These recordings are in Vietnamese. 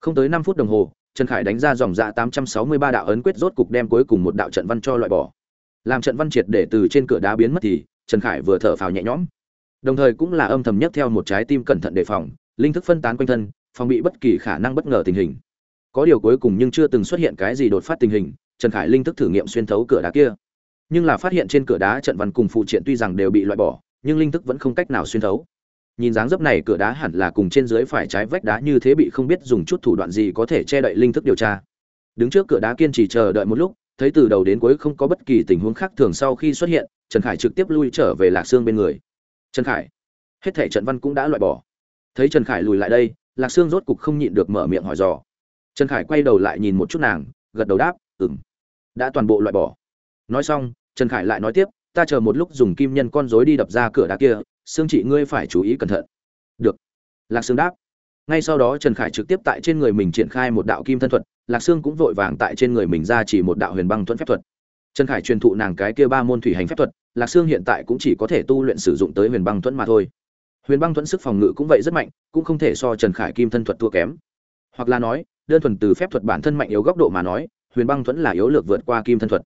không tới năm phút đồng hồ, trần khải đánh ra dòng dạ tám trăm sáu mươi ba đạo ấn quyết rốt cục đem cuối cùng một đạo trận văn cho loại bỏ. Làm trận văn triệt để từ trên cửa đá biến mất thì, trần khải vừa thở phào nhẹ nhõm. Đồng thời cũng là âm thầm nhất theo một trái tim cẩn thận đề phòng, linh thức phân tán quanh thân, phòng bị bất kỳ khả năng bất ngờ tình hình. Có điều cuối cùng nhưng chưa từng xuất hiện cái gì đột phát tình hình, trần khải linh thức thử nghiệm xuyên thấu cửa đá kia. Nhưng là phát hiện trên cửa đá trận văn cùng phụ triện tuy rằng đều bị loại bỏ, nhưng linh thức vẫn không cách nào xuyên thấu nhìn dáng dấp này cửa đá hẳn là cùng trên dưới phải trái vách đá như thế bị không biết dùng chút thủ đoạn gì có thể che đậy linh thức điều tra. Đứng trước cửa đá kiên trì chờ đợi một lúc, thấy từ đầu đến cuối không có bất kỳ tình huống khác thường sau khi xuất hiện, trần khải trực tiếp lui trở về lạc xương bên người. Trần khải. Hết thể trận văn cũng đã loại bỏ. Thấy trần khải lùi lại đây, lạc xương rốt cục không nhịn được mở miệng hỏi dò. Trần khải quay đầu lại nhìn một chút nàng, gật đầu đáp ừng đã toàn bộ loại bỏ. Nói xong, trần khải lại nói tiếp, ta chờ một lúc dùng kim nhân con rối đi đập ra cửa đá kia xương chị ngươi phải chú ý cẩn thận. Được. Lạc xương đáp. Ngay sau đó, trần khải trực tiếp tại trên người mình triển khai một đạo kim thân thuật, lạc xương cũng vội vàng tại trên người mình ra chỉ một đạo huyền băng thuẫn phép thuật. Trần khải truyền thụ nàng cái kia ba môn thủy hành phép thuật, lạc xương hiện tại cũng chỉ có thể tu luyện sử dụng tới huyền băng thuẫn mà thôi. Huyền băng thuẫn sức phòng ngự cũng vậy rất mạnh, cũng không thể so trần khải kim thân thuật thua kém. Hoặc là nói, đơn thuần từ phép thuật bản thân mạnh yếu góc độ mà nói, huyền băng thuẫn là yếu lược vượt qua kim thân thuật.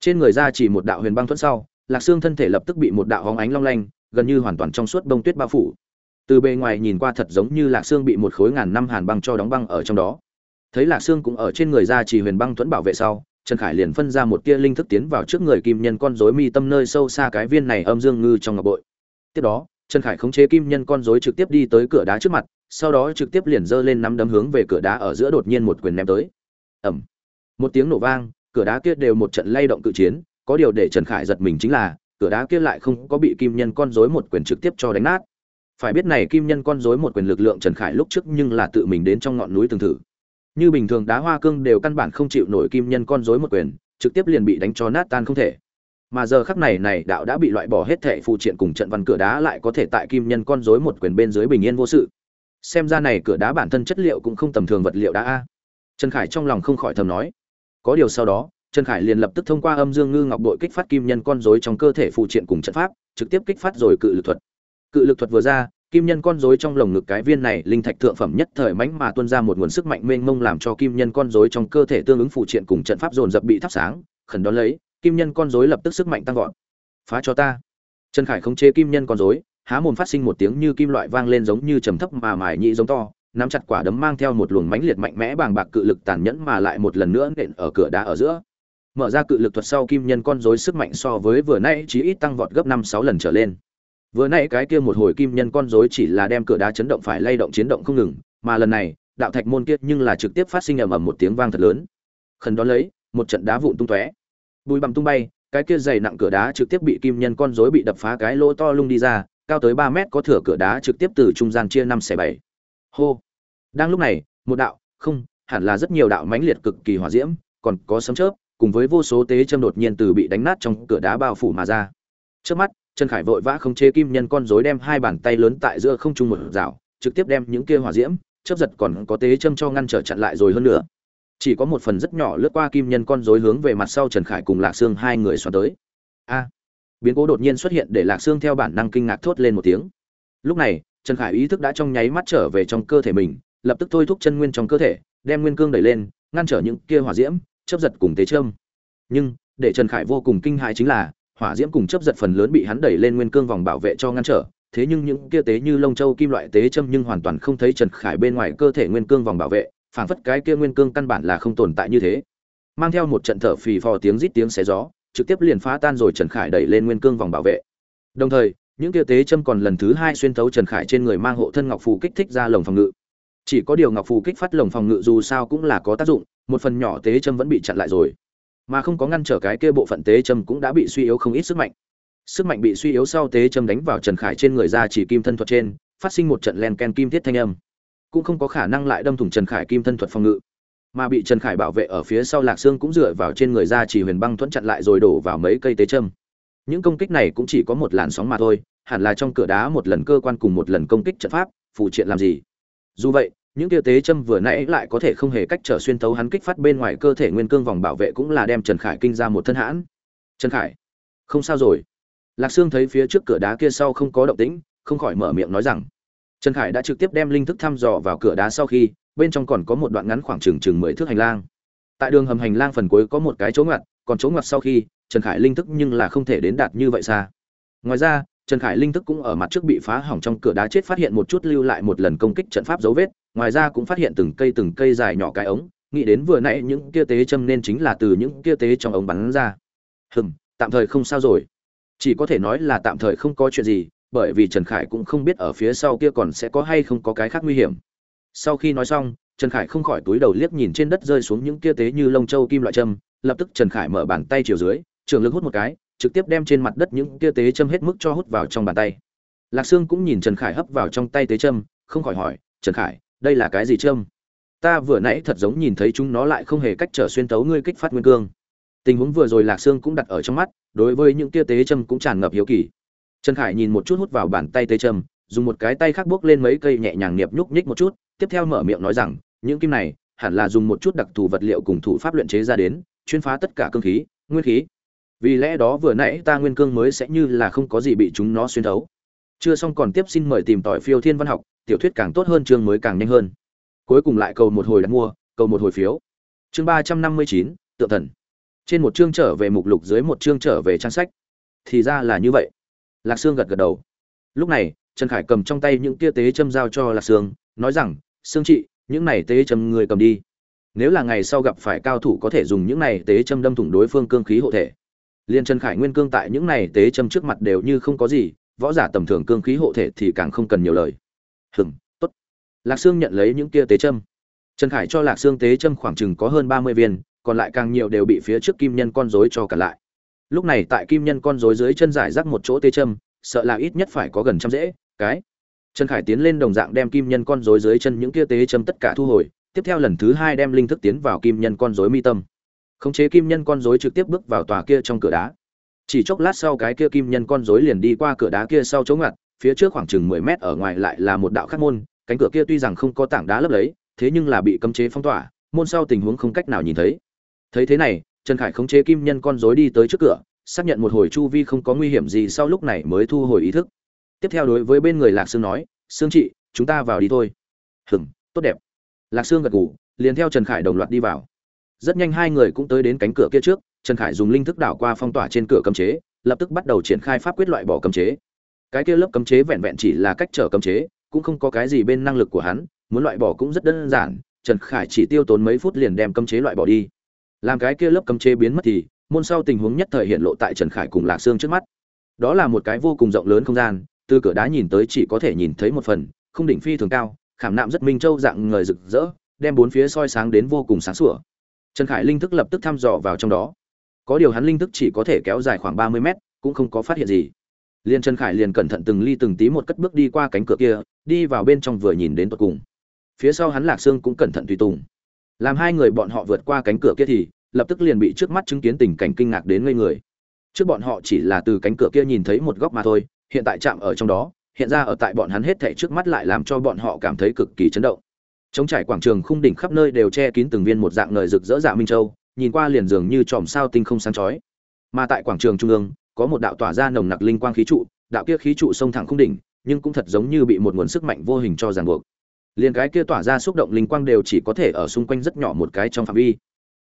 Trên người ra chỉ một đạo huyền băng thuẫn sau, lạc xương thân thể lập tức bị một đạo hóng ánh long lanh gần như hoàn toàn trong suốt bông tuyết bao phủ. Từ bề ngoài nhìn qua thật giống như lạc xương bị một khối ngàn năm hàn băng cho đóng băng ở trong đó. Thấy lạc xương cũng ở trên người ra chỉ huyền băng thuẫn bảo vệ sau, trần khải liền phân ra một tia linh thức tiến vào trước người kim nhân con rối mi tâm nơi sâu xa cái viên này âm dương ngư trong ngọc bội. Tiếp đó, trần khải khống chế kim nhân con rối trực tiếp đi tới cửa đá trước mặt, sau đó trực tiếp liền giơ lên nắm đấm hướng về cửa đá ở giữa đột nhiên một quyền ném tới. Ẩm một tiếng nổ vang, cửa đá kia đều một trận lay động cự chiến, có điều để trần khải giật mình chính là cửa đá kia lại không có bị kim nhân con rối một quyền trực tiếp cho đánh nát. Phải biết này kim nhân con rối một quyền lực lượng trần khải lúc trước nhưng là tự mình đến trong ngọn núi từng thử. Như bình thường đá hoa cương đều căn bản không chịu nổi kim nhân con rối một quyền, trực tiếp liền bị đánh cho nát tan không thể. Mà giờ khắc này này đạo đã bị loại bỏ hết thệ phụ triện cùng trận văn cửa đá lại có thể tại kim nhân con rối một quyền bên dưới bình yên vô sự. Xem ra này cửa đá bản thân chất liệu cũng không tầm thường vật liệu đá a. Trần khải trong lòng không khỏi thầm nói. Có điều sau đó trần khải liền lập tức thông qua âm dương ngư ngọc đội kích phát kim nhân con rối trong cơ thể phụ triện cùng trận pháp, trực tiếp kích phát rồi cự lực thuật. Cự lực thuật vừa ra, kim nhân con rối trong lồng ngực cái viên này linh thạch thượng phẩm nhất thời mãnh mà tuôn ra một nguồn sức mạnh mênh mông làm cho kim nhân con rối trong cơ thể tương ứng phụ triện cùng trận pháp dồn dập bị thắp sáng, khẩn đón lấy, kim nhân con rối lập tức sức mạnh tăng vọt. Phá cho ta. Trần khải khống chế kim nhân con rối, há mồm phát sinh một tiếng như kim loại vang lên giống như trầm thấp mà mài nhị giống to, nắm chặt quả đấm mang theo một luồng mãnh liệt mạnh mẽ bàng bạc cự lực tàn nhẫn mà lại một lần nữa nện ở cửa đá ở giữa mở ra cự lực thuật sau kim nhân con rối sức mạnh so với vừa nãy chỉ ít tăng vọt gấp năm sáu lần trở lên. Vừa nãy cái kia một hồi kim nhân con rối chỉ là đem cửa đá chấn động phải lay động chiến động không ngừng, mà lần này, đạo thạch môn kiết nhưng là trực tiếp phát sinh ầm ầm một tiếng vang thật lớn. Khẩn đón lấy, một trận đá vụn tung tóe. Bùi bằm tung bay, cái kia dày nặng cửa đá trực tiếp bị kim nhân con rối bị đập phá cái lỗ to lung đi ra, cao tới ba mét có thửa cửa đá trực tiếp từ trung gian chia năm xẻ bảy. Hô. Đang lúc này, một đạo, không, hẳn là rất nhiều đạo mãnh liệt cực kỳ hỏa diễm, còn có sấm chớp cùng với vô số tế châm đột nhiên từ bị đánh nát trong cửa đá bao phủ mà ra. Trước mắt, trần khải vội vã không chế kim nhân con rối đem hai bàn tay lớn tại giữa không trung một rào, trực tiếp đem những kia hỏa diễm, chớp giật còn có tế châm cho ngăn trở chặn lại rồi hơn nữa. Chỉ có một phần rất nhỏ lướt qua kim nhân con rối hướng về mặt sau trần khải cùng lạc sương hai người xoắn tới. A! Biến cố đột nhiên xuất hiện để lạc sương theo bản năng kinh ngạc thốt lên một tiếng. Lúc này, trần khải ý thức đã trong nháy mắt trở về trong cơ thể mình, lập tức thôi thúc chân nguyên trong cơ thể, đem nguyên cương đẩy lên, ngăn trở những kia hỏa diễm chấp giật cùng tế châm nhưng, để trần khải vô cùng kinh hãi chính là, hỏa diễm cùng chấp giật phần lớn bị hắn đẩy lên nguyên cương vòng bảo vệ cho ngăn trở. Thế nhưng những kia tế như lông châu kim loại tế châm nhưng hoàn toàn không thấy trần khải bên ngoài cơ thể nguyên cương vòng bảo vệ, phảng phất cái kia nguyên cương căn bản là không tồn tại như thế. Mang theo một trận thở phì phò tiếng rít tiếng xé gió, trực tiếp liền phá tan rồi trần khải đẩy lên nguyên cương vòng bảo vệ. Đồng thời, những kia tế châm còn lần thứ hai xuyên thấu trần khải trên người mang hộ thân ngọc phù kích thích ra lồng phòng ngự chỉ có điều ngọc phù kích phát lồng phòng ngự dù sao cũng là có tác dụng, một phần nhỏ tế châm vẫn bị chặn lại rồi. Mà không có ngăn trở cái kia bộ phận tế châm cũng đã bị suy yếu không ít sức mạnh. Sức mạnh bị suy yếu sau tế châm đánh vào trần khải trên người ra chỉ kim thân thuật trên, phát sinh một trận len ken kim thiết thanh âm. Cũng không có khả năng lại đâm thủng trần khải kim thân thuật phòng ngự. Mà bị trần khải bảo vệ ở phía sau lạc xương cũng dựa vào trên người ra chỉ huyền băng thuẫn chặn lại rồi đổ vào mấy cây tế châm. Những công kích này cũng chỉ có một làn sóng mà thôi, hẳn là trong cửa đá một lần cơ quan cùng một lần công kích trận pháp phụ triện làm gì? Dù vậy, những tiêu tế châm vừa nãy lại có thể không hề cách trở xuyên tấu hắn kích phát bên ngoài cơ thể nguyên cương vòng bảo vệ cũng là đem trần khải kinh ra một thân hãn. Trần khải, không sao rồi. Lạc sương thấy phía trước cửa đá kia sau không có động tĩnh, không khỏi mở miệng nói rằng, trần khải đã trực tiếp đem linh thức thăm dò vào cửa đá sau khi, bên trong còn có một đoạn ngắn khoảng chừng chừng mười thước hành lang. Tại đường hầm hành lang phần cuối có một cái chỗ ngặt còn chỗ ngặt sau khi, trần khải linh thức nhưng là không thể đến đạt như vậy xa. Ngoài ra trần khải linh thức cũng ở mặt trước bị phá hỏng trong cửa đá chết phát hiện một chút lưu lại một lần công kích trận pháp dấu vết, ngoài ra cũng phát hiện từng cây từng cây dài nhỏ cái ống, nghĩ đến vừa nãy những kia tế châm nên chính là từ những kia tế trong ống bắn ra. Hừm, tạm thời không sao rồi. Chỉ có thể nói là tạm thời không có chuyện gì, bởi vì trần khải cũng không biết ở phía sau kia còn sẽ có hay không có cái khác nguy hiểm. Sau khi nói xong, trần khải không khỏi túi đầu liếc nhìn trên đất rơi xuống những kia tế như lông châu kim loại châm, lập tức trần khải mở bàn tay chiều dưới, trường lực hút một cái trực tiếp đem trên mặt đất những kia tế châm hết mức cho hút vào trong bàn tay. Lạc sương cũng nhìn trần khải hấp vào trong tay tế châm, không khỏi hỏi, trần khải, đây là cái gì châm? Ta vừa nãy thật giống nhìn thấy chúng nó lại không hề cách trở xuyên tấu ngươi kích phát nguyên cương. Tình huống vừa rồi lạc sương cũng đặt ở trong mắt, đối với những kia tế châm cũng tràn ngập hiếu kỳ. Trần khải nhìn một chút hút vào bàn tay tế châm, dùng một cái tay khác buốc lên mấy cây nhẹ nhàng niệp nhúc nhích một chút, tiếp theo mở miệng nói rằng, những kim này hẳn là dùng một chút đặc thù vật liệu cùng thủ pháp luyện chế ra đến, chuyên phá tất cả cương khí, nguyên khí vì lẽ đó vừa nãy ta nguyên cương mới sẽ như là không có gì bị chúng nó xuyên thấu. Chưa xong còn tiếp xin mời tìm tỏi phiêu thiên văn học, tiểu thuyết càng tốt hơn chương mới càng nhanh hơn. Cuối cùng lại cầu một hồi đặt mua, cầu một hồi phiếu. Chương ba trăm năm mươi chín tự thần. Trên một chương trở về mục lục, dưới một chương trở về trang sách. Thì ra là như vậy. Lạc sương gật gật đầu. Lúc này, trần khải cầm trong tay những tia tế châm giao cho lạc sương, nói rằng, sương chị, những này tế châm người cầm đi. Nếu là ngày sau gặp phải cao thủ có thể dùng những này tế châm đâm thủng đối phương cương khí hộ thể liên trần khải nguyên cương tại những này tế châm trước mặt đều như không có gì, võ giả tầm thường cương khí hộ thể thì càng không cần nhiều lời. Hừng tốt. Lạc sương nhận lấy những kia tế châm. Trần khải cho lạc sương tế châm khoảng chừng có hơn ba mươi viên, còn lại càng nhiều đều bị phía trước kim nhân con rối cho cả lại. Lúc này tại kim nhân con rối dưới chân giải rác một chỗ tế châm, sợ là ít nhất phải có gần trăm dễ, cái. Trần khải tiến lên đồng dạng đem kim nhân con rối dưới chân những kia tế châm tất cả thu hồi, tiếp theo lần thứ hai đem linh thức tiến vào kim nhân con rối mi tâm khống chế kim nhân con rối trực tiếp bước vào tòa kia trong cửa đá. Chỉ chốc lát sau cái kia kim nhân con rối liền đi qua cửa đá kia sau chống ngặt, phía trước khoảng chừng mười mét ở ngoài lại là một đạo khắc môn, cánh cửa kia tuy rằng không có tảng đá lấp lấy thế nhưng là bị cấm chế phong tỏa, môn sau tình huống không cách nào nhìn thấy. Thấy thế này, trần khải khống chế kim nhân con rối đi tới trước cửa, xác nhận một hồi chu vi không có nguy hiểm gì sau lúc này mới thu hồi ý thức. Tiếp theo đối với bên người lạc sương nói, sương chị, chúng ta vào đi thôi. Hừng tốt đẹp. Lạc sương gật ngủ liền theo trần khải đồng loạt đi vào rất nhanh hai người cũng tới đến cánh cửa kia trước, trần khải dùng linh thức đảo qua phong tỏa trên cửa cấm chế, lập tức bắt đầu triển khai pháp quyết loại bỏ cấm chế. Cái kia lớp cấm chế vẹn vẹn chỉ là cách trở cấm chế, cũng không có cái gì bên năng lực của hắn, muốn loại bỏ cũng rất đơn giản, trần khải chỉ tiêu tốn mấy phút liền đem cấm chế loại bỏ đi. Làm cái kia lớp cấm chế biến mất thì, môn sau tình huống nhất thời hiện lộ tại trần khải cùng lạc sương trước mắt. Đó là một cái vô cùng rộng lớn không gian, từ cửa đá nhìn tới chỉ có thể nhìn thấy một phần, không đỉnh phi thường cao, khảm nạm rất minh châu dạng người rực rỡ, đem bốn phía soi sáng đến vô cùng sáng sủa trần khải linh thức lập tức thăm dò vào trong đó. Có điều hắn linh thức chỉ có thể kéo dài khoảng ba mươi mét, cũng không có phát hiện gì. Liền trần khải liền cẩn thận từng ly từng tí một cất bước đi qua cánh cửa kia, đi vào bên trong vừa nhìn đến tột cùng. Phía sau hắn lạc sương cũng cẩn thận tùy tùng. Làm hai người bọn họ vượt qua cánh cửa kia thì, lập tức liền bị trước mắt chứng kiến tình cảnh kinh ngạc đến ngây người. Trước bọn họ chỉ là từ cánh cửa kia nhìn thấy một góc mà thôi, hiện tại chạm ở trong đó, hiện ra ở tại bọn hắn hết thảy trước mắt lại làm cho bọn họ cảm thấy cực kỳ chấn động chống trải quảng trường khung đỉnh khắp nơi đều che kín từng viên một dạng ngời rực rỡ dạ minh châu, nhìn qua liền dường như chòm sao tinh không sáng chói. Mà tại quảng trường trung ương, có một đạo tỏa ra nồng nặc linh quang khí trụ, đạo kia khí trụ sông thẳng khung đỉnh, nhưng cũng thật giống như bị một nguồn sức mạnh vô hình cho ràng buộc. Liền cái kia tỏa ra xúc động linh quang đều chỉ có thể ở xung quanh rất nhỏ một cái trong phạm vi.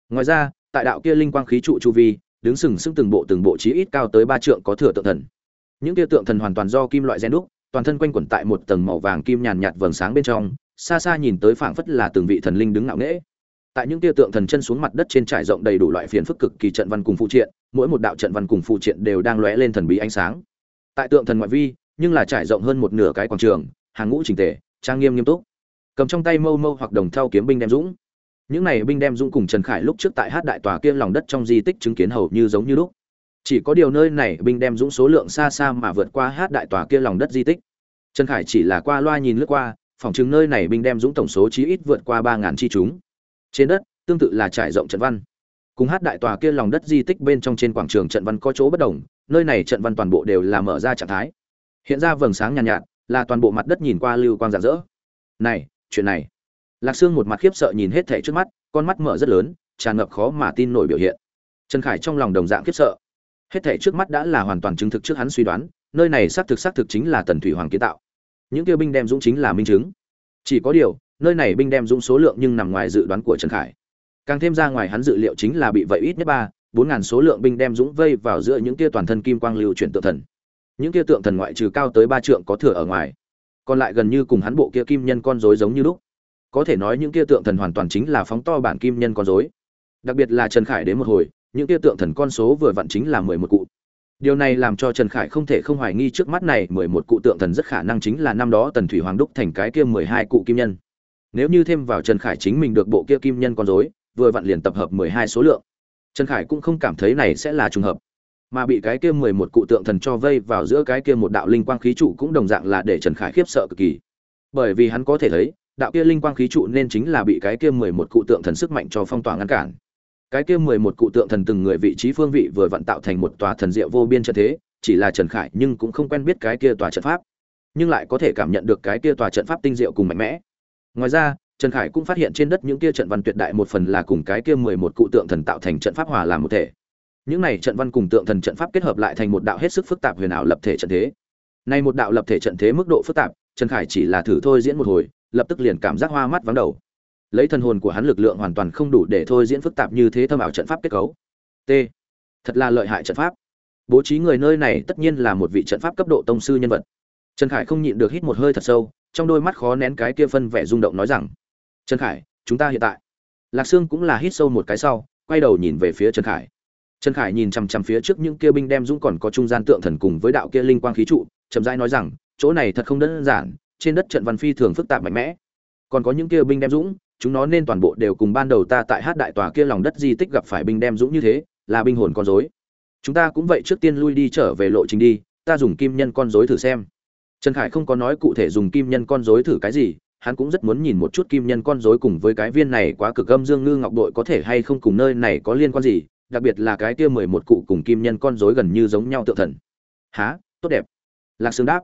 Ngoài ra, tại đạo kia linh quang khí trụ chu vi, đứng sừng sững từng bộ từng bộ chí ít cao tới ba trượng có thừa tượng thần. Những kia tượng thần hoàn toàn do kim loại gen đúc, toàn thân quanh quẩn tại một tầng màu vàng kim nhàn nhạt vầng sáng bên trong xa xa nhìn tới phảng phất là từng vị thần linh đứng ngạo nghễ. Tại những tiêu tượng thần chân xuống mặt đất trên trải rộng đầy đủ loại phiền phức cực kỳ trận văn cùng phụ triện, mỗi một đạo trận văn cùng phụ triện đều đang lóe lên thần bí ánh sáng. Tại tượng thần ngoại vi, nhưng là trải rộng hơn một nửa cái quảng trường, hàng ngũ trình tề, trang nghiêm nghiêm túc. Cầm trong tay mâu mâu hoặc đồng thau kiếm binh đem dũng. Những này binh đem dũng cùng trần khải lúc trước tại hát đại tòa kia lòng đất trong di tích chứng kiến hầu như giống như lúc. Chỉ có điều nơi này binh đem dũng số lượng xa xa mà vượt qua hát đại tòa kia lòng đất di tích. Trần khải chỉ là qua loa nhìn lướt qua phòng chứng nơi này binh đem dũng tổng số chí ít vượt qua ba ngàn chi chúng. Trên đất tương tự là trải rộng trận văn. Cùng hát đại tòa kia lòng đất di tích bên trong trên quảng trường trận văn có chỗ bất đồng nơi này trận văn toàn bộ đều là mở ra trạng thái. Hiện ra vầng sáng nhàn nhạt, nhạt là toàn bộ mặt đất nhìn qua lưu quang rạng rỡ. Này chuyện này. Lạc sương một mặt khiếp sợ nhìn hết thảy trước mắt con mắt mở rất lớn tràn ngập khó mà tin nổi biểu hiện. Trần khải trong lòng đồng dạng khiếp sợ. Hết thảy trước mắt đã là hoàn toàn chứng thực trước hắn suy đoán nơi này xác thực xác thực chính là tần thủy hoàng kiến tạo những kia binh đem dũng chính là minh chứng. Chỉ có điều, nơi này binh đem dũng số lượng nhưng nằm ngoài dự đoán của trần khải. Càng thêm ra ngoài hắn dự liệu chính là bị vậy ít nhất ba, bốn ngàn số lượng binh đem dũng vây vào giữa những kia toàn thân kim quang lưu chuyển tượng thần. Những kia tượng thần ngoại trừ cao tới ba trượng có thừa ở ngoài. Còn lại gần như cùng hắn bộ kia kim nhân con rối giống như lúc. Có thể nói những kia tượng thần hoàn toàn chính là phóng to bản kim nhân con rối. Đặc biệt là trần khải đến một hồi, những kia tượng thần con số vừa vặn chính là mười một cụ điều này làm cho trần khải không thể không hoài nghi trước mắt này mười một cụ tượng thần rất khả năng chính là năm đó tần thủy hoàng đúc thành cái kia mười hai cụ kim nhân. Nếu như thêm vào trần khải chính mình được bộ kia kim nhân con dối vừa vặn liền tập hợp mười hai số lượng. Trần khải cũng không cảm thấy này sẽ là trùng hợp. Mà bị cái kia mười một cụ tượng thần cho vây vào giữa cái kia một đạo linh quang khí trụ cũng đồng dạng là để trần khải khiếp sợ cực kỳ. Bởi vì hắn có thể thấy, đạo kia linh quang khí trụ nên chính là bị cái kia mười một cụ tượng thần sức mạnh cho phong tỏa ngăn cản cái kia mười một cụ tượng thần từng người vị trí phương vị vừa vặn tạo thành một tòa thần diệu vô biên trận thế, chỉ là trần khải nhưng cũng không quen biết cái kia tòa trận pháp, nhưng lại có thể cảm nhận được cái kia tòa trận pháp tinh diệu cùng mạnh mẽ. Ngoài ra, trần khải cũng phát hiện trên đất những kia trận văn tuyệt đại một phần là cùng cái kia mười một cụ tượng thần tạo thành trận pháp hòa làm một thể. Những này trận văn cùng tượng thần trận pháp kết hợp lại thành một đạo hết sức phức tạp huyền ảo lập thể trận thế. Nay một đạo lập thể trận thế mức độ phức tạp, trần khải chỉ là thử thôi diễn một hồi, lập tức liền cảm giác hoa mắt vắng đầu lấy thần hồn của hắn lực lượng hoàn toàn không đủ để thôi diễn phức tạp như thế thâm ảo trận pháp kết cấu. T. Thật là lợi hại trận pháp. Bố trí người nơi này tất nhiên là một vị trận pháp cấp độ tông sư nhân vật. Trần khải không nhịn được hít một hơi thật sâu, trong đôi mắt khó nén cái kia phân vẻ rung động nói rằng, trần khải, chúng ta hiện tại. Lạc sương cũng là hít sâu một cái sau, quay đầu nhìn về phía trần khải. Trần khải nhìn chằm chằm phía trước những kia binh đem dũng còn có trung gian tượng thần cùng với đạo kia linh quang khí trụ, chậm rãi nói rằng, chỗ này thật không đơn giản, trên đất trận văn phi thường phức tạp mạnh mẽ. Còn có những kia binh đem dũng chúng nó nên toàn bộ đều cùng ban đầu ta tại hát đại tòa kia lòng đất di tích gặp phải binh đem dũng như thế, là binh hồn con dối chúng ta cũng vậy trước tiên lui đi trở về lộ trình đi, ta dùng kim nhân con dối thử xem. Trần khải không có nói cụ thể dùng kim nhân con dối thử cái gì, hắn cũng rất muốn nhìn một chút kim nhân con dối cùng với cái viên này quá cực âm dương ngư ngọc đội có thể hay không cùng nơi này có liên quan gì, đặc biệt là cái kia mười một cụ cùng kim nhân con dối gần như giống nhau tự thần. Há tốt đẹp. Lạc xương đáp.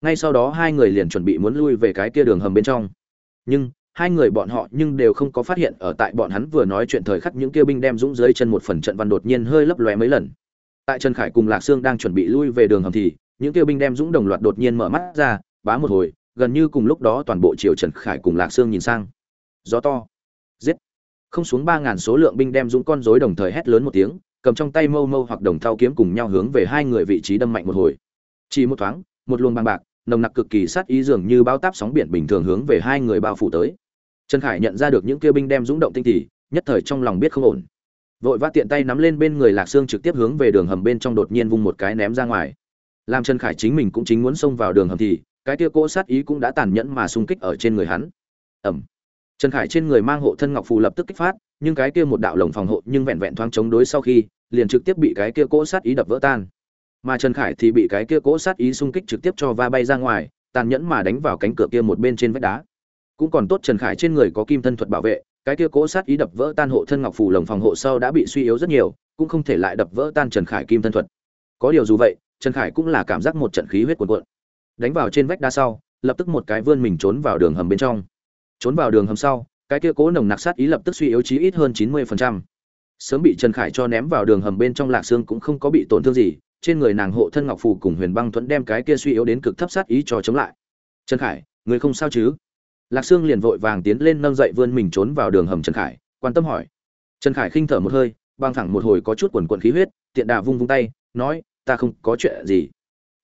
Ngay sau đó hai người liền chuẩn bị muốn lui về cái kia đường hầm bên trong. Nhưng hai người bọn họ nhưng đều không có phát hiện ở tại bọn hắn vừa nói chuyện thời khắc những kia binh đem dũng dưới chân một phần trận văn đột nhiên hơi lấp lóe mấy lần. Tại trần khải cùng lạc sương đang chuẩn bị lui về đường hầm thì, những kia binh đem dũng đồng loạt đột nhiên mở mắt ra, bá một hồi, gần như cùng lúc đó toàn bộ triều trần khải cùng lạc sương nhìn sang. Gió to. Giết. Không xuống ba ngàn số lượng binh đem dũng con rối đồng thời hét lớn một tiếng, cầm trong tay mâu mâu hoặc đồng thao kiếm cùng nhau hướng về hai người vị trí đâm mạnh một hồi. Chỉ một thoáng, một luồng bàng bạc, nồng nặc cực kỳ sát ý dường như bao táp sóng biển bình thường hướng về hai người bao phủ tới trần khải nhận ra được những kia binh đem dũng động tinh thì, nhất thời trong lòng biết không ổn. Vội vã tiện tay nắm lên bên người lạc xương trực tiếp hướng về đường hầm bên trong đột nhiên vung một cái ném ra ngoài. Làm trần khải chính mình cũng chính muốn xông vào đường hầm thì, cái kia cỗ sát ý cũng đã tàn nhẫn mà xung kích ở trên người hắn. Ẩm trần khải trên người mang hộ thân ngọc phù lập tức kích phát, nhưng cái kia một đạo lồng phòng hộ nhưng vẹn vẹn thoáng chống đối sau khi, liền trực tiếp bị cái kia cỗ sát ý đập vỡ tan. Mà trần khải thì bị cái kia cỗ sát ý xung kích trực tiếp cho va bay ra ngoài, tàn nhẫn mà đánh vào cánh cửa kia một bên trên vách đá cũng còn tốt trần khải trên người có kim thân thuật bảo vệ, cái kia cố sát ý đập vỡ tan hộ thân ngọc phù lồng phòng hộ sau đã bị suy yếu rất nhiều, cũng không thể lại đập vỡ tan trần khải kim thân thuật. Có điều dù vậy, trần khải cũng là cảm giác một trận khí huyết cuồn cuộn. Đánh vào trên vách đá sau, lập tức một cái vươn mình trốn vào đường hầm bên trong. Trốn vào đường hầm sau, cái kia cố nồng nặc sát ý lập tức suy yếu chí ít hơn chín mươi phần trăm. Sớm bị trần khải cho ném vào đường hầm bên trong lạc xương cũng không có bị tổn thương gì, trên người nàng hộ thân ngọc phù cùng huyền băng thuẫn đem cái kia suy yếu đến cực thấp sát ý cho chống lại. Trần khải, người không sao chứ? Lạc sương liền vội vàng tiến lên nâng dậy vươn mình trốn vào đường hầm trần khải, quan tâm hỏi. Trần khải khinh thở một hơi, băng thẳng một hồi có chút quần quần khí huyết, tiện đà vung vung tay, nói, ta không có chuyện gì.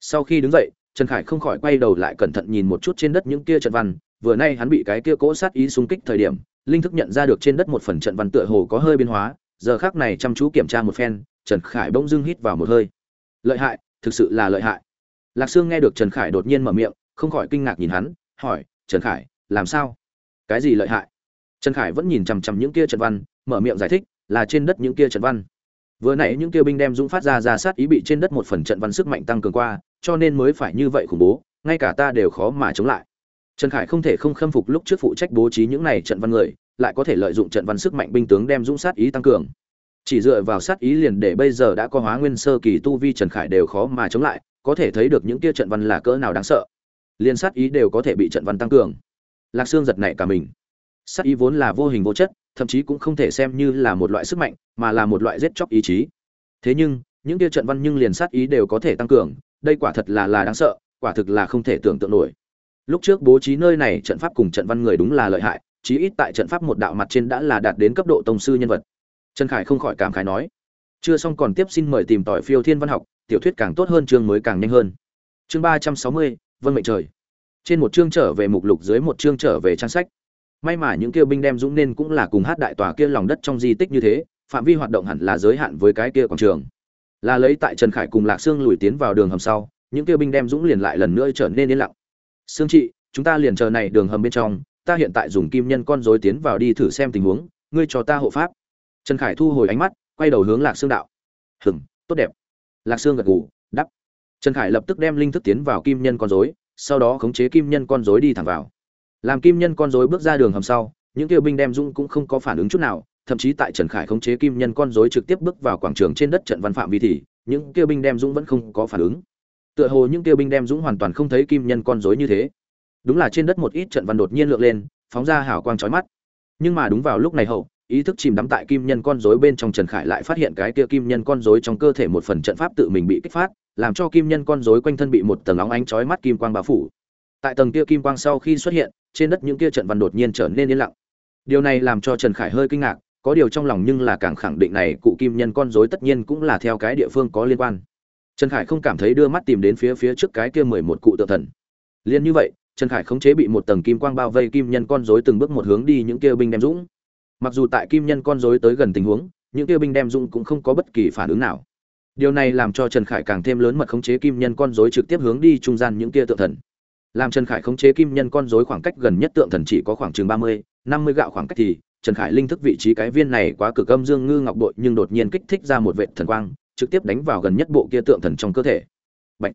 Sau khi đứng dậy, trần khải không khỏi quay đầu lại cẩn thận nhìn một chút trên đất những kia trận văn, vừa nay hắn bị cái kia cỗ sát ý xung kích thời điểm, linh thức nhận ra được trên đất một phần trận văn tựa hồ có hơi biến hóa, giờ khác này chăm chú kiểm tra một phen, trần khải bỗng dưng hít vào một hơi. Lợi hại, thực sự là lợi hại. Lạc sương nghe được trần khải đột nhiên mở miệng, không khỏi kinh ngạc nhìn hắn, hỏi, trần khải làm sao? Cái gì lợi hại? Trần khải vẫn nhìn chằm chằm những kia trận văn, mở miệng giải thích, là trên đất những kia trận văn. Vừa nãy những kia binh đem dũng phát ra ra sát ý bị trên đất một phần trận văn sức mạnh tăng cường qua, cho nên mới phải như vậy khủng bố, ngay cả ta đều khó mà chống lại. Trần khải không thể không khâm phục lúc trước phụ trách bố trí những này trận văn người, lại có thể lợi dụng trận văn sức mạnh binh tướng đem dũng sát ý tăng cường. Chỉ dựa vào sát ý liền để bây giờ đã có hóa nguyên sơ kỳ tu vi trần khải đều khó mà chống lại, có thể thấy được những kia trận văn là cỡ nào đáng sợ. Liên sát ý đều có thể bị trận văn tăng cường lạc sương giật nảy cả mình. Sát ý vốn là vô hình vô chất, thậm chí cũng không thể xem như là một loại sức mạnh, mà là một loại giết chóc ý chí. Thế nhưng, những kia trận văn nhưng liền sát ý đều có thể tăng cường, đây quả thật là là đáng sợ, quả thực là không thể tưởng tượng nổi. Lúc trước bố trí nơi này trận pháp cùng trận văn người đúng là lợi hại, chí ít tại trận pháp một đạo mặt trên đã là đạt đến cấp độ tông sư nhân vật. Trần khải không khỏi cảm khái nói, chưa xong còn tiếp xin mời tìm tỏi phiêu thiên văn học, tiểu thuyết càng tốt hơn chương mới càng nhanh hơn. Chương ba trăm sáu mươi, vân mệnh trời trên một chương trở về mục lục dưới một chương trở về trang sách. May mà những kêu binh đem dũng nên cũng là cùng hát đại tòa kia lòng đất trong di tích như thế, phạm vi hoạt động hẳn là giới hạn với cái kia quảng trường. Là lấy tại trần khải cùng lạc sương lùi tiến vào đường hầm sau, những kêu binh đem dũng liền lại lần nữa trở nên yên lặng. Sương trị chúng ta liền chờ này đường hầm bên trong, ta hiện tại dùng kim nhân con rối tiến vào đi thử xem tình huống, ngươi cho ta hộ pháp. Trần khải thu hồi ánh mắt, quay đầu hướng lạc sương đạo. Hừng tốt đẹp. Lạc sương gật gù đắp trần khải lập tức đem linh thức tiến vào kim nhân con rối sau đó khống chế kim nhân con rối đi thẳng vào. Làm kim nhân con rối bước ra đường hầm sau, những kêu binh đem dung cũng không có phản ứng chút nào, thậm chí tại trần khải khống chế kim nhân con rối trực tiếp bước vào quảng trường trên đất trận văn phạm vi thì, những kêu binh đem dũng vẫn không có phản ứng. Tựa hồ những kêu binh đem dũng hoàn toàn không thấy kim nhân con rối như thế. Đúng là trên đất một ít trận văn đột nhiên lượn lên, phóng ra hào quang chói mắt. Nhưng mà đúng vào lúc này hậu, ý thức chìm đắm tại kim nhân con rối bên trong trần khải lại phát hiện cái kia kim nhân con rối trong cơ thể một phần trận pháp tự mình bị kích phát làm cho kim nhân con rối quanh thân bị một tầng óng ánh chói mắt kim quang bao phủ. Tại tầng kia kim quang sau khi xuất hiện, trên đất những kia trận văn đột nhiên trở nên yên lặng. Điều này làm cho trần khải hơi kinh ngạc, có điều trong lòng nhưng là càng khẳng định này cụ kim nhân con rối tất nhiên cũng là theo cái địa phương có liên quan. Trần khải không cảm thấy đưa mắt tìm đến phía phía trước cái kia mười một cụ tự thần. Liên như vậy, trần khải khống chế bị một tầng kim quang bao vây kim nhân con rối từng bước một hướng đi những kia binh đem dũng. Mặc dù tại kim nhân con rối tới gần tình huống, những kia binh đem dũng cũng không có bất kỳ phản ứng nào điều này làm cho trần khải càng thêm lớn mật khống chế kim nhân con rối trực tiếp hướng đi trung gian những kia tượng thần. Làm trần khải khống chế kim nhân con rối khoảng cách gần nhất tượng thần chỉ có khoảng chừng ba mươi, năm mươi gạo khoảng cách thì, trần khải linh thức vị trí cái viên này quá cực âm dương ngư ngọc bội nhưng đột nhiên kích thích ra một vệ thần quang, trực tiếp đánh vào gần nhất bộ kia tượng thần trong cơ thể. Bạch.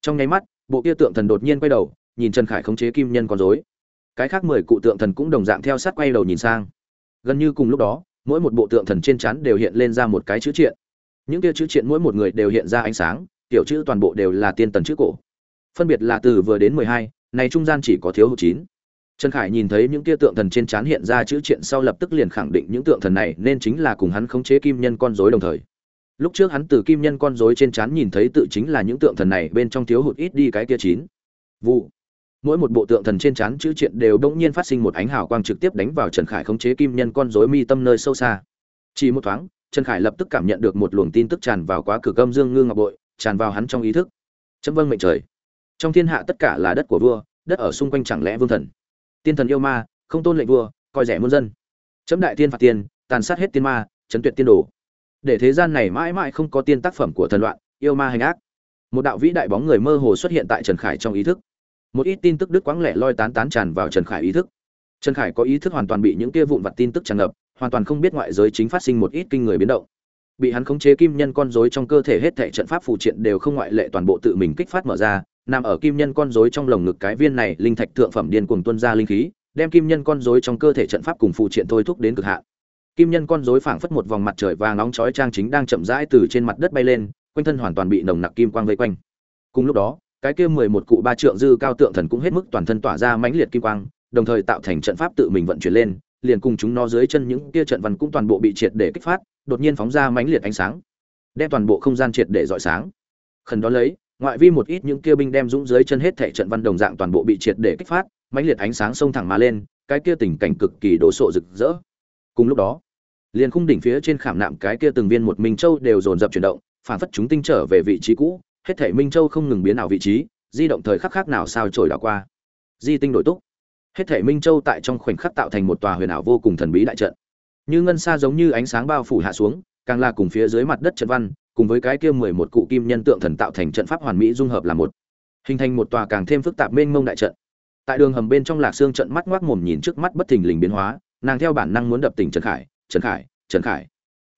trong nháy mắt, bộ kia tượng thần đột nhiên quay đầu, nhìn trần khải khống chế kim nhân con rối. Cái khác mười cụ tượng thần cũng đồng dạng theo sát quay đầu nhìn sang. Gần như cùng lúc đó, mỗi một bộ tượng thần trên chắn đều hiện lên ra một cái chữ triện những kia chữ triện mỗi một người đều hiện ra ánh sáng tiểu chữ toàn bộ đều là tiên tần chữ cổ. Phân biệt là từ vừa đến mười hai, này trung gian chỉ có thiếu hụt chín. Trần khải nhìn thấy những kia tượng thần trên trán hiện ra chữ triện sau lập tức liền khẳng định những tượng thần này nên chính là cùng hắn khống chế kim nhân con Dối đồng thời. Lúc trước hắn từ kim nhân con Dối trên trán nhìn thấy tự chính là những tượng thần này, bên trong thiếu hụt ít đi cái kia chín. Vụ. Mỗi một bộ tượng thần trên trán chữ triện đều đột nhiên phát sinh một ánh hào quang trực tiếp đánh vào trần khải khống chế kim nhân con Dối mi tâm nơi sâu xa. Chỉ một thoáng trần khải lập tức cảm nhận được một luồng tin tức tràn vào quá cửa cơm dương ngư ngọc bội, tràn vào hắn trong ý thức. Chấm vâng mệnh trời. Trong thiên hạ tất cả là đất của vua, đất ở xung quanh chẳng lẽ vương thần? Tiên thần yêu ma, không tôn lệnh vua, coi rẻ muôn dân. Chấm đại tiên phạt tiên tàn sát hết tiên ma, chấn tuyệt tiên đồ. Để thế gian này mãi mãi không có tiên tác phẩm của thần loạn, yêu ma hành ác. Một đạo vĩ đại bóng người mơ hồ xuất hiện tại trần khải trong ý thức. Một ít tin tức đức quãng lẻ loi tán tán tràn vào trần khải ý thức. Trần khải có ý thức hoàn toàn bị những kia vụn vặt tin tức tràn ngập hoàn toàn không biết ngoại giới chính phát sinh một ít kinh người biến động. Bị hắn khống chế kim nhân con rối trong cơ thể hết thảy trận pháp phù triện đều không ngoại lệ toàn bộ tự mình kích phát mở ra, nằm ở kim nhân con rối trong lồng ngực cái viên này linh thạch thượng phẩm điên cuồng tuôn ra linh khí, đem kim nhân con rối trong cơ thể trận pháp cùng phù triện thôi thúc đến cực hạn. Kim nhân con rối phảng phất một vòng mặt trời vàng nóng chói trang chính đang chậm rãi từ trên mặt đất bay lên, quanh thân hoàn toàn bị nồng nặc kim quang vây quanh. Cùng lúc đó, cái kia mười một cụ ba trượng dư cao tượng thần cũng hết mức toàn thân tỏa ra mãnh liệt kim quang, đồng thời tạo thành trận pháp tự mình vận chuyển lên liền cùng chúng nó dưới chân những kia trận văn cũng toàn bộ bị triệt để kích phát, đột nhiên phóng ra mãnh liệt ánh sáng, đem toàn bộ không gian triệt để rọi sáng. Khẩn đó lấy, ngoại vi một ít những kia binh đem dũng dưới chân hết thảy trận văn đồng dạng toàn bộ bị triệt để kích phát, mãnh liệt ánh sáng xông thẳng mà lên, cái kia tình cảnh cực kỳ đổ sộ rực rỡ. Cùng lúc đó, liền khung đỉnh phía trên khảm nạm cái kia từng viên một minh châu đều dồn dập chuyển động, phản phất chúng tinh trở về vị trí cũ, hết thảy minh châu không ngừng biến ảo vị trí, di động thời khắc khác nào sao trổi đảo qua. Di tinh đổi túc hết thể minh châu tại trong khoảnh khắc tạo thành một tòa huyền ảo vô cùng thần bí đại trận. Như ngân xa giống như ánh sáng bao phủ hạ xuống, càng là cùng phía dưới mặt đất trận văn, cùng với cái kia mười một cụ kim nhân tượng thần tạo thành trận pháp hoàn mỹ dung hợp là một. Hình thành một tòa càng thêm phức tạp mênh mông đại trận. Tại đường hầm bên trong lạc xương trận mắt ngoác mồm nhìn trước mắt bất thình lình biến hóa, nàng theo bản năng muốn đập tỉnh trần khải trần khải trần khải.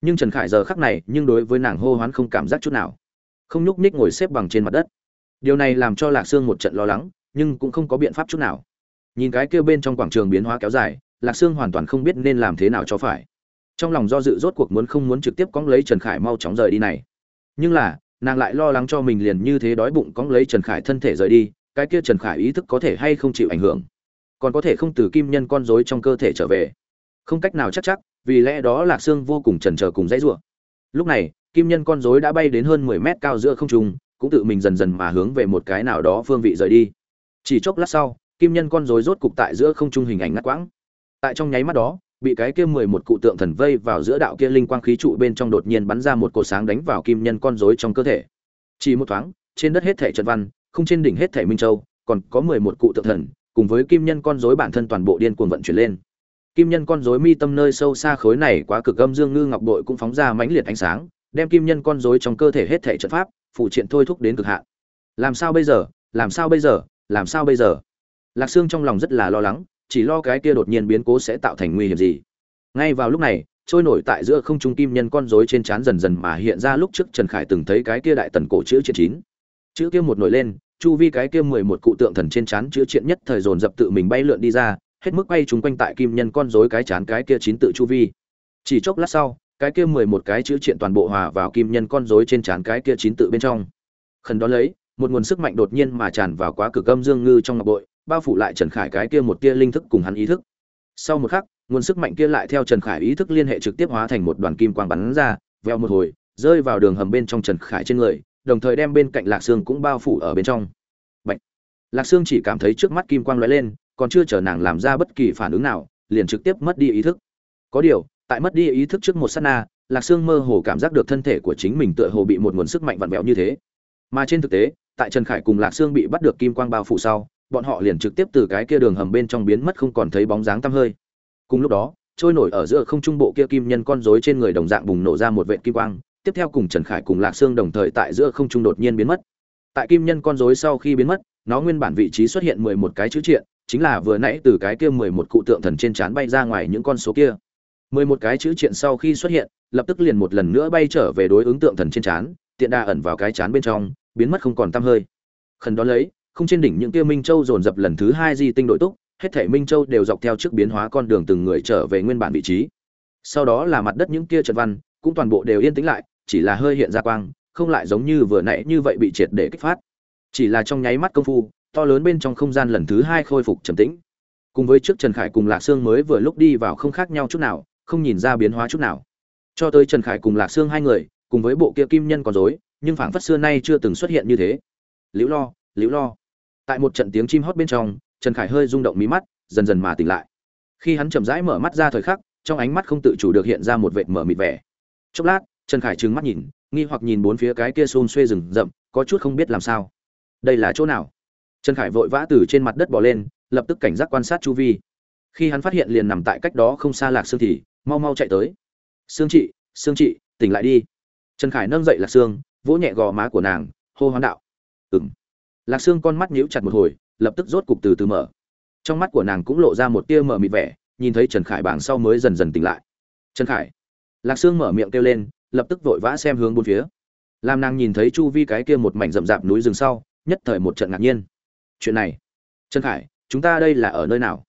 Nhưng trần khải giờ khắc này, nhưng đối với nàng hô hoán không cảm giác chút nào. Không nhúc nhích ngồi xếp bằng trên mặt đất. Điều này làm cho lạc xương một trận lo lắng, nhưng cũng không có biện pháp chút nào nhìn cái kia bên trong quảng trường biến hóa kéo dài, lạc sương hoàn toàn không biết nên làm thế nào cho phải. Trong lòng do dự rốt cuộc muốn không muốn trực tiếp cóng lấy trần khải mau chóng rời đi này. Nhưng là, nàng lại lo lắng cho mình liền như thế đói bụng cóng lấy trần khải thân thể rời đi, cái kia trần khải ý thức có thể hay không chịu ảnh hưởng. Còn có thể không từ kim nhân con rối trong cơ thể trở về. Không cách nào chắc chắc, vì lẽ đó lạc sương vô cùng trần trờ cùng dãy rủa. Lúc này, kim nhân con rối đã bay đến hơn mười mét cao giữa không trung, cũng tự mình dần dần mà hướng về một cái nào đó phương vị rời đi. Chỉ chốc lát sau kim nhân con rối rốt cục tại giữa không trung hình ảnh ngắt quãng. Tại trong nháy mắt đó, bị cái kia mười một cụ tượng thần vây vào giữa đạo kia linh quang khí trụ bên trong đột nhiên bắn ra một cột sáng đánh vào kim nhân con rối trong cơ thể. Chỉ một thoáng, trên đất hết thể trận văn, không trên đỉnh hết thể minh châu, còn có mười một cụ tượng thần, cùng với kim nhân con rối bản thân toàn bộ điên cuồng vận chuyển lên. Kim nhân con rối mi tâm nơi sâu xa khối này quá cực âm dương ngư ngọc bội cũng phóng ra mãnh liệt ánh sáng, đem kim nhân con rối trong cơ thể hết thể trận pháp phụ triện thôi thúc đến cực hạn. Làm sao bây giờ? Làm sao bây giờ? Làm sao bây giờ? Lạc sương trong lòng rất là lo lắng, chỉ lo cái kia đột nhiên biến cố sẽ tạo thành nguy hiểm gì. Ngay vào lúc này, trôi nổi tại giữa không trung kim nhân con rối trên trán dần dần mà hiện ra lúc trước trần khải từng thấy cái kia đại tần cổ chữ triện chín. Chữ kia một nổi lên, chu vi cái kia mười một cụ tượng thần trên trán chữ triện nhất thời dồn dập tự mình bay lượn đi ra, hết mức bay chúng quanh tại kim nhân con rối cái chán cái kia chín tự chu vi. Chỉ chốc lát sau, cái kia mười một cái chữ triện toàn bộ hòa vào kim nhân con rối trên trán cái kia chín tự bên trong. Khẩn đó lấy, một nguồn sức mạnh đột nhiên mà tràn vào quá cực âm dương ngư trong ngọc bội bao phủ lại trần khải cái kia một tia linh thức cùng hắn ý thức. Sau một khắc, nguồn sức mạnh kia lại theo trần khải ý thức liên hệ trực tiếp hóa thành một đoàn kim quang bắn ra, veo một hồi, rơi vào đường hầm bên trong trần khải trên người, đồng thời đem bên cạnh lạc sương cũng bao phủ ở bên trong. Bạch. lạc sương chỉ cảm thấy trước mắt kim quang lóe lên, còn chưa chờ nàng làm ra bất kỳ phản ứng nào, liền trực tiếp mất đi ý thức. Có điều, tại mất đi ý thức trước một sát na, lạc sương mơ hồ cảm giác được thân thể của chính mình tựa hồ bị một nguồn sức mạnh vặn vẹo như thế. Mà trên thực tế, tại trần khải cùng lạc sương bị bắt được kim quang bao phủ sau bọn họ liền trực tiếp từ cái kia đường hầm bên trong biến mất không còn thấy bóng dáng tăm hơi. Cùng lúc đó, trôi nổi ở giữa không trung bộ kia kim nhân con rối trên người đồng dạng bùng nổ ra một vệt kim quang, tiếp theo cùng trần khải cùng lạc sương đồng thời tại giữa không trung đột nhiên biến mất. Tại kim nhân con rối sau khi biến mất, nó nguyên bản vị trí xuất hiện mười một cái chữ triện, chính là vừa nãy từ cái kia mười một cụ tượng thần trên trán bay ra ngoài những con số kia. mười một cái chữ triện sau khi xuất hiện, lập tức liền một lần nữa bay trở về đối ứng tượng thần trên trán, tiện đa ẩn vào cái chán bên trong, biến mất không còn tăm hơi. Khẩn đó lấy không trên đỉnh những kia minh châu dồn dập lần thứ hai di tinh đội túc, hết thể minh châu đều dọc theo trước biến hóa con đường từng người trở về nguyên bản vị trí. Sau đó là mặt đất những kia trận văn, cũng toàn bộ đều yên tĩnh lại, chỉ là hơi hiện ra quang, không lại giống như vừa nãy như vậy bị triệt để kích phát. Chỉ là trong nháy mắt công phu, to lớn bên trong không gian lần thứ hai khôi phục trầm tĩnh. Cùng với trước trần khải cùng lạc sương mới vừa lúc đi vào không khác nhau chút nào, không nhìn ra biến hóa chút nào. Cho tới trần khải cùng lạc sương hai người, cùng với bộ kia kim nhân còn dối nhưng phảng phất xưa nay chưa từng xuất hiện như thế. Liễu lo liễu lo tại một trận tiếng chim hót bên trong, trần khải hơi rung động mí mắt, dần dần mà tỉnh lại. Khi hắn chậm rãi mở mắt ra thời khắc, trong ánh mắt không tự chủ được hiện ra một vệt mở mịt vẻ. Chốc lát, trần khải trừng mắt nhìn, nghi hoặc nhìn bốn phía cái kia xôn xuê rừng rậm, có chút không biết làm sao. Đây là chỗ nào? Trần khải vội vã từ trên mặt đất bỏ lên, lập tức cảnh giác quan sát chu vi. Khi hắn phát hiện liền nằm tại cách đó không xa lạc sương thì, mau mau chạy tới. Sương chị sương chị, tỉnh lại đi. Trần khải nâng dậy lạc sương, vỗ nhẹ gò má của nàng, hô hoán đạo. Ừng lạc sương con mắt nhíu chặt một hồi, lập tức rốt cục từ từ mở. Trong mắt của nàng cũng lộ ra một tia mở mịt vẻ, nhìn thấy trần khải bảng sau mới dần dần tỉnh lại. Trần khải. Lạc sương mở miệng kêu lên, lập tức vội vã xem hướng bốn phía. Làm nàng nhìn thấy chu vi cái kia một mảnh rậm rạp núi rừng sau, nhất thời một trận ngạc nhiên. Chuyện này, trần khải, chúng ta đây là ở nơi nào?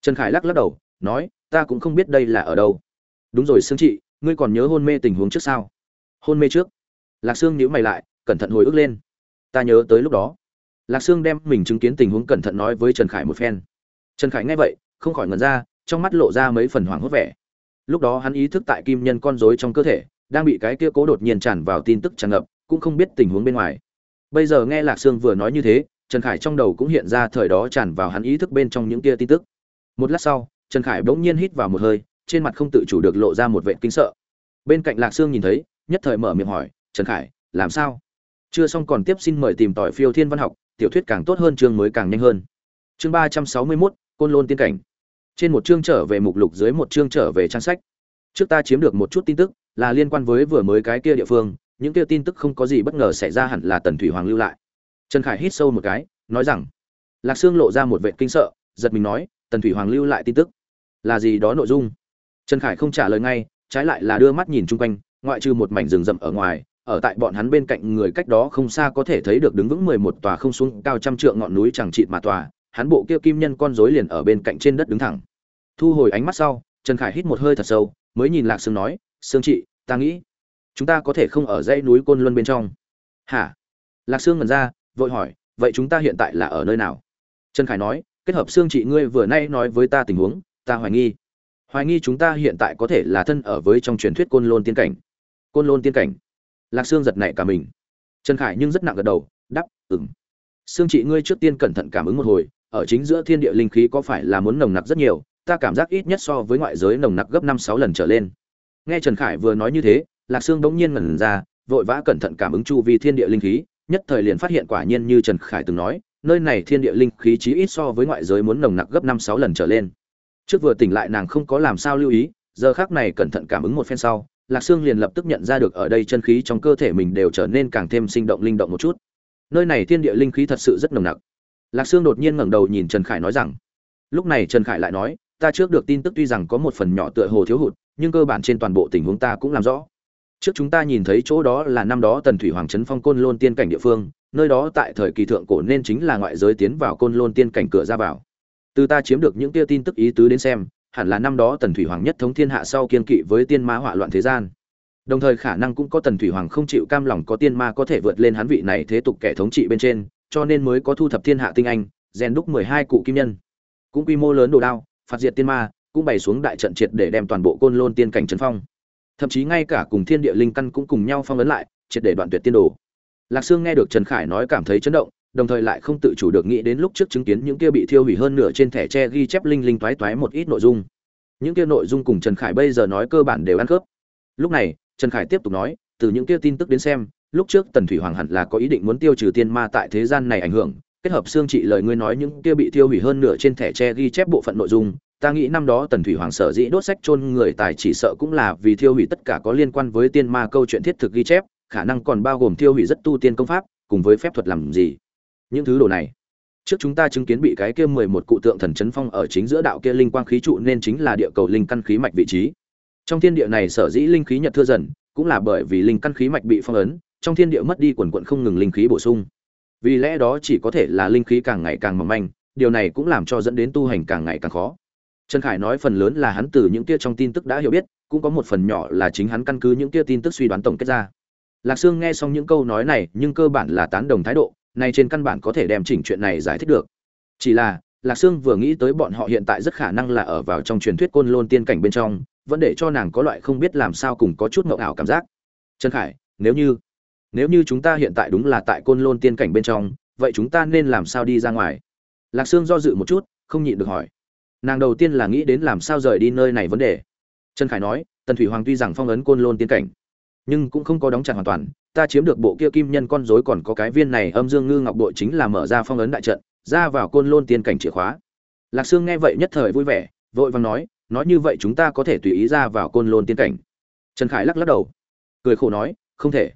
Trần khải lắc lắc đầu, nói, ta cũng không biết đây là ở đâu. Đúng rồi, sương chị ngươi còn nhớ hôn mê tình huống trước sao? Hôn mê trước. Lạc sương nhíu mày lại, cẩn thận hồi ức lên. Ta nhớ tới lúc đó lạc sương đem mình chứng kiến tình huống cẩn thận nói với trần khải một phen. Trần khải nghe vậy, không khỏi ngẩn ra, trong mắt lộ ra mấy phần hoảng hốt vẻ. Lúc đó hắn ý thức tại kim nhân con rối trong cơ thể, đang bị cái kia cố đột nhiên tràn vào tin tức tràn ngập, cũng không biết tình huống bên ngoài. Bây giờ nghe lạc sương vừa nói như thế, trần khải trong đầu cũng hiện ra thời đó tràn vào hắn ý thức bên trong những kia tin tức. Một lát sau, trần khải bỗng nhiên hít vào một hơi, trên mặt không tự chủ được lộ ra một vệ kinh sợ. Bên cạnh lạc sương nhìn thấy, nhất thời mở miệng hỏi, trần khải, làm sao? Chưa xong còn tiếp xin mời tìm tỏi phiêu thiên văn học tiểu thuyết càng tốt hơn chương mới càng nhanh hơn. Chương ba trăm sáu mươi mốt, côn lôn tiên cảnh. Trên một chương trở về mục lục dưới một chương trở về trang sách. Trước ta chiếm được một chút tin tức, là liên quan với vừa mới cái kia địa phương, những kia tin tức không có gì bất ngờ xảy ra hẳn là tần thủy hoàng lưu lại. Trần khải hít sâu một cái, nói rằng, lạc sương lộ ra một vẻ kinh sợ, giật mình nói, tần thủy hoàng lưu lại tin tức. Là gì đó nội dung? Trần khải không trả lời ngay, trái lại là đưa mắt nhìn chung quanh, ngoại trừ một mảnh rừng rậm ở ngoài ở tại bọn hắn bên cạnh người cách đó không xa có thể thấy được đứng vững mười một tòa không xuống cao trăm trượng ngọn núi chẳng chịt mà tòa, hắn bộ kia kim nhân con rối liền ở bên cạnh trên đất đứng thẳng. Thu hồi ánh mắt sau, trần khải hít một hơi thật sâu, mới nhìn lạc sương nói, sương chị, ta nghĩ chúng ta có thể không ở dãy núi côn luân bên trong. Hả? Lạc sương ngẩn ra, vội hỏi, vậy chúng ta hiện tại là ở nơi nào? Trần khải nói, kết hợp xương chị ngươi vừa nay nói với ta tình huống, ta hoài nghi. Hoài nghi chúng ta hiện tại có thể là thân ở với trong truyền thuyết côn lôn tiên cảnh. Côn lôn tiên cảnh? Lạc sương giật nảy cả mình. Trần khải nhưng rất nặng gật đầu đắp ừng xương chị ngươi trước tiên cẩn thận cảm ứng một hồi, ở chính giữa thiên địa linh khí có phải là muốn nồng nặc rất nhiều? Ta cảm giác ít nhất so với ngoại giới nồng nặc gấp năm sáu lần trở lên. Nghe trần khải vừa nói như thế, lạc sương bỗng nhiên ngẩn ra, vội vã cẩn thận cảm ứng chu vi thiên địa linh khí, nhất thời liền phát hiện quả nhiên như trần khải từng nói, nơi này thiên địa linh khí chí ít so với ngoại giới muốn nồng nặc gấp năm sáu lần trở lên. Trước vừa tỉnh lại nàng không có làm sao lưu ý, giờ khác này cẩn thận cảm ứng một phen sau lạc sương liền lập tức nhận ra được ở đây chân khí trong cơ thể mình đều trở nên càng thêm sinh động linh động một chút. Nơi này thiên địa linh khí thật sự rất nồng nặc. Lạc sương đột nhiên ngẩng đầu nhìn trần khải nói rằng, lúc này trần khải lại nói, ta trước được tin tức tuy rằng có một phần nhỏ tựa hồ thiếu hụt, nhưng cơ bản trên toàn bộ tình huống ta cũng làm rõ. Trước chúng ta nhìn thấy chỗ đó là năm đó tần thủy hoàng trấn phong côn lôn tiên cảnh địa phương, nơi đó tại thời kỳ thượng cổ nên chính là ngoại giới tiến vào côn lôn tiên cảnh cửa ra vào. Từ ta chiếm được những tia tin tức ý tứ đến xem hẳn là năm đó tần thủy hoàng nhất thống thiên hạ sau kiên kỵ với tiên ma hỏa loạn thế gian. Đồng thời khả năng cũng có tần thủy hoàng không chịu cam lòng có tiên ma có thể vượt lên hắn vị này thế tục kẻ thống trị bên trên, cho nên mới có thu thập thiên hạ tinh anh, rèn đúc mười hai cụ kim nhân. Cũng quy mô lớn đồ đao, phạt diệt tiên ma, cũng bày xuống đại trận triệt để đem toàn bộ côn lôn tiên cảnh trấn phong. Thậm chí ngay cả cùng thiên địa linh căn cũng cùng nhau phong ấn lại, triệt để đoạn tuyệt tiên đồ. Lạc sương nghe được trần khải nói cảm thấy chấn động đồng thời lại không tự chủ được nghĩ đến lúc trước chứng kiến những kia bị thiêu hủy hơn nửa trên thẻ tre ghi chép linh linh toái toái một ít nội dung. Những kia nội dung cùng trần khải bây giờ nói cơ bản đều ăn khớp. Lúc này, trần khải tiếp tục nói, từ những kia tin tức đến xem, lúc trước tần thủy hoàng hẳn là có ý định muốn tiêu trừ tiên ma tại thế gian này ảnh hưởng, kết hợp xương trị lời ngươi nói những kia bị thiêu hủy hơn nửa trên thẻ tre ghi chép bộ phận nội dung, ta nghĩ năm đó tần thủy hoàng sở dĩ đốt sách chôn người tài chỉ sợ cũng là vì thiêu hủy tất cả có liên quan với tiên ma câu chuyện thiết thực ghi chép, khả năng còn bao gồm thiêu hủy rất tu tiên công pháp, cùng với phép thuật làm gì những thứ đồ này. Trước chúng ta chứng kiến bị cái kia mười một cụ tượng thần chấn phong ở chính giữa đạo kia linh quang khí trụ nên chính là địa cầu linh căn khí mạch vị trí. Trong thiên địa này sở dĩ linh khí nhật thưa dần, cũng là bởi vì linh căn khí mạch bị phong ấn, trong thiên địa mất đi quần quận không ngừng linh khí bổ sung. Vì lẽ đó chỉ có thể là linh khí càng ngày càng mỏng manh, điều này cũng làm cho dẫn đến tu hành càng ngày càng khó. Trần khải nói phần lớn là hắn từ những kia trong tin tức đã hiểu biết, cũng có một phần nhỏ là chính hắn căn cứ những kia tin tức suy đoán tổng kết ra. Lạc sương nghe xong những câu nói này, nhưng cơ bản là tán đồng thái độ nay trên căn bản có thể đem chỉnh chuyện này giải thích được. Chỉ là, lạc sương vừa nghĩ tới bọn họ hiện tại rất khả năng là ở vào trong truyền thuyết côn lôn tiên cảnh bên trong, vẫn để cho nàng có loại không biết làm sao cùng có chút ngậu ảo cảm giác. Trần khải, nếu như nếu như chúng ta hiện tại đúng là tại côn lôn tiên cảnh bên trong, vậy chúng ta nên làm sao đi ra ngoài? Lạc sương do dự một chút, không nhịn được hỏi. Nàng đầu tiên là nghĩ đến làm sao rời đi nơi này vấn đề. Trần khải nói, tần thủy hoàng tuy rằng phong ấn côn lôn tiên cảnh nhưng cũng không có đóng chặt hoàn toàn. Ta chiếm được bộ kia kim nhân con rối còn có cái viên này âm dương ngư ngọc bội chính là mở ra phong ấn đại trận, ra vào côn lôn tiên cảnh chìa khóa. Lạc sương nghe vậy nhất thời vui vẻ, vội vàng nói nói như vậy chúng ta có thể tùy ý ra vào côn lôn tiên cảnh. Trần khải lắc lắc đầu, cười khổ nói, không thể.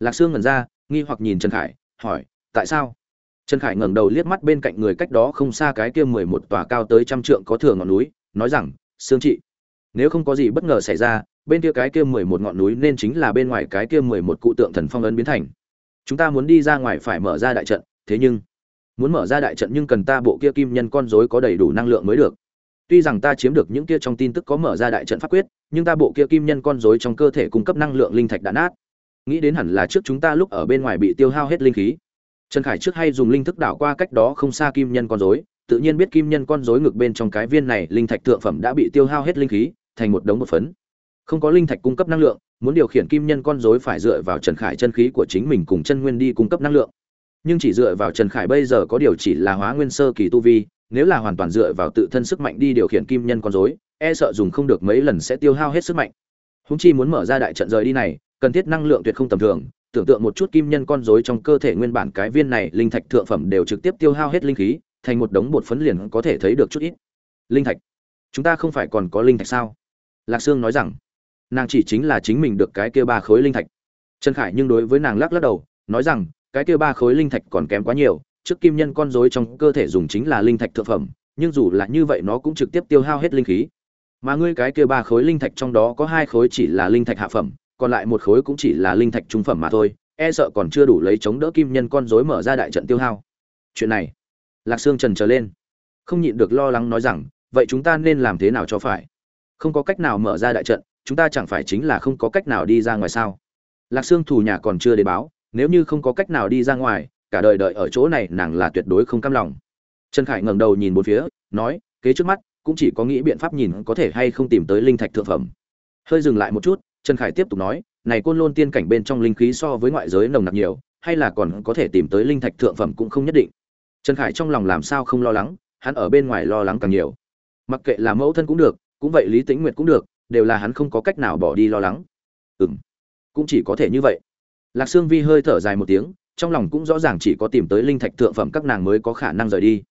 Lạc sương ngẩn ra, nghi hoặc nhìn trần khải, hỏi, tại sao? Trần khải ngẩng đầu liếc mắt bên cạnh người cách đó không xa cái kia mười một tòa cao tới trăm trượng có thừa ngọn núi, nói rằng, sương trị, nếu không có gì bất ngờ xảy ra bên kia cái kia mười một ngọn núi nên chính là bên ngoài cái kia mười một cụ tượng thần phong ấn biến thành. Chúng ta muốn đi ra ngoài phải mở ra đại trận, thế nhưng, muốn mở ra đại trận nhưng cần ta bộ kia kim nhân con rối có đầy đủ năng lượng mới được. Tuy rằng ta chiếm được những kia trong tin tức có mở ra đại trận pháp quyết, nhưng ta bộ kia kim nhân con rối trong cơ thể cung cấp năng lượng linh thạch đã nát. Nghĩ đến hẳn là trước chúng ta lúc ở bên ngoài bị tiêu hao hết linh khí. Trần khải trước hay dùng linh thức đảo qua cách đó không xa kim nhân con rối, tự nhiên biết kim nhân con rối ngực bên trong cái viên này linh thạch thượng phẩm đã bị tiêu hao hết linh khí, thành một đống một phấn không có linh thạch cung cấp năng lượng, muốn điều khiển kim nhân con rối phải dựa vào trần khải chân khí của chính mình cùng chân nguyên đi cung cấp năng lượng. Nhưng chỉ dựa vào trần khải bây giờ có điều chỉ là hóa nguyên sơ kỳ tu vi, nếu là hoàn toàn dựa vào tự thân sức mạnh đi điều khiển kim nhân con rối e sợ dùng không được mấy lần sẽ tiêu hao hết sức mạnh. Húng chi muốn mở ra đại trận rời đi này, cần thiết năng lượng tuyệt không tầm thường, tưởng tượng một chút kim nhân con rối trong cơ thể nguyên bản cái viên này, linh thạch thượng phẩm đều trực tiếp tiêu hao hết linh khí, thành một đống bột phấn liền có thể thấy được chút ít. Linh thạch? Chúng ta không phải còn có linh thạch sao? Lạc sương nói rằng nàng chỉ chính là chính mình được cái kia ba khối linh thạch. Trần khải nhưng đối với nàng lắc lắc đầu, nói rằng, cái kia ba khối linh thạch còn kém quá nhiều, trước kim nhân con rối trong cơ thể dùng chính là linh thạch thượng phẩm, nhưng dù là như vậy nó cũng trực tiếp tiêu hao hết linh khí. Mà ngươi cái kia ba khối linh thạch trong đó có hai khối chỉ là linh thạch hạ phẩm, còn lại một khối cũng chỉ là linh thạch trung phẩm mà thôi e sợ còn chưa đủ lấy chống đỡ kim nhân con rối mở ra đại trận tiêu hao. Chuyện này, lạc sương trần trở lên, không nhịn được lo lắng nói rằng, vậy chúng ta nên làm thế nào cho phải? Không có cách nào mở ra đại trận chúng ta chẳng phải chính là không có cách nào đi ra ngoài sao? Lạc sương thủ nhà còn chưa đến báo, nếu như không có cách nào đi ra ngoài, cả đời đợi ở chỗ này nàng là tuyệt đối không cam lòng. Trần khải ngẩng đầu nhìn bốn phía, nói, kế trước mắt, cũng chỉ có nghĩ biện pháp nhìn có thể hay không tìm tới linh thạch thượng phẩm. Hơi dừng lại một chút, trần khải tiếp tục nói, này côn lôn tiên cảnh bên trong linh khí so với ngoại giới nồng nặc nhiều, hay là còn có thể tìm tới linh thạch thượng phẩm cũng không nhất định. Trần khải trong lòng làm sao không lo lắng, hắn ở bên ngoài lo lắng càng nhiều. Mặc kệ là mẫu thân cũng được, cũng vậy lý tĩnh nguyệt cũng được đều là hắn không có cách nào bỏ đi lo lắng. Ừ cũng chỉ có thể như vậy. Lạc sương vi hơi thở dài một tiếng, trong lòng cũng rõ ràng chỉ có tìm tới linh thạch thượng phẩm các nàng mới có khả năng rời đi.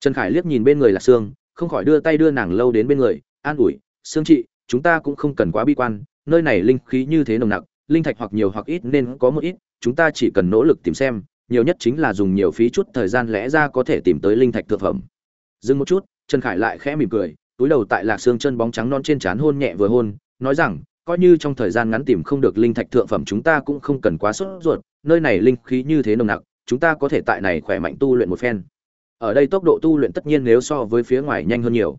Trần khải liếc nhìn bên người lạc sương, không khỏi đưa tay đưa nàng lâu đến bên người, an ủi, sương chị, chúng ta cũng không cần quá bi quan, nơi này linh khí như thế nồng nặc, linh thạch hoặc nhiều hoặc ít nên có một ít, chúng ta chỉ cần nỗ lực tìm xem, nhiều nhất chính là dùng nhiều phí chút thời gian lẽ ra có thể tìm tới linh thạch thượng phẩm. Dừng một chút, trần khải lại khẽ mỉm cười túi đầu tại lạc xương chân bóng trắng non trên trán hôn nhẹ vừa hôn, nói rằng, coi như trong thời gian ngắn tìm không được linh thạch thượng phẩm chúng ta cũng không cần quá sốt ruột, nơi này linh khí như thế nồng nặc, chúng ta có thể tại này khỏe mạnh tu luyện một phen. Ở đây tốc độ tu luyện tất nhiên nếu so với phía ngoài nhanh hơn nhiều.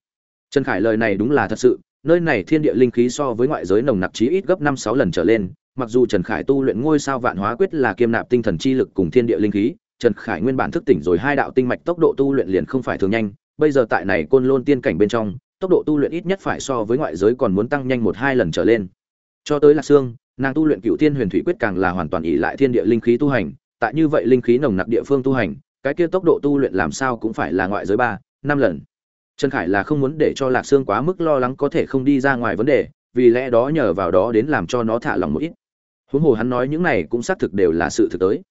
Trần khải lời này đúng là thật sự, nơi này thiên địa linh khí so với ngoại giới nồng nặc chí ít gấp năm sáu lần trở lên, mặc dù trần khải tu luyện ngôi sao vạn hóa quyết là kiêm nạp tinh thần chi lực cùng thiên địa linh khí, trần khải nguyên bản thức tỉnh rồi hai đạo tinh mạch tốc độ tu luyện liền không phải thường nhanh, bây giờ tại này côn lôn tiên cảnh bên trong tốc độ tu luyện ít nhất phải so với ngoại giới còn muốn tăng nhanh một hai lần trở lên. Cho tới lạc xương nàng tu luyện cựu thiên huyền thủy quyết càng là hoàn toàn ỉ lại thiên địa linh khí tu hành, tại như vậy linh khí nồng nặc địa phương tu hành, cái kia tốc độ tu luyện làm sao cũng phải là ngoại giới ba, năm lần. Trần khải là không muốn để cho lạc sương quá mức lo lắng có thể không đi ra ngoài vấn đề, vì lẽ đó nhờ vào đó đến làm cho nó thả lòng một ít. Huống hồ hắn nói những này cũng xác thực đều là sự thực tới.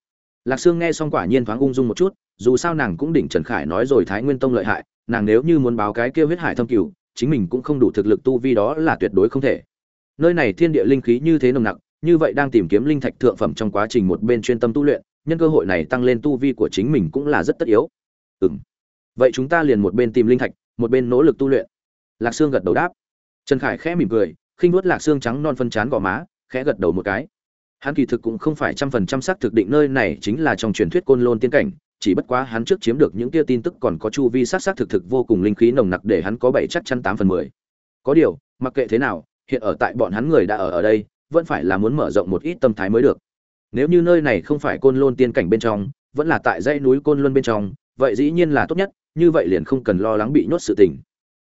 Lạc sương nghe xong quả nhiên thoáng ung dung một chút dù sao nàng cũng đỉnh trần khải nói rồi thái nguyên tông lợi hại, nàng nếu như muốn báo cái kia huyết hải thâm cửu, chính mình cũng không đủ thực lực tu vi đó là tuyệt đối không thể. Nơi này thiên địa linh khí như thế nồng nặc, như vậy đang tìm kiếm linh thạch thượng phẩm trong quá trình một bên chuyên tâm tu luyện, nhân cơ hội này tăng lên tu vi của chính mình cũng là rất tất yếu. Ừm. Vậy chúng ta liền một bên tìm linh thạch, một bên nỗ lực tu luyện. Lạc sương gật đầu đáp. Trần khải khẽ mỉm cười, khinh nuốt lạc Sương trắng non phân chán gò má, khẽ gật đầu một cái. Hắn kỳ thực cũng không phải trăm phần trăm xác thực định nơi này chính là trong truyền thuyết côn lôn tiên cảnh chỉ bất quá hắn trước chiếm được những kia tin tức còn có chu vi sát sát thực thực vô cùng linh khí nồng nặc để hắn có bảy chắc chắn tám phần mười. Có điều, mặc kệ thế nào, hiện ở tại bọn hắn người đã ở ở đây, vẫn phải là muốn mở rộng một ít tâm thái mới được. Nếu như nơi này không phải côn lôn tiên cảnh bên trong, vẫn là tại dãy núi côn luân bên trong, vậy dĩ nhiên là tốt nhất, như vậy liền không cần lo lắng bị nhốt sự tình.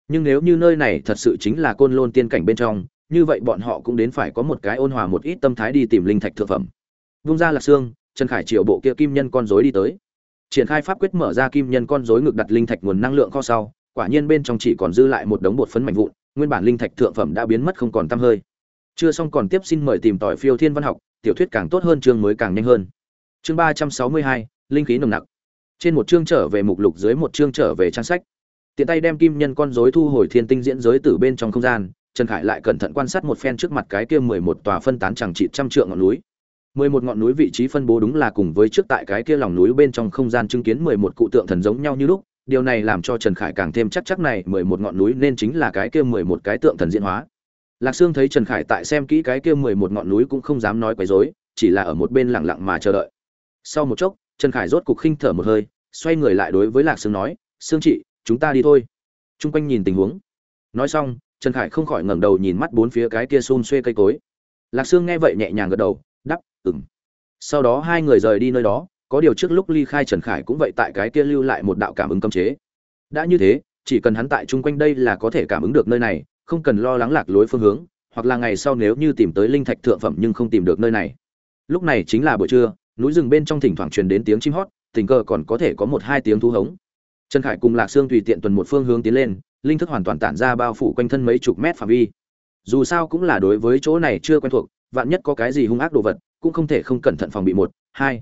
Nhưng nếu như nơi này thật sự chính là côn lôn tiên cảnh bên trong, như vậy bọn họ cũng đến phải có một cái ôn hòa một ít tâm thái đi tìm linh thạch thượng phẩm. Vung ra là xương trần khải triệu bộ kia kim nhân con rối đi tới triển khai pháp quyết mở ra kim nhân con rối ngược đặt linh thạch nguồn năng lượng kho sau, quả nhiên bên trong chỉ còn dư lại một đống bột phấn mảnh vụn, nguyên bản linh thạch thượng phẩm đã biến mất không còn tăm hơi. Chưa xong còn tiếp xin mời tìm tỏi phiêu thiên văn học, tiểu thuyết càng tốt hơn chương mới càng nhanh hơn. Chương ba trăm sáu mươi hai, linh khí nồng nặc. Trên một chương trở về mục lục, dưới một chương trở về trang sách. Tiện tay đem kim nhân con rối thu hồi thiên tinh diễn giới từ bên trong không gian, trần khải lại cẩn thận quan sát một phen trước mặt cái kia mười một tòa phân tán chẳng trị trăm trượng ngọn núi mười một ngọn núi vị trí phân bố đúng là cùng với trước tại cái kia lòng núi bên trong không gian chứng kiến mười một cụ tượng thần giống nhau như lúc, điều này làm cho trần khải càng thêm chắc chắc này mười một ngọn núi nên chính là cái kia mười một cái tượng thần diễn hóa. Lạc sương thấy trần khải tại xem kỹ cái kia mười một ngọn núi cũng không dám nói quấy rối, chỉ là ở một bên lặng lặng mà chờ đợi. Sau một chốc, trần khải rốt cục khinh thở một hơi, xoay người lại đối với lạc sương nói, sương chị, chúng ta đi thôi. Trung quanh nhìn tình huống. Nói xong, trần khải không khỏi ngẩng đầu nhìn mắt bốn phía cái kia xôn xuê cây cối. Lạc sương nghe vậy nhẹ nhàng gật đầu ừm. Sau đó hai người rời đi nơi đó, có điều trước lúc ly khai trần khải cũng vậy tại cái kia lưu lại một đạo cảm ứng cấm chế. Đã như thế, chỉ cần hắn tại chung quanh đây là có thể cảm ứng được nơi này, không cần lo lắng lạc lối phương hướng, hoặc là ngày sau nếu như tìm tới linh thạch thượng phẩm nhưng không tìm được nơi này. Lúc này chính là buổi trưa, núi rừng bên trong thỉnh thoảng truyền đến tiếng chim hót, tình cờ còn có thể có một hai tiếng thú hống. Trần khải cùng lạc sương tùy tiện tuần một phương hướng tiến lên, linh thức hoàn toàn tản ra bao phủ quanh thân mấy chục mét phạm vi. Dù sao cũng là đối với chỗ này chưa quen thuộc, vạn nhất có cái gì hung ác đồ vật cũng không thể không cẩn thận phòng bị một, hai.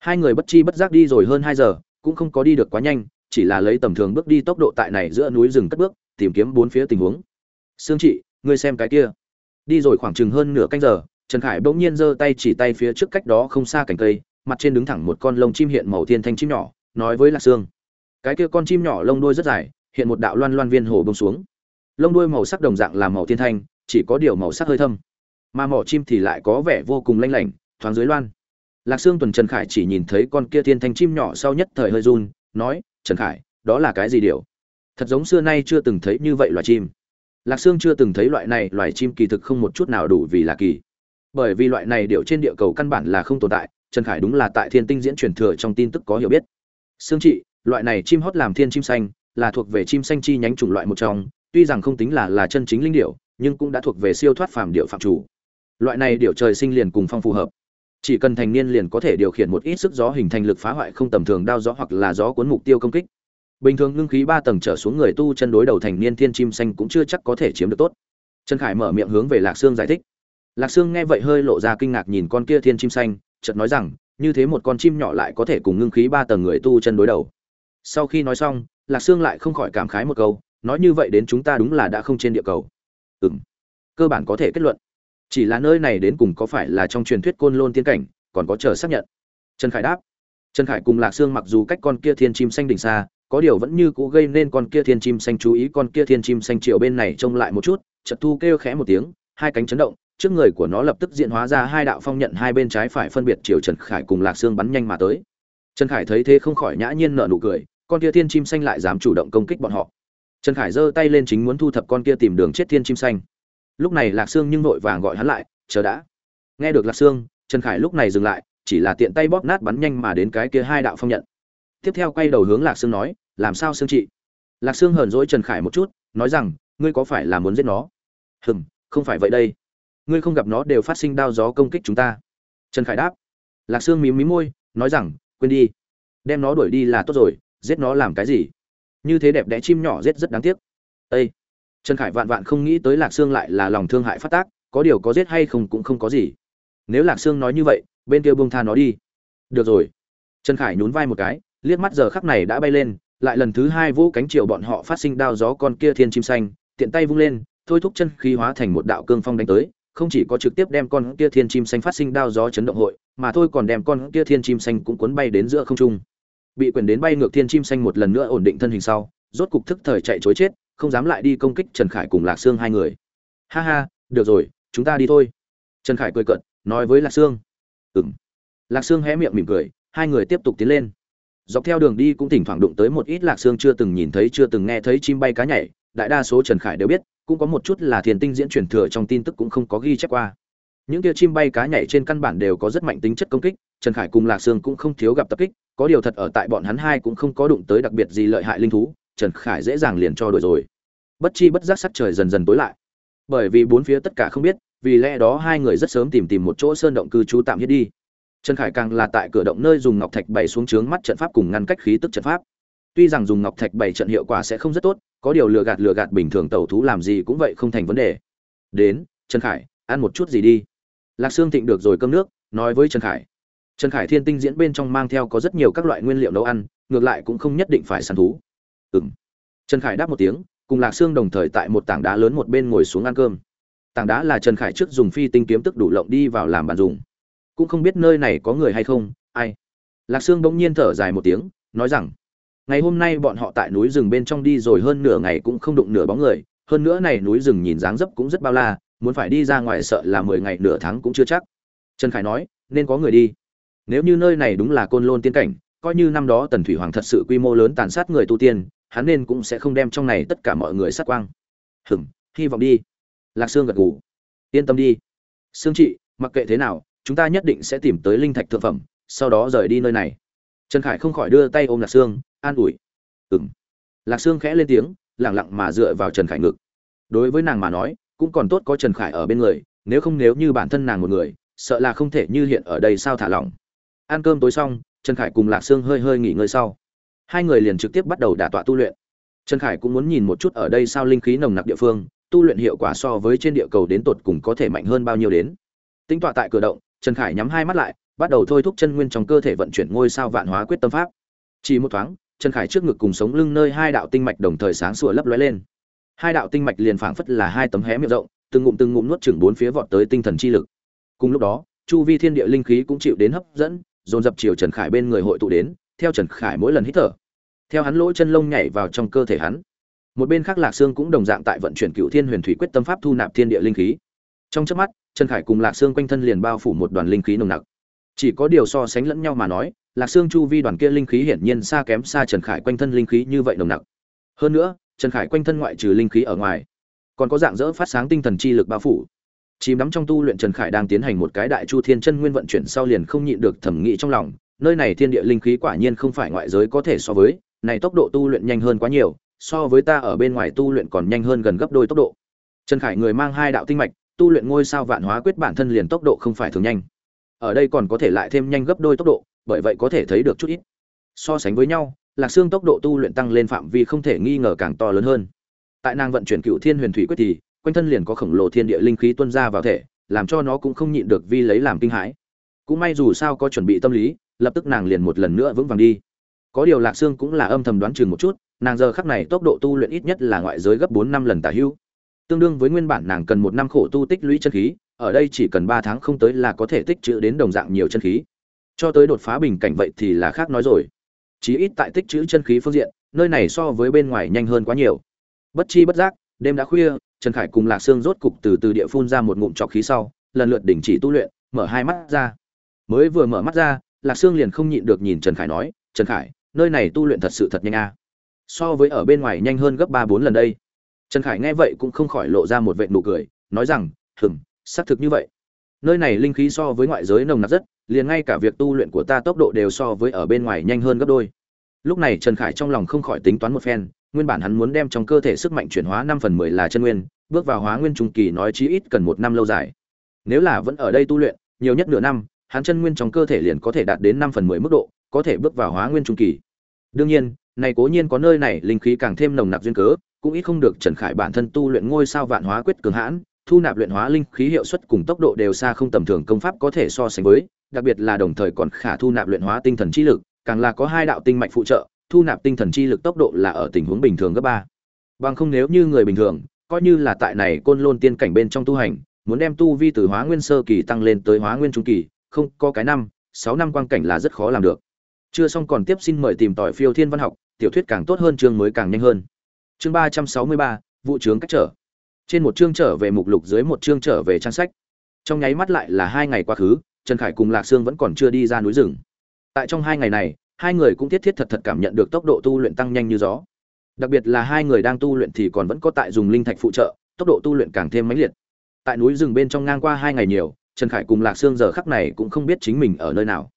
Hai người bất chi bất giác đi rồi hơn hai giờ, cũng không có đi được quá nhanh, chỉ là lấy tầm thường bước đi tốc độ tại này giữa núi rừng cất bước, tìm kiếm bốn phía tình huống. Sương chị ngươi xem cái kia. Đi rồi khoảng chừng hơn nửa canh giờ, trần khải bỗng nhiên giơ tay chỉ tay phía trước cách đó không xa cành cây, mặt trên đứng thẳng một con lông chim hiện màu thiên thanh chim nhỏ, nói với lạc sương. Cái kia con chim nhỏ lông đuôi rất dài, hiện một đạo loan loan viên hồ bông xuống. Lông đuôi màu sắc đồng dạng là màu thiên thanh, chỉ có điều màu sắc hơi thâm. Mà mỏ chim thì lại có vẻ vô cùng lanh lảnh thoáng dưới loan. Lạc sương tuần trần khải chỉ nhìn thấy con kia thiên thanh chim nhỏ sau nhất thời hơi run, nói, trần khải, đó là cái gì điều? Thật giống xưa nay chưa từng thấy như vậy loài chim. Lạc sương chưa từng thấy loại này, loài chim kỳ thực không một chút nào đủ vì là kỳ. Bởi vì loại này điệu trên địa cầu căn bản là không tồn tại, trần khải đúng là tại thiên tinh diễn truyền thừa trong tin tức có hiểu biết. Sương trị, loại này chim hót làm thiên chim xanh, là thuộc về chim xanh chi nhánh chủng loại một trong, tuy rằng không tính là là chân chính linh điệu, nhưng cũng đã thuộc về siêu thoát phàm điệu phạm chủ. Loại này điệu trời sinh liền cùng phong phù hợp chỉ cần thành niên liền có thể điều khiển một ít sức gió hình thành lực phá hoại không tầm thường đao gió hoặc là gió cuốn mục tiêu công kích. Bình thường ngưng khí ba tầng trở xuống người tu chân đối đầu thành niên thiên chim xanh cũng chưa chắc có thể chiếm được tốt. Trần khải mở miệng hướng về lạc sương giải thích. Lạc sương nghe vậy hơi lộ ra kinh ngạc nhìn con kia thiên chim xanh, chợt nói rằng, như thế một con chim nhỏ lại có thể cùng ngưng khí ba tầng người tu chân đối đầu. Sau khi nói xong, lạc sương lại không khỏi cảm khái một câu, nói như vậy đến chúng ta đúng là đã không trên địa cầu. Ừ m cơ bản có thể kết luận chỉ là nơi này đến cùng có phải là trong truyền thuyết côn lôn tiên cảnh, còn có chờ xác nhận. Trần khải đáp. Trần khải cùng lạc sương mặc dù cách con kia thiên chim xanh đỉnh xa, có điều vẫn như cũ gây nên con kia thiên chim xanh chú ý, con kia thiên chim xanh chiều bên này trông lại một chút chật thu kêu khẽ một tiếng, hai cánh chấn động, trước người của nó lập tức diện hóa ra hai đạo phong nhận, hai bên trái phải phân biệt chiều trần khải cùng lạc sương bắn nhanh mà tới. Trần khải thấy thế không khỏi nhã nhiên nở nụ cười, con kia thiên chim xanh lại dám chủ động công kích bọn họ. Trần khải giơ tay lên chính muốn thu thập con kia tìm đường chết thiên chim xanh lúc này lạc sương nhưng vội vàng gọi hắn lại, chờ đã. Nghe được lạc sương, trần khải lúc này dừng lại, chỉ là tiện tay bóp nát bắn nhanh mà đến cái kia hai đạo phong nhận. Tiếp theo quay đầu hướng lạc sương nói, làm sao sương chị? Lạc sương hờn dỗi trần khải một chút, nói rằng, ngươi có phải là muốn giết nó? Hừm, không phải vậy đây. Ngươi không gặp nó đều phát sinh đao gió công kích chúng ta. Trần khải đáp. Lạc sương mím mím môi, nói rằng, quên đi. Đem nó đuổi đi là tốt rồi, giết nó làm cái gì? Như thế đẹp đẽ chim nhỏ giết rất đáng tiếc. Ây trần khải vạn vạn không nghĩ tới lạc sương lại là lòng thương hại phát tác, có điều có giết hay không cũng không có gì. Nếu lạc sương nói như vậy, bên kia buông tha nó đi. Được rồi. Trần khải nhún vai một cái, liếc mắt giờ khắc này đã bay lên, lại lần thứ hai vũ cánh triệu bọn họ phát sinh đao gió con kia thiên chim xanh, tiện tay vung lên, thôi thúc chân khí hóa thành một đạo cương phong đánh tới, không chỉ có trực tiếp đem con kia thiên chim xanh phát sinh đao gió chấn động hội, mà thôi còn đem con kia thiên chim xanh cũng cuốn bay đến giữa không trung. Bị quyền đến bay ngược thiên chim xanh một lần nữa ổn định thân hình sau, rốt cục thức thời chạy chối chết không dám lại đi công kích trần khải cùng lạc sương hai người. Ha ha, được rồi, chúng ta đi thôi. Trần khải cười cận nói với lạc sương. Ừng lạc sương hé miệng mỉm cười, hai người tiếp tục tiến lên. Dọc theo đường đi cũng thỉnh thoảng đụng tới một ít lạc sương chưa từng nhìn thấy, chưa từng nghe thấy chim bay cá nhảy. Đại đa số trần khải đều biết, cũng có một chút là thiền tinh diễn truyền thừa trong tin tức cũng không có ghi chép qua. Những kia chim bay cá nhảy trên căn bản đều có rất mạnh tính chất công kích, trần khải cùng lạc sương cũng không thiếu gặp tập kích, có điều thật ở tại bọn hắn hai cũng không có đụng tới đặc biệt gì lợi hại linh thú trần khải dễ dàng liền cho đổi rồi. Bất chi bất giác sắc trời dần dần tối lại. Bởi vì bốn phía tất cả không biết, vì lẽ đó hai người rất sớm tìm tìm một chỗ sơn động cư trú tạm hết đi. Trần khải càng là tại cửa động nơi dùng ngọc thạch bày xuống trướng mắt trận pháp cùng ngăn cách khí tức trận pháp. Tuy rằng dùng ngọc thạch bày trận hiệu quả sẽ không rất tốt, có điều lừa gạt lừa gạt bình thường tẩu thú làm gì cũng vậy không thành vấn đề. Đến, trần khải, ăn một chút gì đi. Lạc sương thịnh được rồi cơm nước, nói với trần khải. Trần khải thiên tinh diễn bên trong mang theo có rất nhiều các loại nguyên liệu nấu ăn, ngược lại cũng không nhất định phải săn thú ừng trần khải đáp một tiếng, cùng lạc sương đồng thời tại một tảng đá lớn một bên ngồi xuống ăn cơm. Tảng đá là trần khải trước dùng phi tinh kiếm tức đủ lộng đi vào làm bàn dùng. Cũng không biết nơi này có người hay không, ai. Lạc sương bỗng nhiên thở dài một tiếng, nói rằng, ngày hôm nay bọn họ tại núi rừng bên trong đi rồi hơn nửa ngày cũng không đụng nửa bóng người, hơn nữa này núi rừng nhìn dáng dấp cũng rất bao la, muốn phải đi ra ngoài sợ là mười ngày nửa tháng cũng chưa chắc. Trần khải nói, nên có người đi. Nếu như nơi này đúng là côn lôn tiên cảnh, coi như năm đó tần thủy hoàng thật sự quy mô lớn tàn sát người tu tiên hắn nên cũng sẽ không đem trong này tất cả mọi người sát quang. Hừm, hy vọng đi. Lạc sương gật gù. Yên tâm đi. Sương chị mặc kệ thế nào, chúng ta nhất định sẽ tìm tới linh thạch thượng phẩm, sau đó rời đi nơi này. Trần khải không khỏi đưa tay ôm lạc sương, an ủi. Ừng lạc sương khẽ lên tiếng lẳng lặng mà dựa vào trần khải ngực. Đối với nàng mà nói, cũng còn tốt có trần khải ở bên người, nếu không nếu như bản thân nàng một người, sợ là không thể như hiện ở đây sao thả lỏng. Ăn cơm tối xong, trần khải cùng lạc sương hơi hơi nghỉ ngơi sau hai người liền trực tiếp bắt đầu đả tọa tu luyện. Trần khải cũng muốn nhìn một chút ở đây sao linh khí nồng nặc địa phương, tu luyện hiệu quả so với trên địa cầu đến tột cùng có thể mạnh hơn bao nhiêu đến. Tính tọa tại cửa động, trần khải nhắm hai mắt lại, bắt đầu thôi thúc chân nguyên trong cơ thể vận chuyển ngôi sao vạn hóa quyết tâm pháp. Chỉ một thoáng, trần khải trước ngực cùng sống lưng nơi hai đạo tinh mạch đồng thời sáng sủa lấp lóe lên. Hai đạo tinh mạch liền phảng phất là hai tấm hé miệng rộng, từng ngụm từng ngụm nuốt chửng bốn phía vọt tới tinh thần chi lực. Cùng lúc đó, chu vi thiên địa linh khí cũng chịu đến hấp dẫn, dồn dập chiều trần khải bên người hội tụ đến theo trần khải mỗi lần hít thở. Theo hắn lỗ chân lông nhảy vào trong cơ thể hắn. Một bên khác lạc xương cũng đồng dạng tại vận chuyển cựu thiên huyền thủy quyết tâm pháp thu nạp thiên địa linh khí. Trong chớp mắt, trần khải cùng lạc Sương quanh thân liền bao phủ một đoàn linh khí nồng nặc. Chỉ có điều so sánh lẫn nhau mà nói, lạc Sương chu vi đoàn kia linh khí hiển nhiên xa kém xa trần khải quanh thân linh khí như vậy nồng nặc. Hơn nữa, trần khải quanh thân ngoại trừ linh khí ở ngoài, còn có dạng dỡ phát sáng tinh thần chi lực bao phủ. Chìm đắm trong tu luyện trần khải đang tiến hành một cái đại chu thiên chân nguyên vận chuyển sau liền không nhịn được thẩm nghĩ trong lòng nơi này thiên địa linh khí quả nhiên không phải ngoại giới có thể so với, này tốc độ tu luyện nhanh hơn quá nhiều, so với ta ở bên ngoài tu luyện còn nhanh hơn gần gấp đôi tốc độ. Trần khải người mang hai đạo tinh mạch, tu luyện ngôi sao vạn hóa quyết bản thân liền tốc độ không phải thường nhanh. Ở đây còn có thể lại thêm nhanh gấp đôi tốc độ, bởi vậy có thể thấy được chút ít. So sánh với nhau, lạc xương tốc độ tu luyện tăng lên phạm vi không thể nghi ngờ càng to lớn hơn. Tại nàng vận chuyển cựu thiên huyền thủy quyết thì, quanh thân liền có khổng lồ thiên địa linh khí tuôn ra vào thể, làm cho nó cũng không nhịn được vi lấy làm kinh hãi. Cũng may dù sao có chuẩn bị tâm lý lập tức nàng liền một lần nữa vững vàng đi. Có điều lạc xương cũng là âm thầm đoán chừng một chút, nàng giờ khắc này tốc độ tu luyện ít nhất là ngoại giới gấp bốn năm lần tả hữu tương đương với nguyên bản nàng cần một năm khổ tu tích lũy chân khí, ở đây chỉ cần ba tháng không tới là có thể tích trữ đến đồng dạng nhiều chân khí. Cho tới đột phá bình cảnh vậy thì là khác nói rồi. Chí ít tại tích trữ chân khí phương diện, nơi này so với bên ngoài nhanh hơn quá nhiều. Bất chi bất giác, đêm đã khuya, trần khải cùng lạc sương rốt cục từ từ địa phun ra một ngụm trọc khí sau, lần lượt đình chỉ tu luyện, mở hai mắt ra. Mới vừa mở mắt ra lạc sương liền không nhịn được nhìn trần khải nói, trần khải, nơi này tu luyện thật sự thật nhanh a. So với ở bên ngoài nhanh hơn gấp ba bốn lần đây. Trần khải nghe vậy cũng không khỏi lộ ra một vệ nụ cười, nói rằng hừng xác thực như vậy. Nơi này linh khí so với ngoại giới nồng nặc rất, liền ngay cả việc tu luyện của ta tốc độ đều so với ở bên ngoài nhanh hơn gấp đôi. Lúc này trần khải trong lòng không khỏi tính toán một phen, nguyên bản hắn muốn đem trong cơ thể sức mạnh chuyển hóa năm phần mười là chân nguyên, bước vào hóa nguyên trung kỳ nói chí ít cần một năm lâu dài. Nếu là vẫn ở đây tu luyện, nhiều nhất nửa năm hắn chân nguyên trong cơ thể liền có thể đạt đến năm phần mười mức độ, có thể bước vào hóa nguyên trung kỳ. Đương nhiên, này cố nhiên có nơi này linh khí càng thêm nồng nặc duyên cớ, cũng ít không được trần khải bản thân tu luyện ngôi sao vạn hóa quyết cường hãn, thu nạp luyện hóa linh khí hiệu suất cùng tốc độ đều xa không tầm thường công pháp có thể so sánh với, đặc biệt là đồng thời còn khả thu nạp luyện hóa tinh thần chi lực, càng là có hai đạo tinh mạch phụ trợ, thu nạp tinh thần chi lực tốc độ là ở tình huống bình thường gấp ba. Bằng không nếu như người bình thường, coi như là tại này côn lôn tiên cảnh bên trong tu hành, muốn đem tu vi từ hóa nguyên sơ kỳ tăng lên tới hóa nguyên trung kỳ không có cái năm, sáu năm quang cảnh là rất khó làm được. Chưa xong còn tiếp xin mời tìm tỏi phiêu thiên văn học, tiểu thuyết càng tốt hơn chương mới càng nhanh hơn. Chương ba trăm sáu mươi ba, vụ trướng cách trở. Trên một chương trở về mục lục, dưới một chương trở về trang sách. Trong nháy mắt lại là hai ngày quá khứ, trần khải cùng lạc sương vẫn còn chưa đi ra núi rừng. Tại trong hai ngày này, hai người cũng thiết thiết thật thật cảm nhận được tốc độ tu luyện tăng nhanh như gió. Đặc biệt là hai người đang tu luyện thì còn vẫn có tại dùng linh thạch phụ trợ, tốc độ tu luyện càng thêm mãnh liệt. Tại núi rừng bên trong ngang qua hai ngày nhiều trần khải cùng lạc sương giờ khắc này cũng không biết chính mình ở nơi nào.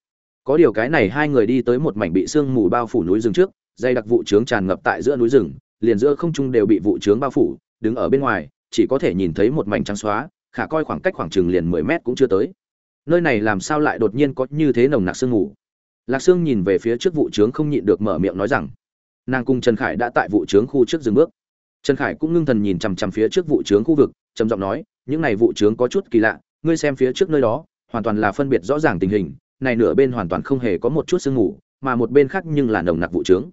Có điều cái này hai người đi tới một mảnh bị sương mù bao phủ núi rừng trước, dây đặc vụ trướng tràn ngập tại giữa núi rừng, liền giữa không trung đều bị vụ trướng bao phủ, đứng ở bên ngoài, chỉ có thể nhìn thấy một mảnh trắng xóa, khả coi khoảng cách khoảng chừng liền mười mét cũng chưa tới. Nơi này làm sao lại đột nhiên có như thế nồng nặc sương mù? Lạc sương nhìn về phía trước vụ trướng không nhịn được mở miệng nói rằng, nàng cùng trần khải đã tại vụ trướng khu trước dừng bước. Trần khải cũng ngưng thần nhìn chằm chằm phía trước vụ trướng khu vực, trầm giọng nói, những này vụ trướng có chút kỳ lạ ngươi xem phía trước nơi đó hoàn toàn là phân biệt rõ ràng tình hình này nửa bên hoàn toàn không hề có một chút sương ngủ, mà một bên khác nhưng là nồng nặc vụ trướng.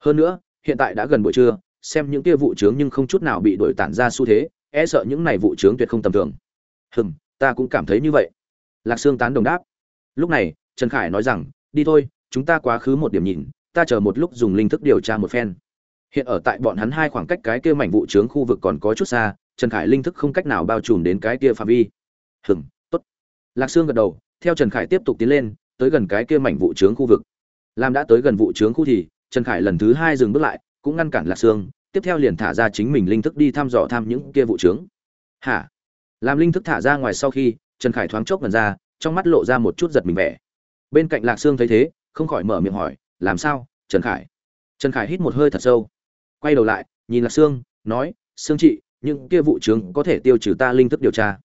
Hơn nữa hiện tại đã gần buổi trưa xem những kia vụ trướng nhưng không chút nào bị đổi tản ra xu thế e sợ những này vụ trướng tuyệt không tầm thường. Hừm ta cũng cảm thấy như vậy. Lạc sương tán đồng đáp. Lúc này trần khải nói rằng đi thôi chúng ta quá khứ một điểm nhìn ta chờ một lúc dùng linh thức điều tra một phen. Hiện ở tại bọn hắn hai khoảng cách cái kia mảnh vụ trướng khu vực còn có chút xa trần khải linh thức không cách nào bao trùm đến cái kia phạm vi hừm, tốt. Lạc sương gật đầu, theo trần khải tiếp tục tiến lên, tới gần cái kia mảnh vụ trướng khu vực. Làm đã tới gần vụ trướng khu thì, trần khải lần thứ hai dừng bước lại, cũng ngăn cản lạc sương, tiếp theo liền thả ra chính mình linh thức đi thăm dò thăm những kia vụ trướng. Hả? Làm linh thức thả ra ngoài sau khi, trần khải thoáng chốc lần ra, trong mắt lộ ra một chút giật mình vẻ. Bên cạnh lạc sương thấy thế, không khỏi mở miệng hỏi, làm sao, trần khải? Trần khải hít một hơi thật sâu. Quay đầu lại, nhìn lạc sương, nói, sương chị, những kia vụ trướng có thể tiêu trừ ta linh thức điều tra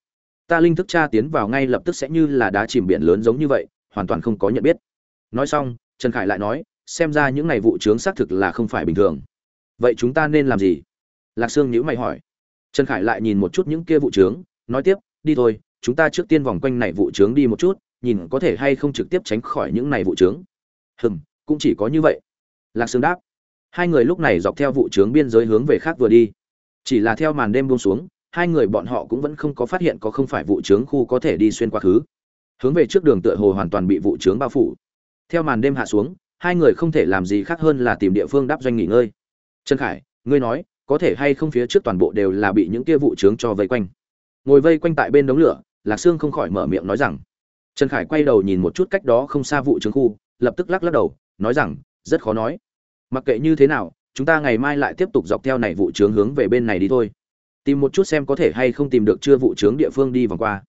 ta linh thức tra tiến vào ngay lập tức sẽ như là đá chìm biển lớn giống như vậy, hoàn toàn không có nhận biết. Nói xong, trần khải lại nói, xem ra những ngày vụ trướng xác thực là không phải bình thường. Vậy chúng ta nên làm gì? Lạc sương nhữ mày hỏi. Trần khải lại nhìn một chút những kia vụ trướng, nói tiếp, đi thôi, chúng ta trước tiên vòng quanh này vụ trướng đi một chút, nhìn có thể hay không trực tiếp tránh khỏi những này vụ trướng. Hừm, cũng chỉ có như vậy. Lạc sương đáp. Hai người lúc này dọc theo vụ trướng biên giới hướng về khác vừa đi. Chỉ là theo màn đêm buông xuống hai người bọn họ cũng vẫn không có phát hiện có không phải vụ trướng khu có thể đi xuyên qua khứ. Hướng về trước đường tựa hồ hoàn toàn bị vụ trướng bao phủ. Theo màn đêm hạ xuống, hai người không thể làm gì khác hơn là tìm địa phương đáp doanh nghỉ ngơi. Trần khải, ngươi nói, có thể hay không phía trước toàn bộ đều là bị những kia vụ trướng cho vây quanh? Ngồi vây quanh tại bên đống lửa, lạc sương không khỏi mở miệng nói rằng. Trần khải quay đầu nhìn một chút cách đó không xa vụ trướng khu, lập tức lắc lắc đầu, nói rằng, rất khó nói. Mặc kệ như thế nào, chúng ta ngày mai lại tiếp tục dọc theo này vụ trướng hướng về bên này đi thôi tìm một chút xem có thể hay không tìm được chưa vụ trướng địa phương đi vòng qua.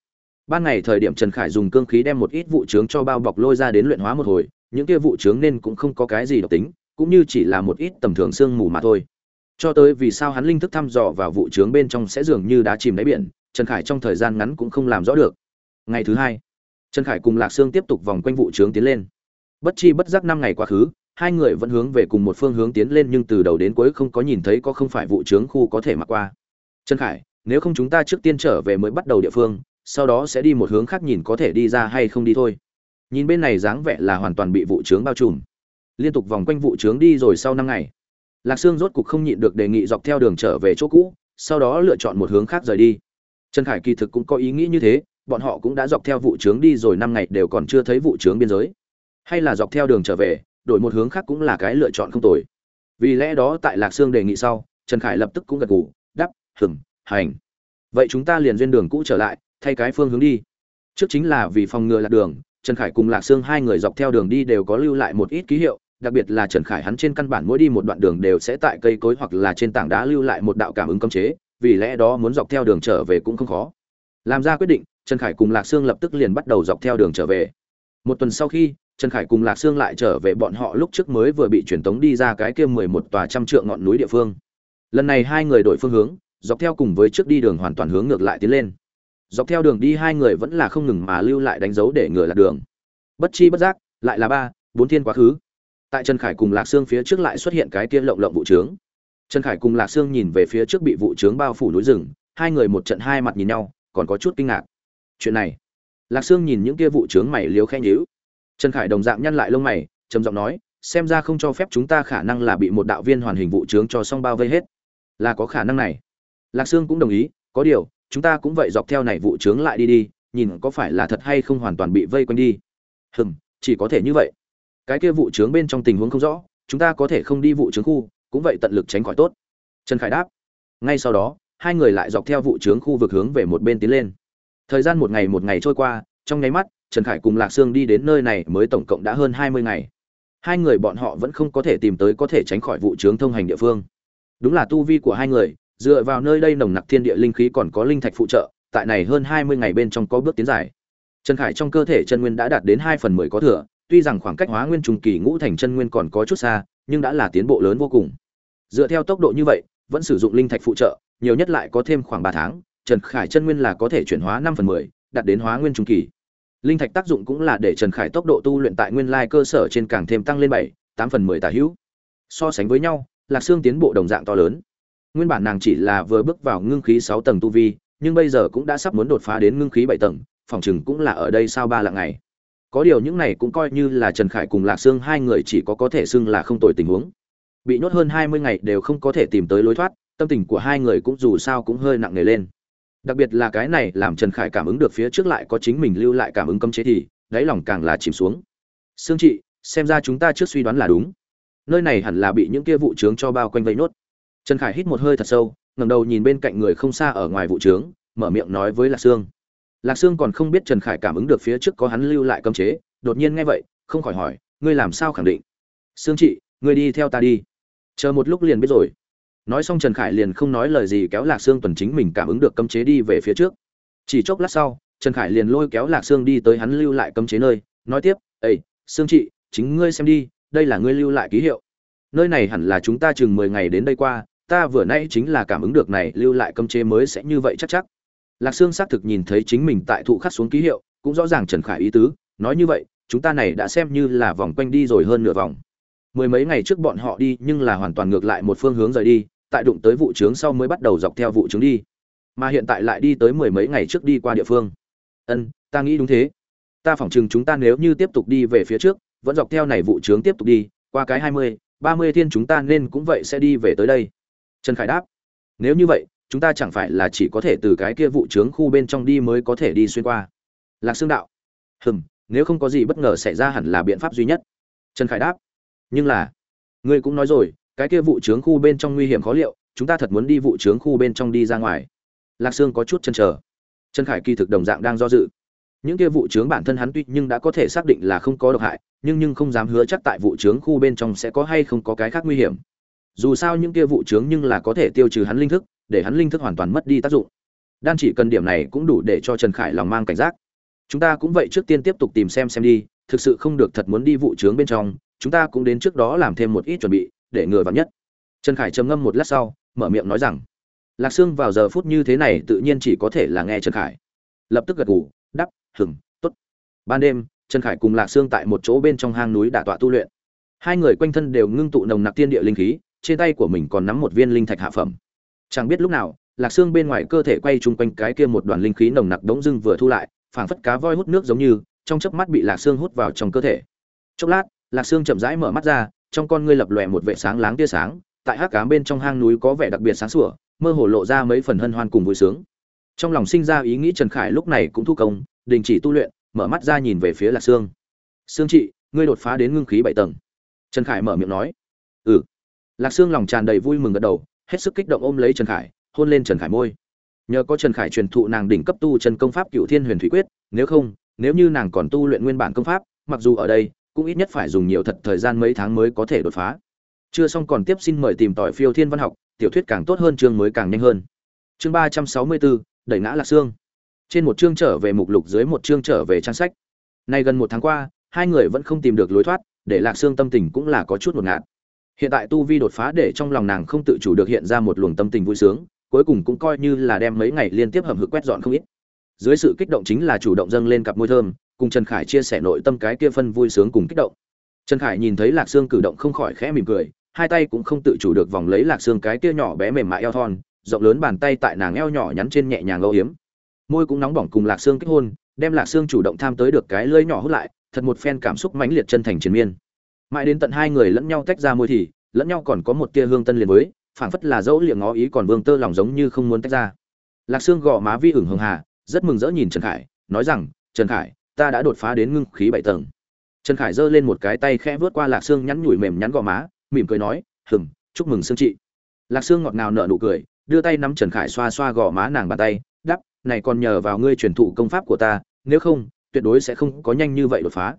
Ban ngày thời điểm trần khải dùng cương khí đem một ít vụ trướng cho bao bọc lôi ra đến luyện hóa một hồi, những kia vụ trướng nên cũng không có cái gì độc tính, cũng như chỉ là một ít tầm thường sương mù mà thôi. Cho tới vì sao hắn linh thức thăm dò vào vụ trướng bên trong sẽ dường như đá chìm đáy biển, trần khải trong thời gian ngắn cũng không làm rõ được. Ngày thứ hai, trần khải cùng lạc sương tiếp tục vòng quanh vụ trướng tiến lên. Bất chi bất giác năm ngày quá khứ, hai người vẫn hướng về cùng một phương hướng tiến lên nhưng từ đầu đến cuối không có nhìn thấy có không phải vụ trướng khu có thể mặc qua trần khải, nếu không chúng ta trước tiên trở về mới bắt đầu địa phương, sau đó sẽ đi một hướng khác nhìn có thể đi ra hay không đi thôi. Nhìn bên này dáng vẻ là hoàn toàn bị vụ trướng bao trùm. Liên tục vòng quanh vụ trướng đi rồi sau năm ngày. Lạc sương rốt cục không nhịn được đề nghị dọc theo đường trở về chỗ cũ, sau đó lựa chọn một hướng khác rời đi. Trần khải kỳ thực cũng có ý nghĩ như thế, bọn họ cũng đã dọc theo vụ trướng đi rồi năm ngày đều còn chưa thấy vụ trướng biên giới. Hay là dọc theo đường trở về, đổi một hướng khác cũng là cái lựa chọn không tồi. Vì lẽ đó tại lạc sương đề nghị sau, trần khải lập tức cũng gật gù hừng, hành. Vậy chúng ta liền duyên đường cũ trở lại, thay cái phương hướng đi. Trước chính là vì phòng ngừa lạc đường, trần khải cùng lạc sương hai người dọc theo đường đi đều có lưu lại một ít ký hiệu, đặc biệt là trần khải hắn trên căn bản mỗi đi một đoạn đường đều sẽ tại cây cối hoặc là trên tảng đá lưu lại một đạo cảm ứng cấm chế, vì lẽ đó muốn dọc theo đường trở về cũng không khó. Làm ra quyết định, trần khải cùng lạc sương lập tức liền bắt đầu dọc theo đường trở về. Một tuần sau khi, trần khải cùng lạc sương lại trở về bọn họ lúc trước mới vừa bị truyền tống đi ra cái kia mười một tòa trăm trượng ngọn núi địa phương. Lần này hai người đổi phương hướng dọc theo cùng với trước đi đường hoàn toàn hướng ngược lại tiến lên. Dọc theo đường đi hai người vẫn là không ngừng mà lưu lại đánh dấu để ngừa lạc đường. Bất chi bất giác, lại là ba, bốn thiên quá khứ. Tại trần khải cùng lạc sương phía trước lại xuất hiện cái kia lộng lộng vụ trướng. Trần khải cùng lạc sương nhìn về phía trước bị vụ trướng bao phủ núi rừng, hai người một trận hai mặt nhìn nhau, còn có chút kinh ngạc. Chuyện này, lạc sương nhìn những kia vụ trướng mày liếu khen nhíu. Trần khải đồng dạng nhăn lại lông mày, trầm giọng nói, xem ra không cho phép chúng ta khả năng là bị một đạo viên hoàn hình vụ trướng cho xong bao vây hết. Là có khả năng này lạc sương cũng đồng ý, có điều, chúng ta cũng vậy dọc theo này vụ trướng lại đi đi, nhìn có phải là thật hay không hoàn toàn bị vây quanh đi. Hừm, chỉ có thể như vậy. Cái kia vụ trướng bên trong tình huống không rõ, chúng ta có thể không đi vụ trướng khu, cũng vậy tận lực tránh khỏi tốt. Trần khải đáp. Ngay sau đó, hai người lại dọc theo vụ trướng khu vực hướng về một bên tiến lên. Thời gian một ngày một ngày trôi qua, trong nháy mắt, trần khải cùng lạc sương đi đến nơi này mới tổng cộng đã hơn hai mươi ngày. Hai người bọn họ vẫn không có thể tìm tới có thể tránh khỏi vụ trướng thông hành địa phương. Đúng là tu vi của hai người dựa vào nơi đây nồng nặc thiên địa linh khí còn có linh thạch phụ trợ, tại này hơn hai mươi ngày bên trong có bước tiến dài. Trần khải trong cơ thể chân nguyên đã đạt đến hai phần mười có thừa, tuy rằng khoảng cách hóa nguyên trùng kỳ ngũ thành chân nguyên còn có chút xa, nhưng đã là tiến bộ lớn vô cùng. Dựa theo tốc độ như vậy, vẫn sử dụng linh thạch phụ trợ, nhiều nhất lại có thêm khoảng ba tháng, trần khải chân nguyên là có thể chuyển hóa năm phần mười, đạt đến hóa nguyên trung kỳ. Linh thạch tác dụng cũng là để trần khải tốc độ tu luyện tại nguyên lai cơ sở trên càng thêm tăng lên bảy, tám phần mười tả hữu. So sánh với nhau, lạc xương tiến bộ đồng dạng to lớn nguyên bản nàng chỉ là vừa bước vào ngưng khí sáu tầng tu vi, nhưng bây giờ cũng đã sắp muốn đột phá đến ngưng khí bảy tầng, phòng chừng cũng là ở đây sau ba lạng ngày. Có điều những này cũng coi như là trần khải cùng lạc sương hai người chỉ có có thể xưng là không tồi tình huống. Bị nhốt hơn hai mươi ngày đều không có thể tìm tới lối thoát, tâm tình của hai người cũng dù sao cũng hơi nặng nề lên. Đặc biệt là cái này làm trần khải cảm ứng được phía trước lại có chính mình lưu lại cảm ứng cấm chế thì, đáy lòng càng là chìm xuống. Sương chị, xem ra chúng ta trước suy đoán là đúng. Nơi này hẳn là bị những kia vụ trướng cho bao quanh vây nốt trần khải hít một hơi thật sâu, ngẩng đầu nhìn bên cạnh người không xa ở ngoài vụ trướng, mở miệng nói với lạc sương. Lạc sương còn không biết trần khải cảm ứng được phía trước có hắn lưu lại cấm chế, đột nhiên nghe vậy, không khỏi hỏi, ngươi làm sao khẳng định? Sương chị, ngươi đi theo ta đi. Chờ một lúc liền biết rồi. Nói xong trần khải liền không nói lời gì kéo lạc sương tuần chính mình cảm ứng được cấm chế đi về phía trước. Chỉ chốc lát sau, trần khải liền lôi kéo lạc sương đi tới hắn lưu lại cấm chế nơi, nói tiếp ây sương chị, chính ngươi xem đi, đây là ngươi lưu lại ký hiệu nơi này hẳn là chúng ta chừng mười ngày đến đây qua, ta vừa nãy chính là cảm ứng được này, lưu lại cấm chế mới sẽ như vậy chắc chắc. Lạc sương xác thực nhìn thấy chính mình tại thụ khắc xuống ký hiệu, cũng rõ ràng trần khải ý tứ, nói như vậy, chúng ta này đã xem như là vòng quanh đi rồi hơn nửa vòng. Mười mấy ngày trước bọn họ đi, nhưng là hoàn toàn ngược lại một phương hướng rời đi, tại đụng tới vụ trướng sau mới bắt đầu dọc theo vụ trướng đi. Mà hiện tại lại đi tới mười mấy ngày trước đi qua địa phương. Ân, ta nghĩ đúng thế. Ta phỏng chừng chúng ta nếu như tiếp tục đi về phía trước, vẫn dọc theo này vụ trướng tiếp tục đi, qua cái hai mươi ba mươi thiên chúng ta nên cũng vậy sẽ đi về tới đây. Trần khải đáp, nếu như vậy, chúng ta chẳng phải là chỉ có thể từ cái kia vụ trướng khu bên trong đi mới có thể đi xuyên qua. Lạc xương đạo, hừm, nếu không có gì bất ngờ xảy ra hẳn là biện pháp duy nhất. Trần khải đáp, nhưng là, ngươi cũng nói rồi, cái kia vụ trướng khu bên trong nguy hiểm khó liệu, chúng ta thật muốn đi vụ trướng khu bên trong đi ra ngoài. Lạc sương có chút chân trở trần khải kỳ thực đồng dạng đang do dự. Những kia vụ trướng bản thân hắn tuy nhưng đã có thể xác định là không có độc hại nhưng nhưng không dám hứa chắc tại vụ trướng khu bên trong sẽ có hay không có cái khác nguy hiểm. Dù sao những kia vụ trướng nhưng là có thể tiêu trừ hắn linh thức, để hắn linh thức hoàn toàn mất đi tác dụng. Đan chỉ cần điểm này cũng đủ để cho trần khải lòng mang cảnh giác. Chúng ta cũng vậy trước tiên tiếp tục tìm xem xem đi, thực sự không được thật muốn đi vụ trướng bên trong, chúng ta cũng đến trước đó làm thêm một ít chuẩn bị, để ngừa vào nhất. Trần khải trầm ngâm một lát sau, mở miệng nói rằng, lạc sương vào giờ phút như thế này tự nhiên chỉ có thể là nghe trần khải. Lập tức gật gù đắp hừng t ố t ban đêm trần khải cùng lạc sương tại một chỗ bên trong hang núi đả tọa tu luyện. Hai người quanh thân đều ngưng tụ nồng nặc tiên địa linh khí, trên tay của mình còn nắm một viên linh thạch hạ phẩm. Chẳng biết lúc nào, lạc xương bên ngoài cơ thể quay chung quanh cái kia một đoàn linh khí nồng nặc đống dưng vừa thu lại, phảng phất cá voi hút nước giống như, trong chớp mắt bị lạc xương hút vào trong cơ thể. Chốc lát, lạc xương chậm rãi mở mắt ra, trong con ngươi lập lòe một vệ sáng láng tia sáng, tại hắc cám bên trong hang núi có vẻ đặc biệt sáng sủa, mơ hồ lộ ra mấy phần hân hoan cùng vui sướng. Trong lòng sinh ra ý nghĩ trần khải lúc này cũng thu công, đình chỉ tu luyện mở mắt ra nhìn về phía lạc xương xương chị, ngươi đột phá đến ngưng khí bảy tầng. Trần khải mở miệng nói. Ừ. Lạc xương lòng tràn đầy vui mừng gật đầu, hết sức kích động ôm lấy trần khải, hôn lên trần khải môi. Nhờ có trần khải truyền thụ nàng đỉnh cấp tu chân công pháp cựu thiên huyền thủy quyết, nếu không, nếu như nàng còn tu luyện nguyên bản công pháp, mặc dù ở đây, cũng ít nhất phải dùng nhiều thật thời gian mấy tháng mới có thể đột phá. Chưa xong còn tiếp xin mời tìm tỏi phiêu thiên văn học, tiểu thuyết càng tốt hơn, chương mới càng nhanh hơn. Chương ba trăm sáu mươi bốn, đẩy ngã lạc xương trên một chương trở về mục lục dưới một chương trở về trang sách. Nay gần một tháng qua, hai người vẫn không tìm được lối thoát, để lạc xương tâm tình cũng là có chút ngột ngạt. Hiện tại tu vi đột phá để trong lòng nàng không tự chủ được hiện ra một luồng tâm tình vui sướng, cuối cùng cũng coi như là đem mấy ngày liên tiếp hầm hực quét dọn không ít. Dưới sự kích động chính là chủ động dâng lên cặp môi thơm, cùng trần khải chia sẻ nội tâm cái kia phân vui sướng cùng kích động. Trần khải nhìn thấy lạc sương cử động không khỏi khẽ mỉm cười, hai tay cũng không tự chủ được vòng lấy lạc sương cái kia nhỏ bé mềm mại eo thon, rộng lớn bàn tay tại nàng eo nhỏ nhắn trên nhẹ nhàng âu hiếm môi cũng nóng bỏng cùng lạc xương kết hôn, đem lạc xương chủ động tham tới được cái lưỡi nhỏ hút lại, thật một phen cảm xúc mãnh liệt chân thành triền miên. Mãi đến tận hai người lẫn nhau tách ra môi thì, lẫn nhau còn có một tia hương tân liền với, phảng phất là dẫu liệng ngó ý còn vương tơ lòng giống như không muốn tách ra. Lạc xương gò má vi ửng hường hà, rất mừng rỡ nhìn trần khải, nói rằng, trần khải, ta đã đột phá đến ngưng khí bảy tầng. Trần khải giơ lên một cái tay khẽ vớt qua lạc xương nhắn nhủi mềm nhắn gò má, mỉm cười nói hừng chúc mừng xương chị lạc xương ngọt ngào nở nụ cười, đưa tay nắm trần khải xoa xoa gò má nàng bàn tay đắp này còn nhờ vào ngươi truyền thụ công pháp của ta, nếu không, tuyệt đối sẽ không có nhanh như vậy đột phá.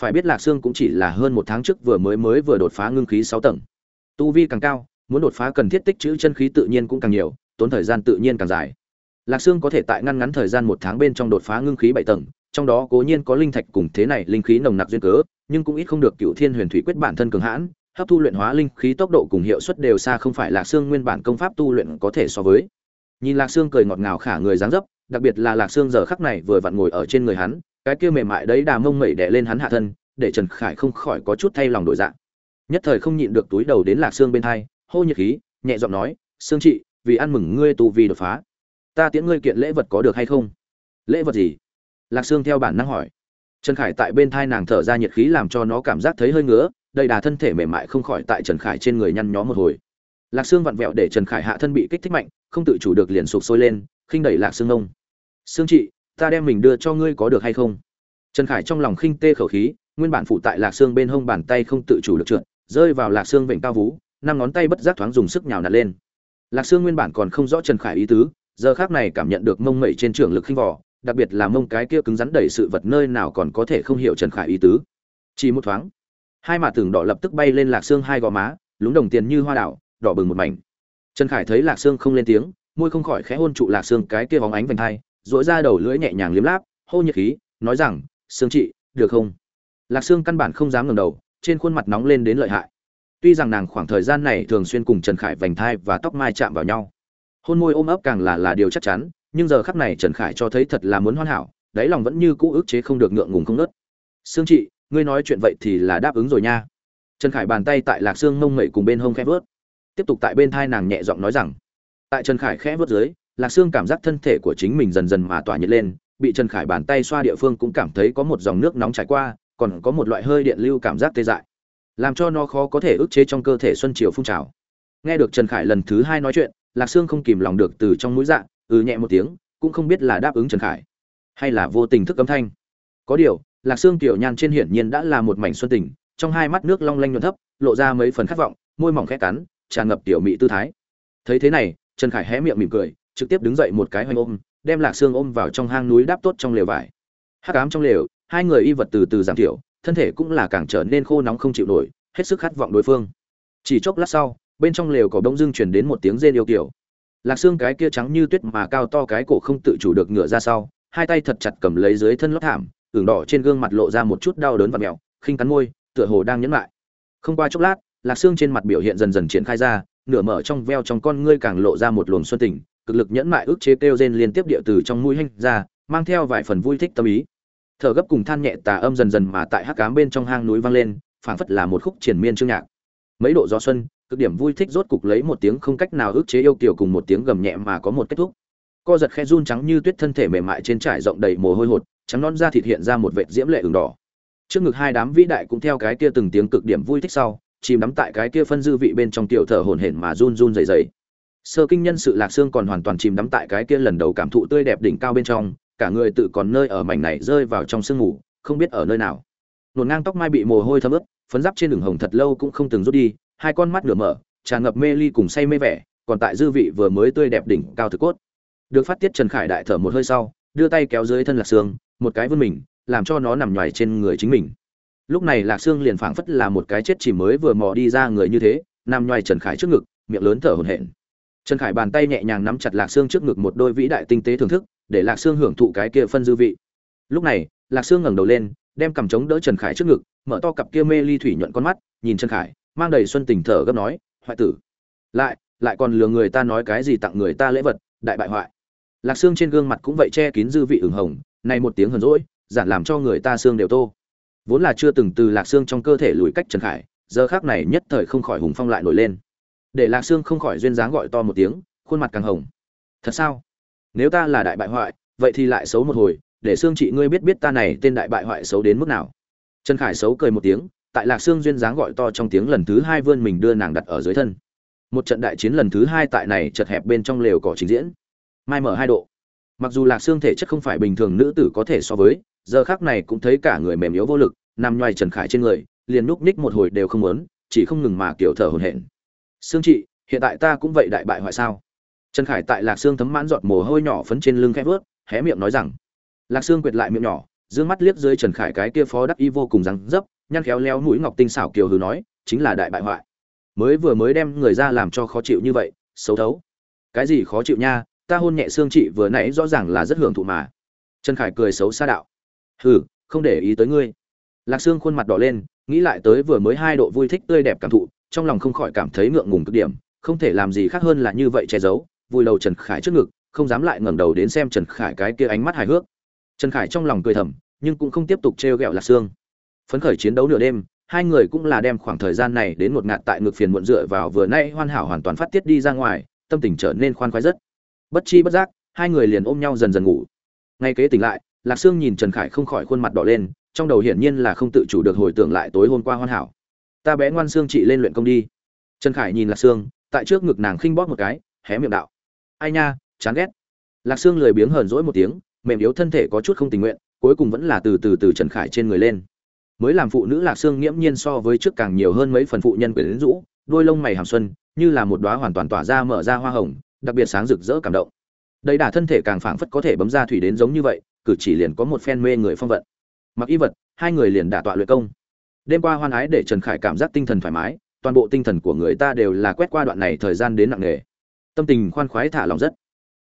Phải biết lạc sương cũng chỉ là hơn một tháng trước vừa mới mới vừa đột phá ngưng khí sáu tầng. Tu vi càng cao, muốn đột phá cần thiết tích chữ chân khí tự nhiên cũng càng nhiều, tốn thời gian tự nhiên càng dài. Lạc sương có thể tại ngăn ngắn thời gian một tháng bên trong đột phá ngưng khí bảy tầng, trong đó cố nhiên có linh thạch cùng thế này linh khí nồng nặc duyên cớ, nhưng cũng ít không được cựu thiên huyền thủy quyết bản thân cường hãn, hấp thu luyện hóa linh khí tốc độ cùng hiệu suất đều xa không phải lạc sương nguyên bản công pháp tu luyện có thể so với nhìn lạc sương cười ngọt ngào khả người dáng dấp, đặc biệt là lạc sương giờ khắc này vừa vặn ngồi ở trên người hắn, cái kia mềm mại đấy đà mông mẩy đè lên hắn hạ thân, để trần khải không khỏi có chút thay lòng đổi dạng nhất thời không nhịn được túi đầu đến lạc sương bên thai hô nhiệt khí, nhẹ giọng nói, sương chị, vì ăn mừng ngươi tu vi đột phá, ta tiễn ngươi kiện lễ vật có được hay không? Lễ vật gì? Lạc sương theo bản năng hỏi. Trần khải tại bên thai nàng thở ra nhiệt khí làm cho nó cảm giác thấy hơi ngứa, đầy đà thân thể mềm mại không khỏi tại trần khải trên người nhăn nhó một hồi lạc xương vặn vẹo để trần khải hạ thân bị kích thích mạnh, không tự chủ được liền sụp sôi lên, khinh đẩy lạc xương ông. Sương chị, ta đem mình đưa cho ngươi có được hay không? Trần khải trong lòng khinh tê khẩu khí, nguyên bản phụ tại lạc xương bên hông bàn tay không tự chủ được trượt, rơi vào lạc xương vịnh cao vú, năm ngón tay bất giác thoáng dùng sức nhào nạt lên. Lạc xương nguyên bản còn không rõ trần khải ý tứ, giờ khác này cảm nhận được mông mẩy trên trường lực khinh vỏ đặc biệt là mông cái kia cứng rắn đẩy sự vật nơi nào còn có thể không hiểu trần khải ý tứ. Chỉ một thoáng, hai mạ tường đỏ lập tức bay lên lạc xương hai gò má, lúng đồng tiền như hoa đảo đỏ bừng một mảnh. Trần khải thấy lạc xương không lên tiếng môi không khỏi khẽ hôn trụ lạc xương cái kia bóng ánh vành Thai, dỗi ra đầu lưỡi nhẹ nhàng liếm láp hô nhiệt khí nói rằng xương chị được không? Lạc sương căn bản không dám ngẩng đầu trên khuôn mặt nóng lên đến lợi hại. Tuy rằng nàng khoảng thời gian này thường xuyên cùng trần khải vành thai và tóc mai chạm vào nhau hôn môi ôm ấp càng là là điều chắc chắn nhưng giờ khắc này trần khải cho thấy thật là muốn hoàn hảo đáy lòng vẫn như cũ ức chế không được ngượng ngùng không nớt sương chị ngươi nói chuyện vậy thì là đáp ứng rồi nha. Trần khải bàn tay tại lạc sương mông mẩy cùng bên hông khẽ vớt tiếp tục tại bên thai nàng nhẹ giọng nói rằng, tại trần khải khẽ vớt dưới, lạc sương cảm giác thân thể của chính mình dần dần mà tỏa nhiệt lên, bị trần khải bàn tay xoa địa phương cũng cảm thấy có một dòng nước nóng chảy qua, còn có một loại hơi điện lưu cảm giác tê dại, làm cho nó khó có thể ức chế trong cơ thể xuân chiều phun trào. Nghe được trần khải lần thứ hai nói chuyện, lạc sương không kìm lòng được từ trong mũi dạng ừ nhẹ một tiếng, cũng không biết là đáp ứng trần khải, hay là vô tình thức âm thanh. Có điều, lạc sương tiểu nhan trên hiển nhiên đã là một mảnh xuân tình, trong hai mắt nước long lanh nhuận thấp, lộ ra mấy phần khát vọng, môi mỏng khẽ cắn tràn ngập tiểu mị tư thái. Thấy thế này, trần khải hé miệng mỉm cười, trực tiếp đứng dậy một cái hoành ôm, đem lạc xương ôm vào trong hang núi đáp tốt trong lều vải. Hắc ám trong lều, hai người y vật từ từ giảm thiểu, thân thể cũng là càng trở nên khô nóng không chịu nổi, hết sức khát vọng đối phương. Chỉ chốc lát sau, bên trong lều có đông dưng chuyển đến một tiếng rên yêu kiểu. Lạc xương cái kia trắng như tuyết mà cao to cái cổ không tự chủ được ngửa ra sau, hai tay thật chặt cầm lấy dưới thân lót thảm, ửng đỏ trên gương mặt lộ ra một chút đau đớn và mẹo, khinh cắn môi, tựa hồ đang nhẫn lại. Không qua chốc lát lạc xương trên mặt biểu hiện dần dần triển khai ra, nửa mở trong veo trong con ngươi càng lộ ra một luồng xuân tình, cực lực nhẫn mại ức chế kêu rên liên tiếp địa từ trong mũi hanh ra, mang theo vài phần vui thích tâm ý. Thở gấp cùng than nhẹ tà âm dần dần mà tại hắc cám bên trong hang núi vang lên, phảng phất là một khúc triển miên chương nhạc. Mấy độ gió xuân, cực điểm vui thích rốt cục lấy một tiếng không cách nào ức chế yêu kiều cùng một tiếng gầm nhẹ mà có một kết thúc. Co giật khe run trắng như tuyết thân thể mềm mại trên trải rộng đầy mồ hôi hột, trắng non da thịt hiện ra một vệt diễm lệ ửng đỏ. Trước ngực hai đám vĩ đại cũng theo cái kia từng tiếng cực điểm vui thích sau chìm đắm tại cái kia phân dư vị bên trong tiểu thở hổn hển mà run run rẩy rẩy. Sơ kinh nhân sự lạc xương còn hoàn toàn chìm đắm tại cái kia lần đầu cảm thụ tươi đẹp đỉnh cao bên trong, cả người tự còn nơi ở mảnh này rơi vào trong sương ngủ, không biết ở nơi nào. Nổn ngang tóc mai bị mồ hôi thấm ướt, phấn giáp trên đường hồng thật lâu cũng không từng rút đi, hai con mắt nửa mở, tràn ngập mê ly cùng say mê vẻ, còn tại dư vị vừa mới tươi đẹp đỉnh cao thực cốt. Được phát tiết trần khải đại thở một hơi sau, đưa tay kéo dưới thân lạc xương một cái vươn mình, làm cho nó nằm nhòi trên người chính mình lúc này lạc xương liền phảng phất là một cái chết chỉ mới vừa mò đi ra người như thế, nằm nhoài trần khải trước ngực, miệng lớn thở hổn hển. Trần khải bàn tay nhẹ nhàng nắm chặt lạc xương trước ngực một đôi vĩ đại tinh tế thưởng thức, để lạc xương hưởng thụ cái kia phân dư vị. Lúc này, lạc xương ngẩng đầu lên, đem cầm chống đỡ trần khải trước ngực, mở to cặp kia mê ly thủy nhuận con mắt, nhìn trần khải, mang đầy xuân tình thở gấp nói, hoại tử, lại lại còn lừa người ta nói cái gì tặng người ta lễ vật, đại bại hoại. Lạc xương trên gương mặt cũng vậy che kín dư vị ửng hồng, này một tiếng hờn rỗi giản làm cho người ta xương đều tô vốn là chưa từng từ lạc xương trong cơ thể lùi cách trần khải, giờ khác này nhất thời không khỏi hùng phong lại nổi lên. Để lạc xương không khỏi duyên dáng gọi to một tiếng, khuôn mặt càng hồng. Thật sao? Nếu ta là đại bại hoại, vậy thì lại xấu một hồi, để xương chị ngươi biết biết ta này tên đại bại hoại xấu đến mức nào. Trần khải xấu cười một tiếng, tại lạc xương duyên dáng gọi to trong tiếng lần thứ hai vươn mình đưa nàng đặt ở dưới thân. Một trận đại chiến lần thứ hai tại này chật hẹp bên trong lều cỏ trình diễn. Mai mở hai độ. Mặc dù lạc xương thể chất không phải bình thường nữ tử có thể so với giờ khác này cũng thấy cả người mềm yếu vô lực, nằm nhoài trần khải trên người, liền núp ních một hồi đều không muốn, chỉ không ngừng mà kiểu thở hổn hển. Xương chị hiện tại ta cũng vậy đại bại hoại sao? Trần khải tại lạc xương thấm mãn giọt mồ hôi nhỏ phấn trên lưng khẽ vớt hé miệng nói rằng, lạc xương quyệt lại miệng nhỏ d mắt liếc dưới trần khải cái kia phó đắc y vô cùng rắn dấp nhăn khéo leo mũi ngọc tinh xảo kiều hừ nói, chính là đại bại hoại. Mới vừa mới đem người ra làm cho khó chịu như vậy, xấu thấu. Cái gì khó chịu nha, ta hôn nhẹ xương chị vừa nãy rõ ràng là rất hưởng thụ mà. Trần khải cười xấu xa đạo hừ, không để ý tới ngươi. Lạc xương khuôn mặt đỏ lên, nghĩ lại tới vừa mới hai độ vui thích tươi đẹp cảm thụ, trong lòng không khỏi cảm thấy ngượng ngùng cực điểm, không thể làm gì khác hơn là như vậy che giấu, vùi đầu trần khải trước ngực, không dám lại ngẩng đầu đến xem trần khải cái kia ánh mắt hài hước. Trần khải trong lòng cười thầm, nhưng cũng không tiếp tục trêu ghẹo lạc xương phấn khởi chiến đấu nửa đêm, hai người cũng là đem khoảng thời gian này đến một ngạt tại ngực phiền muộn dựa vào vừa nay hoàn hảo hoàn toàn phát tiết đi ra ngoài, tâm tình trở nên khoan khoái rất. Bất chi bất giác, hai người liền ôm nhau dần dần ngủ. Ngay kế tỉnh lại lạc sương nhìn trần khải không khỏi khuôn mặt đỏ lên, trong đầu hiển nhiên là không tự chủ được hồi tưởng lại tối hôm qua hoàn hảo. Ta bé ngoan xương chị lên luyện công đi. Trần khải nhìn lạc sương, tại trước ngực nàng khinh bóp một cái, hé miệng đạo. Ai nha, chán ghét. Lạc sương lười biếng hờn dỗi một tiếng, mềm yếu thân thể có chút không tình nguyện, cuối cùng vẫn là từ từ từ trần khải trên người lên. Mới làm phụ nữ lạc Sương nghiễm nhiên so với trước càng nhiều hơn mấy phần phụ nhân quyển rũ, đôi lông mày hàm xuân, như là một đóa hoàn toàn tỏa ra mở ra hoa hồng, đặc biệt sáng rực rỡ cảm động. Đầy đà thân thể càng phảng phất có thể bấm ra thủy đến giống như vậy cử chỉ liền có một phen mê người phong vận. Mặc y vật, hai người liền đả tọa luyện công. Đêm qua hoan ái để trần khải cảm giác tinh thần thoải mái, toàn bộ tinh thần của người ta đều là quét qua đoạn này thời gian đến nặng nề. Tâm tình khoan khoái thả lòng rất.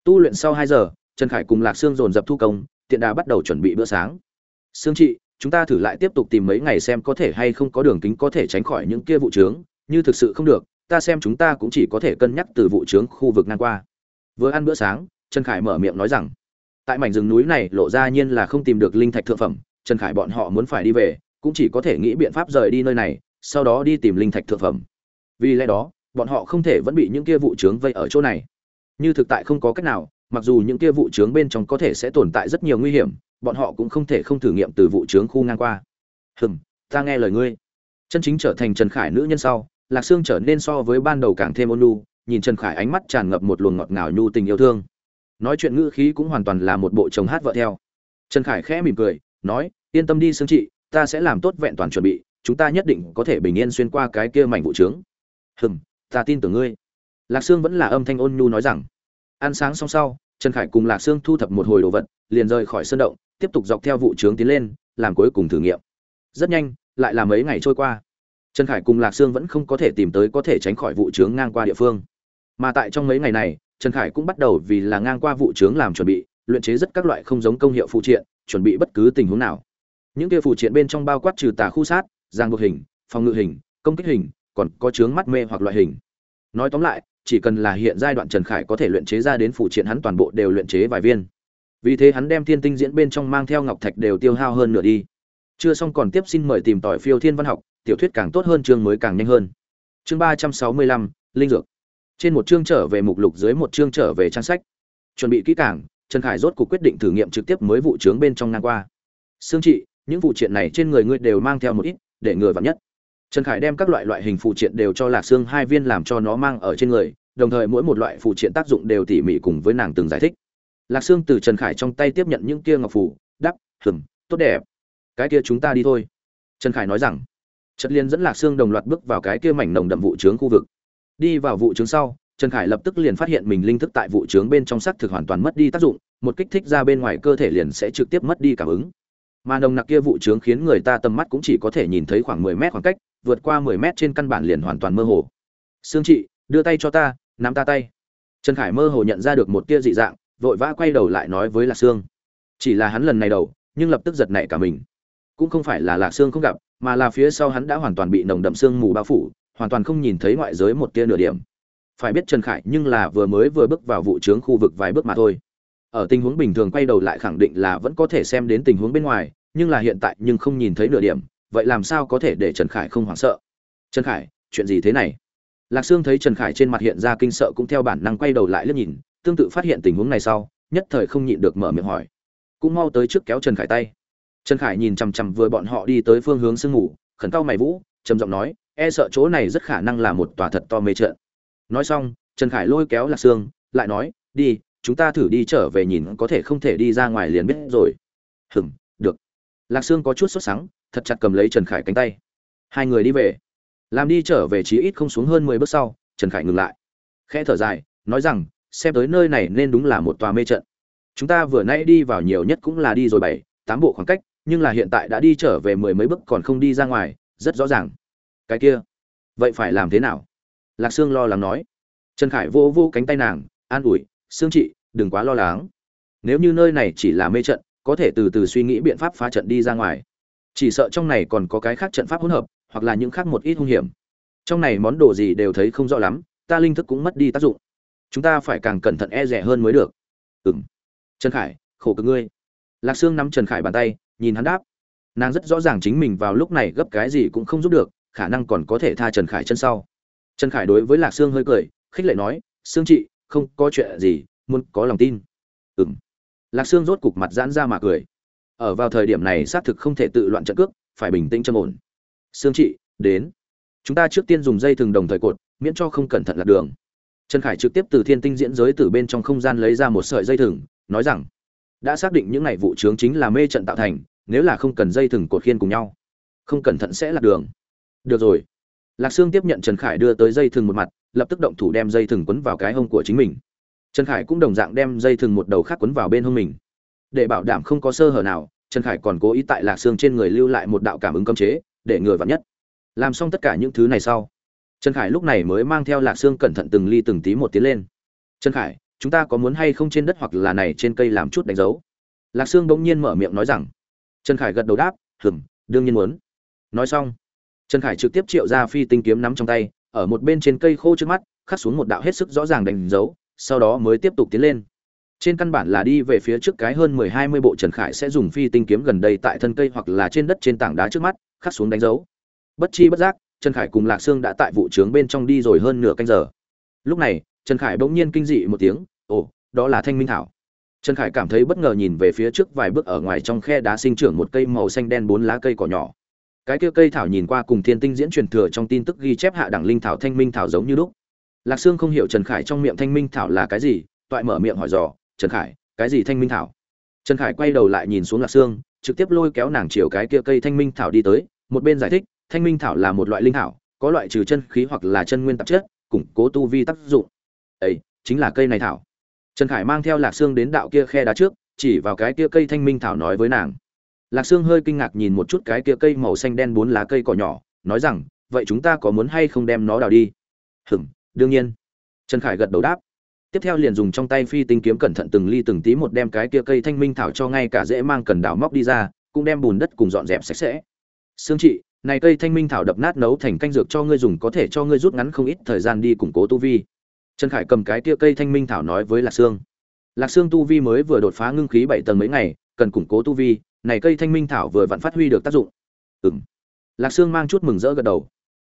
Tu luyện sau hai giờ, trần khải cùng lạc sương dồn dập thu công, tiện đà bắt đầu chuẩn bị bữa sáng. Sương chị, chúng ta thử lại tiếp tục tìm mấy ngày xem có thể hay không có đường kính có thể tránh khỏi những kia vụ trướng. Như thực sự không được, ta xem chúng ta cũng chỉ có thể cân nhắc từ vụ trướng khu vực ngang qua. Vừa ăn bữa sáng, trần khải mở miệng nói rằng tại mảnh rừng núi này lộ ra nhiên là không tìm được linh thạch thượng phẩm, trần khải bọn họ muốn phải đi về, cũng chỉ có thể nghĩ biện pháp rời đi nơi này, sau đó đi tìm linh thạch thượng phẩm. Vì lẽ đó, bọn họ không thể vẫn bị những kia vụ trướng vây ở chỗ này. Như thực tại không có cách nào, mặc dù những kia vụ trướng bên trong có thể sẽ tồn tại rất nhiều nguy hiểm, bọn họ cũng không thể không thử nghiệm từ vụ trướng khu ngang qua. Hừm, ta nghe lời ngươi. Chân chính trở thành trần khải nữ nhân sau, lạc sương trở nên so với ban đầu càng thêm ôn nhu, nhìn trần khải ánh mắt tràn ngập một luồng ngọt ngào nhu tình yêu thương nói chuyện ngữ khí cũng hoàn toàn là một bộ chồng hát vợ theo. Trần khải khẽ mỉm cười, nói, yên tâm đi sương chị ta sẽ làm tốt vẹn toàn chuẩn bị, chúng ta nhất định có thể bình yên xuyên qua cái kia mảnh vụ trướng. Hừm, ta tin tưởng ngươi. Lạc sương vẫn là âm thanh ôn nhu nói rằng. Ăn sáng xong sau, trần khải cùng lạc sương thu thập một hồi đồ vật, liền rời khỏi sân động, tiếp tục dọc theo vụ trướng tiến lên, làm cuối cùng thử nghiệm. Rất nhanh, lại là mấy ngày trôi qua. Trần khải cùng lạc sương vẫn không có thể tìm tới có thể tránh khỏi vụ trướng ngang qua địa phương. Mà tại trong mấy ngày này trần khải cũng bắt đầu vì là ngang qua vụ trướng làm chuẩn bị, luyện chế rất các loại không giống công hiệu phụ triện, chuẩn bị bất cứ tình huống nào. Những kia phụ triện bên trong bao quát trừ tà khu sát, giang buộc hình, phòng ngự hình, công kích hình, còn có chướng mắt mê hoặc loại hình. Nói tóm lại, chỉ cần là hiện giai đoạn trần khải có thể luyện chế ra đến phụ triện hắn toàn bộ đều luyện chế vài viên. Vì thế hắn đem thiên tinh diễn bên trong mang theo ngọc thạch đều tiêu hao hơn nửa đi. Chưa xong còn tiếp xin mời tìm tỏi phiêu thiên văn học, tiểu thuyết càng tốt hơn chương mới càng nhanh hơn. Chương ba trăm sáu mươi lăm, linh dược trên một chương trở về mục lục dưới một chương trở về trang sách. Chuẩn bị kỹ càng, trần khải rốt cuộc quyết định thử nghiệm trực tiếp mới vụ trướng bên trong ngang qua. Xương trị, những vụ triện này trên người ngươi đều mang theo một ít, để người vặn nhất. Trần khải đem các loại loại hình phụ triện đều cho lạc xương hai viên làm cho nó mang ở trên người, đồng thời mỗi một loại phụ triện tác dụng đều tỉ mỉ cùng với nàng từng giải thích. Lạc xương từ trần khải trong tay tiếp nhận những kia ngọc phủ, đắp hừng tốt đẹp. Cái kia chúng ta đi thôi. Trần khải nói rằng. Chất liên dẫn lạc xương đồng loạt bước vào cái kia mảnh nồng đậm vụ trướng khu vực đi vào vụ trướng sau, trần khải lập tức liền phát hiện mình linh thức tại vụ trướng bên trong sắc thực hoàn toàn mất đi tác dụng, một kích thích ra bên ngoài cơ thể liền sẽ trực tiếp mất đi cảm ứng. Mà nồng nặc kia vụ trướng khiến người ta tầm mắt cũng chỉ có thể nhìn thấy khoảng mười mét khoảng cách, vượt qua mười mét trên căn bản liền hoàn toàn mơ hồ. Sương chị đưa tay cho ta, nắm ta tay. Trần khải mơ hồ nhận ra được một tia dị dạng, vội vã quay đầu lại nói với lạc sương. Chỉ là hắn lần này đầu, nhưng lập tức giật nảy cả mình. Cũng không phải là lạc sương không gặp, mà là phía sau hắn đã hoàn toàn bị nồng đậm sương mù bao phủ hoàn toàn không nhìn thấy ngoại giới một tia nửa điểm. Phải biết trần khải nhưng là vừa mới vừa bước vào vụ trướng khu vực vài bước mà thôi. Ở tình huống bình thường quay đầu lại khẳng định là vẫn có thể xem đến tình huống bên ngoài, nhưng là hiện tại nhưng không nhìn thấy nửa điểm, vậy làm sao có thể để trần khải không hoảng sợ? Trần khải, chuyện gì thế này? Lạc sương thấy trần khải trên mặt hiện ra kinh sợ cũng theo bản năng quay đầu lại liếc nhìn, tương tự phát hiện tình huống này sau, nhất thời không nhịn được mở miệng hỏi. Cũng mau tới trước kéo trần khải tay. Trần khải nhìn chằm chằm vừa bọn họ đi tới phương hướng sương ngủ khẩn cao mày vũ, trầm giọng nói e sợ chỗ này rất khả năng là một tòa thật to mê trận nói xong, trần khải lôi kéo lạc sương, lại nói, đi, chúng ta thử đi trở về nhìn, có thể không thể đi ra ngoài liền biết rồi. Hừm, được. Lạc sương có chút sốt sắng, thật chặt cầm lấy trần khải cánh tay. Hai người đi về. Làm đi trở về chí ít không xuống hơn mười bước sau, trần khải ngừng lại. Khẽ thở dài, nói rằng, xem tới nơi này nên đúng là một tòa mê trận chúng ta vừa nãy đi vào nhiều nhất cũng là đi rồi bảy, tám bộ khoảng cách, nhưng là hiện tại đã đi trở về mười mấy bước còn không đi ra ngoài, rất rõ ràng cái kia, vậy phải làm thế nào? Lạc sương lo lắng nói. Trần khải vô vô cánh tay nàng, an ủi, sương chị, đừng quá lo lắng. Nếu như nơi này chỉ là mê trận, có thể từ từ suy nghĩ biện pháp phá trận đi ra ngoài. Chỉ sợ trong này còn có cái khác trận pháp hỗn hợp, hoặc là những khác một ít hung hiểm. Trong này món đồ gì đều thấy không rõ lắm, ta linh thức cũng mất đi tác dụng. Chúng ta phải càng cẩn thận e rẻ hơn mới được. Ừng trần khải, khổ cực ngươi. Lạc sương nắm trần khải bàn tay, nhìn hắn đáp. Nàng rất rõ ràng chính mình vào lúc này gấp cái gì cũng không giúp được khả năng còn có thể tha trần khải chân sau. Trần khải đối với lạc sương hơi cười, khích lệ nói, sương chị, không có chuyện gì, muốn có lòng tin. Ừ m lạc sương rốt cục mặt giãn ra mà cười. Ở vào thời điểm này xác thực không thể tự loạn trận cước, phải bình tĩnh châm ổn. Sương chị, đến. Chúng ta trước tiên dùng dây thừng đồng thời cột, miễn cho không cẩn thận lạc đường. Trần khải trực tiếp từ thiên tinh diễn giới từ bên trong không gian lấy ra một sợi dây thừng, nói rằng, đã xác định những ngày vụ trướng chính là mê trận tạo thành, nếu là không cần dây thừng cột khiên cùng nhau, không cẩn thận sẽ lạc đường được rồi. Lạc sương tiếp nhận trần khải đưa tới dây thừng một mặt, lập tức động thủ đem dây thừng quấn vào cái hông của chính mình. Trần khải cũng đồng dạng đem dây thừng một đầu khác quấn vào bên hông mình. Để bảo đảm không có sơ hở nào, trần khải còn cố ý tại lạc xương trên người lưu lại một đạo cảm ứng cấm chế, để ngừa vặn nhất. Làm xong tất cả những thứ này sau, trần khải lúc này mới mang theo lạc xương cẩn thận từng ly từng tí một tiến lên. Trần khải, chúng ta có muốn hay không trên đất hoặc là này trên cây làm chút đánh dấu? Lạc xương bỗng nhiên mở miệng nói rằng. Trần khải gật đầu đáp hừm đương nhiên muốn. Nói xong trần khải trực tiếp triệu ra phi tinh kiếm nắm trong tay, ở một bên trên cây khô trước mắt, khắc xuống một đạo hết sức rõ ràng đánh dấu, sau đó mới tiếp tục tiến lên. Trên căn bản là đi về phía trước cái hơn mười hai mươi bộ trần khải sẽ dùng phi tinh kiếm gần đây tại thân cây hoặc là trên đất trên tảng đá trước mắt, khắc xuống đánh dấu. Bất chi bất giác, trần khải cùng lạc sương đã tại vụ trướng bên trong đi rồi hơn nửa canh giờ. Lúc này, trần khải bỗng nhiên kinh dị một tiếng, ồ, đó là thanh minh thảo. Trần khải cảm thấy bất ngờ nhìn về phía trước vài bước ở ngoài trong khe đá sinh trưởng một cây màu xanh đen bốn lá cây cỏ nhỏ cái kia cây thảo nhìn qua cùng thiên tinh diễn truyền thừa trong tin tức ghi chép hạ đẳng linh thảo thanh minh thảo giống như lúc. Lạc sương không hiểu trần khải trong miệng thanh minh thảo là cái gì, toại mở miệng hỏi dò, trần khải, cái gì thanh minh thảo? Trần khải quay đầu lại nhìn xuống lạc sương, trực tiếp lôi kéo nàng chiều cái kia cây thanh minh thảo đi tới, một bên giải thích, thanh minh thảo là một loại linh thảo, có loại trừ chân khí hoặc là chân nguyên tạp chất, củng cố tu vi tác dụng. Ấy chính là cây này thảo. Trần khải mang theo lạc sương đến đạo kia khe đá trước, chỉ vào cái kia cây thanh minh thảo nói với nàng lạc sương hơi kinh ngạc nhìn một chút cái kia cây màu xanh đen bốn lá cây cỏ nhỏ, nói rằng, vậy chúng ta có muốn hay không đem nó đào đi? Hừm đương nhiên. Trần khải gật đầu đáp. Tiếp theo liền dùng trong tay phi tinh kiếm cẩn thận từng ly từng tí một đem cái kia cây thanh minh thảo cho ngay cả dễ mang cần đào móc đi ra, cũng đem bùn đất cùng dọn dẹp sạch sẽ. Sương chị, này cây thanh minh thảo đập nát nấu thành canh dược cho ngươi dùng có thể cho ngươi rút ngắn không ít thời gian đi củng cố tu vi. Trần khải cầm cái kia cây thanh minh thảo nói với lạc sương. Lạc Sương tu vi mới vừa đột phá ngưng khí bảy tầng mấy ngày, cần củng cố tu vi này cây thanh minh thảo vừa vặn phát huy được tác dụng. Ừng lạc xương mang chút mừng rỡ gật đầu.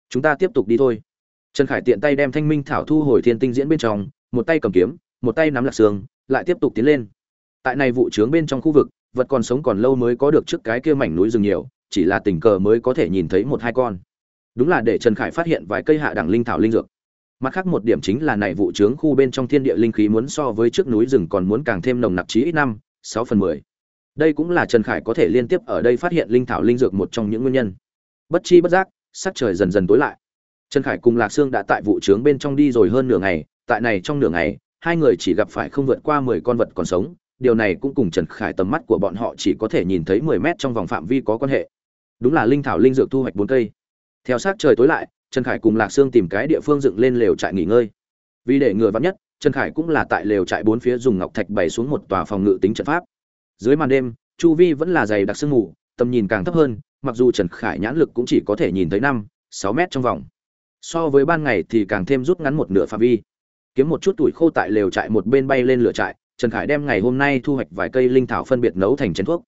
Chúng ta tiếp tục đi thôi. Trần khải tiện tay đem thanh minh thảo thu hồi thiên tinh diễn bên trong, một tay cầm kiếm, một tay nắm lạc xương lại tiếp tục tiến lên. Tại này vụ trướng bên trong khu vực, vật còn sống còn lâu mới có được trước cái kia mảnh núi rừng nhiều, chỉ là tình cờ mới có thể nhìn thấy một hai con. Đúng là để trần khải phát hiện vài cây hạ đẳng linh thảo linh dược. Mặt khác một điểm chính là này vụ trướng khu bên trong thiên địa linh khí muốn so với trước núi rừng còn muốn càng thêm nồng nặc chí ít năm, sáu phần mười đây cũng là trần khải có thể liên tiếp ở đây phát hiện linh thảo linh dược một trong những nguyên nhân. Bất chi bất giác, sắc trời dần dần tối lại. Trần khải cùng lạc sương đã tại vụ trướng bên trong đi rồi hơn nửa ngày, tại này trong nửa ngày, hai người chỉ gặp phải không vượt qua mười con vật còn sống, điều này cũng cùng trần khải tầm mắt của bọn họ chỉ có thể nhìn thấy mười mét trong vòng phạm vi có quan hệ. Đúng là linh thảo linh dược thu hoạch bốn cây. Theo sát trời tối lại, trần khải cùng lạc sương tìm cái địa phương dựng lên lều trại nghỉ ngơi. Vì để ngừa vắn nhất, trần khải cũng là tại lều trại bốn phía dùng ngọc thạch bày xuống một tòa phòng ngự tính trận pháp dưới màn đêm, chu vi vẫn là dày đặc sương mù, tầm nhìn càng thấp hơn, mặc dù trần khải nhãn lực cũng chỉ có thể nhìn thấy năm, sáu mét trong vòng. So với ban ngày thì càng thêm rút ngắn một nửa phạm vi. Kiếm một chút tuổi khô tại lều trại một bên bay lên lửa trại, trần khải đem ngày hôm nay thu hoạch vài cây linh thảo phân biệt nấu thành chén thuốc.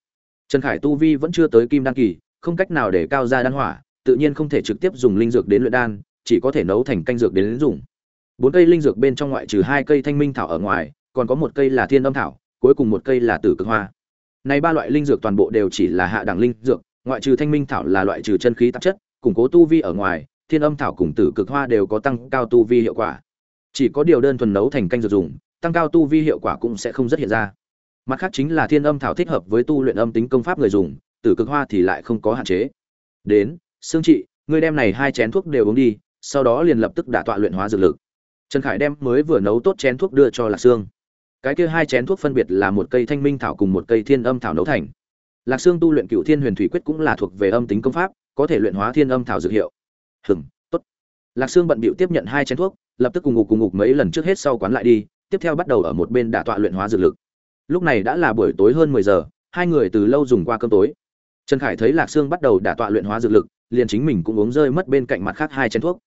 Trần khải tu vi vẫn chưa tới kim đan kỳ, không cách nào để cao ra đan hỏa, tự nhiên không thể trực tiếp dùng linh dược đến luyện đan, chỉ có thể nấu thành canh dược đến dùng. Bốn cây linh dược bên trong ngoại trừ hai cây thanh minh thảo ở ngoài, còn có một cây là thiên âm thảo, cuối cùng một cây là tử cực hoa này ba loại linh dược toàn bộ đều chỉ là hạ đẳng linh dược, ngoại trừ thanh minh thảo là loại trừ chân khí tạp chất, củng cố tu vi ở ngoài, thiên âm thảo cùng tử cực hoa đều có tăng cao tu vi hiệu quả. Chỉ có điều đơn thuần nấu thành canh dược dùng, tăng cao tu vi hiệu quả cũng sẽ không rất hiện ra. Mặt khác chính là thiên âm thảo thích hợp với tu luyện âm tính công pháp người dùng, tử cực hoa thì lại không có hạn chế. Đến xương trị, ngươi đem này hai chén thuốc đều uống đi, sau đó liền lập tức đả tọa luyện hóa dược lực. Trần khải đem mới vừa nấu tốt chén thuốc đưa cho lạc sương cái kia hai chén thuốc phân biệt là một cây thanh minh thảo cùng một cây thiên âm thảo nấu thành. Lạc sương tu luyện cựu thiên huyền thủy quyết cũng là thuộc về âm tính công pháp, có thể luyện hóa thiên âm thảo dược hiệu. Hừm, tốt. Lạc sương bận bịu tiếp nhận hai chén thuốc, lập tức cùng ngục cùng ngục mấy lần trước hết sau quán lại đi, tiếp theo bắt đầu ở một bên đả tọa luyện hóa dược lực. Lúc này đã là buổi tối hơn mười giờ, hai người từ lâu dùng qua cơm tối. Trần khải thấy lạc sương bắt đầu đả tọa luyện hóa dược lực, liền chính mình cũng uống rơi mất bên cạnh mặt khác hai chén thuốc.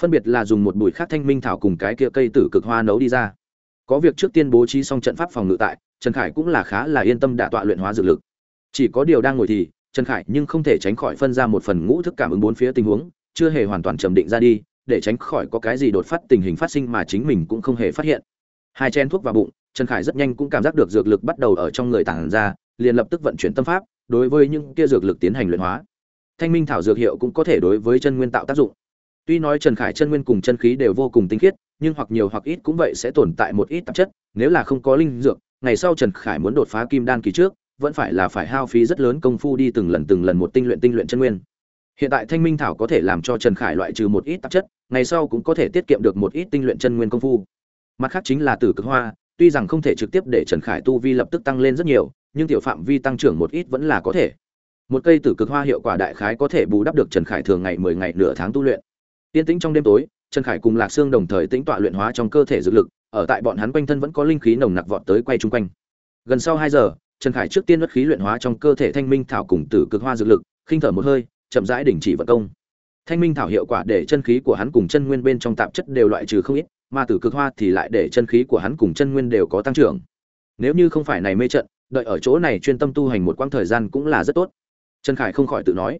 Phân biệt là dùng một bụi khác thanh minh thảo cùng cái kia cây tử cực hoa nấu đi ra có việc trước tiên bố trí xong trận pháp phòng ngự tại, trần khải cũng là khá là yên tâm đả tọa luyện hóa dược lực. Chỉ có điều đang ngồi thì, trần khải nhưng không thể tránh khỏi phân ra một phần ngũ thức cảm ứng bốn phía tình huống, chưa hề hoàn toàn trầm định ra đi, để tránh khỏi có cái gì đột phát tình hình phát sinh mà chính mình cũng không hề phát hiện. Hai chen thuốc vào bụng, trần khải rất nhanh cũng cảm giác được dược lực bắt đầu ở trong người tản ra, liền lập tức vận chuyển tâm pháp, đối với những kia dược lực tiến hành luyện hóa. Thanh minh thảo dược hiệu cũng có thể đối với chân nguyên tạo tác dụng. Tuy nói trần khải chân nguyên cùng chân khí đều vô cùng tinh khiết nhưng hoặc nhiều hoặc ít cũng vậy sẽ tồn tại một ít tạp chất, nếu là không có linh dược, ngày sau trần khải muốn đột phá kim đan kỳ trước, vẫn phải là phải hao phí rất lớn công phu đi từng lần từng lần một tinh luyện tinh luyện chân nguyên. Hiện tại thanh minh thảo có thể làm cho trần khải loại trừ một ít tạp chất, ngày sau cũng có thể tiết kiệm được một ít tinh luyện chân nguyên công phu. Mặt khác chính là tử cực hoa, tuy rằng không thể trực tiếp để trần khải tu vi lập tức tăng lên rất nhiều, nhưng tiểu phạm vi tăng trưởng một ít vẫn là có thể. Một cây tử cực hoa hiệu quả đại khái có thể bù đắp được trần khải thường ngày mười ngày nửa tháng tu luyện. Tiên tĩnh trong đêm tối trần khải cùng lạc sương đồng thời tĩnh tọa luyện hóa trong cơ thể dược lực, ở tại bọn hắn quanh thân vẫn có linh khí nồng nặc vọt tới quay chung quanh. Gần sau hai giờ, trần khải trước tiên mất khí luyện hóa trong cơ thể thanh minh thảo cùng tử cực hoa dược lực, khinh thở một hơi, chậm rãi đình chỉ vận công. Thanh minh thảo hiệu quả để chân khí của hắn cùng chân nguyên bên trong tạp chất đều loại trừ không ít, mà tử cực hoa thì lại để chân khí của hắn cùng chân nguyên đều có tăng trưởng. Nếu như không phải này mê trận, đợi ở chỗ này chuyên tâm tu hành một quãng thời gian cũng là rất tốt. Trần khải không khỏi tự nói,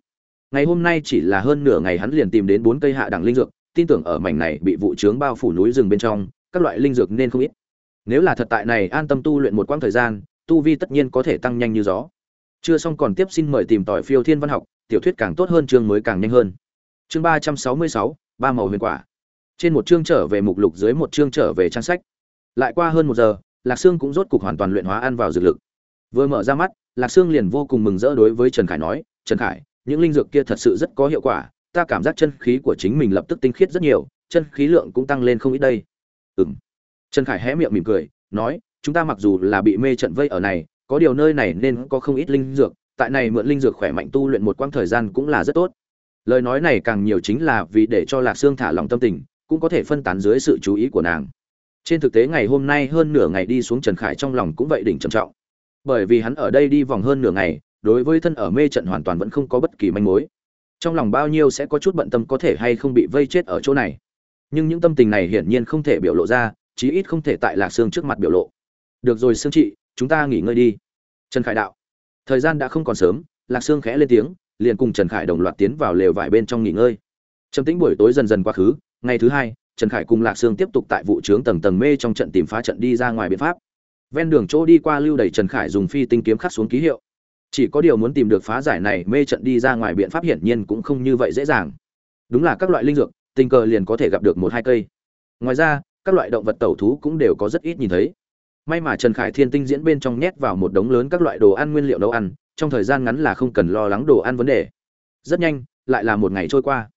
ngày hôm nay chỉ là hơn nửa ngày hắn liền tìm đến bốn cây hạ đẳng linh dược tin tưởng ở mảnh này bị vụ trướng bao phủ núi rừng bên trong, các loại linh dược nên không ít. Nếu là thật tại này an tâm tu luyện một quãng thời gian, tu vi tất nhiên có thể tăng nhanh như gió. Chưa xong còn tiếp xin mời tìm tỏi phiêu thiên văn học, tiểu thuyết càng tốt hơn chương mới càng nhanh hơn. Chương ba trăm sáu mươi sáu, ba màu huyền quả. Trên một chương trở về mục lục, dưới một chương trở về trang sách. Lại qua hơn một giờ, lạc sương cũng rốt cục hoàn toàn luyện hóa ăn vào dược lực. Vừa mở ra mắt, lạc sương liền vô cùng mừng rỡ đối với trần khải nói, trần khải, những linh dược kia thật sự rất có hiệu quả ta cảm giác chân khí của chính mình lập tức tinh khiết rất nhiều, chân khí lượng cũng tăng lên không ít đây. Ừng trần khải hé miệng mỉm cười, nói, chúng ta mặc dù là bị mê trận vây ở này, có điều nơi này nên có không ít linh dược, tại này mượn linh dược khỏe mạnh tu luyện một quãng thời gian cũng là rất tốt. Lời nói này càng nhiều chính là vì để cho lạc sương thả lòng tâm tình, cũng có thể phân tán dưới sự chú ý của nàng. Trên thực tế ngày hôm nay hơn nửa ngày đi xuống trần khải trong lòng cũng vậy đỉnh trầm trọng. Bởi vì hắn ở đây đi vòng hơn nửa ngày, đối với thân ở mê trận hoàn toàn vẫn không có bất kỳ manh mối trong lòng bao nhiêu sẽ có chút bận tâm có thể hay không bị vây chết ở chỗ này. Nhưng những tâm tình này hiển nhiên không thể biểu lộ ra, chí ít không thể tại lạc sương trước mặt biểu lộ. Được rồi sương chị chúng ta nghỉ ngơi đi. Trần khải đạo. Thời gian đã không còn sớm, lạc sương khẽ lên tiếng, liền cùng trần khải đồng loạt tiến vào lều vải bên trong nghỉ ngơi. Trầm tĩnh buổi tối dần dần quá khứ, ngày thứ hai, trần khải cùng lạc sương tiếp tục tại vụ trướng tầng tầng mê trong trận tìm phá trận đi ra ngoài biện pháp. Ven đường chỗ đi qua lưu đẩy trần khải dùng phi tinh kiếm khắc xuống ký hiệu chỉ có điều muốn tìm được phá giải này mê trận đi ra ngoài biện pháp hiển nhiên cũng không như vậy dễ dàng. Đúng là các loại linh dược, tình cờ liền có thể gặp được một hai cây. Ngoài ra, các loại động vật tẩu thú cũng đều có rất ít nhìn thấy. May mà trần khải thiên tinh diễn bên trong nhét vào một đống lớn các loại đồ ăn nguyên liệu nấu ăn, trong thời gian ngắn là không cần lo lắng đồ ăn vấn đề. Rất nhanh, lại là một ngày trôi qua.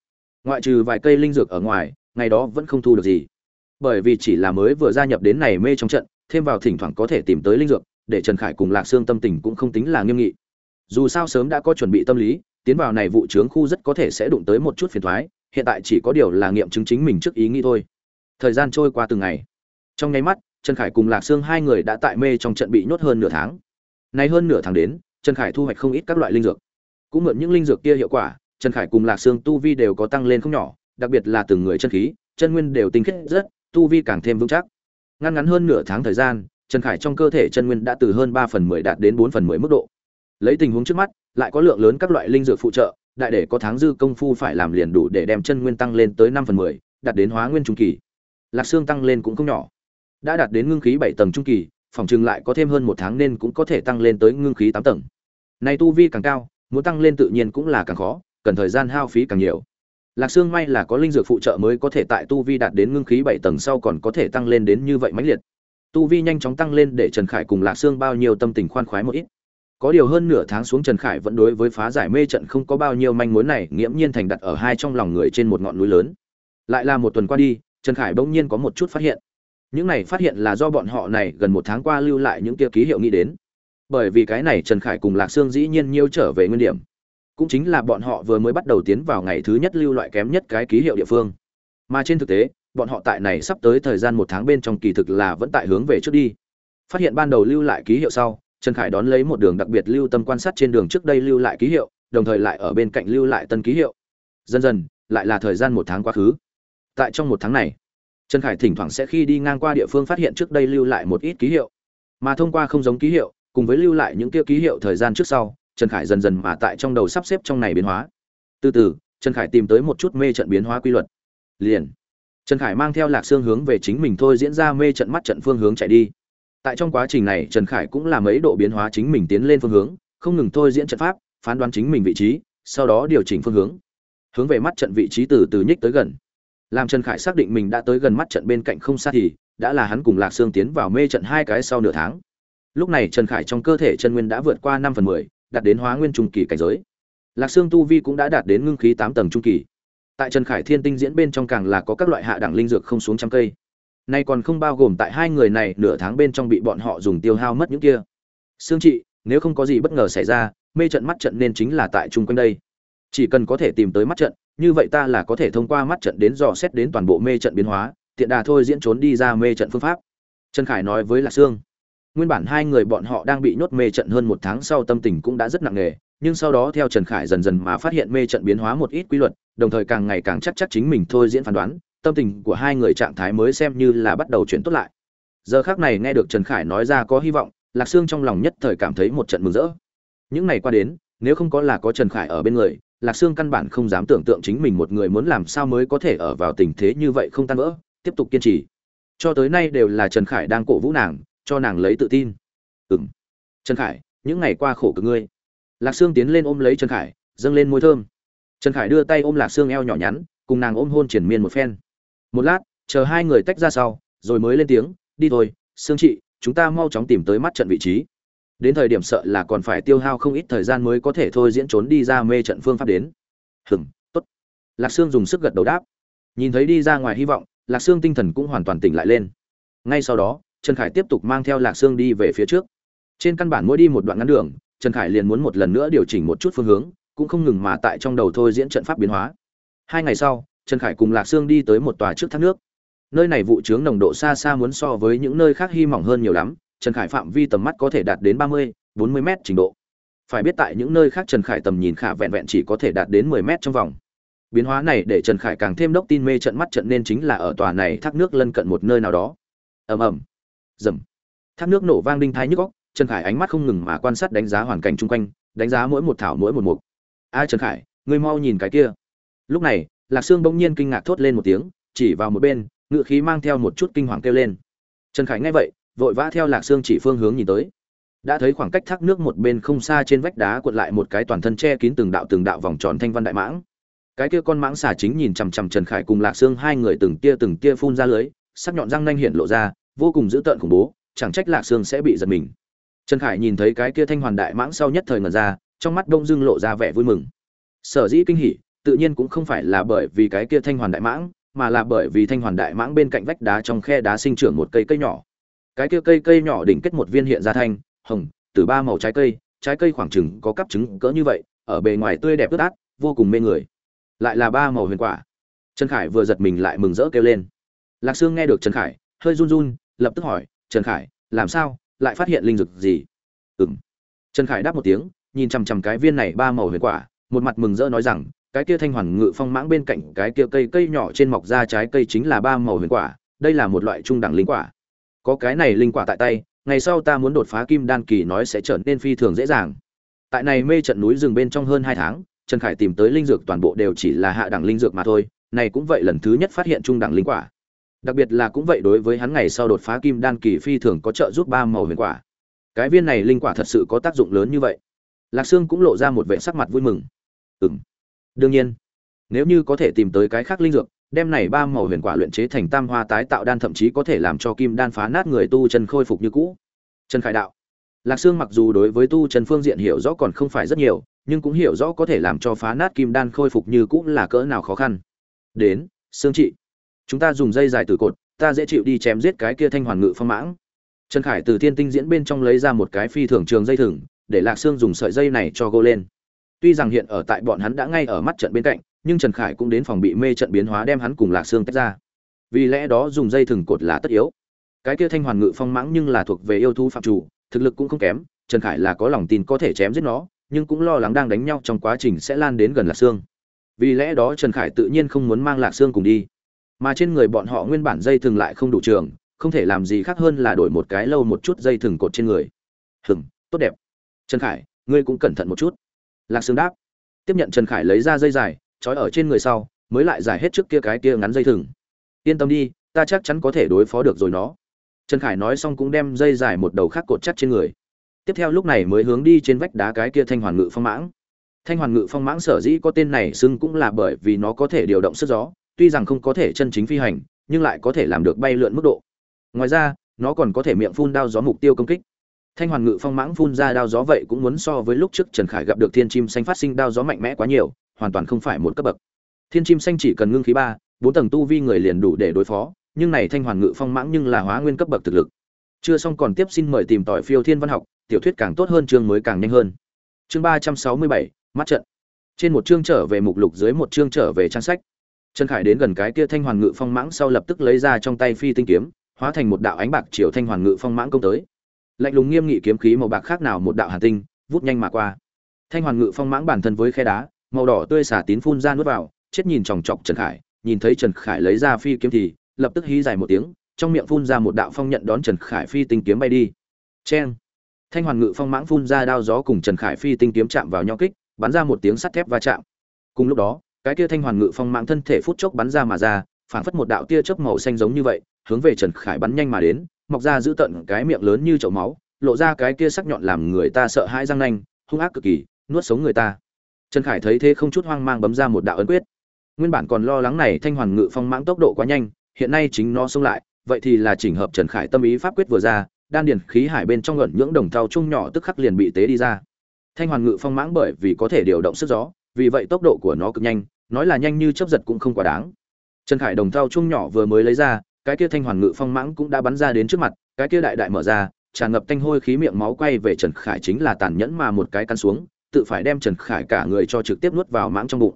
Ngoại trừ vài cây linh dược ở ngoài, ngày đó vẫn không thu được gì. Bởi vì chỉ là mới vừa gia nhập đến này mê trong trận, thêm vào thỉnh thoảng có thể tìm tới linh dược để trần khải cùng lạc sương tâm tình cũng không tính là nghiêm nghị. Dù sao sớm đã có chuẩn bị tâm lý, tiến vào này vụ trướng khu rất có thể sẽ đụng tới một chút phiền thoái, hiện tại chỉ có điều là nghiệm chứng chính mình trước ý nghĩ thôi. Thời gian trôi qua từng ngày. Trong nháy mắt, trần khải cùng lạc sương hai người đã tại mê trong trận bị nhốt hơn nửa tháng. Nay hơn nửa tháng đến, trần khải thu hoạch không ít các loại linh dược. Cũng mượn những linh dược kia hiệu quả, trần khải cùng lạc sương tu vi đều có tăng lên không nhỏ, đặc biệt là từng người chân khí, chân nguyên đều tinh khiết rất, tu vi càng thêm vững chắc. Ngăn ngắn hơn nửa tháng thời gian trần khải trong cơ thể chân nguyên đã từ hơn ba phần mười đạt đến bốn phần mười mức độ. Lấy tình huống trước mắt, lại có lượng lớn các loại linh dược phụ trợ, đại để có tháng dư công phu phải làm liền đủ để đem chân nguyên tăng lên tới năm phần mười, đạt đến hóa nguyên trung kỳ. Lạc xương tăng lên cũng không nhỏ. Đã đạt đến ngưng khí bảy tầng trung kỳ, phòng trường lại có thêm hơn một tháng nên cũng có thể tăng lên tới ngưng khí tám tầng. Này tu vi càng cao, muốn tăng lên tự nhiên cũng là càng khó, cần thời gian hao phí càng nhiều. Lạc xương may là có linh dược phụ trợ mới có thể tại tu vi đạt đến ngưng khí bảy tầng sau còn có thể tăng lên đến như vậy mãnh liệt tu vi nhanh chóng tăng lên để trần khải cùng lạc Sương bao nhiêu tâm tình khoan khoái một ít. Có điều hơn nửa tháng xuống trần khải vẫn đối với phá giải mê trận không có bao nhiêu manh mối này nghiễm nhiên thành đặt ở hai trong lòng người trên một ngọn núi lớn. Lại là một tuần qua đi, trần khải bỗng nhiên có một chút phát hiện. Những này phát hiện là do bọn họ này gần một tháng qua lưu lại những kia ký hiệu nghĩ đến. Bởi vì cái này trần khải cùng lạc sương dĩ nhiên nhiêu trở về nguyên điểm. Cũng chính là bọn họ vừa mới bắt đầu tiến vào ngày thứ nhất lưu loại kém nhất cái ký hiệu địa phương. Mà trên thực tế bọn họ tại này sắp tới thời gian một tháng bên trong kỳ thực là vẫn tại hướng về trước đi. Phát hiện ban đầu lưu lại ký hiệu sau, trần khải đón lấy một đường đặc biệt lưu tâm quan sát trên đường trước đây lưu lại ký hiệu, đồng thời lại ở bên cạnh lưu lại tân ký hiệu. Dần dần, lại là thời gian một tháng quá khứ. Tại trong một tháng này, trần khải thỉnh thoảng sẽ khi đi ngang qua địa phương phát hiện trước đây lưu lại một ít ký hiệu. Mà thông qua không giống ký hiệu, cùng với lưu lại những kia ký hiệu thời gian trước sau, trần khải dần dần mà tại trong đầu sắp xếp trong này biến hóa. Từ từ, trần khải tìm tới một chút mê trận biến hóa quy luật. Liền trần khải mang theo lạc xương hướng về chính mình thôi diễn ra mê trận mắt trận phương hướng chạy đi. Tại trong quá trình này, trần khải cũng làm mấy độ biến hóa chính mình tiến lên phương hướng, không ngừng thôi diễn trận pháp, phán đoán chính mình vị trí, sau đó điều chỉnh phương hướng. Hướng về mắt trận vị trí từ từ nhích tới gần. Làm trần khải xác định mình đã tới gần mắt trận bên cạnh không xa thì, đã là hắn cùng lạc sương tiến vào mê trận hai cái sau nửa tháng. Lúc này trần khải trong cơ thể chân nguyên đã vượt qua năm phần mười, đạt đến hóa nguyên trung kỳ cảnh giới. Lạc sương tu vi cũng đã đạt đến ngưng khí tám tầng trung kỳ tại trần khải thiên tinh diễn bên trong càng là có các loại hạ đẳng linh dược không xuống trăm cây. Nay còn không bao gồm tại hai người này, nửa tháng bên trong bị bọn họ dùng tiêu hao mất những kia. Sương trị, nếu không có gì bất ngờ xảy ra, mê trận mắt trận nên chính là tại chung quanh đây. Chỉ cần có thể tìm tới mắt trận, như vậy ta là có thể thông qua mắt trận đến dò xét đến toàn bộ mê trận biến hóa, tiện đà thôi diễn trốn đi ra mê trận phương pháp. Trần khải nói với lạc sương. Nguyên bản hai người bọn họ đang bị nhốt mê trận hơn một tháng sau tâm tình cũng đã rất nặng nề nhưng sau đó theo trần khải dần dần mà phát hiện mê trận biến hóa một ít quy luật đồng thời càng ngày càng chắc chắc chính mình thôi diễn phán đoán tâm tình của hai người trạng thái mới xem như là bắt đầu chuyển tốt lại. Giờ khắc này nghe được trần khải nói ra có hy vọng lạc sương trong lòng nhất thời cảm thấy một trận mừng rỡ. Những ngày qua đến nếu không có là có trần khải ở bên người lạc sương căn bản không dám tưởng tượng chính mình một người muốn làm sao mới có thể ở vào tình thế như vậy không tan vỡ tiếp tục kiên trì. Cho tới nay đều là trần khải đang cổ vũ nàng cho nàng lấy tự tin. Ừm, trần khải những ngày qua khổ cực ngươi lạc sương tiến lên ôm lấy trần khải, dâng lên môi thơm. Trần khải đưa tay ôm lạc sương eo nhỏ nhắn, cùng nàng ôm hôn triển miên một phen. Một lát, chờ hai người tách ra sau, rồi mới lên tiếng, đi thôi, sương chị, chúng ta mau chóng tìm tới mắt trận vị trí. Đến thời điểm sợ là còn phải tiêu hao không ít thời gian mới có thể thôi diễn trốn đi ra mê trận phương pháp đến. Hừng tốt. Lạc sương dùng sức gật đầu đáp. Nhìn thấy đi ra ngoài hy vọng, lạc sương tinh thần cũng hoàn toàn tỉnh lại lên. Ngay sau đó, trần khải tiếp tục mang theo lạc sương đi về phía trước. Trên căn bản mỗi đi một đoạn ngắn đường trần khải liền muốn một lần nữa điều chỉnh một chút phương hướng cũng không ngừng mà tại trong đầu thôi diễn trận pháp biến hóa. Hai ngày sau trần khải cùng lạc sương đi tới một tòa trước thác nước. Nơi này vụ chướng nồng độ xa xa muốn so với những nơi khác hy mỏng hơn nhiều lắm trần khải phạm vi tầm mắt có thể đạt đến ba mươi bốn mươi trình độ. Phải biết tại những nơi khác trần khải tầm nhìn khả vẹn vẹn chỉ có thể đạt đến mười mét trong vòng. Biến hóa này để trần khải càng thêm đốc tin mê trận mắt trận nên chính là ở tòa này thác nước lân cận một nơi nào đó. Ầm ầm. Rầm, thác nước nổ vang đinh thái nhức óc trần khải ánh mắt không ngừng mà quan sát đánh giá hoàn cảnh chung quanh, đánh giá mỗi một thảo mỗi một mục. A trần khải, ngươi mau nhìn cái kia. Lúc này, lạc sương bỗng nhiên kinh ngạc thốt lên một tiếng, chỉ vào một bên, ngự khí mang theo một chút kinh hoàng kêu lên. Trần khải nghe vậy, vội vã theo lạc sương chỉ phương hướng nhìn tới. Đã thấy khoảng cách thác nước một bên không xa trên vách đá cuộn lại một cái toàn thân che kín từng đạo từng đạo vòng tròn thanh văn đại mãng. Cái kia con mãng xà chính nhìn chằm chằm trần khải cùng lạc sương, hai người từng tia từng tia phun ra lưới, sắc nhọn răng nanh hiện lộ ra, vô cùng dữ tợn khủng bố, chẳng trách lạc sương sẽ bị giật mình trần khải nhìn thấy cái kia thanh hoàn đại mãng sau nhất thời ngần ra, trong mắt đông dưng lộ ra vẻ vui mừng. Sở dĩ kinh hỉ, tự nhiên cũng không phải là bởi vì cái kia thanh hoàn đại mãng, mà là bởi vì thanh hoàn đại mãng bên cạnh vách đá trong khe đá sinh trưởng một cây cây nhỏ. Cái kia cây cây nhỏ đỉnh kết một viên hiện ra thanh, hồng, từ ba màu trái cây trái cây khoảng chừng có cắp trứng cỡ như vậy, ở bề ngoài tươi đẹp ướt át, vô cùng mê người. Lại là ba màu huyền quả. Trần khải vừa giật mình lại mừng rỡ kêu lên. Lạc sương nghe được trần khải, hơi run run, lập tức hỏi, trần khải, làm sao? Lại phát hiện linh dược gì? Ừng trần khải đáp một tiếng, nhìn chằm chằm cái viên này ba màu huyền quả, một mặt mừng rỡ nói rằng, cái kia thanh hoàn ngự phong mãng bên cạnh cái kia cây cây nhỏ trên mọc ra trái cây chính là ba màu huyền quả, đây là một loại trung đẳng linh quả. Có cái này linh quả tại tay, ngày sau ta muốn đột phá kim đan kỳ nói sẽ trở nên phi thường dễ dàng. Tại này mê trận núi rừng bên trong hơn hai tháng, trần khải tìm tới linh dược toàn bộ đều chỉ là hạ đẳng linh dược mà thôi, này cũng vậy lần thứ nhất phát hiện trung đẳng linh quả đặc biệt là cũng vậy đối với hắn ngày sau đột phá kim đan kỳ phi thường có trợ giúp ba màu huyền quả. Cái viên này linh quả thật sự có tác dụng lớn như vậy. Lạc sương cũng lộ ra một vẻ sắc mặt vui mừng. Ừm. Đương nhiên, nếu như có thể tìm tới cái khác linh dược, đem này ba màu huyền quả luyện chế thành tam hoa tái tạo đan thậm chí có thể làm cho kim đan phá nát người tu chân khôi phục như cũ. Trần khải đạo. Lạc sương mặc dù đối với tu chân phương diện hiểu rõ còn không phải rất nhiều, nhưng cũng hiểu rõ có thể làm cho phá nát kim đan khôi phục như cũ là cỡ nào khó khăn. Đến, sương trị chúng ta dùng dây dài từ cột, ta dễ chịu đi chém giết cái kia thanh hoàn ngự phong mãng. Trần khải từ thiên tinh diễn bên trong lấy ra một cái phi thường trường dây thừng, để lạc sương dùng sợi dây này cho gô lên. Tuy rằng hiện ở tại bọn hắn đã ngay ở mắt trận bên cạnh, nhưng trần khải cũng đến phòng bị mê trận biến hóa đem hắn cùng lạc sương tách ra. Vì lẽ đó dùng dây thừng cột là tất yếu. Cái kia thanh hoàn ngự phong mãng nhưng là thuộc về yêu thú phạm chủ, thực lực cũng không kém, trần khải là có lòng tin có thể chém giết nó, nhưng cũng lo lắng đang đánh nhau trong quá trình sẽ lan đến gần lạc sương. Vì lẽ đó trần khải tự nhiên không muốn mang lạc sương cùng đi mà trên người bọn họ nguyên bản dây thừng lại không đủ trường, không thể làm gì khác hơn là đổi một cái lâu một chút dây thừng cột trên người. Hừng tốt đẹp. Trần khải, ngươi cũng cẩn thận một chút. Lạc sương đáp. Tiếp nhận trần khải lấy ra dây dài, trói ở trên người sau, mới lại giải hết trước kia cái kia ngắn dây thừng. Yên tâm đi, ta chắc chắn có thể đối phó được rồi nó. Trần khải nói xong cũng đem dây dài một đầu khác cột chắt trên người. Tiếp theo lúc này mới hướng đi trên vách đá cái kia thanh hoàn ngự phong mãng. Thanh hoàn ngự phong mãng sở dĩ có tên này xưng cũng là bởi vì nó có thể điều động sức gió tuy rằng không có thể chân chính phi hành, nhưng lại có thể làm được bay lượn mức độ. Ngoài ra, nó còn có thể miệng phun đao gió mục tiêu công kích. Thanh hoàn ngự phong mãng phun ra đao gió vậy cũng muốn so với lúc trước trần khải gặp được thiên chim xanh phát sinh đao gió mạnh mẽ quá nhiều, hoàn toàn không phải một cấp bậc. Thiên chim xanh chỉ cần ngưng khí ba, bốn tầng tu vi người liền đủ để đối phó, nhưng này thanh hoàn ngự phong mãng nhưng là hóa nguyên cấp bậc thực lực. Chưa xong còn tiếp xin mời tìm tỏi phiêu thiên văn học, tiểu thuyết càng tốt hơn chương mới càng nhanh hơn. Chương ba trăm sáu mươi bảy, mắt trận. Trên một chương trở về mục lục, dưới một chương trở về trang sách trần khải đến gần cái kia thanh hoàn ngự phong mãng sau lập tức lấy ra trong tay phi tinh kiếm, hóa thành một đạo ánh bạc chiều thanh hoàn ngự phong mãng công tới. Lạnh lùng nghiêm nghị kiếm khí màu bạc khác nào một đạo hàn tinh, vút nhanh mà qua. Thanh hoàn ngự phong mãng bản thân với khe đá, màu đỏ tươi xả tín phun ra nuốt vào, chết nhìn chòng chọc trần khải, nhìn thấy trần khải lấy ra phi kiếm thì, lập tức hí dài một tiếng, trong miệng phun ra một đạo phong nhận đón trần khải phi tinh kiếm bay đi. Cheng! Thanh hoàn ngự phong mãng phun ra đao gió cùng trần khải phi tinh kiếm chạm vào nhau kích, bắn ra một tiếng sắt thép va chạm. Cùng lúc đó cái kia thanh hoàn ngự phong mạng thân thể phút chốc bắn ra mà ra, phảng phất một đạo tia chớp màu xanh giống như vậy, hướng về trần khải bắn nhanh mà đến, mọc ra giữ tận cái miệng lớn như chậu máu, lộ ra cái kia sắc nhọn làm người ta sợ hãi răng nanh, hung ác cực kỳ, nuốt sống người ta. Trần khải thấy thế không chút hoang mang bấm ra một đạo ấn quyết. Nguyên bản còn lo lắng này thanh hoàn ngự phong mãng tốc độ quá nhanh, hiện nay chính nó xông lại, vậy thì là chỉnh hợp trần khải tâm ý pháp quyết vừa ra, đan điền khí hải bên trong ngẩn nhưỡng đồng thau chung nhỏ tức khắc liền bị tế đi ra. Thanh hoàn ngự phong mãng bởi vì có thể điều động sức gió vì vậy tốc độ của nó cực nhanh, nói là nhanh như chớp giật cũng không quá đáng. Trần khải đồng thao chung nhỏ vừa mới lấy ra, cái kia thanh hoàn ngự phong mãng cũng đã bắn ra đến trước mặt, cái kia đại đại mở ra, tràn ngập tanh hôi khí miệng máu quay về trần khải chính là tàn nhẫn mà một cái căn xuống, tự phải đem trần khải cả người cho trực tiếp nuốt vào mãng trong bụng.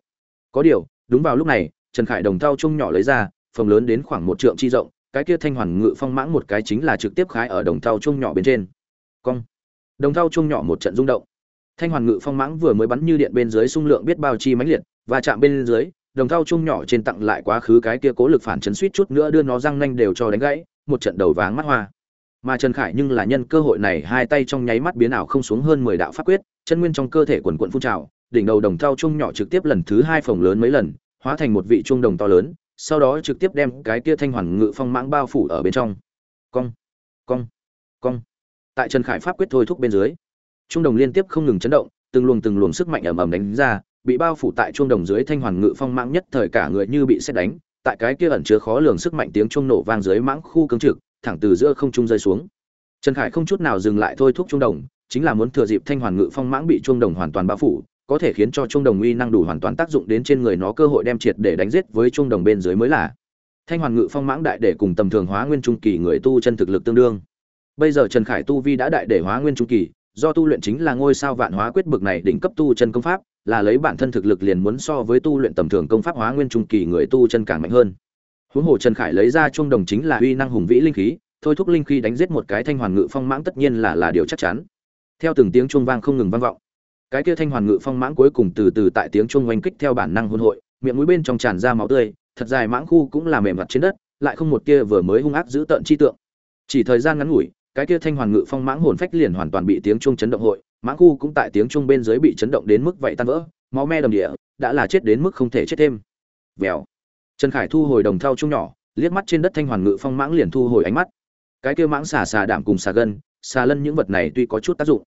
Có điều, đúng vào lúc này, trần khải đồng thao chung nhỏ lấy ra, phồng lớn đến khoảng một trượng chi rộng, cái kia thanh hoàn ngự phong mãng một cái chính là trực tiếp khái ở đồng thao chung nhỏ bên trên. Cong. Đồng thao chung nhỏ một trận rung động thanh hoàn ngự phong mãng vừa mới bắn như điện bên dưới xung lượng biết bao chi mãnh liệt và chạm bên dưới, đồng thau chung nhỏ trên tặng lại quá khứ cái kia cố lực phản chấn suýt chút nữa đưa nó răng nanh đều cho đánh gãy, một trận đầu váng mắt hoa. Mà trần khải nhưng là nhân cơ hội này, hai tay trong nháy mắt biến ảo không xuống hơn mười đạo pháp quyết, chân nguyên trong cơ thể quần quận phun trào, đỉnh đầu đồng thau chung nhỏ trực tiếp lần thứ hai phồng lớn mấy lần, hóa thành một vị chuông đồng to lớn, sau đó trực tiếp đem cái kia thanh hoàn ngự phong mãng bao phủ ở bên trong. Cong cong cong. Tại trần khải pháp quyết thôi thúc bên dưới trung đồng liên tiếp không ngừng chấn động, từng luồng từng luồng sức mạnh ầm ầm đánh ra, bị bao phủ tại trung đồng dưới thanh hoàn ngự phong mãng nhất thời cả người như bị xét đánh, tại cái kia ẩn chứa khó lường sức mạnh tiếng trung nổ vang dưới mãng khu cứng trực, thẳng từ giữa không trung rơi xuống. Trần khải không chút nào dừng lại thôi thúc trung đồng, chính là muốn thừa dịp thanh hoàn ngự phong mãng bị trung đồng hoàn toàn bao phủ, có thể khiến cho trung đồng uy năng đủ hoàn toàn tác dụng đến trên người nó cơ hội đem triệt để đánh giết với trung đồng bên dưới mới là. Thanh hoàn ngự phong mãng đại để cùng tầm thường hóa nguyên trung kỳ người tu chân thực lực tương đương. Bây giờ trần khải tu vi đã đại để hóa nguyên trung kỳ do tu luyện chính là ngôi sao vạn hóa quyết bực này đỉnh cấp tu chân công pháp, là lấy bản thân thực lực liền muốn so với tu luyện tầm thường công pháp hóa nguyên trung kỳ người tu chân càng mạnh hơn. Huống hồ trần khải lấy ra chuông đồng chính là uy năng hùng vĩ linh khí, thôi thúc linh khí đánh giết một cái thanh hoàn ngự phong mãng tất nhiên là là điều chắc chắn. Theo từng tiếng chuông vang không ngừng vang vọng, cái kia thanh hoàn ngự phong mãng cuối cùng từ từ tại tiếng chuông oanh kích theo bản năng hôn hội, miệng mũi bên trong tràn ra máu tươi, thật dài mãng khu cũng là mềm mặt trên đất, lại không một kia vừa mới hung ác giữ tợn chi tượng. Chỉ thời gian ngắn ngủi cái kia thanh hoàn ngự phong mãng hồn phách liền hoàn toàn bị tiếng chuông chấn động hội, mãng khu cũng tại tiếng chuông bên dưới bị chấn động đến mức vậy tan vỡ, máu me đầm địa, đã là chết đến mức không thể chết thêm. Vèo. Trần khải thu hồi đồng thau chung nhỏ, liếc mắt trên đất thanh hoàn ngự phong mãng liền thu hồi ánh mắt. Cái kia mãng xà xà đảm cùng xà gân, xà lân những vật này tuy có chút tác dụng,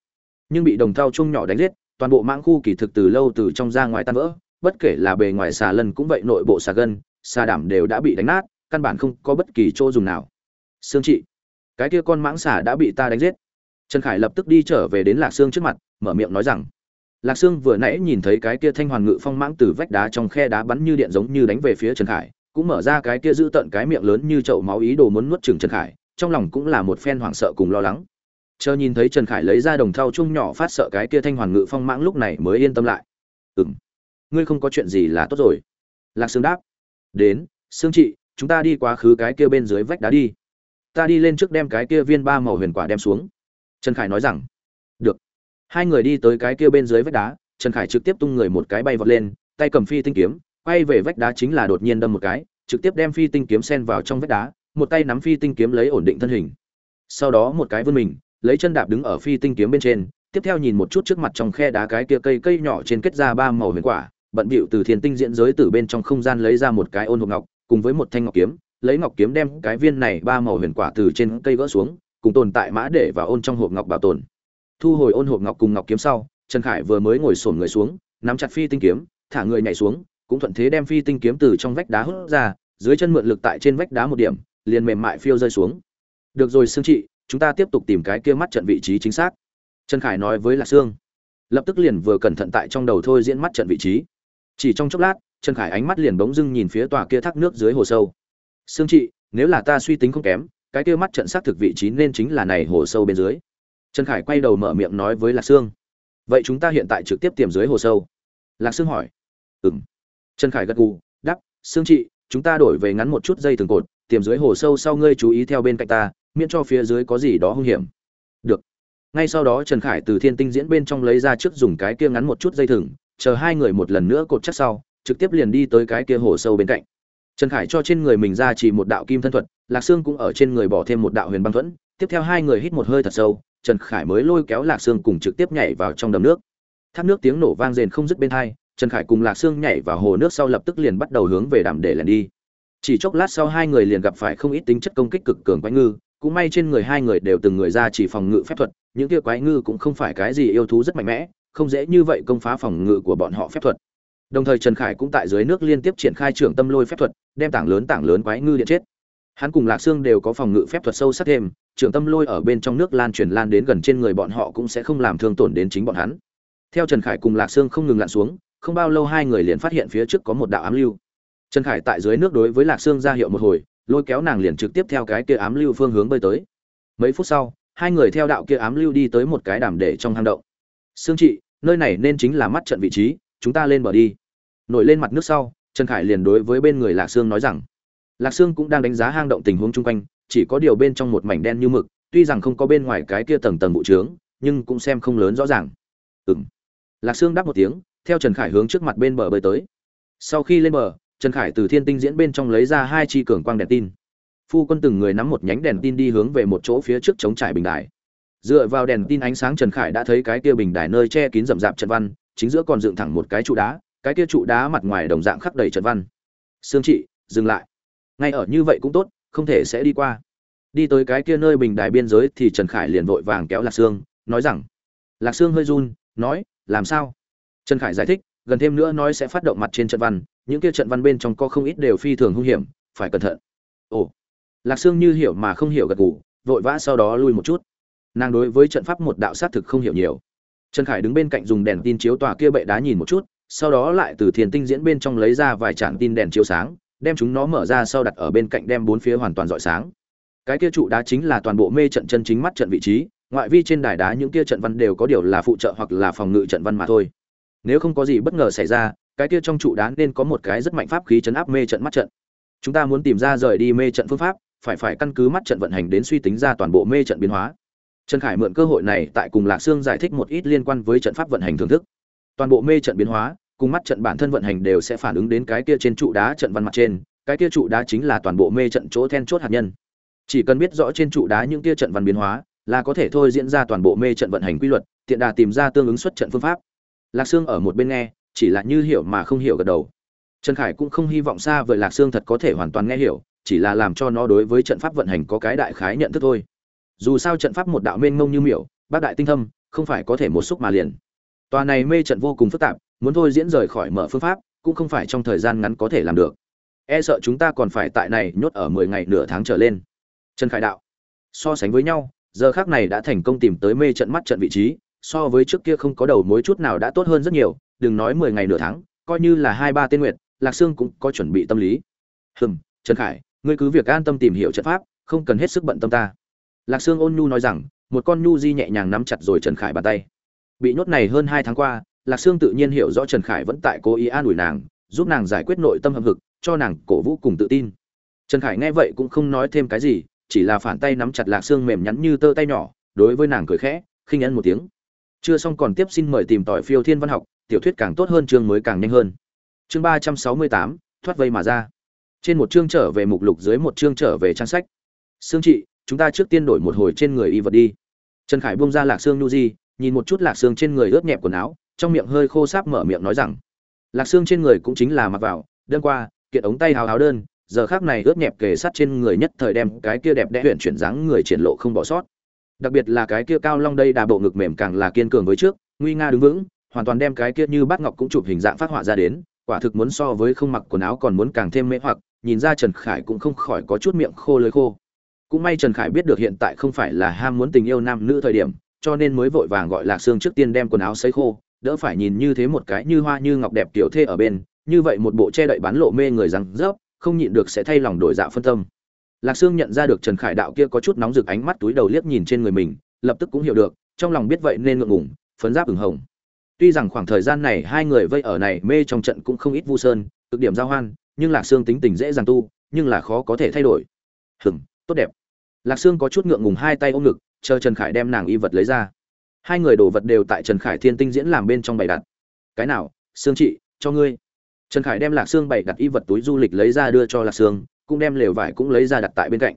nhưng bị đồng thau chung nhỏ đánh giết, toàn bộ mãng khu kỳ thực từ lâu từ trong ra ngoài tan vỡ, bất kể là bề ngoài xà lân cũng vậy, nội bộ xà gân, xà đảm đều đã bị đánh nát, căn bản không có bất kỳ chỗ dùng nào. Xương trị cái kia con mãng xà đã bị ta đánh giết. Trần khải lập tức đi trở về đến lạc sương trước mặt, mở miệng nói rằng, lạc sương vừa nãy nhìn thấy cái kia thanh hoàn ngự phong mãng từ vách đá trong khe đá bắn như điện giống như đánh về phía trần khải, cũng mở ra cái kia giữ tận cái miệng lớn như chậu máu ý đồ muốn nuốt chừng trần khải, trong lòng cũng là một phen hoảng sợ cùng lo lắng. Chờ nhìn thấy trần khải lấy ra đồng thau chung nhỏ phát sợ cái kia thanh hoàn ngự phong mãng lúc này mới yên tâm lại. Ừng ngươi không có chuyện gì là tốt rồi. Lạc sương đáp, đến, sương chị chúng ta đi quá khứ cái kia bên dưới vách đá đi ta đi lên trước đem cái kia viên ba màu huyền quả đem xuống. Trần khải nói rằng, được. Hai người đi tới cái kia bên dưới vách đá, trần khải trực tiếp tung người một cái bay vọt lên, tay cầm phi tinh kiếm, quay về vách đá chính là đột nhiên đâm một cái, trực tiếp đem phi tinh kiếm sen vào trong vách đá, một tay nắm phi tinh kiếm lấy ổn định thân hình. Sau đó một cái vươn mình, lấy chân đạp đứng ở phi tinh kiếm bên trên, tiếp theo nhìn một chút trước mặt trong khe đá cái kia cây cây nhỏ trên kết ra ba màu huyền quả, bận bịu từ thiên tinh diễn giới từ bên trong không gian lấy ra một cái ôn hộp ngọc, cùng với một thanh ngọc kiếm lấy ngọc kiếm đem cái viên này ba màu huyền quả từ trên cây gỡ xuống, cùng tồn tại mã để và ôn trong hộp ngọc bảo tồn. Thu hồi ôn hộp ngọc cùng ngọc kiếm sau, trần khải vừa mới ngồi sổn người xuống, nắm chặt phi tinh kiếm, thả người nhảy xuống, cũng thuận thế đem phi tinh kiếm từ trong vách đá hút ra, dưới chân mượn lực tại trên vách đá một điểm, liền mềm mại phiêu rơi xuống. Được rồi xương trị, chúng ta tiếp tục tìm cái kia mắt trận vị trí chính xác. Trần khải nói với lạc sương. Lập tức liền vừa cẩn thận tại trong đầu thôi diễn mắt trận vị trí. Chỉ trong chốc lát, trần khải ánh mắt liền bỗng dưng nhìn phía tòa kia thác nước dưới hồ sâu sương trị nếu là ta suy tính không kém cái kia mắt trận xác thực vị trí nên chính là này hồ sâu bên dưới. Trần khải quay đầu mở miệng nói với lạc sương. Vậy chúng ta hiện tại trực tiếp tìm dưới hồ sâu. Lạc sương hỏi. Ừm. trần khải gật gù đáp, sương trị chúng ta đổi về ngắn một chút dây thường cột tìm dưới hồ sâu sau ngươi chú ý theo bên cạnh ta miễn cho phía dưới có gì đó hung hiểm. Được. Ngay sau đó trần khải từ thiên tinh diễn bên trong lấy ra trước dùng cái kia ngắn một chút dây thừng chờ hai người một lần nữa cột chắc sau trực tiếp liền đi tới cái kia hồ sâu bên cạnh trần khải cho trên người mình ra chỉ một đạo kim thân thuật, lạc sương cũng ở trên người bỏ thêm một đạo huyền băng thuẫn, tiếp theo hai người hít một hơi thật sâu, trần khải mới lôi kéo lạc sương cùng trực tiếp nhảy vào trong đầm nước. Thác nước tiếng nổ vang rền không dứt bên hai, trần khải cùng lạc sương nhảy vào hồ nước sau lập tức liền bắt đầu hướng về đàm để lẻn đi. Chỉ chốc lát sau hai người liền gặp phải không ít tính chất công kích cực cường quái ngư, cũng may trên người hai người đều từng người ra chỉ phòng ngự phép thuật, những kia quái ngư cũng không phải cái gì yêu thú rất mạnh mẽ, không dễ như vậy công phá phòng ngự của bọn họ phép thuật đồng thời trần khải cũng tại dưới nước liên tiếp triển khai trưởng tâm lôi phép thuật, đem tảng lớn tảng lớn quái ngư điện chết. Hắn cùng lạc sương đều có phòng ngự phép thuật sâu sắc thêm, trưởng tâm lôi ở bên trong nước lan truyền lan đến gần trên người bọn họ cũng sẽ không làm thương tổn đến chính bọn hắn. Theo trần khải cùng lạc sương không ngừng lặn xuống, không bao lâu hai người liền phát hiện phía trước có một đạo ám lưu. Trần khải tại dưới nước đối với lạc sương ra hiệu một hồi, lôi kéo nàng liền trực tiếp theo cái kia ám lưu phương hướng bơi tới. Mấy phút sau, hai người theo đạo kia ám lưu đi tới một cái đàm để trong hang động. Sương trị nơi này nên chính là mắt trận vị trí chúng ta lên bờ đi. Nổi lên mặt nước sau, trần khải liền đối với bên người lạc sương nói rằng, lạc sương cũng đang đánh giá hang động tình huống chung quanh, chỉ có điều bên trong một mảnh đen như mực, tuy rằng không có bên ngoài cái kia tầng tầng vụ trướng, nhưng cũng xem không lớn rõ ràng. Ừng lạc sương đáp một tiếng, theo trần khải hướng trước mặt bên bờ bơi tới. Sau khi lên bờ, trần khải từ thiên tinh diễn bên trong lấy ra hai chi cường quang đèn tin. Phu quân từng người nắm một nhánh đèn tin đi hướng về một chỗ phía trước chống trải bình đài. Dựa vào đèn tin ánh sáng, trần khải đã thấy cái kia bình đài nơi che kín rậm rạp trận văn chính giữa còn dựng thẳng một cái trụ đá, cái kia trụ đá mặt ngoài đồng dạng khắc đầy trận văn. Sương trị, dừng lại. Ngay ở như vậy cũng tốt, không thể sẽ đi qua. Đi tới cái kia nơi bình đài biên giới thì trần khải liền vội vàng kéo lạc sương, nói rằng, lạc sương hơi run, nói, làm sao? Trần khải giải thích, gần thêm nữa nói sẽ phát động mặt trên trận văn, những kia trận văn bên trong có không ít đều phi thường hung hiểm, phải cẩn thận. Ồ. Lạc sương như hiểu mà không hiểu gật gù, vội vã sau đó lui một chút. Nàng đối với trận pháp một đạo sát thực không hiểu nhiều trần khải đứng bên cạnh dùng đèn tin chiếu tòa kia bệ đá nhìn một chút, sau đó lại từ thiền tinh diễn bên trong lấy ra vài trạm tin đèn chiếu sáng, đem chúng nó mở ra sau đặt ở bên cạnh đem bốn phía hoàn toàn rọi sáng. Cái kia trụ đá chính là toàn bộ mê trận chân chính mắt trận vị trí, ngoại vi trên đài đá những kia trận văn đều có điều là phụ trợ hoặc là phòng ngự trận văn mà thôi. Nếu không có gì bất ngờ xảy ra, cái kia trong trụ đá nên có một cái rất mạnh pháp khí chấn áp mê trận mắt trận. Chúng ta muốn tìm ra rời đi mê trận phương pháp, phải phải căn cứ mắt trận vận hành đến suy tính ra toàn bộ mê trận biến hóa trần khải mượn cơ hội này tại cùng lạc sương giải thích một ít liên quan với trận pháp vận hành thưởng thức. Toàn bộ mê trận biến hóa, cùng mắt trận bản thân vận hành đều sẽ phản ứng đến cái kia trên trụ đá trận văn mặt trên, cái kia trụ đá chính là toàn bộ mê trận chỗ then chốt hạt nhân. Chỉ cần biết rõ trên trụ đá những kia trận văn biến hóa, là có thể thôi diễn ra toàn bộ mê trận vận hành quy luật, tiện đà tìm ra tương ứng xuất trận phương pháp. Lạc sương ở một bên nghe, chỉ là như hiểu mà không hiểu gật đầu. Trần khải cũng không hy vọng xa vời lạc sương thật có thể hoàn toàn nghe hiểu, chỉ là làm cho nó đối với trận pháp vận hành có cái đại khái nhận thức thôi dù sao trận pháp một đạo mênh mông như miểu, bác đại tinh thâm, không phải có thể một xúc mà liền. Tòa này mê trận vô cùng phức tạp, muốn thôi diễn rời khỏi mở phương pháp, cũng không phải trong thời gian ngắn có thể làm được. E sợ chúng ta còn phải tại này nhốt ở mười ngày nửa tháng trở lên. Trần khải đạo. So sánh với nhau, giờ khác này đã thành công tìm tới mê trận mắt trận vị trí, so với trước kia không có đầu mối chút nào đã tốt hơn rất nhiều, đừng nói mười ngày nửa tháng, coi như là hai ba tên nguyệt, lạc sương cũng có chuẩn bị tâm lý. Hừm, trần khải, ngươi cứ việc an tâm tìm hiểu trận pháp, không cần hết sức bận tâm ta lạc sương ôn nhu nói rằng, một con nhu di nhẹ nhàng nắm chặt rồi trần khải bàn tay. Bị nhốt này hơn hai tháng qua, lạc sương tự nhiên hiểu rõ trần khải vẫn tại cố ý an ủi nàng, giúp nàng giải quyết nội tâm hâm hực, cho nàng cổ vũ cùng tự tin. Trần khải nghe vậy cũng không nói thêm cái gì, chỉ là phản tay nắm chặt lạc Sương mềm nhắn như tơ tay nhỏ, đối với nàng cười khẽ, khinh ân một tiếng. Chưa xong còn tiếp xin mời tìm tỏi phiêu thiên văn học, tiểu thuyết càng tốt hơn chương mới càng nhanh hơn. Chương ba trăm sáu mươi tám, thoát vây mà ra. Trên một chương trở về mục lục, dưới một chương trở về trang sách. Xương chị chúng ta trước tiên đổi một hồi trên người y vật đi. Trần khải buông ra lạc xương nhu di, nhìn một chút lạc xương trên người ướt nhẹp quần áo, trong miệng hơi khô sáp mở miệng nói rằng, lạc xương trên người cũng chính là mặc vào đơn qua, kiện ống tay hào háo đơn, giờ khác này ướt nhẹp kề sát trên người nhất thời đem cái kia đẹp đẽ huyện chuyển dáng người triển lộ không bỏ sót. Đặc biệt là cái kia cao long đây đà bộ ngực mềm càng là kiên cường với trước, nguy nga đứng vững, hoàn toàn đem cái kia như bát ngọc cũng chụp hình dạng phát họa ra đến, quả thực muốn so với không mặc quần áo còn muốn càng thêm mễ hoặc, nhìn ra trần khải cũng không khỏi có chút miệng khô lưới khô cũng may trần khải biết được hiện tại không phải là ham muốn tình yêu nam nữ thời điểm, cho nên mới vội vàng gọi lạc sương trước tiên đem quần áo sấy khô, đỡ phải nhìn như thế một cái như hoa như ngọc đẹp tiểu thê ở bên, như vậy một bộ che đậy bán lộ mê người rằng rớp, không nhịn được sẽ thay lòng đổi dạ phân tâm. Lạc sương nhận ra được trần khải đạo kia có chút nóng rực ánh mắt túi đầu liếc nhìn trên người mình, lập tức cũng hiểu được, trong lòng biết vậy nên ngượng ngùng, phấn giáp ửng hồng. Tuy rằng khoảng thời gian này hai người vây ở này mê trong trận cũng không ít vu sơn, cực điểm giao hoan, nhưng lạc sương tính tình dễ dàng tu, nhưng là khó có thể thay đổi. Hừng tốt đẹp lạc sương có chút ngượng ngùng hai tay ôm ngực chờ trần khải đem nàng y vật lấy ra. Hai người đồ vật đều tại trần khải thiên tinh diễn làm bên trong bày đặt. Cái nào? Sương chị cho ngươi. Trần khải đem lạc Sương bày đặt y vật túi du lịch lấy ra đưa cho lạc Sương, cũng đem lều vải cũng lấy ra đặt tại bên cạnh.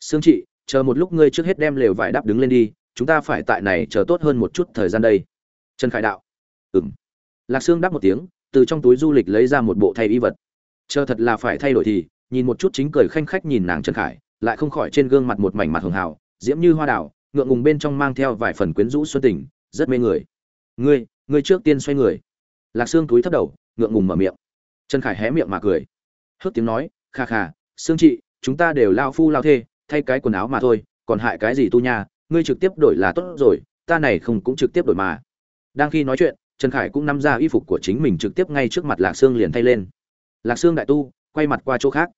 Sương chị chờ một lúc ngươi trước hết đem lều vải đắp đứng lên đi chúng ta phải tại này chờ tốt hơn một chút thời gian đây. Trần khải đạo. Ừ m lạc sương đáp một tiếng từ trong túi du lịch lấy ra một bộ thay y vật. Chờ thật là phải thay đổi thì nhìn một chút chính cười khanh khách nhìn nàng trần khải lại không khỏi trên gương mặt một mảnh mặt hường hào, diễm như hoa đào, ngượng ngùng bên trong mang theo vài phần quyến rũ xuân tình, rất mê người. Ngươi ngươi trước tiên xoay người. Lạc sương túi thấp đầu, ngượng ngùng mở miệng. Trần khải hé miệng mà cười. Hớt tiếng nói, kha kha, sương chị, chúng ta đều lao phu lao thê, thay cái quần áo mà thôi, còn hại cái gì tu nha, ngươi trực tiếp đổi là tốt rồi, ta này không cũng trực tiếp đổi mà. Đang khi nói chuyện, trần khải cũng nắm ra y phục của chính mình trực tiếp ngay trước mặt lạc sương liền thay lên. Lạc sương đại tu, quay mặt qua chỗ khác.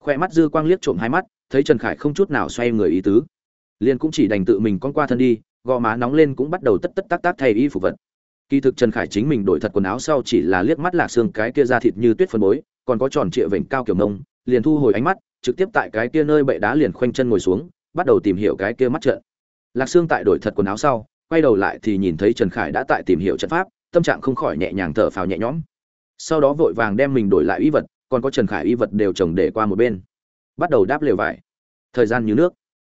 Khoe mắt dư quang liếc trộm hai mắt thấy trần khải không chút nào xoay người ý tứ. Liền cũng chỉ đành tự mình con qua thân đi, gò má nóng lên cũng bắt đầu tất tất tác tác thay y phục vật. Kỳ thực trần khải chính mình đổi thật quần áo sau chỉ là liếc mắt lạc xương cái kia ra thịt như tuyết phân bối, còn có tròn trịa vểnh cao kiểu mông, liền thu hồi ánh mắt, trực tiếp tại cái kia nơi bệ đá liền khoanh chân ngồi xuống, bắt đầu tìm hiểu cái kia mắt trận. Lạc xương tại đổi thật quần áo sau, quay đầu lại thì nhìn thấy trần khải đã tại tìm hiểu trận pháp, tâm trạng không khỏi nhẹ nhàng thở phào nhẹ nhõm. Sau đó vội vàng đem mình đổi lại y vật, còn có trần khải y vật đều trồng để qua một bên bắt đầu đáp lều vải. Thời gian như nước.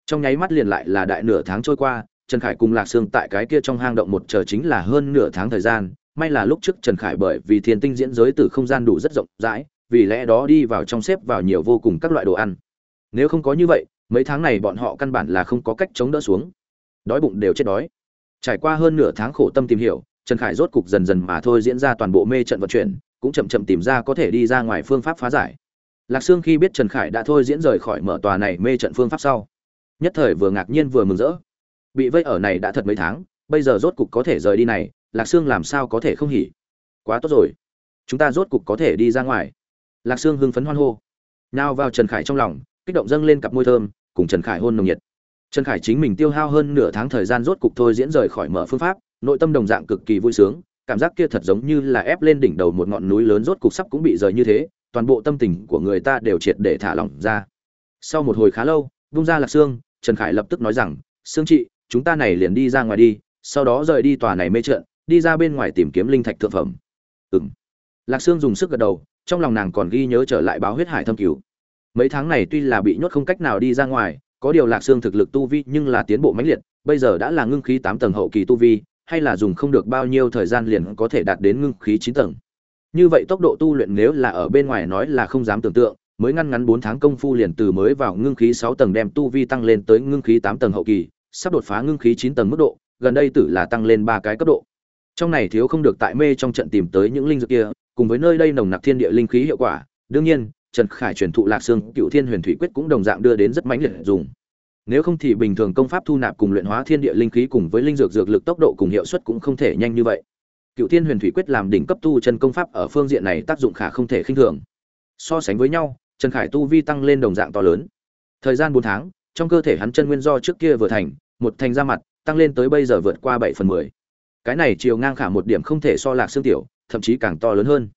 Trong nháy mắt liền lại là đại nửa tháng trôi qua, trần khải cùng lạc sương tại cái kia trong hang động một chờ chính là hơn nửa tháng thời gian. May là lúc trước trần khải bởi vì thiên tinh diễn giới từ không gian đủ rất rộng rãi, vì lẽ đó đi vào trong xếp vào nhiều vô cùng các loại đồ ăn. Nếu không có như vậy, mấy tháng này bọn họ căn bản là không có cách chống đỡ xuống. Đói bụng đều chết đói. Trải qua hơn nửa tháng khổ tâm tìm hiểu, trần khải rốt cục dần dần mà thôi diễn ra toàn bộ mê trận vận chuyển, cũng chậm chậm tìm ra có thể đi ra ngoài phương pháp phá giải lạc sương khi biết trần khải đã thôi diễn rời khỏi mở tòa này mê trận phương pháp sau, nhất thời vừa ngạc nhiên vừa mừng rỡ. Bị vây ở này đã thật mấy tháng, bây giờ rốt cục có thể rời đi này, lạc sương làm sao có thể không hỉ? Quá tốt rồi. Chúng ta rốt cục có thể đi ra ngoài. Lạc sương hưng phấn hoan hô. Nào vào trần khải trong lòng, kích động dâng lên cặp môi thơm, cùng trần khải hôn nồng nhiệt. Trần khải chính mình tiêu hao hơn nửa tháng thời gian rốt cục thôi diễn rời khỏi mở phương pháp, nội tâm đồng dạng cực kỳ vui sướng, cảm giác kia thật giống như là ép lên đỉnh đầu một ngọn núi lớn rốt cục sắp cũng bị rời như thế toàn bộ tâm tình của người ta đều triệt để thả lỏng ra. Sau một hồi khá lâu bung ra lạc xương trần khải lập tức nói rằng, sương chị, chúng ta này liền đi ra ngoài đi, sau đó rời đi tòa này mê trận, đi ra bên ngoài tìm kiếm linh thạch thượng phẩm. Ừng lạc sương dùng sức gật đầu, trong lòng nàng còn ghi nhớ trở lại báo huyết hải thâm cứu. Mấy tháng này tuy là bị nhốt không cách nào đi ra ngoài, có điều lạc xương thực lực tu vi nhưng là tiến bộ mãnh liệt, bây giờ đã là ngưng khí tám tầng hậu kỳ tu vi, hay là dùng không được bao nhiêu thời gian liền có thể đạt đến ngưng khí chín tầng như vậy tốc độ tu luyện nếu là ở bên ngoài nói là không dám tưởng tượng, mới ngăn ngắn bốn tháng công phu liền từ mới vào ngưng khí sáu tầng đem tu vi tăng lên tới ngưng khí tám tầng hậu kỳ, sắp đột phá ngưng khí chín tầng mức độ, gần đây tử là tăng lên ba cái cấp độ. Trong này thiếu không được tại mê trong trận tìm tới những linh dược kia, cùng với nơi đây nồng nặc thiên địa linh khí hiệu quả, đương nhiên, trần khải truyền thụ lạc xương cựu thiên huyền thủy quyết cũng đồng dạng đưa đến rất mãnh liệt dùng. Nếu không thì bình thường công pháp thu nạp cùng luyện hóa thiên địa linh khí cùng với linh dược dược lực tốc độ cùng hiệu suất cũng không thể nhanh như vậy cựu thiên huyền thủy quyết làm đỉnh cấp tu chân công pháp ở phương diện này tác dụng khả không thể khinh thường. So sánh với nhau, trần khải tu vi tăng lên đồng dạng to lớn. Thời gian bốn tháng, trong cơ thể hắn chân nguyên do trước kia vừa thành, một thành ra mặt, tăng lên tới bây giờ vượt qua bảy phần mười. Cái này chiều ngang khả một điểm không thể so lạc xương tiểu, thậm chí càng to lớn hơn.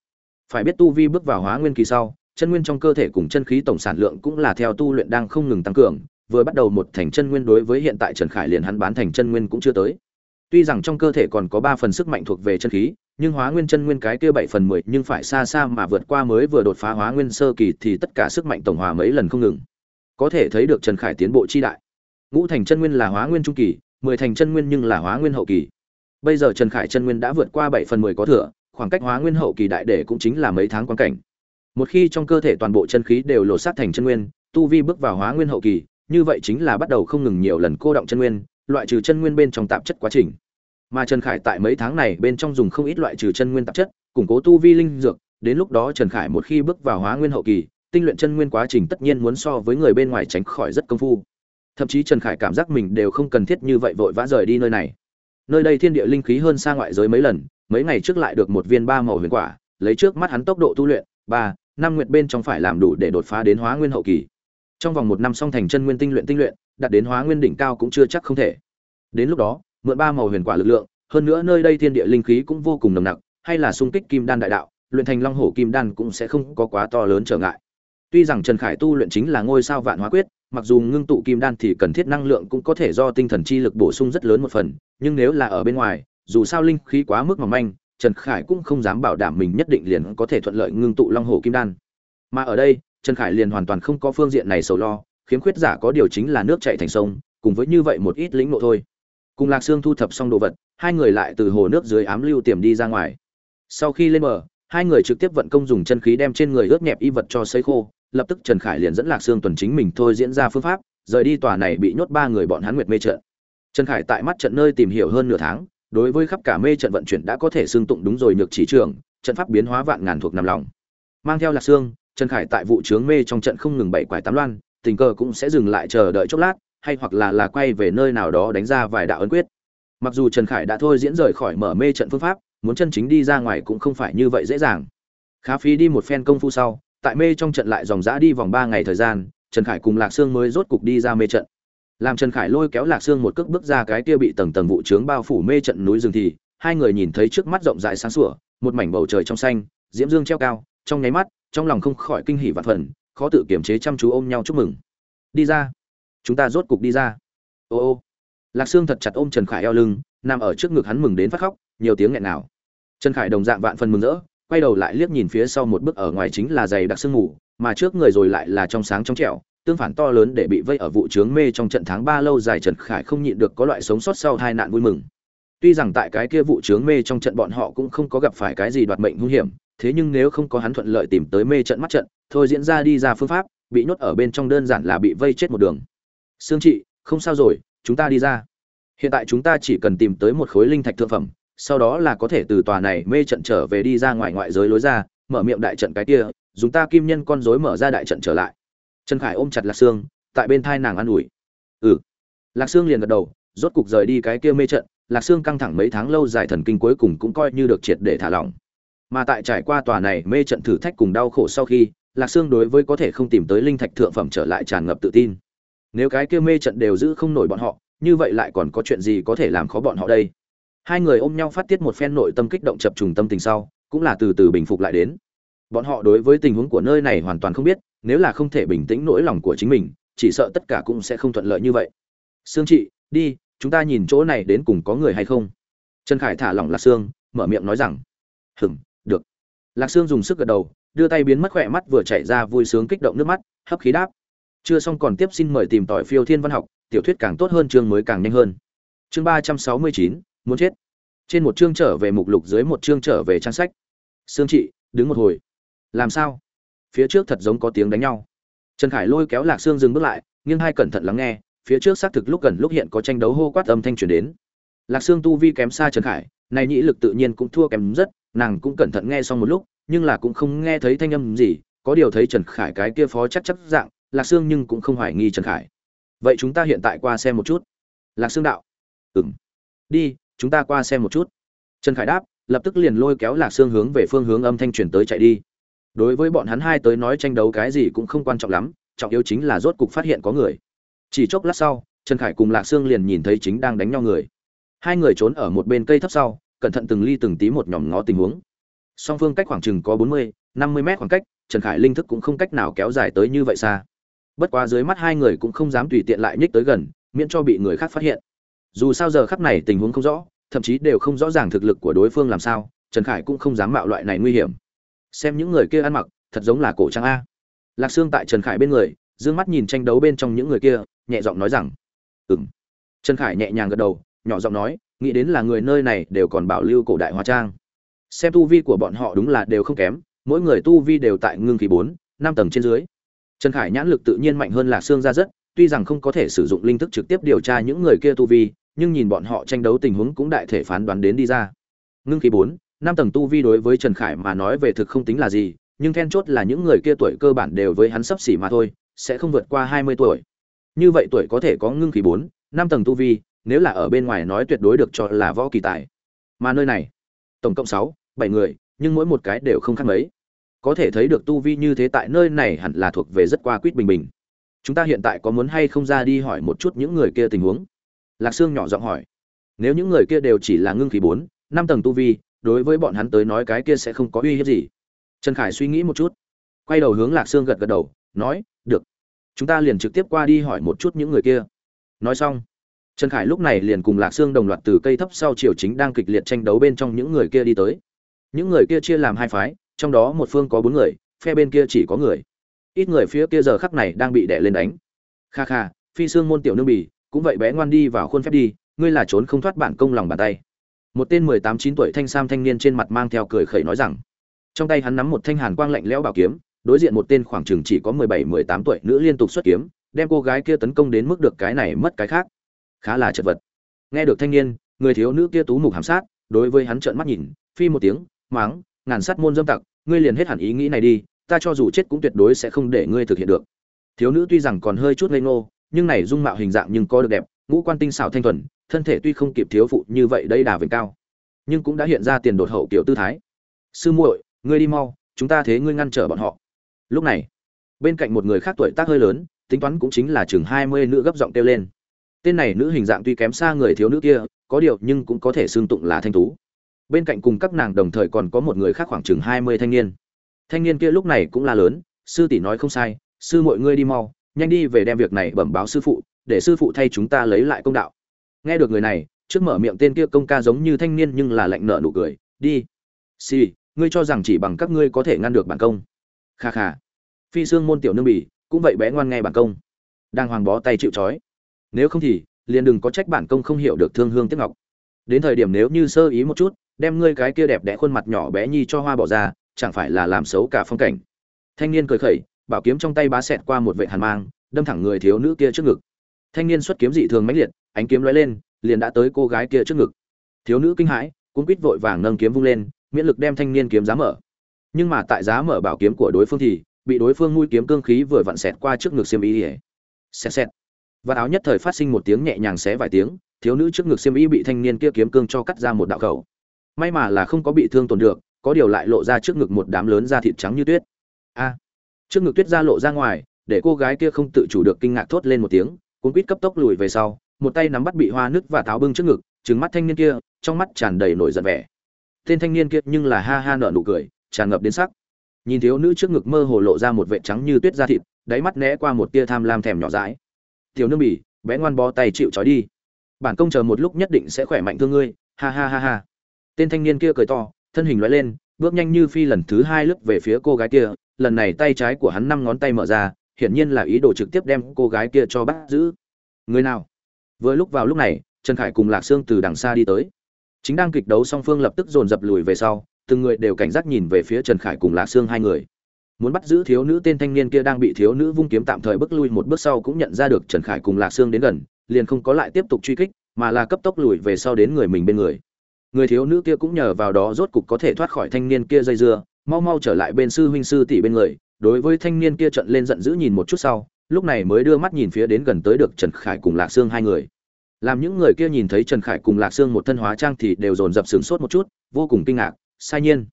Phải biết tu vi bước vào hóa nguyên kỳ sau, chân nguyên trong cơ thể cùng chân khí tổng sản lượng cũng là theo tu luyện đang không ngừng tăng cường, vừa bắt đầu một thành chân nguyên đối với hiện tại trần khải liền hắn bán thành chân nguyên cũng chưa tới tuy rằng trong cơ thể còn có ba phần sức mạnh thuộc về chân khí, nhưng hóa nguyên chân nguyên cái kia bảy phần mười nhưng phải xa xa mà vượt qua mới vừa đột phá hóa nguyên sơ kỳ thì tất cả sức mạnh tổng hòa mấy lần không ngừng. Có thể thấy được trần khải tiến bộ chi đại. Ngũ thành chân nguyên là hóa nguyên trung kỳ, mười thành chân nguyên nhưng là hóa nguyên hậu kỳ. Bây giờ trần khải chân nguyên đã vượt qua bảy phần mười có thừa, khoảng cách hóa nguyên hậu kỳ đại để cũng chính là mấy tháng quan cảnh. Một khi trong cơ thể toàn bộ chân khí đều lột xác thành chân nguyên, tu vi bước vào hóa nguyên hậu kỳ, như vậy chính là bắt đầu không ngừng nhiều lần cô động chân nguyên loại trừ chân nguyên bên trong tạp chất quá trình. Mà trần khải tại mấy tháng này bên trong dùng không ít loại trừ chân nguyên tạp chất, củng cố tu vi linh dược, đến lúc đó trần khải một khi bước vào hóa nguyên hậu kỳ, tinh luyện chân nguyên quá trình tất nhiên muốn so với người bên ngoài tránh khỏi rất công phu. Thậm chí trần khải cảm giác mình đều không cần thiết như vậy vội vã rời đi nơi này. Nơi đây thiên địa linh khí hơn xa ngoại giới mấy lần, mấy ngày trước lại được một viên ba màu huyền quả, lấy trước mắt hắn tốc độ tu luyện, ba, năm nguyệt bên trong phải làm đủ để đột phá đến hóa nguyên hậu kỳ trong vòng một năm song thành chân nguyên tinh luyện tinh luyện, đạt đến hóa nguyên đỉnh cao cũng chưa chắc không thể. Đến lúc đó, mượn ba màu huyền quả lực lượng, hơn nữa nơi đây thiên địa linh khí cũng vô cùng nồng nặc, hay là xung kích kim đan đại đạo, luyện thành long hổ kim đan cũng sẽ không có quá to lớn trở ngại. Tuy rằng trần khải tu luyện chính là ngôi sao vạn hóa quyết, mặc dù ngưng tụ kim đan thì cần thiết năng lượng cũng có thể do tinh thần chi lực bổ sung rất lớn một phần, nhưng nếu là ở bên ngoài, dù sao linh khí quá mức mỏng manh, trần khải cũng không dám bảo đảm mình nhất định liền có thể thuận lợi ngưng tụ long hổ kim đan. Mà ở đây trần khải liền hoàn toàn không có phương diện này sầu lo, khiếm khuyết giả có điều chính là nước chảy thành sông, cùng với như vậy một ít lĩnh nộ thôi. Cùng lạc sương thu thập xong đồ vật, hai người lại từ hồ nước dưới ám lưu tiềm đi ra ngoài. Sau khi lên bờ, hai người trực tiếp vận công dùng chân khí đem trên người ướt nhẹp y vật cho sấy khô, lập tức trần khải liền dẫn lạc sương tuần chính mình thôi diễn ra phương pháp, rời đi tòa này bị nhốt ba người bọn hắn nguyệt mê trận. Trần khải tại mắt trận nơi tìm hiểu hơn nửa tháng, đối với khắp cả mê trận vận chuyển đã có thể xương tụng đúng rồi nhược chỉ trường, trận pháp biến hóa vạn ngàn thuộc nằm lòng. Mang theo lạc sương trần khải tại vụ chướng mê trong trận không ngừng bảy quải tám loan, tình cờ cũng sẽ dừng lại chờ đợi chốc lát, hay hoặc là là quay về nơi nào đó đánh ra vài đạo ấn quyết. Mặc dù trần khải đã thôi diễn rời khỏi mở mê trận phương pháp, muốn chân chính đi ra ngoài cũng không phải như vậy dễ dàng. Khá phí đi một phen công phu sau, tại mê trong trận lại dòng dã đi vòng ba ngày thời gian, trần khải cùng lạc sương mới rốt cục đi ra mê trận. Làm trần khải lôi kéo lạc sương một cước bước ra cái kia bị tầng tầng vụ chướng bao phủ mê trận núi rừng thì, hai người nhìn thấy trước mắt rộng rãi sáng sủa, một mảnh bầu trời trong xanh, diễm dương treo cao, trong nháy mắt trong lòng không khỏi kinh hỉ và phần, khó tự kiềm chế chăm chú ôm nhau chúc mừng. Đi ra. Chúng ta rốt cục đi ra. Ô ô. Lạc sương thật chặt ôm trần khải eo lưng, nằm ở trước ngực hắn mừng đến phát khóc, nhiều tiếng nghẹn nào. Trần khải đồng dạng vạn phần mừng rỡ, quay đầu lại liếc nhìn phía sau một bước ở ngoài chính là giày đặc sương mù, mà trước người rồi lại là trong sáng trong trẻo, tương phản to lớn để bị vây ở vụ trướng mê trong trận tháng ba lâu dài trần khải không nhịn được có loại sống sót sau hai nạn vui mừng. Tuy rằng tại cái kia vụ trướng mê trong trận bọn họ cũng không có gặp phải cái gì đoạt mệnh nguy hiểm thế nhưng nếu không có hắn thuận lợi tìm tới mê trận mắt trận, thôi diễn ra đi ra phương pháp, bị nhốt ở bên trong đơn giản là bị vây chết một đường. Sương trị, không sao rồi, chúng ta đi ra. Hiện tại chúng ta chỉ cần tìm tới một khối linh thạch thượng phẩm, sau đó là có thể từ tòa này mê trận trở về đi ra ngoài ngoại giới lối ra, mở miệng đại trận cái kia, dùng ta kim nhân con rối mở ra đại trận trở lại. Trần khải ôm chặt lạc sương, tại bên thai nàng an ủi. Ừ. Lạc sương liền gật đầu, rốt cục rời đi cái kia mê trận, lạc sương căng thẳng mấy tháng lâu dài thần kinh cuối cùng cũng coi như được triệt để thả lỏng mà tại trải qua tòa này mê trận thử thách cùng đau khổ sau khi, lạc sương đối với có thể không tìm tới linh thạch thượng phẩm trở lại tràn ngập tự tin. Nếu cái kia mê trận đều giữ không nổi bọn họ, như vậy lại còn có chuyện gì có thể làm khó bọn họ đây? Hai người ôm nhau phát tiết một phen nội tâm kích động chập trùng tâm tình sau, cũng là từ từ bình phục lại đến. Bọn họ đối với tình huống của nơi này hoàn toàn không biết, nếu là không thể bình tĩnh nỗi lòng của chính mình, chỉ sợ tất cả cũng sẽ không thuận lợi như vậy. Sương chị đi, chúng ta nhìn chỗ này đến cùng có người hay không? Trần khải thả lỏng lạc sương, mở miệng nói rằng hừng lạc sương dùng sức gật đầu, đưa tay biến mất khỏe mắt vừa chạy ra vui sướng kích động nước mắt, hấp khí đáp. Chưa xong còn tiếp xin mời tìm tỏi phiêu thiên văn học, tiểu thuyết càng tốt hơn chương mới càng nhanh hơn. Chương ba trăm sáu mươi chín, muốn chết. Trên một chương trở về mục lục dưới một chương trở về trang sách. Sương chị đứng một hồi. Làm sao? Phía trước thật giống có tiếng đánh nhau. Trần khải lôi kéo lạc sương dừng bước lại nhưng hai cẩn thận lắng nghe, phía trước xác thực lúc gần lúc hiện có tranh đấu hô quát âm thanh truyền đến. Lạc sương tu vi kém xa trần khải, này nhĩ lực tự nhiên cũng thua kém rất nàng cũng cẩn thận nghe xong một lúc, nhưng là cũng không nghe thấy thanh âm gì, có điều thấy trần khải cái kia phó chắc chắc dạng, lạc sương nhưng cũng không hoài nghi trần khải. Vậy chúng ta hiện tại qua xem một chút. Lạc sương đạo. Ừng đi, chúng ta qua xem một chút. Trần khải đáp, lập tức liền lôi kéo lạc sương hướng về phương hướng âm thanh truyền tới chạy đi. Đối với bọn hắn hai tới nói tranh đấu cái gì cũng không quan trọng lắm, trọng yếu chính là rốt cục phát hiện có người. Chỉ chốc lát sau, trần khải cùng lạc sương liền nhìn thấy chính đang đánh nhau người. Hai người trốn ở một bên cây thấp sau cẩn thận từng ly từng tí một nhòm ngó tình huống. Song phương cách khoảng chừng có bốn mươi, năm mươi mét khoảng cách, trần khải linh thức cũng không cách nào kéo dài tới như vậy xa. Bất quá dưới mắt hai người cũng không dám tùy tiện lại nhích tới gần, miễn cho bị người khác phát hiện. Dù sao giờ khắp này tình huống không rõ, thậm chí đều không rõ ràng thực lực của đối phương làm sao, trần khải cũng không dám mạo loại này nguy hiểm. Xem những người kia ăn mặc, thật giống là cổ trang a. Lạc sương tại trần khải bên người d ư ơ n g mắt nhìn tranh đấu bên trong những người kia, nhẹ giọng nói rằng ừng trần khải nhẹ nhàng gật đầu nhỏ giọng nói nghĩ đến là người nơi này đều còn bảo lưu cổ đại hóa trang. Xem tu vi của bọn họ đúng là đều không kém mỗi người tu vi đều tại ngưng khí bốn năm tầng trên dưới. Trần khải nhãn lực tự nhiên mạnh hơn lạc xương ra rất tuy rằng không có thể sử dụng linh thức trực tiếp điều tra những người kia tu vi nhưng nhìn bọn họ tranh đấu tình huống cũng đại thể phán đoán đến đi ra. Ngưng khí bốn năm tầng tu vi đối với Trần Khải mà nói về thực không tính là gì, nhưng then chốt là những người kia tuổi cơ bản đều với hắn sắp xỉ mà thôi, sẽ không vượt qua 20 tuổi. Như vậy tuổi có thể có ngưng khí Bốn, năm tầng tu vi, nếu là ở bên ngoài nói tuyệt đối được cho là võ kỳ tài. Mà nơi này, tổng cộng 6, 7 người, nhưng mỗi một cái đều không khác mấy. Có thể thấy được tu vi như thế tại nơi này hẳn là thuộc về rất qua quýt bình bình. Chúng ta hiện tại có muốn hay không ra đi hỏi một chút những người kia tình huống? Lạc Sương nhỏ giọng hỏi. Nếu những người kia đều chỉ là ngưng khí 4, năm tầng tu vi, đối với bọn hắn tới nói cái kia sẽ không có uy hiếp gì trần khải suy nghĩ một chút quay đầu hướng lạc sương gật gật đầu nói được chúng ta liền trực tiếp qua đi hỏi một chút những người kia nói xong trần khải lúc này liền cùng lạc sương đồng loạt từ cây thấp sau chiều chính đang kịch liệt tranh đấu bên trong những người kia đi tới. Những người kia chia làm hai phái, trong đó một phương có bốn người, phe bên kia chỉ có người. Ít người phía kia giờ khắc này đang bị đè lên đánh. Kha kha, phi xương môn tiểu nương bì, cũng vậy bé ngoan đi vào khuôn phép đi, ngươi là trốn không thoát bản công lòng bàn tay. Một tên mười tám chín tuổi thanh sam thanh niên trên mặt mang theo cười khẩy nói rằng, trong tay hắn nắm một thanh hàn quang lạnh lẽo bảo kiếm, đối diện một tên khoảng chừng chỉ có mười bảy, mười tám tuổi nữ liên tục xuất kiếm, đem cô gái kia tấn công đến mức được cái này mất cái khác khá là chật vật. Nghe được thanh niên, người thiếu nữ kia tú mục hàm sát, đối với hắn trợn mắt nhìn, phi một tiếng, máng, ngàn sát môn dâm tặc, ngươi liền hết hẳn ý nghĩ này đi, ta cho dù chết cũng tuyệt đối sẽ không để ngươi thực hiện được. Thiếu nữ tuy rằng còn hơi chút ngây ngô, nhưng này dung mạo hình dạng nhưng có được đẹp, ngũ quan tinh xảo thanh thuần, thân thể tuy không kịp thiếu phụ như vậy đây đà vinh cao, nhưng cũng đã hiện ra tiền đột hậu kiểu tư thái. Sư muội, ngươi đi mau, chúng ta thế ngươi ngăn trở bọn họ. Lúc này, bên cạnh một người khác tuổi tác hơi lớn, tính toán cũng chính là chừng hai mươi nữ gấp giọng kêu lên tên này nữ hình dạng tuy kém xa người thiếu nữ kia có điều nhưng cũng có thể xương tụng là thanh tú. Bên cạnh cùng các nàng đồng thời còn có một người khác khoảng chừng hai mươi thanh niên. Thanh niên kia lúc này cũng là lớn sư tỷ nói không sai sư mọi ngươi đi mau nhanh đi về đem việc này bẩm báo sư phụ để sư phụ thay chúng ta lấy lại công đạo. Nghe được người này trước mở miệng tên kia công ca giống như thanh niên nhưng là lạnh nợ nụ cười đi. Xì、sì, ngươi cho rằng chỉ bằng các ngươi có thể ngăn được bản công? Kha kha. Phi xương môn tiểu nương bỉ cũng vậy bé ngoan nghe bản công. Đang hoàng bó tay chịu trói nếu không thì, liền đừng có trách bản công không hiểu được thương hương tiếc ngọc. Đến thời điểm nếu như sơ ý một chút, đem ngươi cái kia đẹp đẽ khuôn mặt nhỏ bé nhi cho hoa bỏ ra, chẳng phải là làm xấu cả phong cảnh. Thanh niên cười khẩy, bảo kiếm trong tay bá xẹt qua một vệ hàn mang, đâm thẳng người thiếu nữ kia trước ngực. Thanh niên xuất kiếm dị thường mãnh liệt, ánh kiếm lóe lên, liền đã tới cô gái kia trước ngực. Thiếu nữ kinh hãi cũng quýt vội vàng nâng kiếm vung lên, miễn lực đem thanh niên kiếm giá mở. Nhưng mà tại giá mở bảo kiếm của đối phương thì, bị đối phương mũi kiếm cương khí vừa vặn xẹt qua trước ngực xiêm y. Ỉa xẹt xẹt và áo nhất thời phát sinh một tiếng nhẹ nhàng xé vài tiếng, thiếu nữ trước ngực xiêm y bị thanh niên kia kiếm cương cho cắt ra một đạo khẩu. May mà là không có bị thương tổn được, có điều lại lộ ra trước ngực một đám lớn da thịt trắng như tuyết. A! Trước ngực tuyết ra lộ ra ngoài, để cô gái kia không tự chủ được kinh ngạc thốt lên một tiếng, cuốn quýt cấp tốc lùi về sau, một tay nắm bắt bị hoa nứt và tháo bưng trước ngực trứng mắt thanh niên kia, trong mắt tràn đầy nổi giận vẻ. Tên thanh niên kia nhưng là ha ha nở nụ cười, tràn ngập đến sắc. Nhìn thiếu nữ trước ngực mơ hồ lộ ra một vệ trắng như tuyết da thịt, đáy mắt né qua một tia tham lam thèm nhỏ dãi tiểu nương bỉ, bé ngoan bó tay chịu trói đi. Bản công chờ một lúc nhất định sẽ khỏe mạnh thương ngươi, ha ha ha ha. Tên thanh niên kia cười to, thân hình loại lên, bước nhanh như phi lần thứ hai lướt về phía cô gái kia, lần này tay trái của hắn năm ngón tay mở ra, hiển nhiên là ý đồ trực tiếp đem cô gái kia cho bắt giữ. Người nào? Vừa lúc vào lúc này, trần khải cùng lạc sương từ đằng xa đi tới. Chính đang kịch đấu song phương lập tức dồn dập lùi về sau, từng người đều cảnh giác nhìn về phía trần khải cùng lạc sương hai người muốn bắt giữ thiếu nữ tên thanh niên kia đang bị thiếu nữ vung kiếm tạm thời bước lui một bước sau cũng nhận ra được trần khải cùng lạc sương đến gần, liền không có lại tiếp tục truy kích, mà là cấp tốc lùi về sau đến người mình bên người. Người thiếu nữ kia cũng nhờ vào đó rốt cục có thể thoát khỏi thanh niên kia dây dưa, mau mau trở lại bên sư huynh sư tỷ bên người, đối với thanh niên kia trận lên giận dữ nhìn một chút sau, lúc này mới đưa mắt nhìn phía đến gần tới được trần khải cùng lạc sương hai người. Làm những người kia nhìn thấy trần khải cùng lạc sương một thân hóa trang thì đều dồn dập sửng sốt một chút, vô cùng kinh ngạc, sai nhiên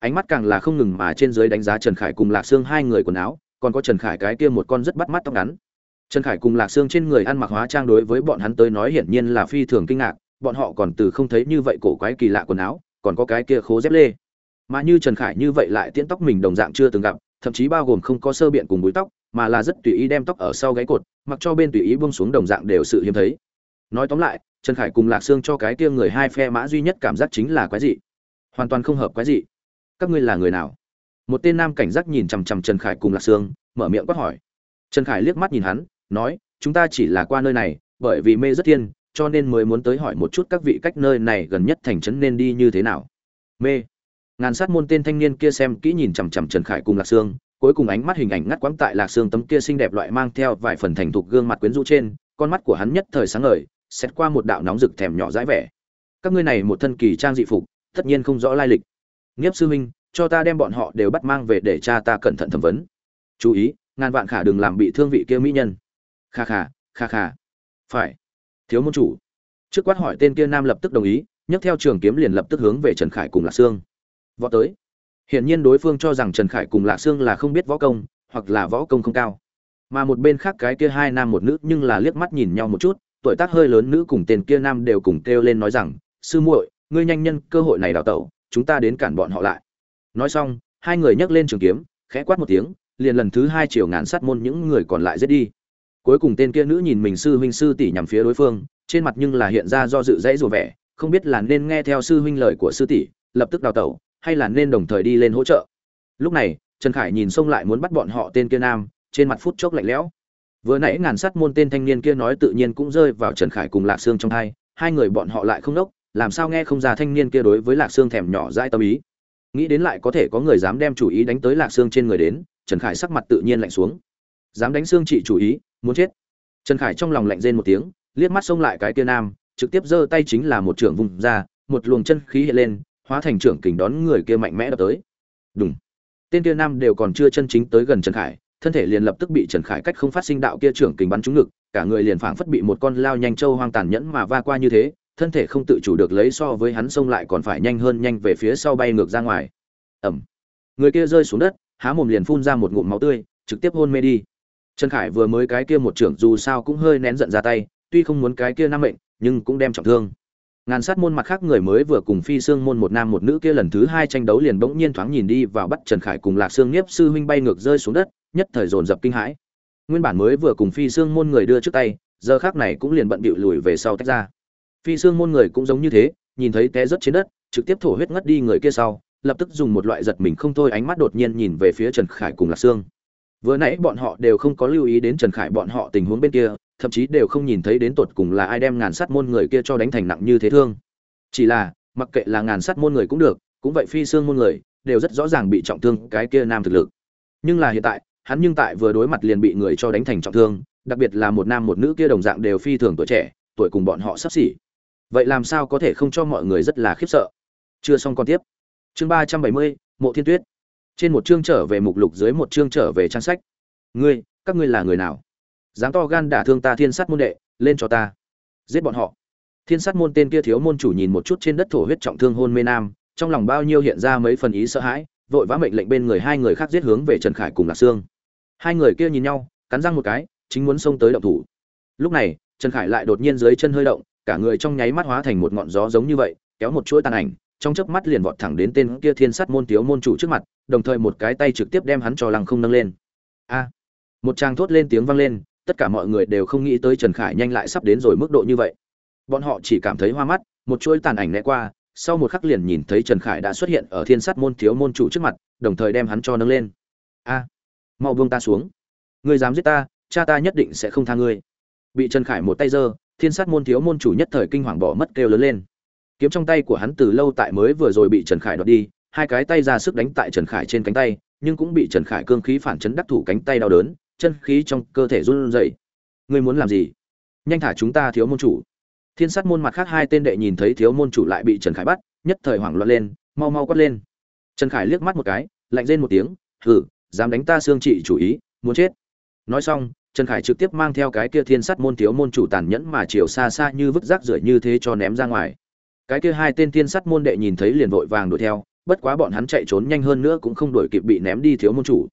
ánh mắt càng là không ngừng mà trên dưới đánh giá trần khải cùng lạc sương hai người quần áo, còn có trần khải cái kia một con rất bắt mắt tóc ngắn. Trần khải cùng lạc sương trên người ăn mặc hóa trang đối với bọn hắn tới nói hiển nhiên là phi thường kinh ngạc, bọn họ còn từ không thấy như vậy cổ quái kỳ lạ quần áo, còn có cái kia khố dép lê. Mà như trần khải như vậy lại tiễn tóc mình đồng dạng chưa từng gặp, thậm chí bao gồm không có sơ biện cùng búi tóc, mà là rất tùy ý đem tóc ở sau gáy cột, mặc cho bên tùy ý buông xuống đồng dạng đều sự hiếm thấy. Nói tóm lại, trần khải cùng lạc sương cho cái kia người hai phe mã duy nhất cảm giác chính là quái dị. Hoàn toàn không hợp quái dị các ngươi là người nào? Một tên nam cảnh giác nhìn chằm chằm trần khải cùng lạc sương, mở miệng quát hỏi. Trần khải liếc mắt nhìn hắn, nói, chúng ta chỉ là qua nơi này, bởi vì mê rất thiên, cho nên mới muốn tới hỏi một chút các vị cách nơi này gần nhất thành trấn nên đi như thế nào. Mê. Ngàn sát môn tên thanh niên kia xem kỹ nhìn chằm chằm trần khải cùng lạc sương, cuối cùng ánh mắt hình ảnh ngắt quãng tại lạc sương tấm kia xinh đẹp loại mang theo vài phần thành thục gương mặt quyến rũ trên, con mắt của hắn nhất thời sáng ngời, xét qua một đạo nóng rực thèm nhỏ dãi vẻ. Các ngươi này một thân kỳ trang dị phục, tất nhiên không rõ lai lịch nghiếp sư huynh, cho ta đem bọn họ đều bắt mang về để cha ta cẩn thận thẩm vấn. Chú ý, ngàn vạn khả đừng làm bị thương vị kia mỹ nhân. Kha kha kha kha. Phải. Thiếu môn chủ. Trước quát hỏi tên kia nam lập tức đồng ý, nhấc theo trường kiếm liền lập tức hướng về trần khải cùng lạc sương. Võ tới. Hiển nhiên đối phương cho rằng trần khải cùng lạc sương là không biết võ công, hoặc là võ công không cao. Mà một bên khác cái kia hai nam một nữ nhưng là liếc mắt nhìn nhau một chút, tuổi tác hơi lớn nữ cùng tên kia nam đều cùng kêu lên nói rằng, sư muội, ngươi nhanh nhân cơ hội này đào tẩu chúng ta đến cản bọn họ lại. Nói xong, hai người nhấc lên trường kiếm, khẽ quát một tiếng, liền lần thứ hai chiều ngàn sát môn những người còn lại giết đi. Cuối cùng tên kia nữ nhìn mình sư huynh sư tỷ nhằm phía đối phương, trên mặt nhưng là hiện ra do dự dãy rùa vẻ, không biết là nên nghe theo sư huynh lời của sư tỷ, lập tức đào tẩu, hay là nên đồng thời đi lên hỗ trợ. Lúc này, trần khải nhìn xông lại muốn bắt bọn họ tên kia nam, trên mặt phút chốc lạnh lẽo. Vừa nãy ngàn sát môn tên thanh niên kia nói tự nhiên cũng rơi vào trần khải cùng lạc sương trong hai hai người bọn họ lại không đốc làm sao nghe không ra thanh niên kia đối với lạc sương thèm nhỏ dãi tâm ý. Nghĩ đến lại có thể có người dám đem chủ ý đánh tới lạc sương trên người đến, trần khải sắc mặt tự nhiên lạnh xuống. Dám đánh xương trị chủ ý, muốn chết. Trần khải trong lòng lạnh rên một tiếng, liếc mắt xông lại cái kia nam, trực tiếp giơ tay chính là một trưởng vùng ra, một luồng chân khí hiện lên, hóa thành trưởng kình đón người kia mạnh mẽ đập tới. Đúng tên kia nam đều còn chưa chân chính tới gần trần khải, thân thể liền lập tức bị trần khải cách không phát sinh đạo kia trưởng kình bắn trúng ngực, cả người liền phảng phất bị một con lao nhanh châu hoang tàn nhẫn mà va qua như thế thân thể không tự chủ được lấy so với hắn xông lại còn phải nhanh hơn nhanh về phía sau bay ngược ra ngoài. Ẩm. Người kia rơi xuống đất, há mồm liền phun ra một ngụm máu tươi, trực tiếp hôn mê đi. Trần khải vừa mới cái kia một trưởng dù sao cũng hơi nén giận ra tay, tuy không muốn cái kia nam mệnh, nhưng cũng đem trọng thương. Ngàn sát môn mặt khác người mới vừa cùng phi xương môn một nam một nữ kia lần thứ hai tranh đấu liền bỗng nhiên thoáng nhìn đi vào bắt trần khải cùng lạc xương nhiếp sư huynh bay ngược rơi xuống đất, nhất thời dồn dập kinh hãi. Nguyên bản mới vừa cùng phi xương môn người đưa trước tay, giờ khác này cũng liền bận bịu lùi về sau tách ra phi xương môn người cũng giống như thế, nhìn thấy té rớt trên đất, trực tiếp thổ huyết ngất đi người kia sau, lập tức dùng một loại giật mình không thôi ánh mắt đột nhiên nhìn về phía trần khải cùng lạc xương vừa nãy bọn họ đều không có lưu ý đến trần khải bọn họ tình huống bên kia, thậm chí đều không nhìn thấy đến tột cùng là ai đem ngàn sát môn người kia cho đánh thành nặng như thế thương. Chỉ là, mặc kệ là ngàn sát môn người cũng được, cũng vậy phi xương môn người, đều rất rõ ràng bị trọng thương cái kia nam thực lực. Nhưng là hiện tại, hắn nhưng tại vừa đối mặt liền bị người cho đánh thành trọng thương, đặc biệt là một nam một nữ kia đồng dạng đều phi thường tuổi trẻ, tuổi cùng bọn họ sắp xỉ vậy làm sao có thể không cho mọi người rất là khiếp sợ? Chưa xong còn tiếp. Chương ba trăm bảy mươi, mộ thiên tuyết. Trên một chương trở về mục lục dưới một chương trở về trang sách. Ngươi, các ngươi là người nào? Dám to gan đả thương ta thiên sát môn đệ, lên cho ta. Giết bọn họ. Thiên sát môn tên kia thiếu môn chủ nhìn một chút trên đất thổ huyết trọng thương hôn mê nam, trong lòng bao nhiêu hiện ra mấy phần ý sợ hãi, vội vã mệnh lệnh bên người hai người khác giết hướng về trần khải cùng lạc sương. Hai người kia nhìn nhau, cắn răng một cái, chính muốn xông tới động thủ. Lúc này, trần khải lại đột nhiên dưới chân hơi động cả người trong nháy mắt hóa thành một ngọn gió giống như vậy, kéo một chuỗi tàn ảnh, trong chớp mắt liền vọt thẳng đến tên kia thiên sát môn thiếu môn chủ trước mặt, đồng thời một cái tay trực tiếp đem hắn cho lăng không nâng lên. A! Một tràng thốt lên tiếng vang lên, tất cả mọi người đều không nghĩ tới trần khải nhanh lại sắp đến rồi mức độ như vậy. Bọn họ chỉ cảm thấy hoa mắt, một chuỗi tàn ảnh né qua, sau một khắc liền nhìn thấy trần khải đã xuất hiện ở thiên sát môn thiếu môn chủ trước mặt, đồng thời đem hắn cho nâng lên. A! Mau buông ta xuống. Ngươi dám giết ta, cha ta nhất định sẽ không tha ngươi. Bị trần khải một tay giơ thiên sát môn thiếu môn chủ nhất thời kinh hoàng bỏ mất kêu lớn lên. Kiếm trong tay của hắn từ lâu tại mới vừa rồi bị trần khải đoạt đi, hai cái tay ra sức đánh tại trần khải trên cánh tay, nhưng cũng bị trần khải cương khí phản chấn đắc thủ cánh tay đau đớn, chân khí trong cơ thể run rẩy. Ngươi muốn làm gì? Nhanh thả chúng ta thiếu môn chủ. Thiên sát môn mặt khác hai tên đệ nhìn thấy thiếu môn chủ lại bị trần khải bắt, nhất thời hoảng loạn lên, mau mau quát lên. Trần khải liếc mắt một cái, lạnh rên một tiếng hử dám đánh ta xương trị chủ ý, muốn chết. Nói xong trần khải trực tiếp mang theo cái kia thiên Sắt môn thiếu môn chủ tàn nhẫn mà chiều xa xa như vứt rác rưởi như thế cho ném ra ngoài. Cái kia hai tên thiên Sắt môn đệ nhìn thấy liền vội vàng đuổi theo, bất quá bọn hắn chạy trốn nhanh hơn nữa cũng không đuổi kịp bị ném đi thiếu môn chủ.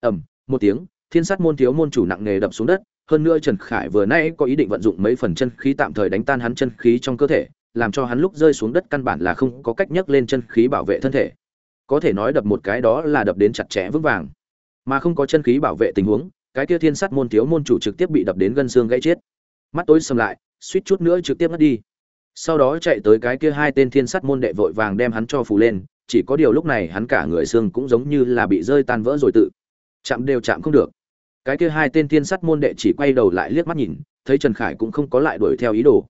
Ầm, một tiếng, thiên Sắt môn thiếu môn chủ nặng nề đập xuống đất, hơn nữa trần khải vừa nãy có ý định vận dụng mấy phần chân khí tạm thời đánh tan hắn chân khí trong cơ thể, làm cho hắn lúc rơi xuống đất căn bản là không có cách nhấc lên chân khí bảo vệ thân thể. Có thể nói đập một cái đó là đập đến chặt chẽ vững vàng. Mà không có chân khí bảo vệ tình huống cái kia thiên sát môn thiếu môn chủ trực tiếp bị đập đến gân xương gãy chết. Mắt tối sầm lại, suýt chút nữa trực tiếp mất đi. Sau đó chạy tới cái kia hai tên thiên sát môn đệ vội vàng đem hắn cho phù lên, chỉ có điều lúc này hắn cả người xương cũng giống như là bị rơi tan vỡ rồi tự. Chạm đều chạm không được. Cái kia hai tên thiên sát môn đệ chỉ quay đầu lại liếc mắt nhìn, thấy trần khải cũng không có lại đuổi theo ý đồ.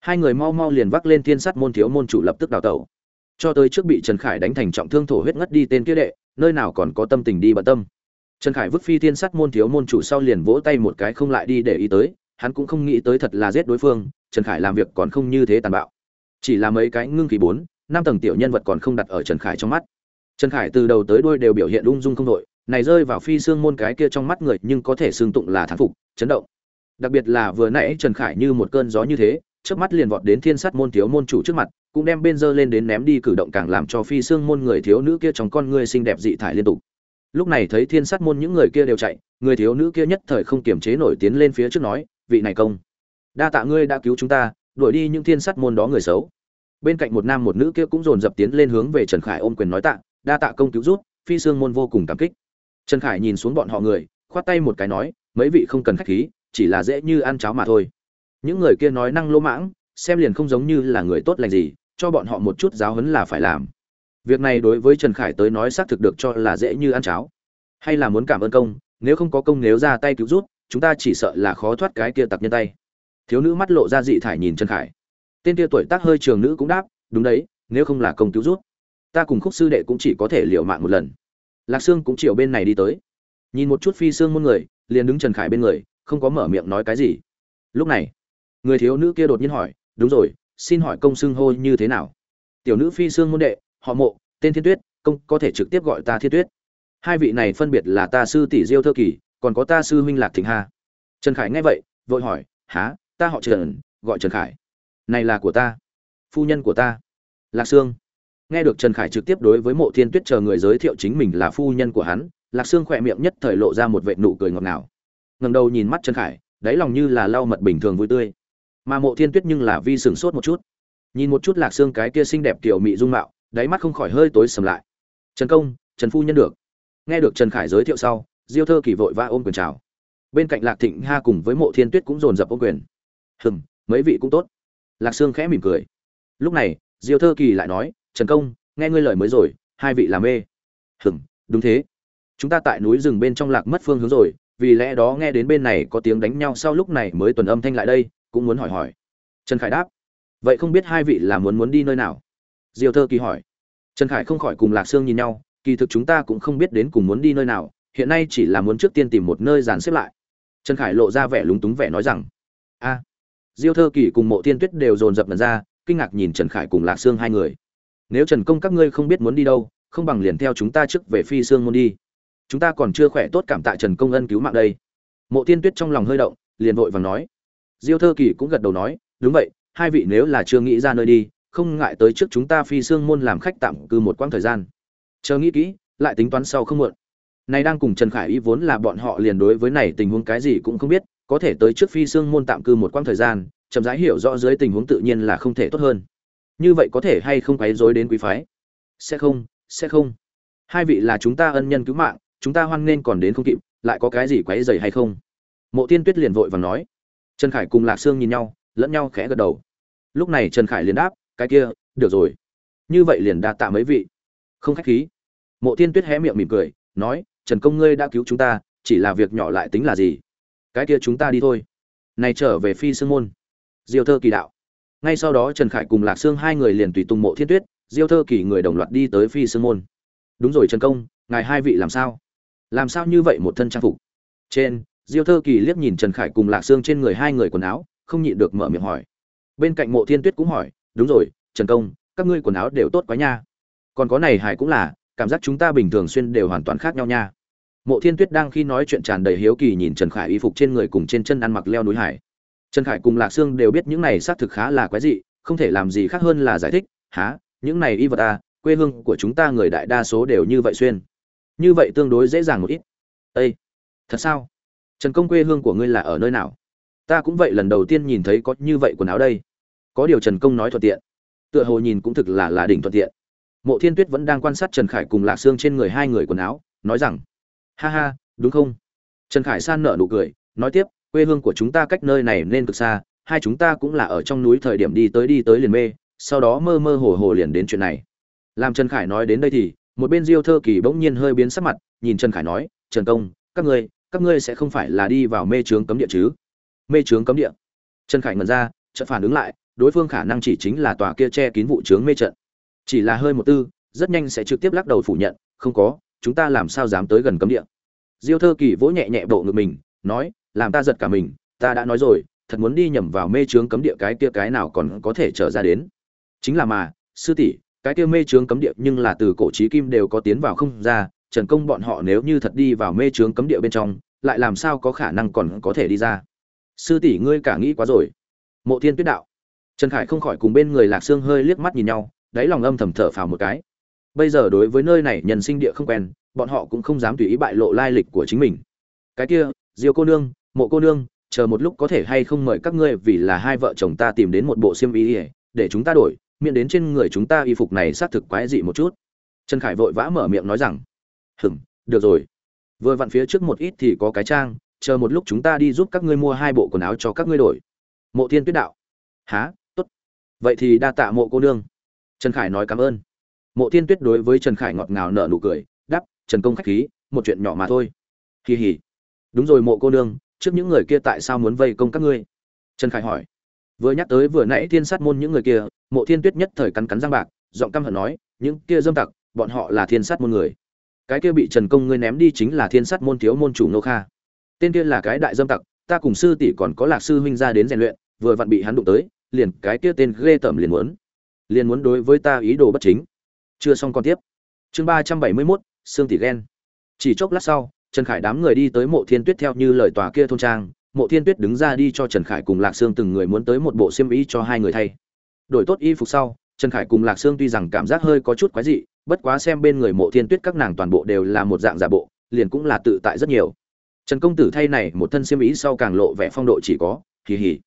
Hai người mau mau liền vác lên thiên sát môn thiếu môn chủ lập tức đào tẩu. Cho tới trước bị trần khải đánh thành trọng thương thổ huyết ngất đi tên kia đệ, nơi nào còn có tâm tình đi bận tâm trần khải vứt phi thiên sát môn thiếu môn chủ sau liền vỗ tay một cái không lại đi để ý tới, hắn cũng không nghĩ tới thật là giết đối phương, trần khải làm việc còn không như thế tàn bạo. Chỉ là mấy cái ngưng khí bốn, năm tầng tiểu nhân vật còn không đặt ở trần khải trong mắt. Trần khải từ đầu tới đuôi đều biểu hiện ung dung không đội, này rơi vào phi xương môn cái kia trong mắt người nhưng có thể xương tụng là thán phục, chấn động. Đặc biệt là vừa nãy trần khải như một cơn gió như thế trước mắt liền vọt đến thiên sát môn thiếu môn chủ trước mặt, cũng đem bên giơ lên đến ném đi cử động càng làm cho phi xương môn người thiếu nữ kia trong con người xinh đẹp dị thải liên tục lúc này thấy thiên sát môn những người kia đều chạy, người thiếu nữ kia nhất thời không kiềm chế nổi tiến lên phía trước nói, vị này công, đa tạ ngươi đã cứu chúng ta, đuổi đi những thiên sát môn đó người xấu. Bên cạnh một nam một nữ kia cũng dồn dập tiến lên hướng về trần khải ôm quyền nói tạ, đa tạ công cứu rút phi xương môn vô cùng cảm kích. Trần khải nhìn xuống bọn họ người, khoát tay một cái nói, mấy vị không cần khách khí, chỉ là dễ như ăn cháo mà thôi. Những người kia nói năng lỗ mãng, xem liền không giống như là người tốt lành gì, cho bọn họ một chút giáo huấn là phải làm việc này đối với trần khải tới nói xác thực được cho là dễ như ăn cháo. Hay là muốn cảm ơn công, nếu không có công nếu ra tay cứu rút chúng ta chỉ sợ là khó thoát cái kia tặc nhân tay. Thiếu nữ mắt lộ ra dị thải nhìn trần khải. Tên kia tuổi tác hơi trường nữ cũng đáp, đúng đấy, nếu không là công cứu rút ta cùng khúc sư đệ cũng chỉ có thể liều mạng một lần. Lạc sương cũng chiều bên này đi tới. Nhìn một chút phi xương muôn người, liền đứng trần khải bên người, không có mở miệng nói cái gì. Lúc này, người thiếu nữ kia đột nhiên hỏi, đúng rồi, xin hỏi công xưng hô như thế nào? Tiểu nữ phi xương môn đệ họ mộ, tên thiên tuyết, công có thể trực tiếp gọi ta thiên tuyết. Hai vị này phân biệt là ta sư tỷ diêu thơ kỳ, còn có ta sư huynh lạc thịnh hà trần khải nghe vậy, vội hỏi há ta họ trần, gọi trần khải. Này là của ta, phu nhân của ta. Lạc sương. Nghe được trần khải trực tiếp đối với mộ thiên tuyết chờ người giới thiệu chính mình là phu nhân của hắn, lạc sương khỏe miệng nhất thời lộ ra một vệ nụ cười ngọt ngào. Ngầm đầu nhìn mắt trần khải, đáy lòng như là lau mật bình thường vui tươi. Mà mộ thiên tuyết nhưng là vi sừng sốt một chút. Nhìn một chút lạc Sương cái kia xinh đẹp kiểu mị dung mạo đáy mắt không khỏi hơi tối sầm lại. Trần công, trần phu nhân được. Nghe được trần khải giới thiệu sau, diêu thơ kỳ vội vã ôm quyền chào. Bên cạnh lạc thịnh ha cùng với mộ thiên tuyết cũng dồn dập ôm quyền. Hừm, mấy vị cũng tốt. Lạc sương khẽ mỉm cười. Lúc này, diêu thơ kỳ lại nói, trần công, nghe ngươi lời mới rồi, hai vị làm mê. Hừm, đúng thế. Chúng ta tại núi rừng bên trong lạc mất phương hướng rồi, vì lẽ đó nghe đến bên này có tiếng đánh nhau sau lúc này mới tuần âm thanh lại đây, cũng muốn hỏi hỏi. Trần khải đáp, vậy không biết hai vị là muốn muốn đi nơi nào? Diêu thơ kỳ hỏi. Trần khải không khỏi cùng lạc sương nhìn nhau, kỳ thực chúng ta cũng không biết đến cùng muốn đi nơi nào, hiện nay chỉ là muốn trước tiên tìm một nơi dàn xếp lại. Trần khải lộ ra vẻ lúng túng vẻ nói rằng, a. Diêu thơ kỳ cùng mộ thiên tuyết đều dồn dập lần ra, kinh ngạc nhìn trần khải cùng lạc sương hai người. Nếu trần công các ngươi không biết muốn đi đâu, không bằng liền theo chúng ta trước về phi sương môn đi. Chúng ta còn chưa khỏe tốt cảm tạ trần công ân cứu mạng đây. Mộ tiên tuyết trong lòng hơi động, liền vội vàng nói. Diêu thơ kỳ cũng gật đầu nói, đúng vậy, hai vị nếu là chưa nghĩ ra nơi đi không ngại tới trước chúng ta phi xương môn làm khách tạm cư một quãng thời gian. Chờ nghĩ kỹ, lại tính toán sau không muộn. Này đang cùng trần khải ý vốn là bọn họ liền đối với này tình huống cái gì cũng không biết, có thể tới trước phi xương môn tạm cư một quãng thời gian, chậm rãi hiểu rõ dưới tình huống tự nhiên là không thể tốt hơn. Như vậy có thể hay không quấy rối đến quý phái? Sẽ không sẽ không. Hai vị là chúng ta ân nhân cứu mạng, chúng ta hoan nghênh còn đến không kịp, lại có cái gì quấy rầy hay không? Mộ tiên tuyết liền vội vàng nói. Trần khải cùng lạc sương nhìn nhau, lẫn nhau khẽ gật đầu. Lúc này trần khải liền đáp cái kia, được rồi. Như vậy liền đa tạ mấy vị. Không khách khí. Mộ thiên tuyết hé miệng mỉm cười, nói, trần công ngươi đã cứu chúng ta, chỉ là việc nhỏ lại tính là gì? Cái kia chúng ta đi thôi. Này trở về phi sương môn. Diêu thơ kỳ đạo. Ngay sau đó trần khải cùng lạc sương hai người liền tùy tùng mộ thiên tuyết, diêu thơ kỳ người đồng loạt đi tới phi sương môn. Đúng rồi trần công, ngài hai vị làm sao? Làm sao như vậy một thân trang phục? Trên, diêu thơ kỳ liếc nhìn trần khải cùng lạc sương trên người hai người quần áo, không nhịn được mở miệng hỏi. Bên cạnh mộ thiên tuyết cũng hỏi đúng rồi, trần công, các ngươi quần áo đều tốt quá nha. Còn có này hải cũng là, cảm giác chúng ta bình thường xuyên đều hoàn toàn khác nhau nha. Mộ thiên tuyết đang khi nói chuyện tràn đầy hiếu kỳ nhìn trần khải y phục trên người cùng trên chân ăn mặc leo núi hải. Trần khải cùng lạc sương đều biết những này xác thực khá là quái dị, không thể làm gì khác hơn là giải thích há những này y vật à quê hương của chúng ta người đại đa số đều như vậy xuyên. Như vậy tương đối dễ dàng một ít. Ây thật sao? Trần công quê hương của ngươi là ở nơi nào? Ta cũng vậy lần đầu tiên nhìn thấy có như vậy quần áo đây có điều trần công nói thuận tiện. Tựa hồ nhìn cũng thực là là đỉnh thuận tiện. Mộ thiên tuyết vẫn đang quan sát trần khải cùng lạc xương trên người hai người quần áo, nói rằng, ha ha, đúng không? Trần khải san nở nụ cười, nói tiếp, quê hương của chúng ta cách nơi này nên cực xa, hai chúng ta cũng là ở trong núi thời điểm đi tới đi tới liền mê, sau đó mơ mơ hồ hồ liền đến chuyện này. Làm trần khải nói đến đây thì, một bên diêu thơ kỳ bỗng nhiên hơi biến sắc mặt, nhìn trần khải nói, trần công, các ngươi các ngươi sẽ không phải là đi vào mê trướng cấm địa chứ? Mê trướng cấm địa? Trần khải ngẩn ra, chợt phản ứng lại đối phương khả năng chỉ chính là tòa kia che kín vụ trướng mê trận. Chỉ là hơi một tư, rất nhanh sẽ trực tiếp lắc đầu phủ nhận, không có, chúng ta làm sao dám tới gần cấm địa? Diêu thơ kỳ vỗ nhẹ nhẹ bộ ngực mình, nói, làm ta giật cả mình, ta đã nói rồi, thật muốn đi nhầm vào mê trướng cấm địa cái kia cái nào còn có thể trở ra đến. Chính là mà, sư tỷ, cái kia mê trướng cấm địa nhưng là từ cổ trí kim đều có tiến vào không ra, trần công bọn họ nếu như thật đi vào mê trướng cấm địa bên trong, lại làm sao có khả năng còn có thể đi ra? Sư tỷ ngươi cả nghĩ quá rồi. Mộ thiên tuyết đạo trần khải không khỏi cùng bên người lạc sương hơi liếc mắt nhìn nhau, đáy lòng âm thầm thở phào một cái. Bây giờ đối với nơi này nhân sinh địa không quen, bọn họ cũng không dám tùy ý bại lộ lai lịch của chính mình. Cái kia diều cô nương, mộ cô nương, chờ một lúc có thể hay không mời các ngươi vì là hai vợ chồng ta tìm đến một bộ xiêm y để chúng ta đổi, miễn đến trên người chúng ta y phục này xác thực quái dị một chút. Trần khải vội vã mở miệng nói rằng, hừm, được rồi. Vừa vặn phía trước một ít thì có cái trang, chờ một lúc chúng ta đi giúp các ngươi mua hai bộ quần áo cho các ngươi đổi. Mộ thiên tuyết đạo há vậy thì đa tạ mộ cô nương. Trần khải nói cảm ơn. Mộ thiên tuyết đối với trần khải ngọt ngào nở nụ cười đắp trần công khách khí, một chuyện nhỏ mà thôi. Kỳ hỉ đúng rồi mộ cô nương, trước những người kia tại sao muốn vây công các ngươi? Trần khải hỏi. Vừa nhắc tới vừa nãy thiên sát môn những người kia, mộ thiên tuyết nhất thời cắn cắn răng bạc, giọng căm hận nói, những kia dâm tặc, bọn họ là thiên sát môn người. Cái kia bị trần công ngươi ném đi chính là thiên sát môn thiếu môn chủ nô kha. Tên kia là cái đại dâm tặc, ta cùng sư tỷ còn có lạc sư huynh ra đến rèn luyện, vừa vặn bị hắn đụng tới liền cái kia tên ghê tởm liền muốn. Liền muốn đối với ta ý đồ bất chính. Chưa xong còn tiếp. Chương ba trăm bảy mươi mốt xương tỷ ghen chỉ chốc lát sau, trần khải đám người đi tới mộ thiên tuyết theo như lời tòa kia thôn trang. Mộ thiên tuyết đứng ra đi cho trần khải cùng lạc sương từng người muốn tới một bộ xiêm y cho hai người thay. Đổi tốt y phục sau, trần khải cùng lạc sương tuy rằng cảm giác hơi có chút quái dị, bất quá xem bên người mộ thiên tuyết các nàng toàn bộ đều là một dạng giả bộ, liền cũng là tự tại rất nhiều. Trần công tử thay này một thân xiêm y sau càng lộ vẻ phong độ chỉ có kỳ hỉ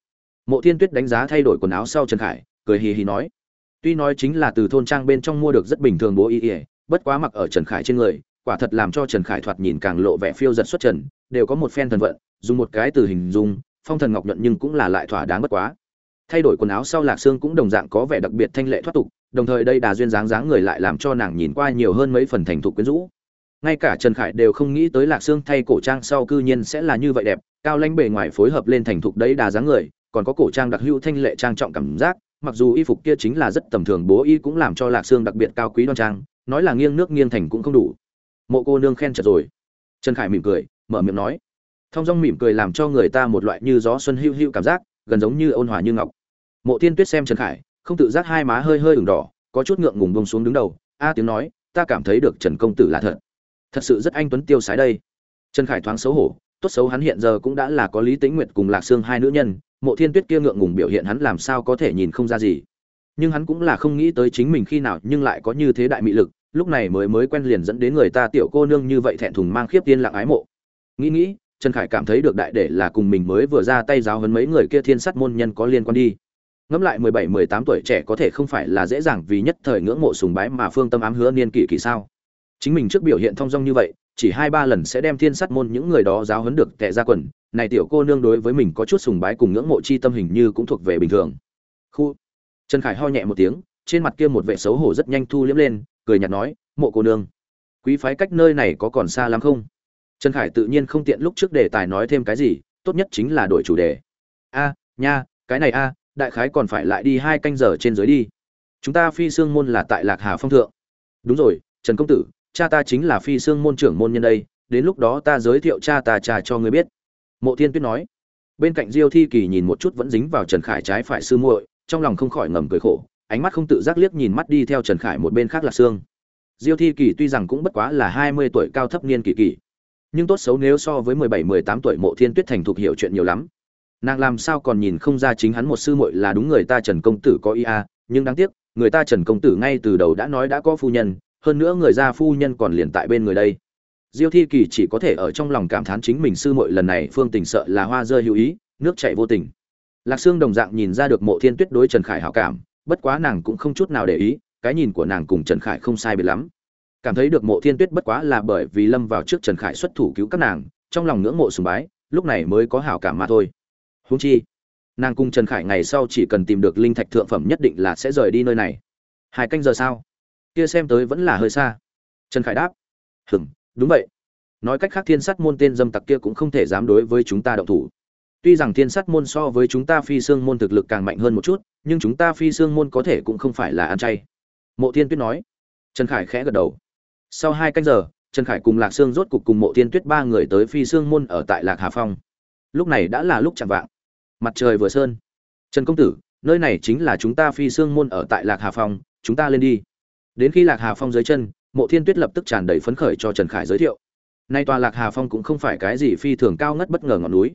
mộ thiên tuyết đánh giá thay đổi quần áo sau trần khải, cười hì hì nói. Tuy nói chính là từ thôn trang bên trong mua được rất bình thường bố y ỉa bất quá mặc ở trần khải trên người, quả thật làm cho trần khải thoạt nhìn càng lộ vẻ phiêu giật xuất trần, đều có một phen thần vận, dùng một cái từ hình dung, phong thần ngọc nhuận nhưng cũng là lại thỏa đáng bất quá. Thay đổi quần áo sau lạc xương cũng đồng dạng có vẻ đặc biệt thanh lệ thoát tục, đồng thời đây đà duyên dáng dáng người lại làm cho nàng nhìn qua nhiều hơn mấy phần thành thục quyến rũ. Ngay cả trần khải đều không nghĩ tới lạc xương thay cổ trang sau cư nhiên sẽ là như vậy đẹp, cao lãnh bề ngoài phối hợp lên thành thục đấy đà dáng người còn có cổ trang đặc hữu thanh lệ trang trọng cảm giác, mặc dù y phục kia chính là rất tầm thường, bố y cũng làm cho lạc xương đặc biệt cao quý đoan trang, nói là nghiêng nước nghiêng thành cũng không đủ. Mộ cô nương khen chật rồi. Trần khải mỉm cười, mở miệng nói. Thong dong mỉm cười làm cho người ta một loại như gió xuân hữu hữu cảm giác, gần giống như ôn hòa như ngọc. Mộ tiên tuyết xem trần khải, không tự giác hai má hơi hơi ửng đỏ, có chút ngượng ngùng bông xuống đứng đầu, a tiếng nói, ta cảm thấy được trần công tử là thật. Thật sự rất anh tuấn tiêu sái đây. Trần khải thoáng xấu hổ, tốt xấu hắn hiện giờ cũng đã là có lý tĩnh nguyệt cùng lạc sương hai nữ nhân mộ thiên tuyết kia ngượng ngùng biểu hiện hắn làm sao có thể nhìn không ra gì. Nhưng hắn cũng là không nghĩ tới chính mình khi nào nhưng lại có như thế đại mị lực, lúc này mới mới quen liền dẫn đến người ta tiểu cô nương như vậy thẹn thùng mang khiếp tiên lặng ái mộ. Nghĩ nghĩ, trần khải cảm thấy được đại để là cùng mình mới vừa ra tay giáo hấn mấy người kia thiên sắt môn nhân có liên quan đi. Ngẫm lại mười bảy, mười tám tuổi trẻ có thể không phải là dễ dàng vì nhất thời ngưỡng mộ sùng bái mà phương tâm ám hứa niên kỷ kỳ sao? Chính mình trước biểu hiện thong dong như vậy, chỉ hai ba lần sẽ đem thiên sắt môn những người đó giáo hấn được tệ ra quần này tiểu cô nương đối với mình có chút sùng bái cùng ngưỡng mộ chi tâm hình như cũng thuộc về bình thường. Khu. Trần khải ho nhẹ một tiếng, trên mặt kia một vẻ xấu hổ rất nhanh thu liếm lên, cười nhạt nói, mộ cô nương, quý phái cách nơi này có còn xa lắm không? Trần khải tự nhiên không tiện lúc trước đề tài nói thêm cái gì, tốt nhất chính là đổi chủ đề. A, nha, cái này a, đại khái còn phải lại đi hai canh giờ trên dưới đi. Chúng ta phi xương môn là tại lạc hà phong thượng. Đúng rồi, trần công tử, cha ta chính là phi xương môn trưởng môn nhân đây, đến lúc đó ta giới thiệu cha ta trà cho người biết mộ thiên tuyết nói. Bên cạnh diêu thi kỳ nhìn một chút vẫn dính vào trần khải trái phải sư muội, trong lòng không khỏi ngầm cười khổ, ánh mắt không tự giác liếc nhìn mắt đi theo trần khải một bên khác là xương diêu thi kỳ tuy rằng cũng bất quá là hai mươi tuổi cao thấp niên kỳ kỳ, nhưng tốt xấu nếu so với mười bảy, mười tám tuổi mộ thiên tuyết thành thục hiểu chuyện nhiều lắm. Nàng làm sao còn nhìn không ra chính hắn một sư muội là đúng người ta trần công tử có ý a nhưng đáng tiếc, người ta trần công tử ngay từ đầu đã nói đã có phu nhân, hơn nữa người gia phu nhân còn liền tại bên người đây diêu thi kỳ chỉ có thể ở trong lòng cảm thán chính mình sư muội lần này phương tình sợ là hoa rơi hữu ý, nước chảy vô tình. Lạc sương đồng dạng nhìn ra được mộ thiên tuyết đối trần khải hảo cảm, bất quá nàng cũng không chút nào để ý, cái nhìn của nàng cùng trần khải không sai biệt lắm. Cảm thấy được mộ thiên tuyết bất quá là bởi vì lâm vào trước trần khải xuất thủ cứu các nàng, trong lòng ngưỡng mộ sùng bái, lúc này mới có hảo cảm mà thôi. Huống chi, nàng cùng trần khải ngày sau chỉ cần tìm được linh thạch thượng phẩm nhất định là sẽ rời đi nơi này. Hai canh giờ sao kia xem tới vẫn là hơi xa. Trần khải đáp hừng đúng vậy. Nói cách khác thiên sát môn tên dâm tặc kia cũng không thể dám đối với chúng ta động thủ. Tuy rằng thiên sát môn so với chúng ta phi xương môn thực lực càng mạnh hơn một chút, nhưng chúng ta phi xương môn có thể cũng không phải là ăn chay. Mộ thiên tuyết nói. Trần khải khẽ gật đầu. Sau hai canh giờ, trần khải cùng lạc sương rốt cục cùng mộ thiên tuyết ba người tới phi xương môn ở tại lạc hà phong. Lúc này đã là lúc chạm vạng. Mặt trời vừa sơn. Trần công tử, nơi này chính là chúng ta phi xương môn ở tại lạc hà phong, chúng ta lên đi. Đến khi lạc hà phong dưới chân mộ thiên tuyết lập tức tràn đầy phấn khởi cho trần khải giới thiệu nay tòa lạc hà phong cũng không phải cái gì phi thường cao ngất bất ngờ ngọn núi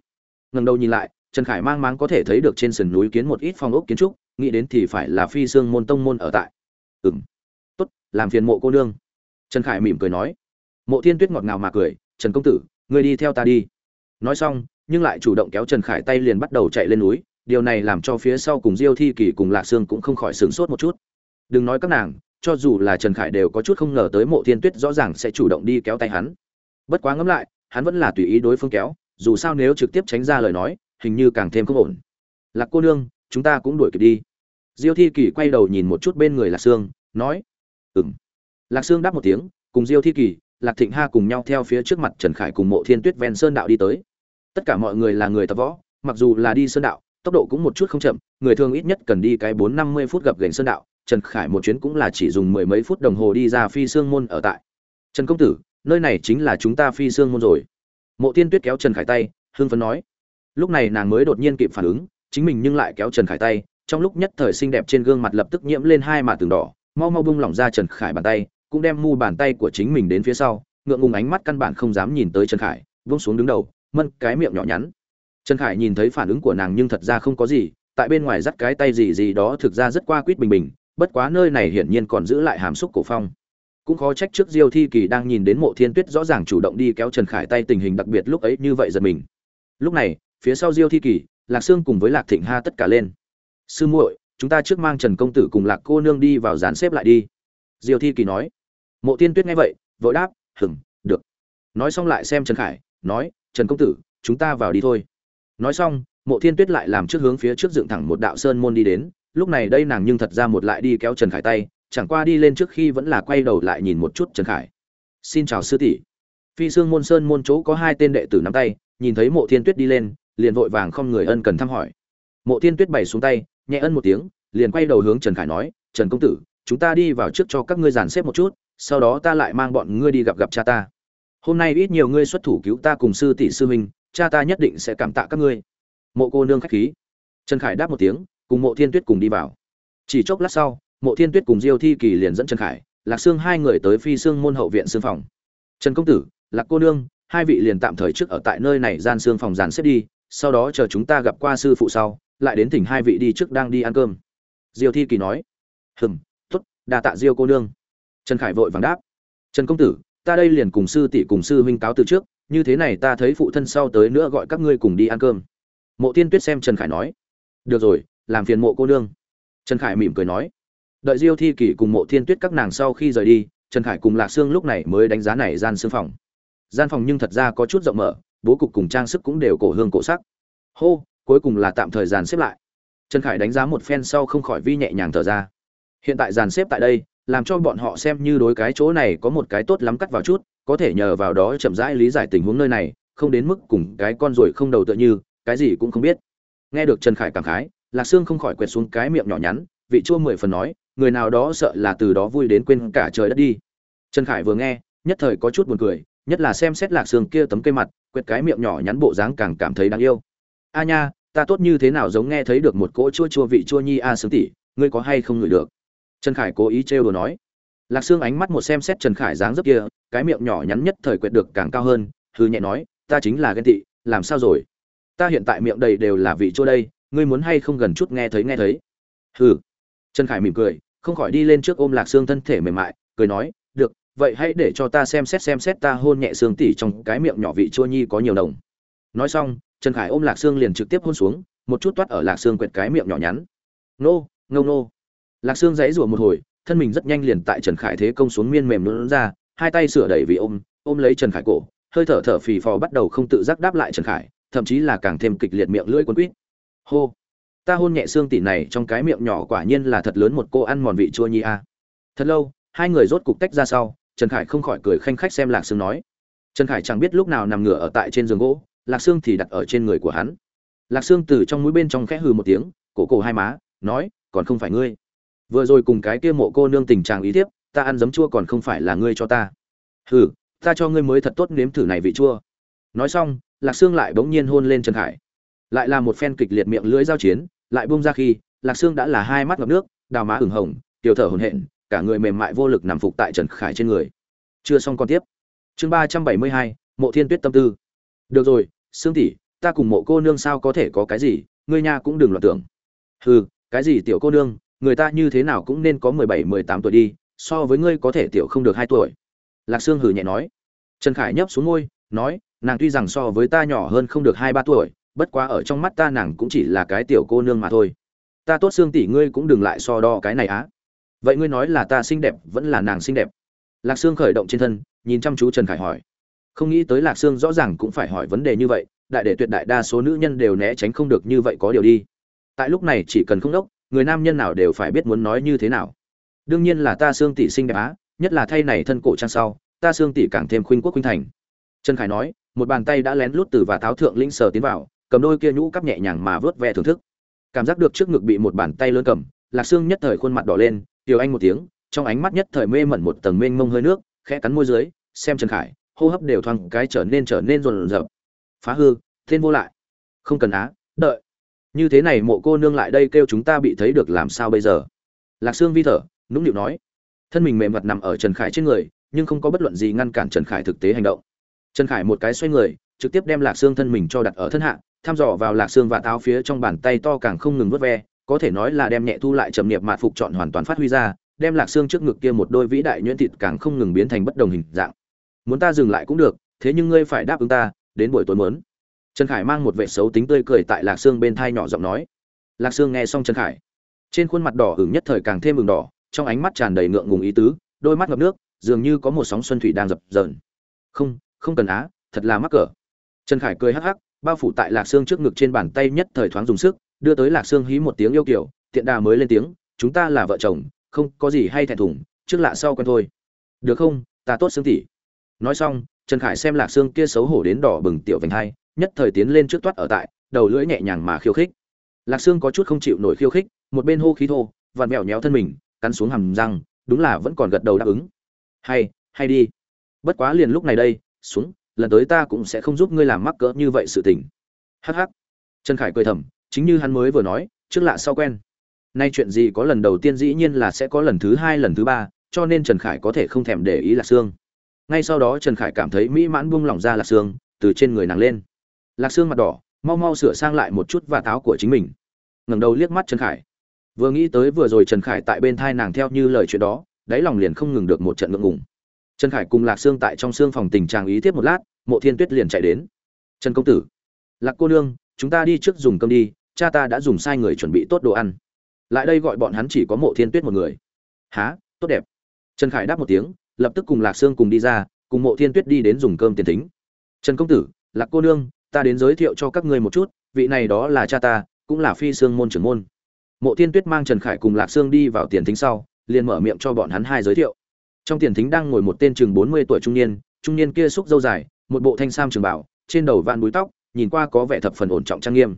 ngần đầu nhìn lại trần khải mang máng có thể thấy được trên sườn núi kiến một ít phong ốc kiến trúc nghĩ đến thì phải là phi xương môn tông môn ở tại ừ m tốt làm phiền mộ cô nương trần khải mỉm cười nói mộ thiên tuyết ngọt ngào mà cười trần công tử người đi theo ta đi nói xong nhưng lại chủ động kéo trần khải tay liền bắt đầu chạy lên núi điều này làm cho phía sau cùng diêu thi kỳ cùng lạc sương cũng không khỏi sửng sốt một chút đừng nói các nàng cho dù là trần khải đều có chút không ngờ tới mộ thiên tuyết rõ ràng sẽ chủ động đi kéo tay hắn. Bất quá ngẫm lại, hắn vẫn là tùy ý đối phương kéo, dù sao nếu trực tiếp tránh ra lời nói, hình như càng thêm không ổn. Lạc cô nương, chúng ta cũng đuổi kịp đi. Diêu thi kỳ quay đầu nhìn một chút bên người lạc sương, nói, "Ừm." lạc sương đáp một tiếng, cùng diêu thi kỳ, lạc thịnh ha cùng nhau theo phía trước mặt trần khải cùng mộ thiên tuyết ven sơn đạo đi tới. Tất cả mọi người là người tập võ, mặc dù là đi sơn đạo, tốc độ cũng một chút không chậm, người thường ít nhất cần đi cái bốn năm mươi phút gặp gành sơn đạo trần khải một chuyến cũng là chỉ dùng mười mấy phút đồng hồ đi ra phi sương môn ở tại. Trần công tử, nơi này chính là chúng ta phi sương môn rồi. Mộ tiên tuyết kéo trần khải tay hương phấn nói. Lúc này nàng mới đột nhiên kịp phản ứng, chính mình nhưng lại kéo trần khải tay, trong lúc nhất thời xinh đẹp trên gương mặt lập tức nhiễm lên hai mạt tường đỏ, mau mau bung lỏng ra trần khải bàn tay, cũng đem mu bàn tay của chính mình đến phía sau, ngượng ngùng ánh mắt căn bản không dám nhìn tới trần khải vung xuống đứng đầu, mân cái miệng nhỏ nhắn. Trần khải nhìn thấy phản ứng của nàng nhưng thật ra không có gì, tại bên ngoài dắt cái tay gì gì đó thực ra rất qua quýt bình bình bất quá nơi này hiển nhiên còn giữ lại hàm xúc cổ phong. Cũng khó trách trước diêu thi kỳ đang nhìn đến mộ thiên tuyết rõ ràng chủ động đi kéo trần khải tay tình hình đặc biệt lúc ấy như vậy giật mình. Lúc này, phía sau diêu thi kỳ, lạc sương cùng với lạc thịnh ha tất cả lên. Sư muội, chúng ta trước mang trần công tử cùng lạc cô nương đi vào dàn xếp lại đi. Diêu thi kỳ nói. Mộ thiên tuyết nghe vậy, vội đáp hừng được. Nói xong lại xem trần khải, nói, trần công tử, chúng ta vào đi thôi. Nói xong, mộ thiên tuyết lại làm trước hướng phía trước dựng thẳng một đạo sơn môn đi đến lúc này đây nàng nhưng thật ra một lại đi kéo trần khải tay, chẳng qua đi lên trước khi vẫn là quay đầu lại nhìn một chút trần khải. Xin chào sư tỷ. Phi sương môn sơn môn chỗ có hai tên đệ tử nắm tay, nhìn thấy mộ thiên tuyết đi lên, liền vội vàng không người ân cần thăm hỏi. Mộ thiên tuyết bày xuống tay, nhẹ ân một tiếng, liền quay đầu hướng trần khải nói, trần công tử, chúng ta đi vào trước cho các ngươi dàn xếp một chút, sau đó ta lại mang bọn ngươi đi gặp gặp cha ta. Hôm nay ít nhiều ngươi xuất thủ cứu ta cùng sư tỷ sư huynh, cha ta nhất định sẽ cảm tạ các ngươi. Mộ cô nương khách khí. Trần khải đáp một tiếng cùng mộ thiên tuyết cùng đi vào. Chỉ chốc lát sau, mộ thiên tuyết cùng diêu thi kỳ liền dẫn trần khải, lạc sương hai người tới phi sương môn hậu viện xương phòng. Trần công tử, lạc cô nương, hai vị liền tạm thời trước ở tại nơi này gian xương phòng dàn xếp đi, sau đó chờ chúng ta gặp qua sư phụ sau, lại đến thỉnh hai vị đi trước đang đi ăn cơm. Diêu thi kỳ nói. Hừm t ố t đà tạ diêu cô nương. Trần khải vội vàng đáp. Trần công tử, ta đây liền cùng sư tỷ cùng sư huynh cáo từ trước, như thế này ta thấy phụ thân sau tới nữa gọi các ngươi cùng đi ăn cơm. Mộ tiên tuyết xem trần khải nói. Được rồi làm phiền mộ cô nương. Trần khải mỉm cười nói, đợi diêu thi kỷ cùng mộ thiên tuyết các nàng sau khi rời đi, trần khải cùng lạc sương lúc này mới đánh giá này gian xương phòng. Gian phòng nhưng thật ra có chút rộng mở, bố cục cùng trang sức cũng đều cổ hương cổ sắc. Hô, cuối cùng là tạm thời dàn xếp lại. Trần khải đánh giá một phen sau không khỏi vi nhẹ nhàng thở ra. Hiện tại dàn xếp tại đây, làm cho bọn họ xem như đối cái chỗ này có một cái tốt lắm cắt vào chút, có thể nhờ vào đó chậm rãi lý giải tình huống nơi này, không đến mức cùng cái con ruồi không đầu tựa như, cái gì cũng không biết. Nghe được trần khải cảm khái lạc sương không khỏi quẹt xuống cái miệng nhỏ nhắn, vị chua mười phần nói, người nào đó sợ là từ đó vui đến quên cả trời đất đi. Trần khải vừa nghe, nhất thời có chút buồn cười, nhất là xem xét lạc sương kia tấm cây mặt, quẹt cái miệng nhỏ nhắn bộ dáng càng cảm thấy đáng yêu. A nha, ta tốt như thế nào giống nghe thấy được một cỗ chua chua vị chua nhi a sướng tỷ, ngươi có hay không ngửi được? Trần khải cố ý trêu đồ nói. Lạc sương ánh mắt một xem xét trần khải dáng dấp kia, cái miệng nhỏ nhắn nhất thời quẹt được càng cao hơn hư nhẹ nói, ta chính là ghen tị, làm sao rồi? Ta hiện tại miệng đầy đều là vị chua đây ngươi muốn hay không gần chút nghe thấy nghe thấy? Hừ. Trần khải mỉm cười, không khỏi đi lên trước ôm lạc xương thân thể mềm mại, cười nói, được, vậy hãy để cho ta xem xét xem xét ta hôn nhẹ xương tỉ trong cái miệng nhỏ vị chua nhi có nhiều đồng. Nói xong, trần khải ôm lạc xương liền trực tiếp hôn xuống, một chút toát ở lạc xương quẹt cái miệng nhỏ nhắn. Nô ngâu nô. Lạc xương dãy rủa một hồi, thân mình rất nhanh liền tại trần khải thế công xuống miên mềm lún ra, hai tay sửa đẩy vì ôm ôm lấy trần khải cổ, hơi thở thở phì phò bắt đầu không tự giác đáp lại trần khải, thậm chí là càng thêm kịch liệt miệng lưỡi quấn quýt hô. Ta hôn nhẹ xương tỉ này trong cái miệng nhỏ quả nhiên là thật lớn một cô ăn mòn vị chua nhi a. Thật lâu, hai người rốt cục tách ra sau, trần khải không khỏi cười khanh khách xem lạc sương nói. Trần khải chẳng biết lúc nào nằm ngửa ở tại trên giường gỗ, lạc sương thì đặt ở trên người của hắn. Lạc sương từ trong mũi bên trong khẽ hừ một tiếng, cổ cổ hai má, nói, còn không phải ngươi. Vừa rồi cùng cái kia mộ cô nương tình trạng ý tiếp ta ăn giấm chua còn không phải là ngươi cho ta. Hừ, ta cho ngươi mới thật tốt nếm thử này vị chua. Nói xong, lạc sương lại bỗng nhiên hôn lên trần khải lại là một phen kịch liệt miệng lưỡi giao chiến, lại bung ra khi, lạc sương đã là hai mắt ngập nước, đào má ửng hồng, tiểu thở hổn hển, cả người mềm mại vô lực nằm phục tại trần khải trên người. Chưa xong con tiếp. Chương ba trăm bảy mươi hai, mộ thiên tuyết tâm tư. Được rồi, sương tỷ, ta cùng mộ cô nương sao có thể có cái gì, ngươi nha cũng đừng loạn tưởng. Hừ, cái gì tiểu cô nương, người ta như thế nào cũng nên có mười bảy, mười tám tuổi đi, so với ngươi có thể tiểu không được hai tuổi. Lạc sương hừ nhẹ nói. Trần khải nhấp xuống ngôi nói, nàng tuy rằng so với ta nhỏ hơn không được hai, ba tuổi bất quá ở trong mắt ta nàng cũng chỉ là cái tiểu cô nương mà thôi. Ta tốt xương tỷ ngươi cũng đừng lại so đo cái này á. Vậy ngươi nói là ta xinh đẹp vẫn là nàng xinh đẹp? Lạc sương khởi động trên thân, nhìn chăm chú trần khải hỏi. Không nghĩ tới lạc sương rõ ràng cũng phải hỏi vấn đề như vậy, đại để tuyệt đại đa số nữ nhân đều né tránh không được như vậy có điều đi. Tại lúc này chỉ cần không đốc, người nam nhân nào đều phải biết muốn nói như thế nào. Đương nhiên là ta xương tỷ xinh đẹp á, nhất là thay này thân cổ trang sau, ta xương tỷ càng thêm khuynh quốc khuynh thành. Trần khải nói, một bàn tay đã lén lút từ và tháo thượng linh sờ tiến vào cầm đôi kia nhũ cắp nhẹ nhàng mà vớt ve thưởng thức. Cảm giác được trước ngực bị một bàn tay lớn cầm, lạc xương nhất thời khuôn mặt đỏ lên, tiểu anh một tiếng. Trong ánh mắt nhất thời mê mẩn một tầng mênh mông hơi nước, khẽ cắn môi dưới, xem trần khải, hô hấp đều thoáng cái trở nên trở nên rồn rập phá hư, thiên vô lại. Không cần á, đợi. Như thế này mộ cô nương lại đây kêu chúng ta bị thấy được làm sao bây giờ? Lạc xương vi thở, nũng nịu nói. Thân mình mềm mặt nằm ở trần khải trên người, nhưng không có bất luận gì ngăn cản trần khải thực tế hành động. Trần khải một cái xoay người, trực tiếp đem lạc xương thân mình cho đặt ở thân hạ thăm dò vào lạc xương và táo phía trong bàn tay to càng không ngừng vớt ve, có thể nói là đem nhẹ thu lại trầm niệm mạt phục chọn hoàn toàn phát huy ra, đem lạc xương trước ngực kia một đôi vĩ đại nhuyễn thịt càng không ngừng biến thành bất đồng hình dạng. Muốn ta dừng lại cũng được, thế nhưng ngươi phải đáp ứng ta, đến buổi tối mớn. Trần khải mang một vệ xấu tính tươi cười tại lạc xương bên thai nhỏ giọng nói. Lạc xương nghe xong trần khải, trên khuôn mặt đỏ hửng nhất thời càng thêm mừng đỏ, trong ánh mắt tràn đầy ngượng ngùng ý tứ, đôi mắt ngập nước, dường như có một sóng xuân thủy đang dập dờn. Không không cần á, thật là mắc cỡ. Trần khải cười hắc hắc bao phủ tại lạc xương trước ngực trên bàn tay nhất thời thoáng dùng sức, đưa tới lạc xương hí một tiếng yêu kiểu tiện đà mới lên tiếng, chúng ta là vợ chồng, không có gì hay thẹn thùng, trước lạ sau quen thôi. Được không, ta tốt xương tỷ nói xong, trần khải xem lạc xương kia xấu hổ đến đỏ bừng tiểu vành hai, nhất thời tiến lên trước toát ở tại, đầu lưỡi nhẹ nhàng mà khiêu khích. Lạc xương có chút không chịu nổi khiêu khích, một bên hô khí thô, vặn mẹo nhéo thân mình, cắn xuống hầm răng, đúng là vẫn còn gật đầu đáp ứng. Hay hay đi. Bất quá liền lúc này đây, xuống lần tới ta cũng sẽ không giúp ngươi làm mắc cỡ như vậy sự tình. Hh trần khải cười thầm, chính như hắn mới vừa nói, trước lạ sau quen. Nay chuyện gì có lần đầu tiên dĩ nhiên là sẽ có lần thứ hai, lần thứ ba, cho nên trần khải có thể không thèm để ý lạc xương ngay sau đó trần khải cảm thấy mỹ mãn buông lỏng ra lạc xương từ trên người nàng lên. Lạc xương mặt đỏ, mau mau sửa sang lại một chút và táo của chính mình. Ngẩng đầu liếc mắt trần khải. Vừa nghĩ tới vừa rồi trần khải tại bên thai nàng theo như lời chuyện đó, đáy lòng liền không ngừng được một trận ngượng ngùng trần khải cùng lạc xương tại trong xương phòng tình trạng ý tiếp một lát, mộ thiên tuyết liền chạy đến. Trần công tử, lạc cô nương, chúng ta đi trước dùng cơm đi, cha ta đã dùng sai người chuẩn bị tốt đồ ăn. Lại đây gọi bọn hắn chỉ có mộ thiên tuyết một người. Há tốt đẹp. Trần khải đáp một tiếng, lập tức cùng lạc sương cùng đi ra, cùng mộ thiên tuyết đi đến dùng cơm tiền thính. Trần công tử, lạc cô nương, ta đến giới thiệu cho các ngươi một chút, vị này đó là cha ta, cũng là phi sương môn trưởng môn. Mộ thiên tuyết mang trần khải cùng lạc sương đi vào tiền thính sau, liền mở miệng cho bọn hắn hai giới thiệu trong tiền thính đang ngồi một tên chừng bốn mươi tuổi trung niên trung niên kia xúc dâu dài, một bộ thanh sam trường bảo, trên đầu van búi tóc, nhìn qua có vẻ thập phần ổn trọng trang nghiêm.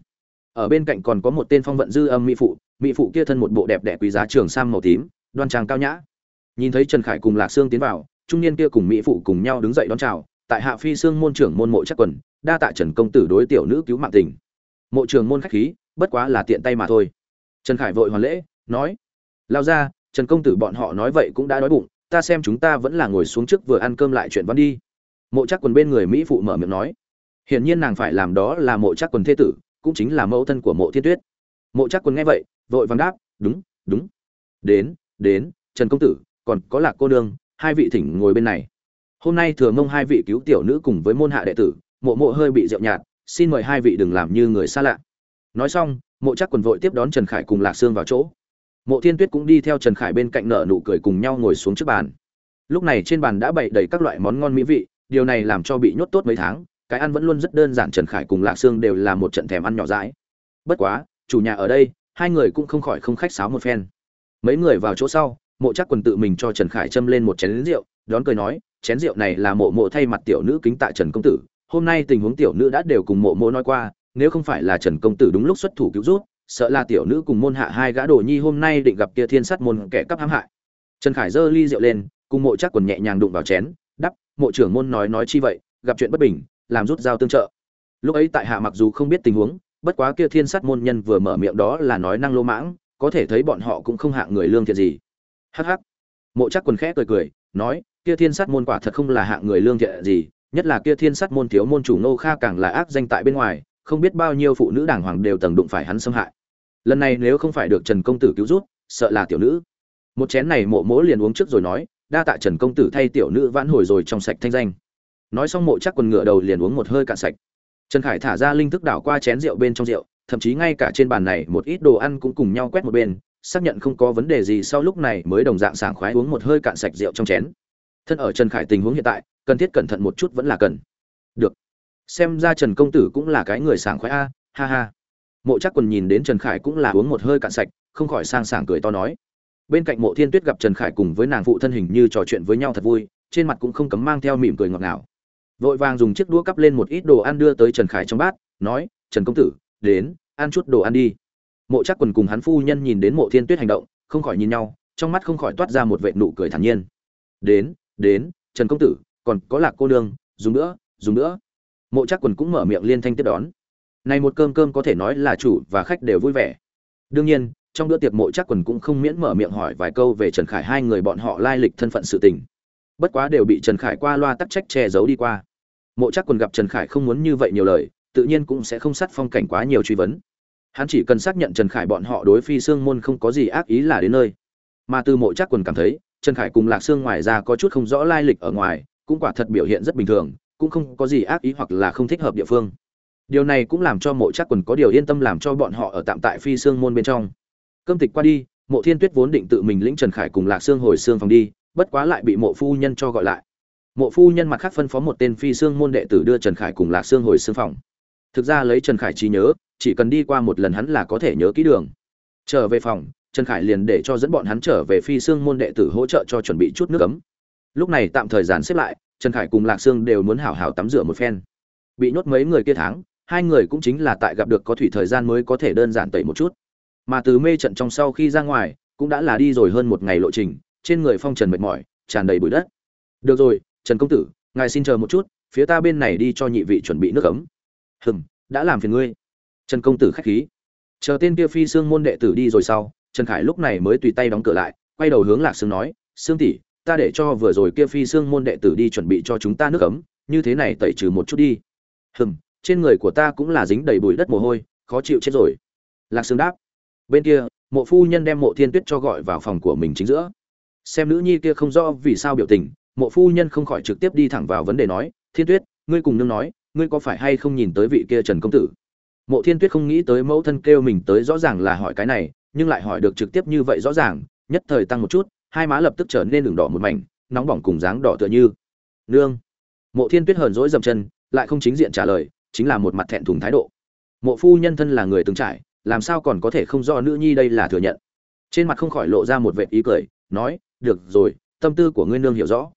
Ở bên cạnh còn có một tên phong vận dư âm mỹ phụ mỹ phụ kia thân một bộ đẹp đẽ quý giá trường sam màu tím, đoan trang cao nhã. Nhìn thấy trần khải cùng lạc sương tiến vào, trung niên kia cùng mỹ phụ cùng nhau đứng dậy đón chào, tại hạ phi sương môn trưởng môn mộ chắc quần, đa tạ trần công tử đối tiểu nữ cứu mạng tình. Mộ trường môn khách khí, bất quá là tiện tay mà thôi. Trần khải vội hoàn lễ, nói, lao ra, trần công tử bọn họ nói vậy cũng đã đói bụng ta xem chúng ta vẫn là ngồi xuống trước vừa ăn cơm lại chuyện văn đi. Mộ chắc quần bên người mỹ phụ mở miệng nói. Hiển nhiên nàng phải làm đó là mộ chắc quần thế tử, cũng chính là mẫu thân của mộ thiên tuyết. Mộ chắc quần nghe vậy, vội vàng đáp, đúng đúng. Đến đến, trần công tử, còn có lạc cô nương, hai vị thỉnh ngồi bên này. Hôm nay thừa mông hai vị cứu tiểu nữ cùng với môn hạ đệ tử, mộ mộ hơi bị rượu nhạt, xin mời hai vị đừng làm như người xa lạ. Nói xong, mộ chắc quần vội tiếp đón trần khải cùng lạc sương vào chỗ mộ thiên tuyết cũng đi theo trần khải bên cạnh nợ nụ cười cùng nhau ngồi xuống trước bàn. Lúc này trên bàn đã bày đầy các loại món ngon mỹ vị, điều này làm cho bị nhốt tốt mấy tháng, cái ăn vẫn luôn rất đơn giản, trần khải cùng lạc sương đều là một trận thèm ăn nhỏ dãi. Bất quá, chủ nhà ở đây, hai người cũng không khỏi không khách sáo một phen. Mấy người vào chỗ sau, mộ chắc quần tự mình cho trần khải châm lên một chén rượu, đón cười nói, chén rượu này là mộ mộ thay mặt tiểu nữ kính tạ trần công tử, hôm nay tình huống tiểu nữ đã đều cùng mộ mộ nói qua, nếu không phải là trần công tử đúng lúc xuất thủ cứu rút sợ là tiểu nữ cùng môn hạ hai gã đồ nhi hôm nay định gặp kia thiên sát môn kẻ cắp hãm hại. Trần khải giơ ly rượu lên, cùng mộ chắc quần nhẹ nhàng đụng vào chén, đắp, mộ trưởng môn nói nói chi vậy, gặp chuyện bất bình, làm rút dao tương trợ. Lúc ấy tại hạ mặc dù không biết tình huống, bất quá kia thiên sát môn nhân vừa mở miệng đó là nói năng lô mãng, có thể thấy bọn họ cũng không hạng người lương thiện gì. Hắc hắc. Mộ chắc quần khẽ cười cười, nói, kia thiên sát môn quả thật không là hạng người lương thiện gì, nhất là kia thiên sát môn thiếu môn chủ nô kha càng là ác danh tại bên ngoài, không biết bao nhiêu phụ nữ đàng hoàng đều tầng đụng phải hắn xâm hại lần này nếu không phải được trần công tử cứu rút sợ là tiểu nữ. Một chén này mộ mỗ liền uống trước rồi nói, đa tạ trần công tử thay tiểu nữ vãn hồi rồi trong sạch thanh danh. Nói xong mộ chắc quần ngựa đầu liền uống một hơi cạn sạch. Trần khải thả ra linh thức đảo qua chén rượu bên trong rượu, thậm chí ngay cả trên bàn này một ít đồ ăn cũng cùng nhau quét một bên, xác nhận không có vấn đề gì sau lúc này mới đồng dạng sảng khoái uống một hơi cạn sạch rượu trong chén. Thân ở trần khải tình huống hiện tại, cần thiết cẩn thận một chút vẫn là cần. Được. Xem ra trần công tử cũng là cái người sảng khoái a, ha ha mộ chắc quần nhìn đến trần khải cũng là uống một hơi cạn sạch, không khỏi sang sảng cười to nói. Bên cạnh mộ thiên tuyết gặp trần khải cùng với nàng phụ thân hình như trò chuyện với nhau thật vui, trên mặt cũng không cấm mang theo mỉm cười ngọt ngào. Vội vàng dùng chiếc đũa cắp lên một ít đồ ăn đưa tới trần khải trong bát, nói, trần công tử, đến, ăn chút đồ ăn đi. Mộ chắc quần cùng hắn phu nhân nhìn đến mộ thiên tuyết hành động, không khỏi nhìn nhau, trong mắt không khỏi toát ra một vệ nụ cười thản nhiên. Đến đến, trần công tử, còn có lạc cô nương, dùng nữa dùng nữa. Mộ chắc quần cũng mở miệng liên thanh tiếp đón này một cơm cơm có thể nói là chủ và khách đều vui vẻ. Đương nhiên, trong bữa tiệc mộ chắc quần cũng không miễn mở miệng hỏi vài câu về trần khải hai người bọn họ lai lịch thân phận sự tình. Bất quá đều bị trần khải qua loa tắc trách che giấu đi qua. Mộ chắc quần gặp trần khải không muốn như vậy nhiều lời, tự nhiên cũng sẽ không sát phong cảnh quá nhiều truy vấn. Hắn chỉ cần xác nhận trần khải bọn họ đối phi xương môn không có gì ác ý là đến nơi. Mà từ mộ chắc quần cảm thấy, trần khải cùng lạc sương ngoài ra có chút không rõ lai lịch ở ngoài, cũng quả thật biểu hiện rất bình thường, cũng không có gì ác ý hoặc là không thích hợp địa phương điều này cũng làm cho mộ chắc quần có điều yên tâm làm cho bọn họ ở tạm tại phi sương môn bên trong. Cơm tịch qua đi, mộ thiên tuyết vốn định tự mình lĩnh trần khải cùng lạc sương hồi sương phòng đi, bất quá lại bị mộ phu nhân cho gọi lại. Mộ phu nhân mặt khác phân phó một tên phi sương môn đệ tử đưa trần khải cùng lạc sương hồi sương phòng. Thực ra lấy trần khải trí nhớ, chỉ cần đi qua một lần hắn là có thể nhớ kỹ đường. Trở về phòng, trần khải liền để cho dẫn bọn hắn trở về phi sương môn đệ tử hỗ trợ cho chuẩn bị chút nước ấm. Lúc này tạm thời dàn xếp lại, trần khải cùng lạc sương đều muốn hảo hảo tắm rửa một phen. Bị nhốt mấy người kia tháng hai người cũng chính là tại gặp được có thủy thời gian mới có thể đơn giản tẩy một chút. Mà từ mê trận trong sau khi ra ngoài, cũng đã là đi rồi hơn một ngày lộ trình, trên người phong trần mệt mỏi, tràn đầy bụi đất. Được rồi, trần công tử, ngài xin chờ một chút, phía ta bên này đi cho nhị vị chuẩn bị nước ấm. Hừm, đã làm phiền ngươi. Trần công tử khách khí. Chờ tên kia phi xương môn đệ tử đi rồi sau, trần khải lúc này mới tùy tay đóng cửa lại, quay đầu hướng lạc sương nói, sương tỷ, ta để cho vừa rồi kia phi xương môn đệ tử đi chuẩn bị cho chúng ta nước ấm, như thế này tẩy trừ một chút đi. Hừm trên người của ta cũng là dính đầy bụi đất mồ hôi, khó chịu chết rồi. Lạc sương đáp. Bên kia, mộ phu nhân đem mộ thiên tuyết cho gọi vào phòng của mình chính giữa. Xem nữ nhi kia không rõ vì sao biểu tình, mộ phu nhân không khỏi trực tiếp đi thẳng vào vấn đề nói, thiên tuyết, ngươi cùng nương nói, ngươi có phải hay không nhìn tới vị kia trần công tử? Mộ thiên tuyết không nghĩ tới mẫu thân kêu mình tới rõ ràng là hỏi cái này, nhưng lại hỏi được trực tiếp như vậy rõ ràng, nhất thời tăng một chút, hai má lập tức trở nên đường đỏ một mảnh, nóng bỏng cùng dáng đỏ tựa như. Nương. Mộ thiên tuyết hờn dỗi dầm chân, lại không chính diện trả lời chính là một mặt thẹn thùng thái độ. Mộ phu nhân thân là người từng trải, làm sao còn có thể không rõ nữ nhi đây là thừa nhận? Trên mặt không khỏi lộ ra một vệ ý cười, nói, được rồi, tâm tư của ngươi nương hiểu rõ.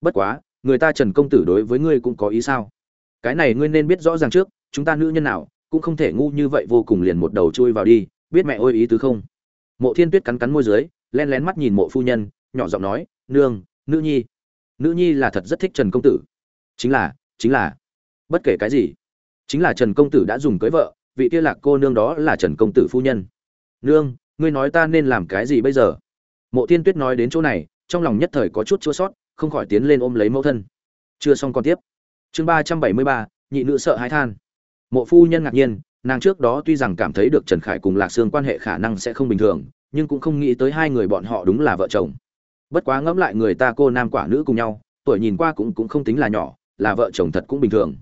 Bất quá, người ta trần công tử đối với ngươi cũng có ý sao? Cái này ngươi nên biết rõ ràng trước, chúng ta nữ nhân nào cũng không thể ngu như vậy vô cùng liền một đầu chui vào đi, biết mẹ ôi ý tứ không? Mộ thiên tuyết cắn cắn môi dưới, len lén mắt nhìn mộ phu nhân, nhỏ giọng nói, nương, nữ nhi nữ nhi là thật rất thích trần công tử. Chính là chính là, bất kể cái gì chính là trần công tử đã dùng cưới vợ, vị kia lạc cô nương đó là trần công tử phu nhân. Nương, ngươi nói ta nên làm cái gì bây giờ? Mộ thiên tuyết nói đến chỗ này, trong lòng nhất thời có chút chua sót, không khỏi tiến lên ôm lấy mẫu thân. Chưa xong còn tiếp. Chương ba trăm bảy mươi ba, nhị nữ sợ hãi than. Mộ phu nhân ngạc nhiên, nàng trước đó tuy rằng cảm thấy được trần khải cùng lạc sương quan hệ khả năng sẽ không bình thường, nhưng cũng không nghĩ tới hai người bọn họ đúng là vợ chồng. Bất quá ngẫm lại người ta cô nam quả nữ cùng nhau, tuổi nhìn qua cũng cũng không tính là nhỏ, là vợ chồng thật cũng bình thường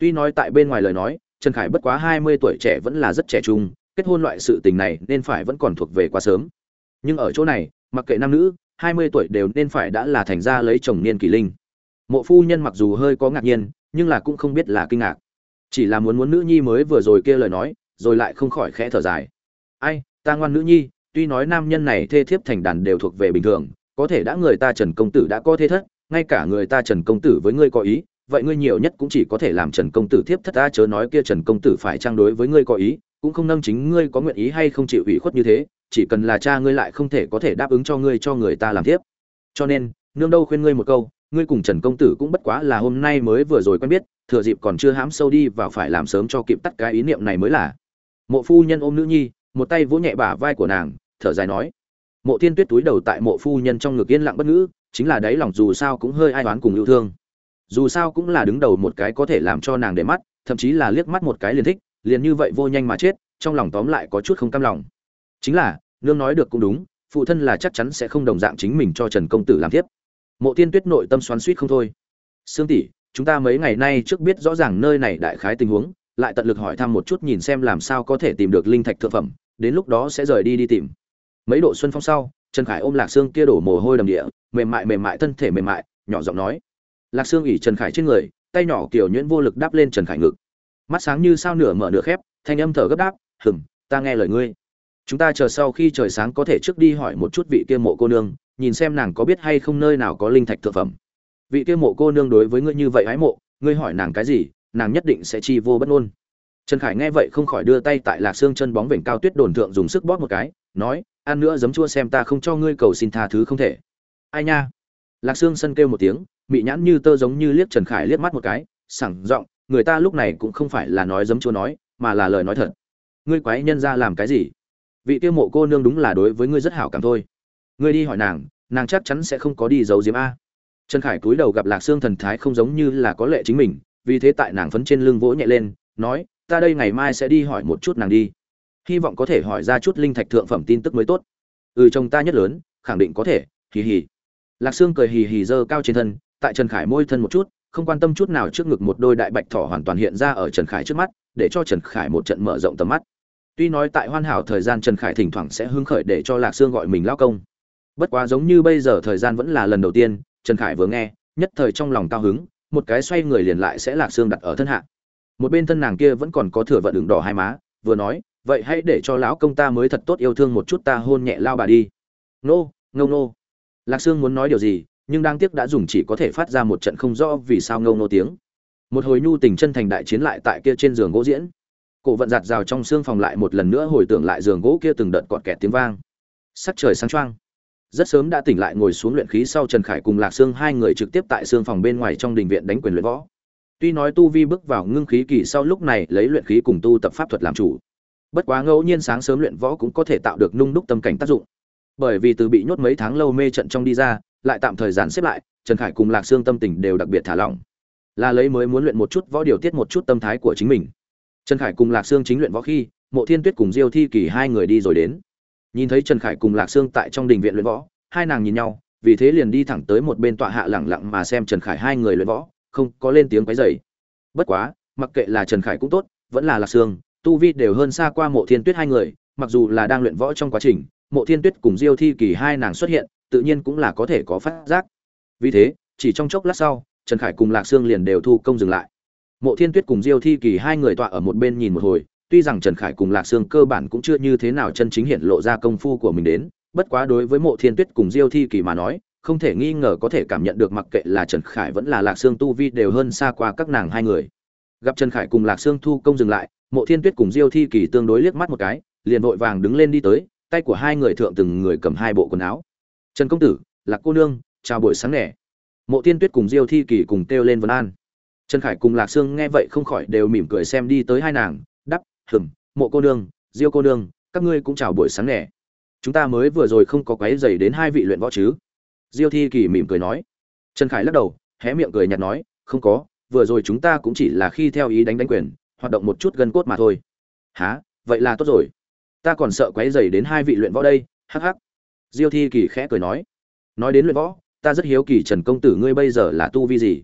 tuy nói tại bên ngoài lời nói, trần khải bất quá hai mươi tuổi trẻ vẫn là rất trẻ trung, kết hôn loại sự tình này nên phải vẫn còn thuộc về quá sớm. Nhưng ở chỗ này, mặc kệ nam nữ, hai mươi tuổi đều nên phải đã là thành ra lấy chồng niên kỷ linh. Mộ phu nhân mặc dù hơi có ngạc nhiên, nhưng là cũng không biết là kinh ngạc. Chỉ là muốn muốn nữ nhi mới vừa rồi kia lời nói, rồi lại không khỏi khẽ thở dài. Ai, ta ngoan nữ nhi, tuy nói nam nhân này thê thiếp thành đàn đều thuộc về bình thường, có thể đã người ta trần công tử đã có thế thất, ngay cả người ta trần công tử với ngươi có ý vậy ngươi nhiều nhất cũng chỉ có thể làm trần công tử thiếp thất ta chớ nói kia trần công tử phải trang đối với ngươi có ý, cũng không nâng chính ngươi có nguyện ý hay không chịu ủy khuất như thế, chỉ cần là cha ngươi lại không thể có thể đáp ứng cho ngươi cho người ta làm thiếp. Cho nên, nương đâu khuyên ngươi một câu, ngươi cùng trần công tử cũng bất quá là hôm nay mới vừa rồi quen biết, thừa dịp còn chưa hãm sâu đi vào phải làm sớm cho kịp tắt cái ý niệm này mới là. Mộ phu nhân ôm nữ nhi, một tay vỗ nhẹ bả vai của nàng, thở dài nói. Mộ thiên tuyết túi đầu tại mộ phu nhân trong ngực yên lặng bất ngữ, chính là đáy lòng dù sao cũng hơi ai oán cùng yêu thương dù sao cũng là đứng đầu một cái có thể làm cho nàng để mắt, thậm chí là liếc mắt một cái liền thích, liền như vậy vô nhanh mà chết, trong lòng tóm lại có chút không cam lòng. Chính là, nương nói được cũng đúng, phụ thân là chắc chắn sẽ không đồng dạng chính mình cho trần công tử làm tiếp mộ tiên tuyết nội tâm xoắn suýt không thôi. Sương tỷ, chúng ta mấy ngày nay trước biết rõ ràng nơi này đại khái tình huống, lại tận lực hỏi thăm một chút nhìn xem làm sao có thể tìm được linh thạch thượng phẩm, đến lúc đó sẽ rời đi đi tìm. Mấy độ xuân phong sau, trần khải ôm lạc xương kia đổ mồ hôi đầm địa, mềm mại mềm mại, thân thể mềm mại, nhỏ giọng nói lạc Sương ỉ trần khải trên người, tay nhỏ kiểu nhuyễn vô lực đáp lên trần khải ngực. Mắt sáng như sao nửa mở nửa khép, thanh âm thở gấp đáp, hừm, ta nghe lời ngươi. Chúng ta chờ sau khi trời sáng có thể trước đi hỏi một chút vị kia mộ cô nương, nhìn xem nàng có biết hay không nơi nào có linh thạch thượng phẩm. Vị kia mộ cô nương đối với ngươi như vậy hái mộ, ngươi hỏi nàng cái gì, nàng nhất định sẽ chi vô bất ngôn. Trần khải nghe vậy không khỏi đưa tay tại lạc xương chân bóng vểnh cao tuyết đồn thượng dùng sức bóp một cái, nói, ăn nữa giấm chua xem ta không cho ngươi cầu xin tha thứ không thể. Ai nha? Lạc xương sân kêu một tiếng mị nhãn như tơ giống như liếc trần khải liếc mắt một cái, sảng giọng, người ta lúc này cũng không phải là nói giấm chúa nói, mà là lời nói thật. Ngươi quái nhân ra làm cái gì? Vị tiêu mộ cô nương đúng là đối với ngươi rất hảo cảm thôi. Ngươi đi hỏi nàng nàng chắc chắn sẽ không có đi giấu diếm a. Trần khải cúi đầu gặp lạc xương thần thái không giống như là có lệ chính mình, vì thế tại nàng phấn trên lưng vỗ nhẹ lên, nói, ta đây ngày mai sẽ đi hỏi một chút nàng đi. Hy vọng có thể hỏi ra chút linh thạch thượng phẩm tin tức mới tốt. Ừ chồng ta nhất lớn, khẳng định có thể, hì hì. Lạc sương cười hì hì dơ cao trên thân tại trần khải môi thân một chút, không quan tâm chút nào trước ngực một đôi đại bạch thỏ hoàn toàn hiện ra ở trần khải trước mắt, để cho trần khải một trận mở rộng tầm mắt. Tuy nói tại hoàn hảo thời gian trần khải thỉnh thoảng sẽ hứng khởi để cho lạc sương gọi mình lao công. Bất quá giống như bây giờ thời gian vẫn là lần đầu tiên, trần khải vừa nghe, nhất thời trong lòng cao hứng, một cái xoay người liền lại sẽ lạc xương đặt ở thân hạ. Một bên thân nàng kia vẫn còn có thừa vận đường đỏ hai má, vừa nói, vậy hãy để cho lão công ta mới thật tốt yêu thương một chút ta hôn nhẹ lao bà đi. Nô ngâu nô lạc sương muốn nói điều gì nhưng đang tiếc đã dùng chỉ có thể phát ra một trận không rõ vì sao ngâu nô tiếng. Một hồi nhu tình chân thành đại chiến lại tại kia trên giường gỗ diễn. Cổ vận giạt rào trong xương phòng lại một lần nữa hồi tưởng lại giường gỗ kia từng đợt cọt kẹt tiếng vang. Sắc trời sáng choang. Rất sớm đã tỉnh lại ngồi xuống luyện khí sau trần khải cùng lạc sương hai người trực tiếp tại xương phòng bên ngoài trong đình viện đánh quyền luyện võ. Tuy nói tu vi bước vào ngưng khí kỳ sau lúc này lấy luyện khí cùng tu tập pháp thuật làm chủ, bất quá ngẫu nhiên sáng sớm luyện võ cũng có thể tạo được nung đúc tâm cảnh tác dụng. Bởi vì từ bị nhốt mấy tháng lâu mê trận trong đi ra lại tạm thời gian xếp lại, trần khải cùng lạc sương tâm tình đều đặc biệt thả lỏng. Là lấy mới muốn luyện một chút võ điều tiết một chút tâm thái của chính mình. Trần khải cùng lạc sương chính luyện võ khi, mộ thiên tuyết cùng diêu thi kỳ hai người đi rồi đến. Nhìn thấy trần khải cùng lạc sương tại trong đình viện luyện võ, hai nàng nhìn nhau, vì thế liền đi thẳng tới một bên tọa hạ lẳng lặng mà xem trần khải hai người luyện võ, không có lên tiếng quấy dày bất quá, mặc kệ là trần khải cũng tốt, vẫn là lạc sương, tu vi đều hơn xa qua mộ thiên tuyết hai người, mặc dù là đang luyện võ trong quá trình, mộ thiên tuyết cùng diêu thi kỳ hai nàng xuất hiện tự nhiên cũng là có thể có phát giác. Vì thế, chỉ trong chốc lát sau, trần khải cùng lạc sương liền đều thu công dừng lại. Mộ thiên tuyết cùng diêu thi kỳ hai người tọa ở một bên nhìn một hồi, tuy rằng trần khải cùng lạc sương cơ bản cũng chưa như thế nào chân chính hiện lộ ra công phu của mình đến, bất quá đối với mộ thiên tuyết cùng diêu thi kỳ mà nói, không thể nghi ngờ có thể cảm nhận được mặc kệ là trần khải vẫn là lạc sương tu vi đều hơn xa qua các nàng hai người. Gặp trần khải cùng lạc sương thu công dừng lại, mộ thiên tuyết cùng diêu thi kỳ tương đối liếc mắt một cái, liền vội vàng đứng lên đi tới, tay của hai người thượng từng người cầm hai bộ quần áo trần công tử, lạc cô nương, chào buổi sáng nẻ mộ Tiên tuyết cùng diêu thi kỳ cùng kêu lên vân an. Trần khải cùng lạc sương nghe vậy không khỏi đều mỉm cười xem đi tới hai nàng, đắp, hừm, mộ cô nương, diêu cô nương, các ngươi cũng chào buổi sáng nẻ chúng ta mới vừa rồi không có quấy dày đến hai vị luyện võ chứ? Diêu thi kỳ mỉm cười nói. Trần khải lắc đầu, hé miệng cười nhạt nói, không có, vừa rồi chúng ta cũng chỉ là khi theo ý đánh đánh quyền, hoạt động một chút gân cốt mà thôi. Há vậy là tốt rồi. Ta còn sợ quấy dày đến hai vị luyện võ đây, hắc hắc diêu thi kỳ khẽ cười nói nói đến luyện võ, ta rất hiếu kỳ trần công tử ngươi bây giờ là tu vi gì?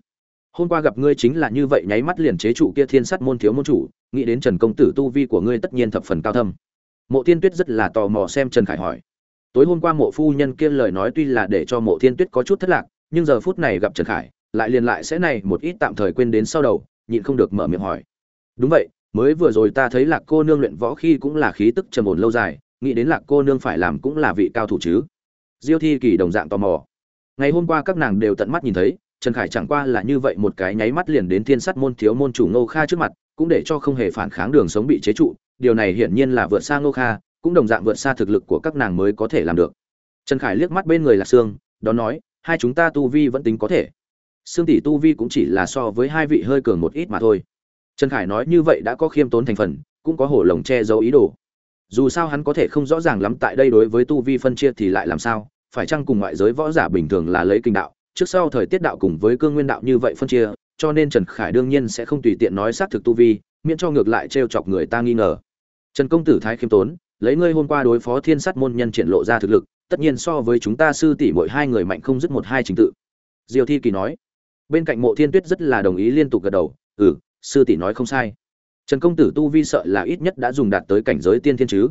Hôm qua gặp ngươi chính là như vậy nháy mắt liền chế trụ kia thiên sắt môn thiếu môn chủ, nghĩ đến trần công tử tu vi của ngươi tất nhiên thập phần cao thâm. Mộ tiên tuyết rất là tò mò xem trần khải hỏi, tối hôm qua mộ phu nhân kia lời nói tuy là để cho mộ thiên tuyết có chút thất lạc, nhưng giờ phút này gặp trần khải, lại liền lại sẽ này một ít tạm thời quên đến sau đầu, nhịn không được mở miệng hỏi. Đúng vậy, mới vừa rồi ta thấy lạc cô nương luyện võ khi cũng là khí tức trầm ổn lâu dài nghĩ đến lạc cô nương phải làm cũng là vị cao thủ chứ. Diêu thi kỳ đồng dạng tò mò. Ngày hôm qua các nàng đều tận mắt nhìn thấy, trần khải chẳng qua là như vậy một cái nháy mắt liền đến thiên sắt môn thiếu môn chủ ngô kha trước mặt, cũng để cho không hề phản kháng đường sống bị chế trụ, điều này hiển nhiên là vượt xa ngô kha, cũng đồng dạng vượt xa thực lực của các nàng mới có thể làm được. Trần khải liếc mắt bên người là sương, đó nói, hai chúng ta tu vi vẫn tính có thể. Sương tỷ tu vi cũng chỉ là so với hai vị hơi cường một ít mà thôi. Trần khải nói như vậy đã có khiêm tốn thành phần, cũng có hổ lồng che giấu ý đồ dù sao hắn có thể không rõ ràng lắm tại đây đối với tu vi phân chia thì lại làm sao, phải chăng cùng ngoại giới võ giả bình thường là lấy kinh đạo, trước sau thời tiết đạo cùng với cương nguyên đạo như vậy phân chia, cho nên trần khải đương nhiên sẽ không tùy tiện nói xác thực tu vi, miễn cho ngược lại t chọc người ta nghi ngờ. Trần công tử thái khiêm tốn, lấy ngươi hôm qua đối phó thiên sát môn nhân triển lộ ra thực lực, tất nhiên so với chúng ta sư tỷ mỗi hai người mạnh không dứt một hai trình tự. Diêu thi kỳ nói. Bên cạnh mộ thiên tuyết rất là đồng ý liên tục gật đầu. Ừ sư tỷ nói không sai trần công tử tu vi sợ là ít nhất đã dùng đạt tới cảnh giới tiên thiên chứ.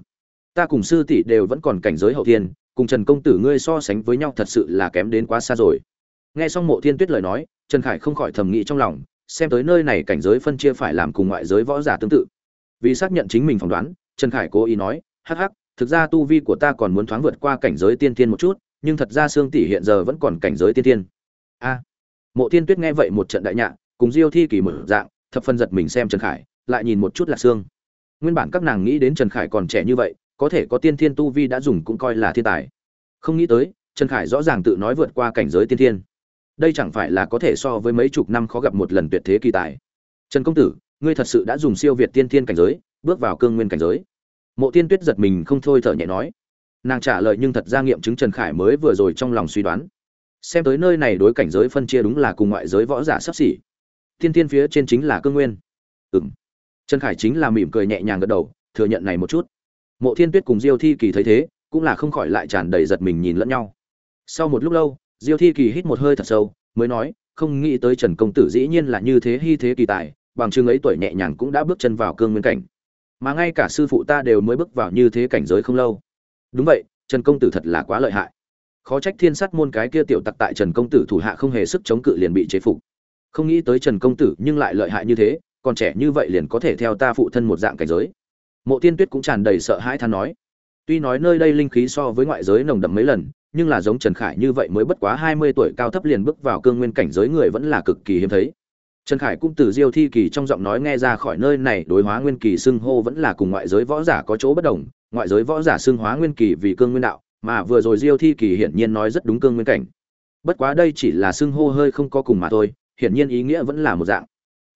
Ta cùng sư tỷ đều vẫn còn cảnh giới hậu thiên, cùng trần công tử ngươi so sánh với nhau thật sự là kém đến quá xa rồi. Nghe xong mộ thiên tuyết lời nói, trần khải không khỏi thầm nghĩ trong lòng, xem tới nơi này cảnh giới phân chia phải làm cùng ngoại giới võ giả tương tự. Vì xác nhận chính mình phỏng đoán, trần khải cố ý nói, hắc hắc, thực ra tu vi của ta còn muốn thoáng vượt qua cảnh giới tiên thiên một chút, nhưng thật ra xương tỷ hiện giờ vẫn còn cảnh giới tiên thiên. a. Mộ thiên tuyết nghe vậy một trận đại nhạ cùng diêu thi kỳ mở dạng, thập phân giật mình xem trần khải lại nhìn một chút là xương. Nguyên bản các nàng nghĩ đến trần khải còn trẻ như vậy, có thể có tiên thiên tu vi đã dùng cũng coi là thiên tài. Không nghĩ tới, trần khải rõ ràng tự nói vượt qua cảnh giới tiên thiên. Đây chẳng phải là có thể so với mấy chục năm khó gặp một lần tuyệt thế kỳ tài. Trần công tử, ngươi thật sự đã dùng siêu việt tiên thiên cảnh giới, bước vào cương nguyên cảnh giới. Mộ tiên tuyết giật mình không thôi thở nhẹ nói. Nàng trả lời nhưng thật ra nghiệm chứng trần khải mới vừa rồi trong lòng suy đoán. Xem tới nơi này đối cảnh giới phân chia đúng là cùng ngoại giới võ giả sắp xỉ. Tiên thiên phía trên chính là cương nguyên. Ừ m trần khải chính là mỉm cười nhẹ nhàng gật đầu, thừa nhận này một chút. Mộ thiên tuyết cùng diêu thi kỳ thấy thế, cũng là không khỏi lại tràn đầy giật mình nhìn lẫn nhau. Sau một lúc lâu, diêu thi kỳ hít một hơi thật sâu, mới nói, không nghĩ tới trần công tử dĩ nhiên là như thế hy thế kỳ tài, bằng chương ấy tuổi nhẹ nhàng cũng đã bước chân vào cương nguyên cảnh. Mà ngay cả sư phụ ta đều mới bước vào như thế cảnh giới không lâu. Đúng vậy, trần công tử thật là quá lợi hại. Khó trách thiên sát môn cái kia tiểu tặc tại trần công tử thủ hạ không hề sức chống cự liền bị chế phục. Không nghĩ tới trần công tử nhưng lại lợi hại như thế còn trẻ như vậy liền có thể theo ta phụ thân một dạng cảnh giới. Mộ tiên tuyết cũng tràn đầy sợ hãi than nói. Tuy nói nơi đây linh khí so với ngoại giới nồng đậm mấy lần, nhưng là giống trần khải như vậy mới bất quá hai mươi tuổi cao thấp liền bước vào cương nguyên cảnh giới người vẫn là cực kỳ hiếm thấy. Trần khải cũng từ diêu thi kỳ trong giọng nói nghe ra khỏi nơi này đối hóa nguyên kỳ xưng hô vẫn là cùng ngoại giới võ giả có chỗ bất đồng. Ngoại giới võ giả xưng hóa nguyên kỳ vì cương nguyên đạo, mà vừa rồi diêu thi kỳ hiển nhiên nói rất đúng cương nguyên cảnh. Bất quá đây chỉ là xưng hô hơi không có cùng mà thôi, hiển nhiên ý nghĩa vẫn là một dạng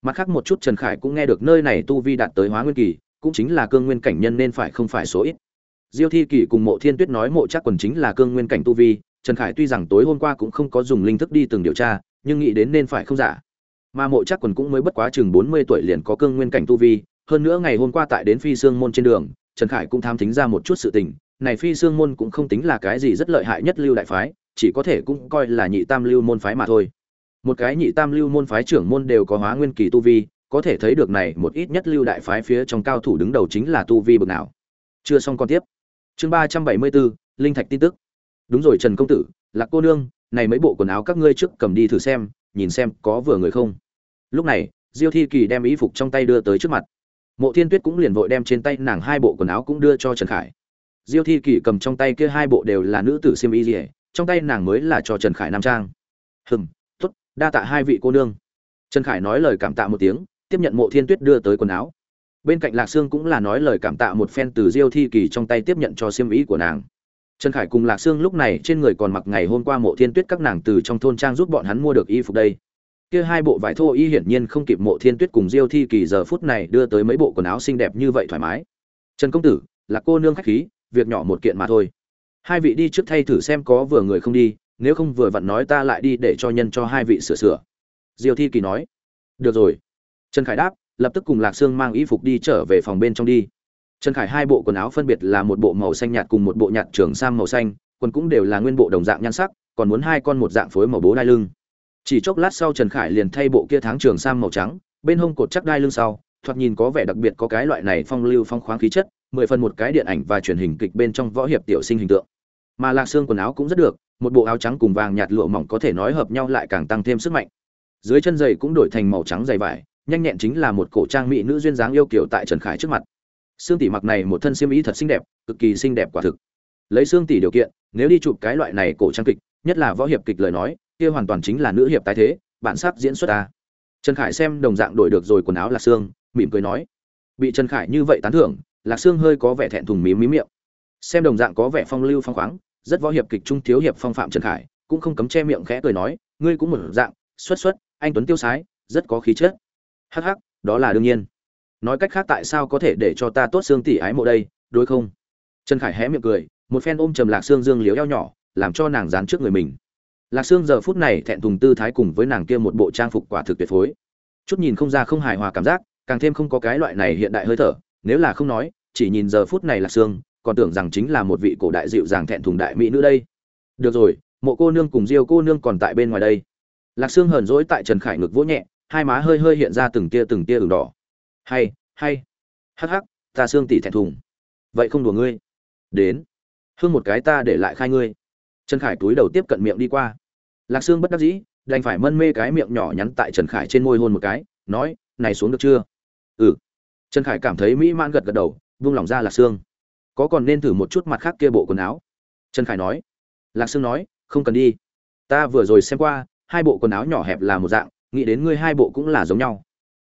mặt khác một chút trần khải cũng nghe được nơi này tu vi đạt tới hóa nguyên kỳ, cũng chính là cương nguyên cảnh nhân nên phải không phải số ít. Diêu thi kỳ cùng mộ thiên tuyết nói mộ chắc quần chính là cương nguyên cảnh tu vi, trần khải tuy rằng tối hôm qua cũng không có dùng linh thức đi từng điều tra, nhưng nghĩ đến nên phải không giả. Mà mộ chắc quần cũng mới bất quá chừng bốn mươi tuổi liền có cương nguyên cảnh tu vi, hơn nữa ngày hôm qua tại đến phi sương môn trên đường, trần khải cũng tham thính ra một chút sự tình, này phi sương môn cũng không tính là cái gì rất lợi hại nhất lưu đại phái, chỉ có thể cũng coi là nhị tam lưu môn phái mà thôi một cái nhị tam lưu môn phái trưởng môn đều có hóa nguyên kỳ tu vi, có thể thấy được này một ít nhất lưu đại phái phía trong cao thủ đứng đầu chính là tu vi bực nào. Chưa xong con tiếp. Chương ba trăm bảy mươi bốn, linh thạch tin tức. Đúng rồi trần công tử, lạc cô nương, này mấy bộ quần áo các ngươi trước cầm đi thử xem, nhìn xem có vừa người không. Lúc này, diêu thi kỳ đem y phục trong tay đưa tới trước mặt. Mộ thiên tuyết cũng liền vội đem trên tay nàng hai bộ quần áo cũng đưa cho trần khải. Diêu thi kỳ cầm trong tay kia hai bộ đều là nữ tử xiêm y dỉa trong tay nàng mới là cho trần khải nam trang. Hừng đa tạ hai vị cô nương. Trần khải nói lời cảm tạ một tiếng, tiếp nhận mộ thiên tuyết đưa tới quần áo. Bên cạnh lạc sương cũng là nói lời cảm tạ một phen từ diêu thi kỳ trong tay tiếp nhận cho xiêm ý của nàng. Trần khải cùng lạc sương lúc này trên người còn mặc ngày hôm qua mộ thiên tuyết các nàng từ trong thôn trang giúp bọn hắn mua được y phục đây. Kia hai bộ vải thô y hiển nhiên không kịp mộ thiên tuyết cùng diêu thi kỳ giờ phút này đưa tới mấy bộ quần áo xinh đẹp như vậy thoải mái. Trần công tử, là cô nương khách khí, việc nhỏ một kiện mà thôi. Hai vị đi trước thay thử xem có vừa người không đi nếu không vừa vặn nói ta lại đi để cho nhân cho hai vị sửa sửa. Diêu thi kỳ nói. Được rồi. Trần khải đáp, lập tức cùng lạc sương mang y phục đi trở về phòng bên trong đi. Trần khải hai bộ quần áo phân biệt là một bộ màu xanh nhạt cùng một bộ nhạt trường sam màu xanh, quần cũng đều là nguyên bộ đồng dạng nhan sắc, còn muốn hai con một dạng phối màu bố đai lưng. Chỉ chốc lát sau trần khải liền thay bộ kia tháng trường sam màu trắng, bên hông cột chắc đai lưng sau, thoạt nhìn có vẻ đặc biệt có cái loại này phong lưu phong khoáng khí chất, mười phần một cái điện ảnh và truyền hình kịch bên trong võ hiệp tiểu sinh hình tượng. Mà lạc xương quần áo cũng rất được một bộ áo trắng cùng vàng nhạt lụa mỏng có thể nói hợp nhau lại càng tăng thêm sức mạnh. Dưới chân giày cũng đổi thành màu trắng dày vải, nhanh nhẹn chính là một cổ trang mỹ nữ duyên dáng yêu kiểu tại trần khải trước mặt. Xương tỷ mặc này một thân xiêm ý thật xinh đẹp, cực kỳ xinh đẹp quả thực. Lấy xương tỷ điều kiện, nếu đi chụp cái loại này cổ trang kịch, nhất là võ hiệp kịch lời nói, kia hoàn toàn chính là nữ hiệp tái thế, bản sắc diễn xuất ta. Trần khải xem đồng dạng đổi được rồi quần áo lạc xương mỉm cười nói. Bị trần khải như vậy tán thưởng, lạc xương hơi có vẻ thẹn thùng mí mí miệng. Xem đồng dạng có vẻ phong lưu phong khoáng rất võ hiệp kịch trung thiếu hiệp phong phạm trần khải, cũng không cấm che miệng khẽ cười nói, ngươi cũng một dạng, xuất xuất, anh tuấn tiêu sái, rất có khí chất. Hắc hắc, đó là đương nhiên. Nói cách khác tại sao có thể để cho ta tốt xương tỷ ái mộ đây, đối không? Trần khải hé miệng cười, một phen ôm trầm lạc xương dương liếu eo nhỏ, làm cho nàng dán trước người mình. Lạc xương giờ phút này thẹn thùng tư thái cùng với nàng kia một bộ trang phục quả thực tuyệt phối. Chút nhìn không ra không hài hòa cảm giác, càng thêm không có cái loại này hiện đại hơi thở, nếu là không nói, chỉ nhìn giờ phút này lạc xương còn tưởng rằng chính là một vị cổ đại dịu dàng thẹn thùng đại mỹ nữ đây. Được rồi, mộ cô nương cùng diêu cô nương còn tại bên ngoài đây. Lạc xương hờn dỗi tại trần khải ngực vỗ nhẹ, hai má hơi hơi hiện ra từng tia từng tia ửng đỏ. Hay hay. Hắc hắc, ta xương tỷ thẹn thùng. Vậy không đùa ngươi. Đến. Hương một cái ta để lại khai ngươi. Trần khải túi đầu tiếp cận miệng đi qua. Lạc xương bất đắc dĩ, đành phải mân mê cái miệng nhỏ nhắn tại trần khải trên môi hôn một cái, nói, này xuống được chưa? Ừ. Trần khải cảm thấy mỹ mãn gật gật đầu vung lòng ra lạc xương có còn nên thử một chút mặt khác kia bộ quần áo? Trần khải nói. Lạc Sương nói, không cần đi. Ta vừa rồi xem qua, hai bộ quần áo nhỏ hẹp là một dạng, nghĩ đến ngươi hai bộ cũng là giống nhau.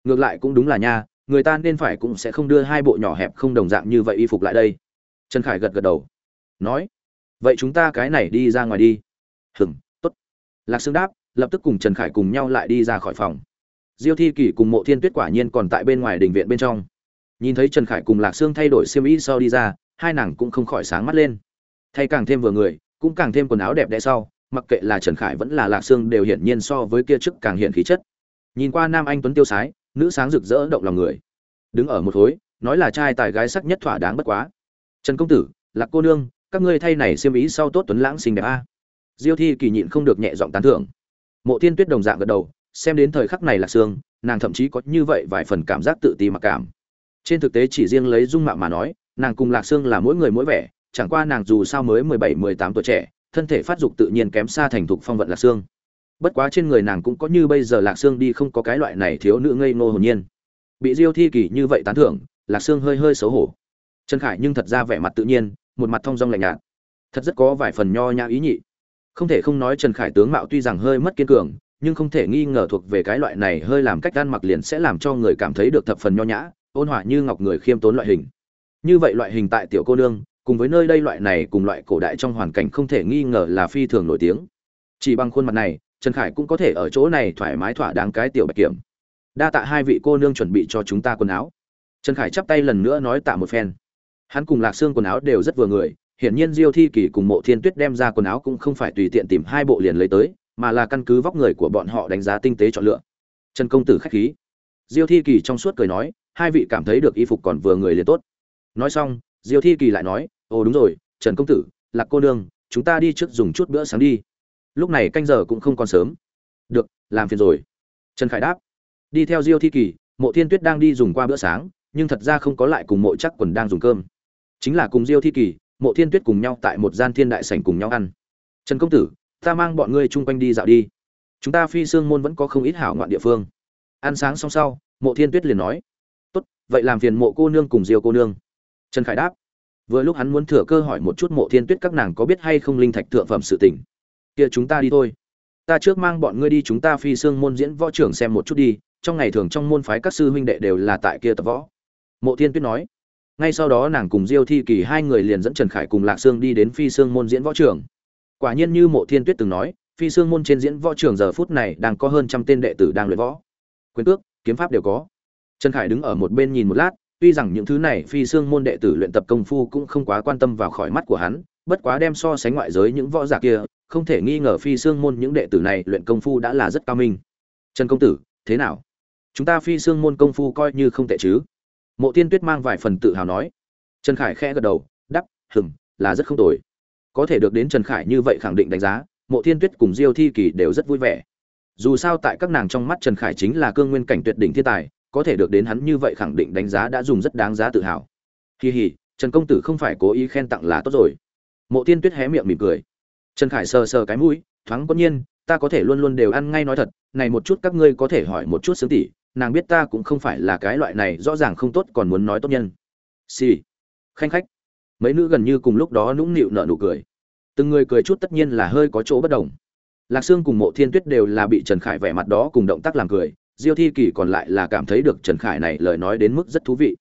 Ngược lại cũng đúng là nha, người ta nên phải cũng sẽ không đưa hai bộ nhỏ hẹp không đồng dạng như vậy y phục lại đây. Trần khải gật gật đầu. Nói, vậy chúng ta cái này đi ra ngoài đi. Hừng t ố t lạc Sương đáp, lập tức cùng trần khải cùng nhau lại đi ra khỏi phòng. Diêu thi kỷ cùng mộ thiên tuyết quả nhiên còn tại bên ngoài đình viện bên trong. Nhìn thấy trần khải cùng lạc sương thay đổi xiêm y sau đi ra hai nàng cũng không khỏi sáng mắt lên. Thay càng thêm vừa người, cũng càng thêm quần áo đẹp đẽ sau, mặc kệ là trần khải vẫn là lạc sương đều hiển nhiên so với kia trước càng hiện khí chất. Nhìn qua nam anh tuấn tiêu sái, nữ sáng rực rỡ động lòng người. Đứng ở một khối, nói là trai tài gái sắc nhất thỏa đáng bất quá. Trần công tử, lạc cô nương, các ngươi thay này xiêm ý sau tốt tuấn lãng xinh đẹp a. Diêu thi kỳ nhịn không được nhẹ giọng tán thưởng. Mộ thiên tuyết đồng dạng gật đầu, xem đến thời khắc này là sương, nàng thậm chí có như vậy vài phần cảm giác tự ti mặc cảm. Trên thực tế chỉ riêng lấy dung mạo mà nói nàng cùng lạc sương là mỗi người mỗi vẻ, chẳng qua nàng dù sao mới mười bảy, mười tám tuổi trẻ, thân thể phát dục tự nhiên kém xa thành thục phong vận lạc sương. Bất quá trên người nàng cũng có như bây giờ lạc sương đi không có cái loại này thiếu nữ ngây ngô hồn nhiên. Bị diêu thi kỳ như vậy tán thưởng, lạc sương hơi hơi xấu hổ. Trần khải nhưng thật ra vẻ mặt tự nhiên, một mặt thong dong lạnh nhạt. Thật rất có vài phần nho nhã ý nhị. Không thể không nói trần khải tướng mạo tuy rằng hơi mất kiên cường, nhưng không thể nghi ngờ thuộc về cái loại này hơi làm cách ăn mặc liền sẽ làm cho người cảm thấy được thập phần nho nhã, ôn hòa như ngọc người khiêm tốn loại hình như vậy loại hình tại tiểu cô nương, cùng với nơi đây loại này cùng loại cổ đại trong hoàn cảnh không thể nghi ngờ là phi thường nổi tiếng. Chỉ bằng khuôn mặt này, trần khải cũng có thể ở chỗ này thoải mái thỏa đáng cái tiểu bạch kiểm. Đa tạ hai vị cô nương chuẩn bị cho chúng ta quần áo. Trần khải chắp tay lần nữa nói tạ một phen. Hắn cùng lạc xương quần áo đều rất vừa người, hiển nhiên diêu thi kỳ cùng mộ thiên tuyết đem ra quần áo cũng không phải tùy tiện tìm hai bộ liền lấy tới, mà là căn cứ vóc người của bọn họ đánh giá tinh tế chọn lựa. Trần công tử khách khí. Diêu thi kỳ trong suốt cười nói, hai vị cảm thấy được y phục còn vừa người liền tốt nói xong, diêu thi kỳ lại nói, ồ, đúng rồi, trần công tử, lạc cô nương, chúng ta đi trước dùng chút bữa sáng đi. Lúc này canh giờ cũng không còn sớm. Được, làm phiền rồi. Trần khải đáp. Đi theo diêu thi kỳ, mộ thiên tuyết đang đi dùng qua bữa sáng, nhưng thật ra không có lại cùng mộ chắc quần đang dùng cơm. Chính là cùng diêu thi kỳ, mộ thiên tuyết cùng nhau tại một gian thiên đại sảnh cùng nhau ăn. Trần công tử, ta mang bọn ngươi chung quanh đi dạo đi. Chúng ta phi sương môn vẫn có không ít hảo ngoạn địa phương. Ăn sáng xong sau, mộ thiên tuyết liền nói, tốt, vậy làm phiền mộ cô nương cùng diêu cô nương trần khải đáp, vừa lúc hắn muốn thừa cơ hỏi một chút mộ thiên tuyết các nàng có biết hay không linh thạch thượng phẩm sự tình. Kia chúng ta đi thôi. Ta trước mang bọn ngươi đi chúng ta phi xương môn diễn võ trưởng xem một chút đi, trong ngày thường trong môn phái các sư huynh đệ đều là tại kia tập võ. Mộ thiên tuyết nói, ngay sau đó nàng cùng diêu thi kỳ hai người liền dẫn trần khải cùng lạc sương đi đến phi xương môn diễn võ trưởng. Quả nhiên như mộ thiên tuyết từng nói, phi xương môn trên diễn võ trưởng giờ phút này đang có hơn trăm tên đệ tử đang luyện võ. Quyền cước, kiếm pháp đều có. Trần khải đứng ở một bên nhìn một lát tuy rằng những thứ này phi xương môn đệ tử luyện tập công phu cũng không quá quan tâm vào khỏi mắt của hắn, bất quá đem so sánh ngoại giới những võ giả kia, không thể nghi ngờ phi xương môn những đệ tử này luyện công phu đã là rất cao minh. Trần công tử, thế nào? Chúng ta phi xương môn công phu coi như không tệ chứ? Mộ tiên tuyết mang vài phần tự hào nói. Trần khải khẽ gật đầu đắp hừng là rất không tồi. Có thể được đến trần khải như vậy khẳng định đánh giá, mộ thiên tuyết cùng diêu thi kỳ đều rất vui vẻ. Dù sao tại các nàng trong mắt trần khải chính là cương nguyên cảnh tuyệt đỉnh thiên tài có thể được đến hắn như vậy khẳng định đánh giá đã dùng rất đáng giá tự hào. Kỳ hỉ trần công tử không phải cố ý khen tặng là tốt rồi. Mộ thiên tuyết hé miệng mỉm cười. Trần khải sờ sờ cái mũi, thoáng có nhiên, ta có thể luôn luôn đều ăn ngay nói thật, này một chút các ngươi có thể hỏi một chút sướng tỷ nàng biết ta cũng không phải là cái loại này rõ ràng không tốt còn muốn nói tốt nhân. Xì、sì. khanh khách. Mấy nữ gần như cùng lúc đó nũng nịu nở nụ cười. Từng người cười chút tất nhiên là hơi có chỗ bất đồng. Lạc sương cùng mộ thiên tuyết đều là bị trần khải vẻ mặt đó cùng động tác làm cười diêu thi kỳ còn lại là cảm thấy được trần khải này lời nói đến mức rất thú vị.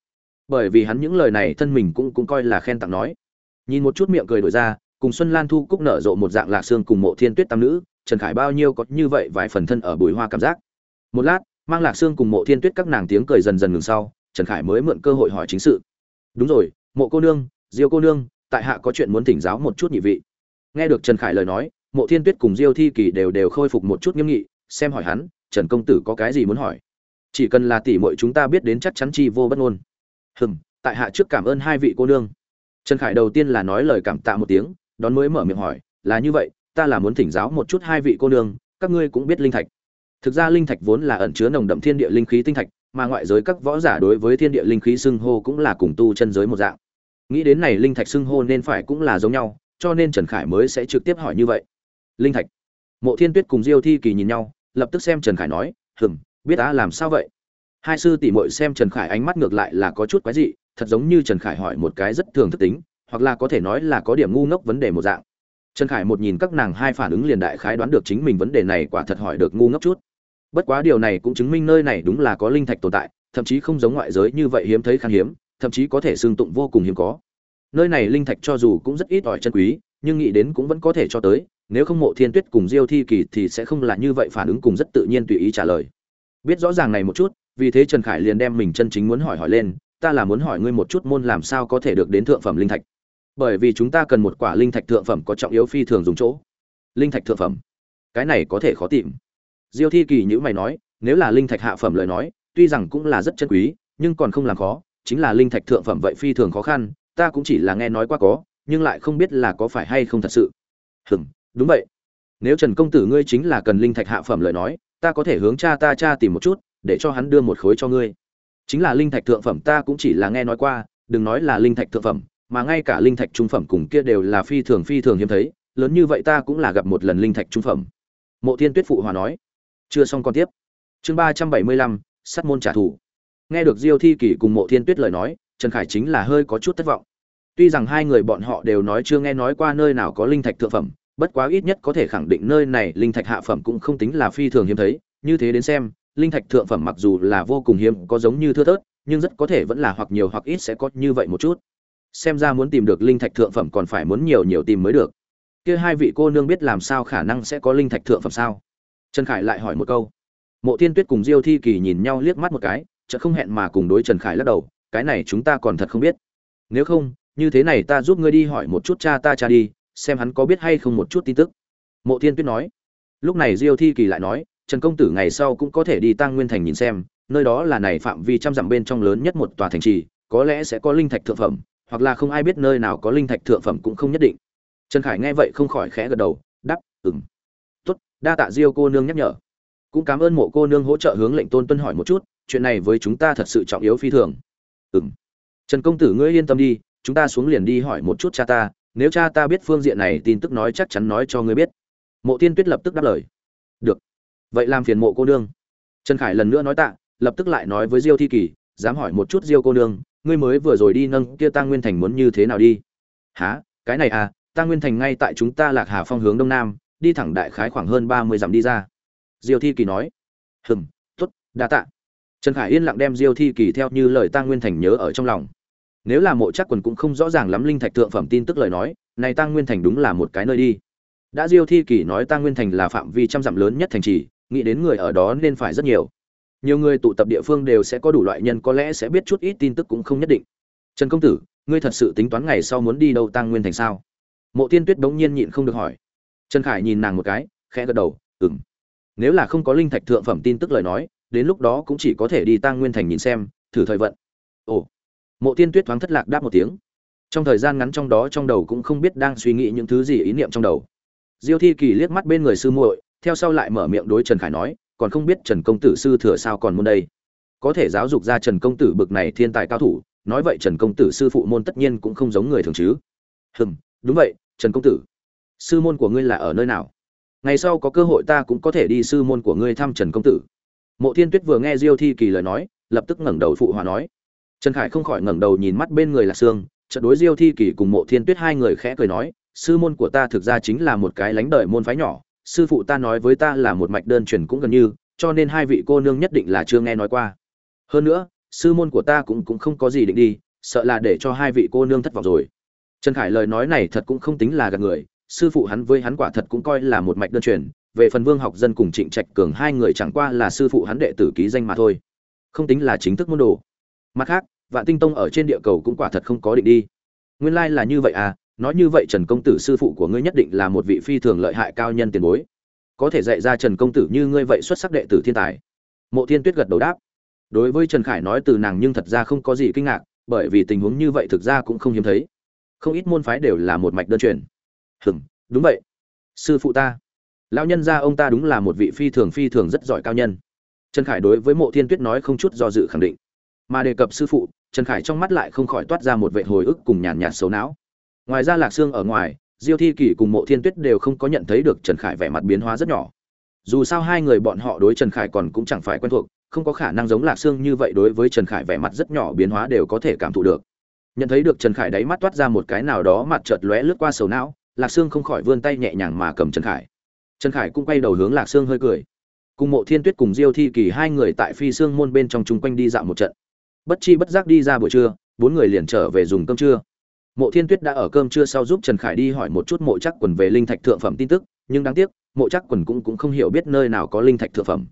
Bởi vì hắn những lời này thân mình cũng cũng coi là khen tặng nói. Nhìn một chút miệng cười đổi ra, cùng xuân lan thu cúc nở rộ một dạng lạc xương cùng mộ thiên tuyết tam nữ, trần khải bao nhiêu có như vậy vài phần thân ở bùi hoa cảm giác. Một lát, mang lạc xương cùng mộ thiên tuyết các nàng tiếng cười dần dần ngừng sau, trần khải mới mượn cơ hội hỏi chính sự. Đúng rồi, mộ cô nương, diêu cô nương, tại hạ có chuyện muốn thỉnh giáo một chút nhị vị. Nghe được trần khải lời nói, mộ thiên tuyết cùng diêu thi kỳ đều đều khôi phục một chút nghiêm nghị, xem hỏi hắn trần công tử có cái gì muốn hỏi? Chỉ cần là tỷ muội chúng ta biết đến chắc chắn chi vô bất ngôn. Hừm, tại hạ trước cảm ơn hai vị cô nương. Trần khải đầu tiên là nói lời cảm tạ một tiếng, đón mới mở miệng hỏi, là như vậy, ta là muốn thỉnh giáo một chút hai vị cô nương, các ngươi cũng biết linh thạch. Thực ra linh thạch vốn là ẩn chứa nồng đậm thiên địa linh khí tinh thạch, mà ngoại giới các võ giả đối với thiên địa linh khí xưng hô cũng là cùng tu chân giới một dạng. Nghĩ đến này linh thạch xưng hô nên phải cũng là giống nhau, cho nên trần khải mới sẽ trực tiếp hỏi như vậy. Linh thạch. Mộ thiên tuyết cùng diêu thi kỳ nhìn nhau lập tức xem trần khải nói, hừm, biết ta làm sao vậy? Hai sư tỷ muội xem trần khải ánh mắt ngược lại là có chút quái dị, thật giống như trần khải hỏi một cái rất thường thức tính, hoặc là có thể nói là có điểm ngu ngốc vấn đề một dạng. Trần khải một nhìn các nàng hai phản ứng liền đại khái đoán được chính mình vấn đề này quả thật hỏi được ngu ngốc chút. Bất quá điều này cũng chứng minh nơi này đúng là có linh thạch tồn tại, thậm chí không giống ngoại giới như vậy hiếm thấy khan hiếm, thậm chí có thể xương tụng vô cùng hiếm có. Nơi này linh thạch cho dù cũng rất ít ỏi chân quý, nhưng nghĩ đến cũng vẫn có thể cho tới nếu không mộ thiên tuyết cùng diêu thi kỳ thì sẽ không là như vậy phản ứng cùng rất tự nhiên tùy ý trả lời. Biết rõ ràng này một chút, vì thế trần khải liền đem mình chân chính muốn hỏi hỏi lên, ta là muốn hỏi ngươi một chút môn làm sao có thể được đến thượng phẩm linh thạch? Bởi vì chúng ta cần một quả linh thạch thượng phẩm có trọng yếu phi thường dùng chỗ. Linh thạch thượng phẩm? Cái này có thể khó tìm. Diêu thi kỳ nhữ mày nói, nếu là linh thạch hạ phẩm lời nói, tuy rằng cũng là rất chân quý, nhưng còn không làm khó, chính là linh thạch thượng phẩm vậy phi thường khó khăn, ta cũng chỉ là nghe nói qua có, nhưng lại không biết là có phải hay không thật sự. Hừm đúng vậy. Nếu trần công tử ngươi chính là cần linh thạch hạ phẩm lời nói, ta có thể hướng cha ta cha tìm một chút, để cho hắn đưa một khối cho ngươi. Chính là linh thạch thượng phẩm ta cũng chỉ là nghe nói qua, đừng nói là linh thạch thượng phẩm, mà ngay cả linh thạch trung phẩm cùng kia đều là phi thường phi thường hiếm thấy, lớn như vậy ta cũng là gặp một lần linh thạch trung phẩm. Mộ thiên tuyết phụ hòa nói. Chưa xong còn tiếp. Chương ba trăm bảy mươi lăm sắt môn trả thù. Nghe được diêu thi kỷ cùng mộ thiên tuyết lời nói, trần khải chính là hơi có chút thất vọng. Tuy rằng hai người bọn họ đều nói chưa nghe nói qua nơi nào có linh thạch thượng phẩm bất quá ít nhất có thể khẳng định nơi này linh thạch hạ phẩm cũng không tính là phi thường hiếm thấy, như thế đến xem, linh thạch thượng phẩm mặc dù là vô cùng hiếm, có giống như thưa thớt, nhưng rất có thể vẫn là hoặc nhiều hoặc ít sẽ có như vậy một chút. Xem ra muốn tìm được linh thạch thượng phẩm còn phải muốn nhiều nhiều tìm mới được. Kia hai vị cô nương biết làm sao khả năng sẽ có linh thạch thượng phẩm sao? Trần khải lại hỏi một câu. Mộ thiên tuyết cùng diêu thi kỳ nhìn nhau liếc mắt một cái, chợt không hẹn mà cùng đối trần khải lắc đầu, cái này chúng ta còn thật không biết. Nếu không, như thế này ta giúp ngươi đi hỏi một chút cha ta cha đi xem hắn có biết hay không một chút tin tức. Mộ thiên tuyết nói. Lúc này diêu thi kỳ lại nói, trần công tử ngày sau cũng có thể đi tăng nguyên thành nhìn xem, nơi đó là này phạm vi trăm dặm bên trong lớn nhất một tòa thành trì, có lẽ sẽ có linh thạch thượng phẩm, hoặc là không ai biết nơi nào có linh thạch thượng phẩm cũng không nhất định. Trần khải nghe vậy không khỏi khẽ gật đầu, đáp ừng tốt, đa tạ diêu cô nương nhắc nhở. Cũng cảm ơn mộ cô nương hỗ trợ hướng lệnh tôn tuân hỏi một chút, chuyện này với chúng ta thật sự trọng yếu phi thường. Ừng trần công tử, ngươi yên tâm đi, chúng ta xuống liền đi hỏi một chút cha ta nếu cha ta biết phương diện này, tin tức nói chắc chắn nói cho ngươi biết. Mộ tiên tuyết lập tức đáp lời. Được. Vậy làm phiền mộ cô nương. Trần khải lần nữa nói tạ, lập tức lại nói với diêu thi kỳ, dám hỏi một chút diêu cô nương, ngươi mới vừa rồi đi nâng kia ta nguyên thành muốn như thế nào đi? Há cái này à ta nguyên thành ngay tại chúng ta lạc hà phong hướng đông nam, đi thẳng đại khái khoảng hơn ba mươi dặm đi ra. Diêu thi kỳ nói. Hừm t ố t đa tạ. Trần khải yên lặng đem diêu thi kỳ theo như lời ta nguyên thành nhớ ở trong lòng nếu là mộ chắc quần cũng không rõ ràng lắm linh thạch thượng phẩm tin tức lời nói, này tăng nguyên thành đúng là một cái nơi đi. Đã diêu thi kỷ nói tăng nguyên thành là phạm vi trăm dặm lớn nhất thành trì, nghĩ đến người ở đó nên phải rất nhiều. Nhiều người tụ tập địa phương đều sẽ có đủ loại nhân có lẽ sẽ biết chút ít tin tức cũng không nhất định. Trần công tử, ngươi thật sự tính toán ngày sau muốn đi đâu tăng nguyên thành sao? Mộ tiên tuyết bỗng nhiên nhịn không được hỏi. Trần khải nhìn nàng một cái, khẽ gật đầu ừng nếu là không có linh thạch thượng phẩm tin tức lời nói, đến lúc đó cũng chỉ có thể đi tăng nguyên thành nhìn xem, thử thời vận. Ồ mộ Thiên tuyết thoáng thất lạc đáp một tiếng. Trong thời gian ngắn trong đó trong đầu cũng không biết đang suy nghĩ những thứ gì ý niệm trong đầu. Diêu thi kỳ liếc mắt bên người sư muội, theo sau lại mở miệng đối trần khải nói, còn không biết trần công tử sư thừa sao còn môn đây? Có thể giáo dục ra trần công tử bực này thiên tài cao thủ, nói vậy trần công tử sư phụ môn tất nhiên cũng không giống người thường chứ. Hừm, đúng vậy, trần công tử. Sư môn của ngươi là ở nơi nào? Ngày sau có cơ hội ta cũng có thể đi sư môn của ngươi thăm trần công tử. Mộ thiên tuyết vừa nghe diêu thi kỳ lời nói, lập tức ngẩng đầu phụ hòa nói trần khải không khỏi ngẩng đầu nhìn mắt bên người là sương trận đối diêu thi kỳ cùng mộ thiên tuyết hai người khẽ cười nói, sư môn của ta thực ra chính là một cái lánh đời môn phái nhỏ, sư phụ ta nói với ta là một mạch đơn truyền cũng gần như, cho nên hai vị cô nương nhất định là chưa nghe nói qua. Hơn nữa, sư môn của ta cũng cũng không có gì định đi, sợ là để cho hai vị cô nương thất vọng rồi. Trần khải lời nói này thật cũng không tính là gạt người, sư phụ hắn với hắn quả thật cũng coi là một mạch đơn truyền, về phần vương học dân cùng trịnh trạch cường hai người chẳng qua là sư phụ hắn đệ tử ký danh mà thôi. Không tính là chính thức môn đồ mặt khác, vạn tinh tông ở trên địa cầu cũng quả thật không có định đi. Nguyên lai là như vậy à nói như vậy trần công tử sư phụ của ngươi nhất định là một vị phi thường lợi hại cao nhân tiền bối. Có thể dạy ra trần công tử như ngươi vậy xuất sắc đệ tử thiên tài. Mộ thiên tuyết gật đầu đáp. Đối với trần khải nói từ nàng nhưng thật ra không có gì kinh ngạc, bởi vì tình huống như vậy thực ra cũng không hiếm thấy. Không ít môn phái đều là một mạch đơn truyền. Hừm, đúng vậy. Sư phụ ta. Lão nhân gia ông ta đúng là một vị phi thường phi thường rất giỏi cao nhân. Trần khải đối với mộ thiên tuyết nói không chút do dự khẳng định mà đề cập sư phụ, trần khải trong mắt lại không khỏi toát ra một vệ hồi ức cùng nhàn nhạt xấu não. Ngoài ra lạc sương ở ngoài, diêu thi kỷ cùng mộ thiên tuyết đều không có nhận thấy được trần khải vẻ mặt biến hóa rất nhỏ. Dù sao hai người bọn họ đối trần khải còn cũng chẳng phải quen thuộc, không có khả năng giống lạc sương như vậy đối với trần khải vẻ mặt rất nhỏ biến hóa đều có thể cảm thụ được. Nhận thấy được trần khải đáy mắt toát ra một cái nào đó mặt chợt lóe lướt qua sầu não, lạc sương không khỏi vươn tay nhẹ nhàng mà cầm trần khải. Trần khải cũng quay đầu hướng lạc sương hơi cười. Cùng mộ thiên tuyết cùng diêu thi kỳ hai người tại phi sương môn bên trong chung quanh đi dạo một trận bất chi bất giác đi ra buổi trưa bốn người liền trở về dùng cơm trưa. Mộ thiên tuyết đã ở cơm trưa sau giúp trần khải đi hỏi một chút mộ chắc quần về linh thạch thượng phẩm tin tức nhưng đáng tiếc mộ chắc quần cũng, cũng không hiểu biết nơi nào có linh thạch thượng phẩm.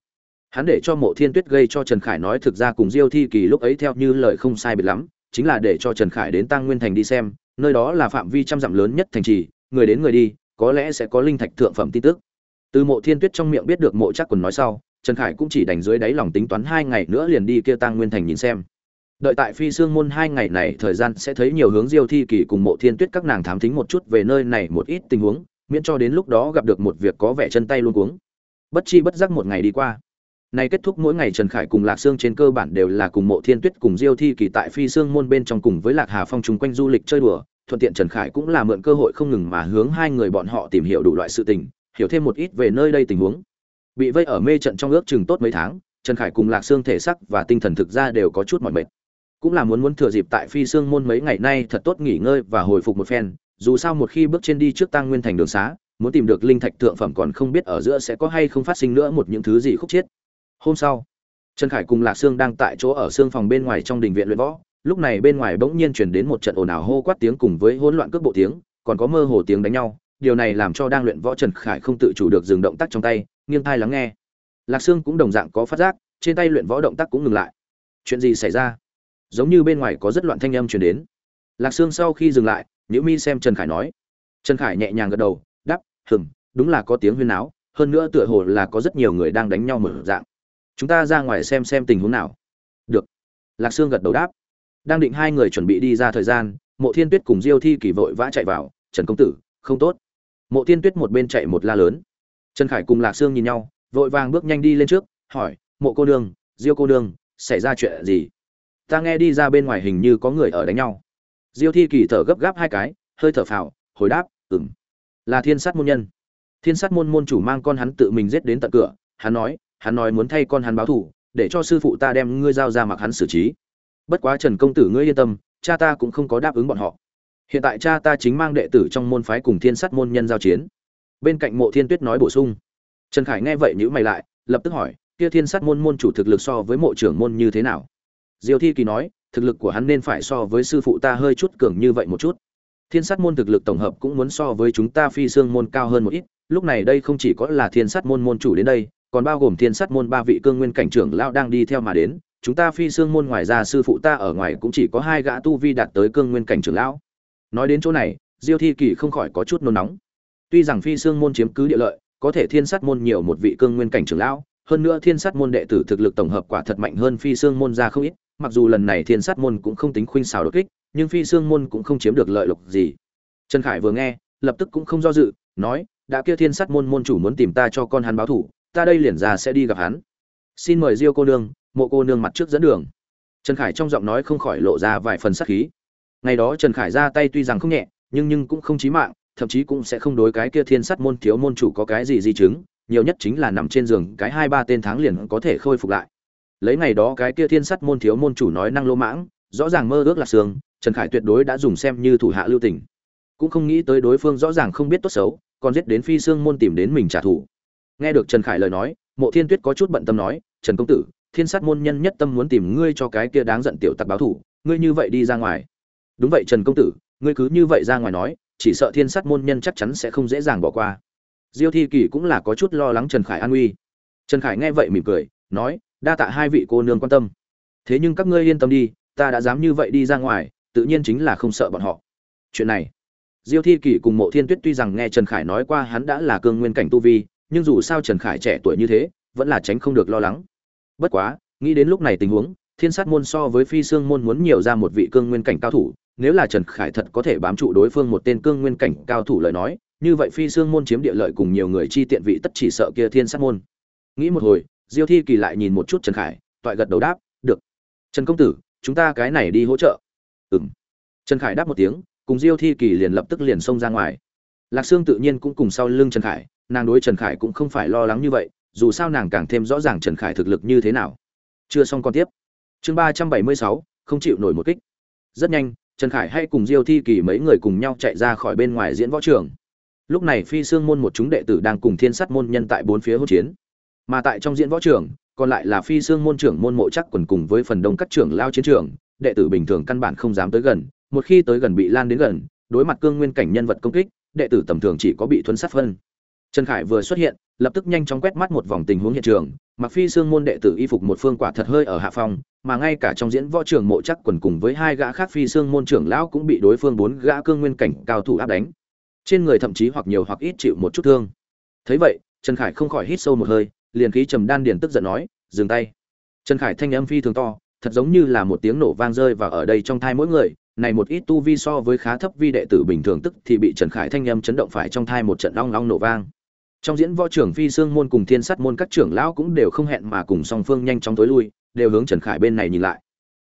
Hắn để cho mộ thiên tuyết gây cho trần khải nói thực ra cùng diêu thi kỳ lúc ấy theo như lời không sai biệt lắm chính là để cho trần khải đến tăng nguyên thành đi xem nơi đó là phạm vi trăm dặm lớn nhất thành trì người đến người đi có lẽ sẽ có linh thạch thượng phẩm tin tức. Từ mộ thiên tuyết trong miệng biết được mộ chắc quần nói sau trần khải cũng chỉ đành dưới đáy lòng tính toán hai ngày nữa liền đi kia tăng nguyên thành nhìn xem đợi tại phi sương môn hai ngày này thời gian sẽ thấy nhiều hướng diêu thi kỳ cùng mộ thiên tuyết các nàng thám thính một chút về nơi này một ít tình huống miễn cho đến lúc đó gặp được một việc có vẻ chân tay luôn cuống. Bất chi bất giác một ngày đi qua. Nay kết thúc mỗi ngày Trần Khải cùng Lạc Sương trên cơ bản đều là cùng Mộ Thiên Tuyết cùng Diêu Thi Kỳ tại Phi Sương môn bên trong cùng với Lạc Hà Phong chung quanh du lịch chơi đùa, thuận tiện Trần Khải cũng là mượn cơ hội không ngừng mà hướng hai người bọn họ tìm hiểu đủ loại sự tình, hiểu thêm một ít về nơi đây tình huống. Bị vây ở mê trận trong ước chừng tốt mấy tháng, Trần Khải cùng Lạc Sương thể sắc và tinh thần thực ra đều có chút mỏi mệt cũng là muốn muốn thừa dịp tại phi xương môn mấy ngày nay thật tốt nghỉ ngơi và hồi phục một phen, dù sao một khi bước trên đi trước tăng nguyên thành đường xá, muốn tìm được linh thạch thượng phẩm còn không biết ở giữa sẽ có hay không phát sinh nữa một những thứ gì khúc chiết. Hôm sau, trần khải cùng lạc sương đang tại chỗ ở xương phòng bên ngoài trong đình viện luyện võ. Lúc này bên ngoài bỗng nhiên chuyển đến một trận ồn ào hô quát tiếng cùng với hỗn loạn cước bộ tiếng, còn có mơ hồ tiếng đánh nhau. Điều này làm cho đang luyện võ trần khải không tự chủ được dừng động tác trong tay, nghiêng thai lắng nghe. Lạc sương cũng đồng dạng có phát giác, trên tay luyện võ động tác cũng ngừng lại. Chuyện gì xảy ra? Giống như bên ngoài có rất loạn thanh âm truyền đến. Lạc sương sau khi dừng lại, nhữ mi xem trần khải nói. Trần khải nhẹ nhàng gật đầu đắp hừng đúng là có tiếng huyên náo, hơn nữa tựa hồ là có rất nhiều người đang đánh nhau mở dạng. Chúng ta ra ngoài xem xem tình huống nào. Được. Lạc sương gật đầu đáp. Đang định hai người chuẩn bị đi ra thời gian, mộ thiên tuyết cùng diêu thi kỳ vội vã chạy vào, trần công tử, không tốt. Mộ thiên tuyết một bên chạy một la lớn. Trần khải cùng lạc sương nhìn nhau, vội vàng bước nhanh đi lên trước, hỏi, mộ cô nương, diêu cô nương, xảy ra chuyện gì? Ta nghe đi ra bên ngoài hình như có người ở đánh nhau. Diêu thi kỳ thở gấp gáp hai cái, hơi thở phào, hồi đáp ừng là thiên sát môn nhân. Thiên sát môn môn chủ mang con hắn tự mình giết đến tận cửa, hắn nói hắn nói muốn thay con hắn báo thù, để cho sư phụ ta đem ngươi giao ra mặc hắn xử trí. Bất quá trần công tử ngươi yên tâm, cha ta cũng không có đáp ứng bọn họ. Hiện tại cha ta chính mang đệ tử trong môn phái cùng thiên sát môn nhân giao chiến. Bên cạnh mộ thiên tuyết nói bổ sung. Trần khải nghe vậy nhữ mày lại, lập tức hỏi, kia thiên sát môn môn chủ thực lực so với mộ trưởng môn như thế nào? Diêu thi kỳ nói, thực lực của hắn nên phải so với sư phụ ta hơi chút cường như vậy một chút. Thiên sát môn thực lực tổng hợp cũng muốn so với chúng ta phi xương môn cao hơn một ít, lúc này đây không chỉ có là thiên sát môn môn chủ đến đây, còn bao gồm thiên sát môn ba vị cương nguyên cảnh trưởng lão đang đi theo mà đến, chúng ta phi xương môn ngoài ra sư phụ ta ở ngoài cũng chỉ có hai gã tu vi đạt tới cương nguyên cảnh trưởng lão. Nói đến chỗ này, diêu thi kỳ không khỏi có chút nôn nóng. Tuy rằng phi xương môn chiếm cứ địa lợi, có thể thiên sát môn nhiều một vị cương nguyên cảnh trưởng lão, hơn nữa thiên sát môn đệ tử thực lực tổng hợp quả thật mạnh hơn phi xương môn ra không ít mặc dù lần này thiên sát môn cũng không tính khuynh xảo đột kích, nhưng phi xương môn cũng không chiếm được lợi lộc gì. Trần khải vừa nghe, lập tức cũng không do dự, nói, đã kia thiên sát môn môn chủ muốn tìm ta cho con hắn báo thủ, ta đây liền ra sẽ đi gặp hắn. Xin mời diêu cô nương, mộ cô nương mặt trước dẫn đường. Trần khải trong giọng nói không khỏi lộ ra vài phần sắc khí. Ngày đó trần khải ra tay tuy rằng không nhẹ, nhưng nhưng cũng không chí mạng, thậm chí cũng sẽ không đối cái kia thiên sát môn thiếu môn chủ có cái gì di chứng, nhiều nhất chính là nằm trên giường cái hai ba tên tháng liền có thể khôi phục lại lấy ngày đó cái kia thiên sát môn thiếu môn chủ nói năng lô mãng, rõ ràng mơ ước là sương, trần khải tuyệt đối đã dùng xem như thủ hạ lưu tình. Cũng không nghĩ tới đối phương rõ ràng không biết tốt xấu, còn giết đến phi xương môn tìm đến mình trả thù. Nghe được trần khải lời nói, mộ thiên tuyết có chút bận tâm nói, trần công tử, thiên sát môn nhân nhất tâm muốn tìm ngươi cho cái kia đáng giận tiểu tặc báo thủ ngươi như vậy đi ra ngoài. Đúng vậy, trần công tử, ngươi cứ như vậy ra ngoài nói, chỉ sợ thiên sát môn nhân chắc chắn sẽ không dễ dàng bỏ qua. Diêu thi kỳ cũng là có chút lo lắng trần khải an nguy. Trần khải nghe vậy mỉm cười, nói đa tạ hai vị cô nương quan tâm. Thế nhưng các ngươi yên tâm đi, ta đã dám như vậy đi ra ngoài, tự nhiên chính là không sợ bọn họ. Chuyện này, diêu thi kỳ cùng mộ thiên tuyết tuy rằng nghe trần khải nói qua hắn đã là cương nguyên cảnh tu vi, nhưng dù sao trần khải trẻ tuổi như thế, vẫn là tránh không được lo lắng. Bất quá, nghĩ đến lúc này tình huống, thiên sát môn so với phi sương môn muốn nhiều ra một vị cương nguyên cảnh cao thủ, nếu là trần khải thật có thể bám trụ đối phương một tên cương nguyên cảnh cao thủ lời nói, như vậy phi sương môn chiếm địa lợi cùng nhiều người chi tiện vị tất chỉ sợ kia thiên sát môn. Nghĩ một hồi diêu thi kỳ lại nhìn một chút trần khải, toại gật đầu đáp, được. Trần công tử, chúng ta cái này đi hỗ trợ. Ừ m trần khải đáp một tiếng, cùng diêu thi kỳ liền lập tức liền xông ra ngoài. Lạc sương tự nhiên cũng cùng sau lưng trần khải, nàng đối trần khải cũng không phải lo lắng như vậy, dù sao nàng càng thêm rõ ràng trần khải thực lực như thế nào. Chưa xong còn tiếp. Chương ba trăm bảy mươi sáu, không chịu nổi một kích. Rất nhanh, trần khải hay cùng diêu thi kỳ mấy người cùng nhau chạy ra khỏi bên ngoài diễn võ trường. Lúc này phi sương môn một chúng đệ tử đang cùng thiên sắt môn nhân tại bốn phía hỗn chiến mà tại trong diễn võ trường, còn lại là phi sương môn trưởng môn mộ chắc quần cùng với phần đông các trưởng lao chiến trường, đệ tử bình thường căn bản không dám tới gần, một khi tới gần bị lan đến gần, đối mặt cương nguyên cảnh nhân vật công kích, đệ tử tầm thường chỉ có bị thuấn sát phân. Trần khải vừa xuất hiện, lập tức nhanh chóng quét mắt một vòng tình huống hiện trường, mặc phi sương môn đệ tử y phục một phương quả thật hơi ở hạ phong, mà ngay cả trong diễn võ trường mộ chắc quần cùng với hai gã khác phi sương môn trưởng lão cũng bị đối phương bốn gã cương nguyên cảnh cao thủ áp đánh. Trên người thậm chí hoặc nhiều hoặc ít chịu một chút thương. Thấy vậy, trần khải không khỏi hít sâu một hơi liền khí trầm đan điền tức giận nói, dừng tay. Trần khải thanh âm phi thường to, thật giống như là một tiếng nổ vang rơi và ở đây trong thai mỗi người, này một ít tu vi so với khá thấp vi đệ tử bình thường tức thì bị trần khải thanh âm chấn động phải trong thai một trận ong ong nổ vang. Trong diễn võ trưởng phi xương môn cùng thiên sát môn các trưởng lão cũng đều không hẹn mà cùng song phương nhanh chóng tối lui, đều hướng trần khải bên này nhìn lại.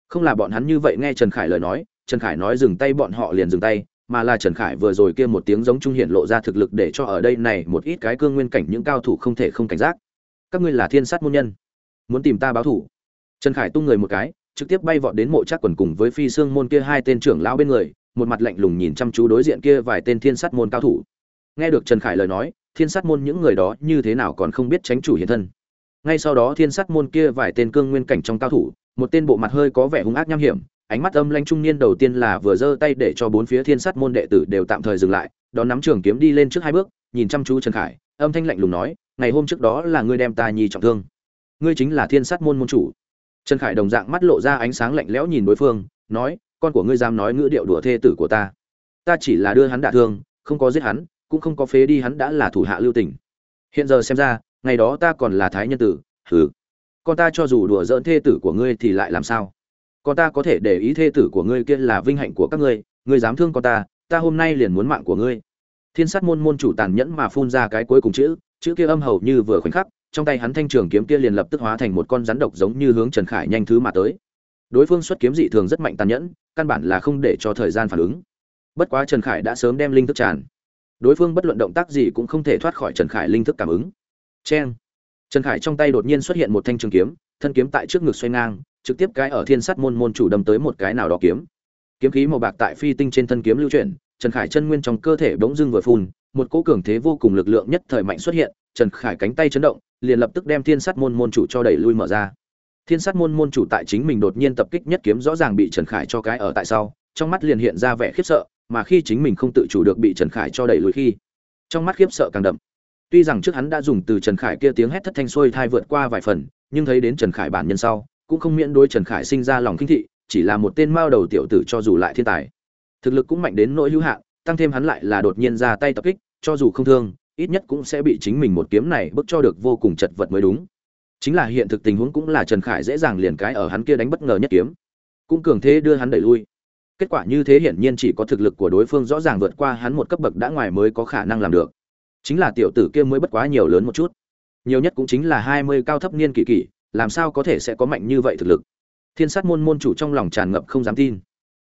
Không là bọn hắn như vậy nghe trần khải lời nói, trần khải nói dừng tay bọn họ liền dừng tay, mà là trần khải vừa rồi kia một tiếng giống trung hiện lộ ra thực lực để cho ở đây này một ít cái cương nguyên cảnh những cao thủ không thể không cảnh giác các ngươi là thiên sát môn nhân, muốn tìm ta báo thủ. Trần khải tung người một cái, trực tiếp bay vọt đến mộ chắc quần cùng với phi xương môn kia hai tên trưởng lão bên người, một mặt lạnh lùng nhìn chăm chú đối diện kia vài tên thiên sát môn cao thủ. Nghe được trần khải lời nói, thiên sát môn những người đó như thế nào còn không biết tránh chủ hiện thân. Ngay sau đó thiên sát môn kia vài tên cương nguyên cảnh trong cao thủ, một tên bộ mặt hơi có vẻ hung ác nham hiểm, ánh mắt âm lanh trung niên đầu tiên là vừa giơ tay để cho bốn phía thiên sát môn đệ tử đều tạm thời dừng lại, đón nắm trường kiếm đi lên trước hai bước, nhìn chăm chú trần khải âm thanh lạnh lùng nói, ngày hôm trước đó là ngươi đem ta nhi trọng thương. Ngươi chính là thiên sát môn môn chủ. Trần khải đồng dạng mắt lộ ra ánh sáng lạnh lẽo nhìn đối phương, nói, con của ngươi dám nói ngữ điệu đùa thê tử của ta. Ta chỉ là đưa hắn đả thương, không có giết hắn, cũng không có phế đi hắn đã là thủ hạ lưu tình. Hiện giờ xem ra, ngày đó ta còn là thái nhân tử, hừ. Con ta cho dù đùa giỡn thê tử của ngươi thì lại làm sao? Con ta có thể để ý thê tử của ngươi kia là vinh hạnh của các ngươi ngươi dám thương con ta ta hôm nay liền muốn mạng của ngươi thiên sát môn môn chủ tàn nhẫn mà phun ra cái cuối cùng chữ chữ kia âm hầu như vừa khoảnh khắc, trong tay hắn thanh trường kiếm kia liền lập tức hóa thành một con rắn độc giống như hướng trần khải nhanh thứ mà tới. Đối phương xuất kiếm dị thường rất mạnh tàn nhẫn, căn bản là không để cho thời gian phản ứng. Bất quá trần khải đã sớm đem linh thức tràn. Đối phương bất luận động tác gì cũng không thể thoát khỏi trần khải linh thức cảm ứng. Cheng! Trần khải trong tay đột nhiên xuất hiện một thanh trường kiếm, thân kiếm tại trước ngực xoay ngang, trực tiếp cái ở thiên sát môn môn chủ đâm tới một cái nào đó kiếm. Kiếm khí màu bạc tại phi tinh trên thân kiếm lưu chuyển trần khải chân nguyên trong cơ thể bỗng dưng vừa phun, một cỗ cường thế vô cùng lực lượng nhất thời mạnh xuất hiện, trần khải cánh tay chấn động, liền lập tức đem thiên sát môn môn chủ cho đẩy lui mở ra. Thiên sát môn môn chủ tại chính mình đột nhiên tập kích nhất kiếm rõ ràng bị trần khải cho cái ở tại sau, trong mắt liền hiện ra vẻ khiếp sợ, mà khi chính mình không tự chủ được bị trần khải cho đẩy lùi khi, trong mắt khiếp sợ càng đậm. Tuy rằng trước hắn đã dùng từ trần khải kia tiếng hét thất thanh xuôi thai vượt qua vài phần, nhưng thấy đến trần khải bản nhân sau, cũng không miễn đối trần khải sinh ra lòng kinh thị, chỉ là một tên mao đầu tiểu tử cho dù lại thiên tài thực lực cũng mạnh đến nỗi hữu hạn tăng thêm hắn lại là đột nhiên ra tay tập kích cho dù không thương ít nhất cũng sẽ bị chính mình một kiếm này bức cho được vô cùng chật vật mới đúng. Chính là hiện thực tình huống cũng là trần khải dễ dàng liền cái ở hắn kia đánh bất ngờ nhất kiếm. Cũng cường thế đưa hắn đẩy lui. Kết quả như thế hiển nhiên chỉ có thực lực của đối phương rõ ràng vượt qua hắn một cấp bậc đã ngoài mới có khả năng làm được. Chính là tiểu tử kia mới bất quá nhiều lớn một chút. Nhiều nhất cũng chính là hai mươi cao thấp niên kỳ kỳ, làm sao có thể sẽ có mạnh như vậy thực lực? Thiên sát môn môn chủ trong lòng tràn ngập không dám tin.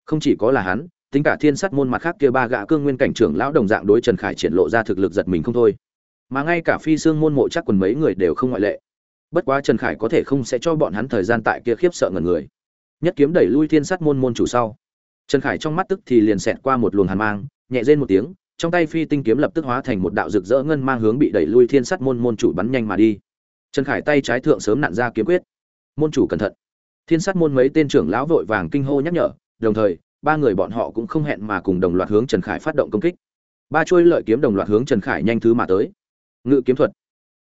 Không chỉ có là hắn tính cả thiên sát môn mặt khác kia ba gã cương nguyên cảnh trưởng lão đồng dạng đối trần khải triển lộ ra thực lực giật mình không thôi. Mà ngay cả phi xương môn mộ chắc quần mấy người đều không ngoại lệ. Bất quá trần khải có thể không sẽ cho bọn hắn thời gian tại kia khiếp sợ ngần người. Nhất kiếm đẩy lui thiên sát môn môn chủ sau. Trần khải trong mắt tức thì liền xẹt qua một luồng hàn mang, nhẹ rên một tiếng, trong tay phi tinh kiếm lập tức hóa thành một đạo rực rỡ ngân mang hướng bị đẩy lui thiên sát môn môn chủ bắn nhanh mà đi. Trần khải tay trái thượng sớm nặn ra kiếm quyết. Môn chủ cẩn thận. Thiên sát môn mấy tên trưởng lão vội vàng kinh hô nhắc nhở, đồng thời ba người bọn họ cũng không hẹn mà cùng đồng loạt hướng trần khải phát động công kích. Ba chuôi lợi kiếm đồng loạt hướng trần khải nhanh thứ mà tới. Ngự kiếm thuật.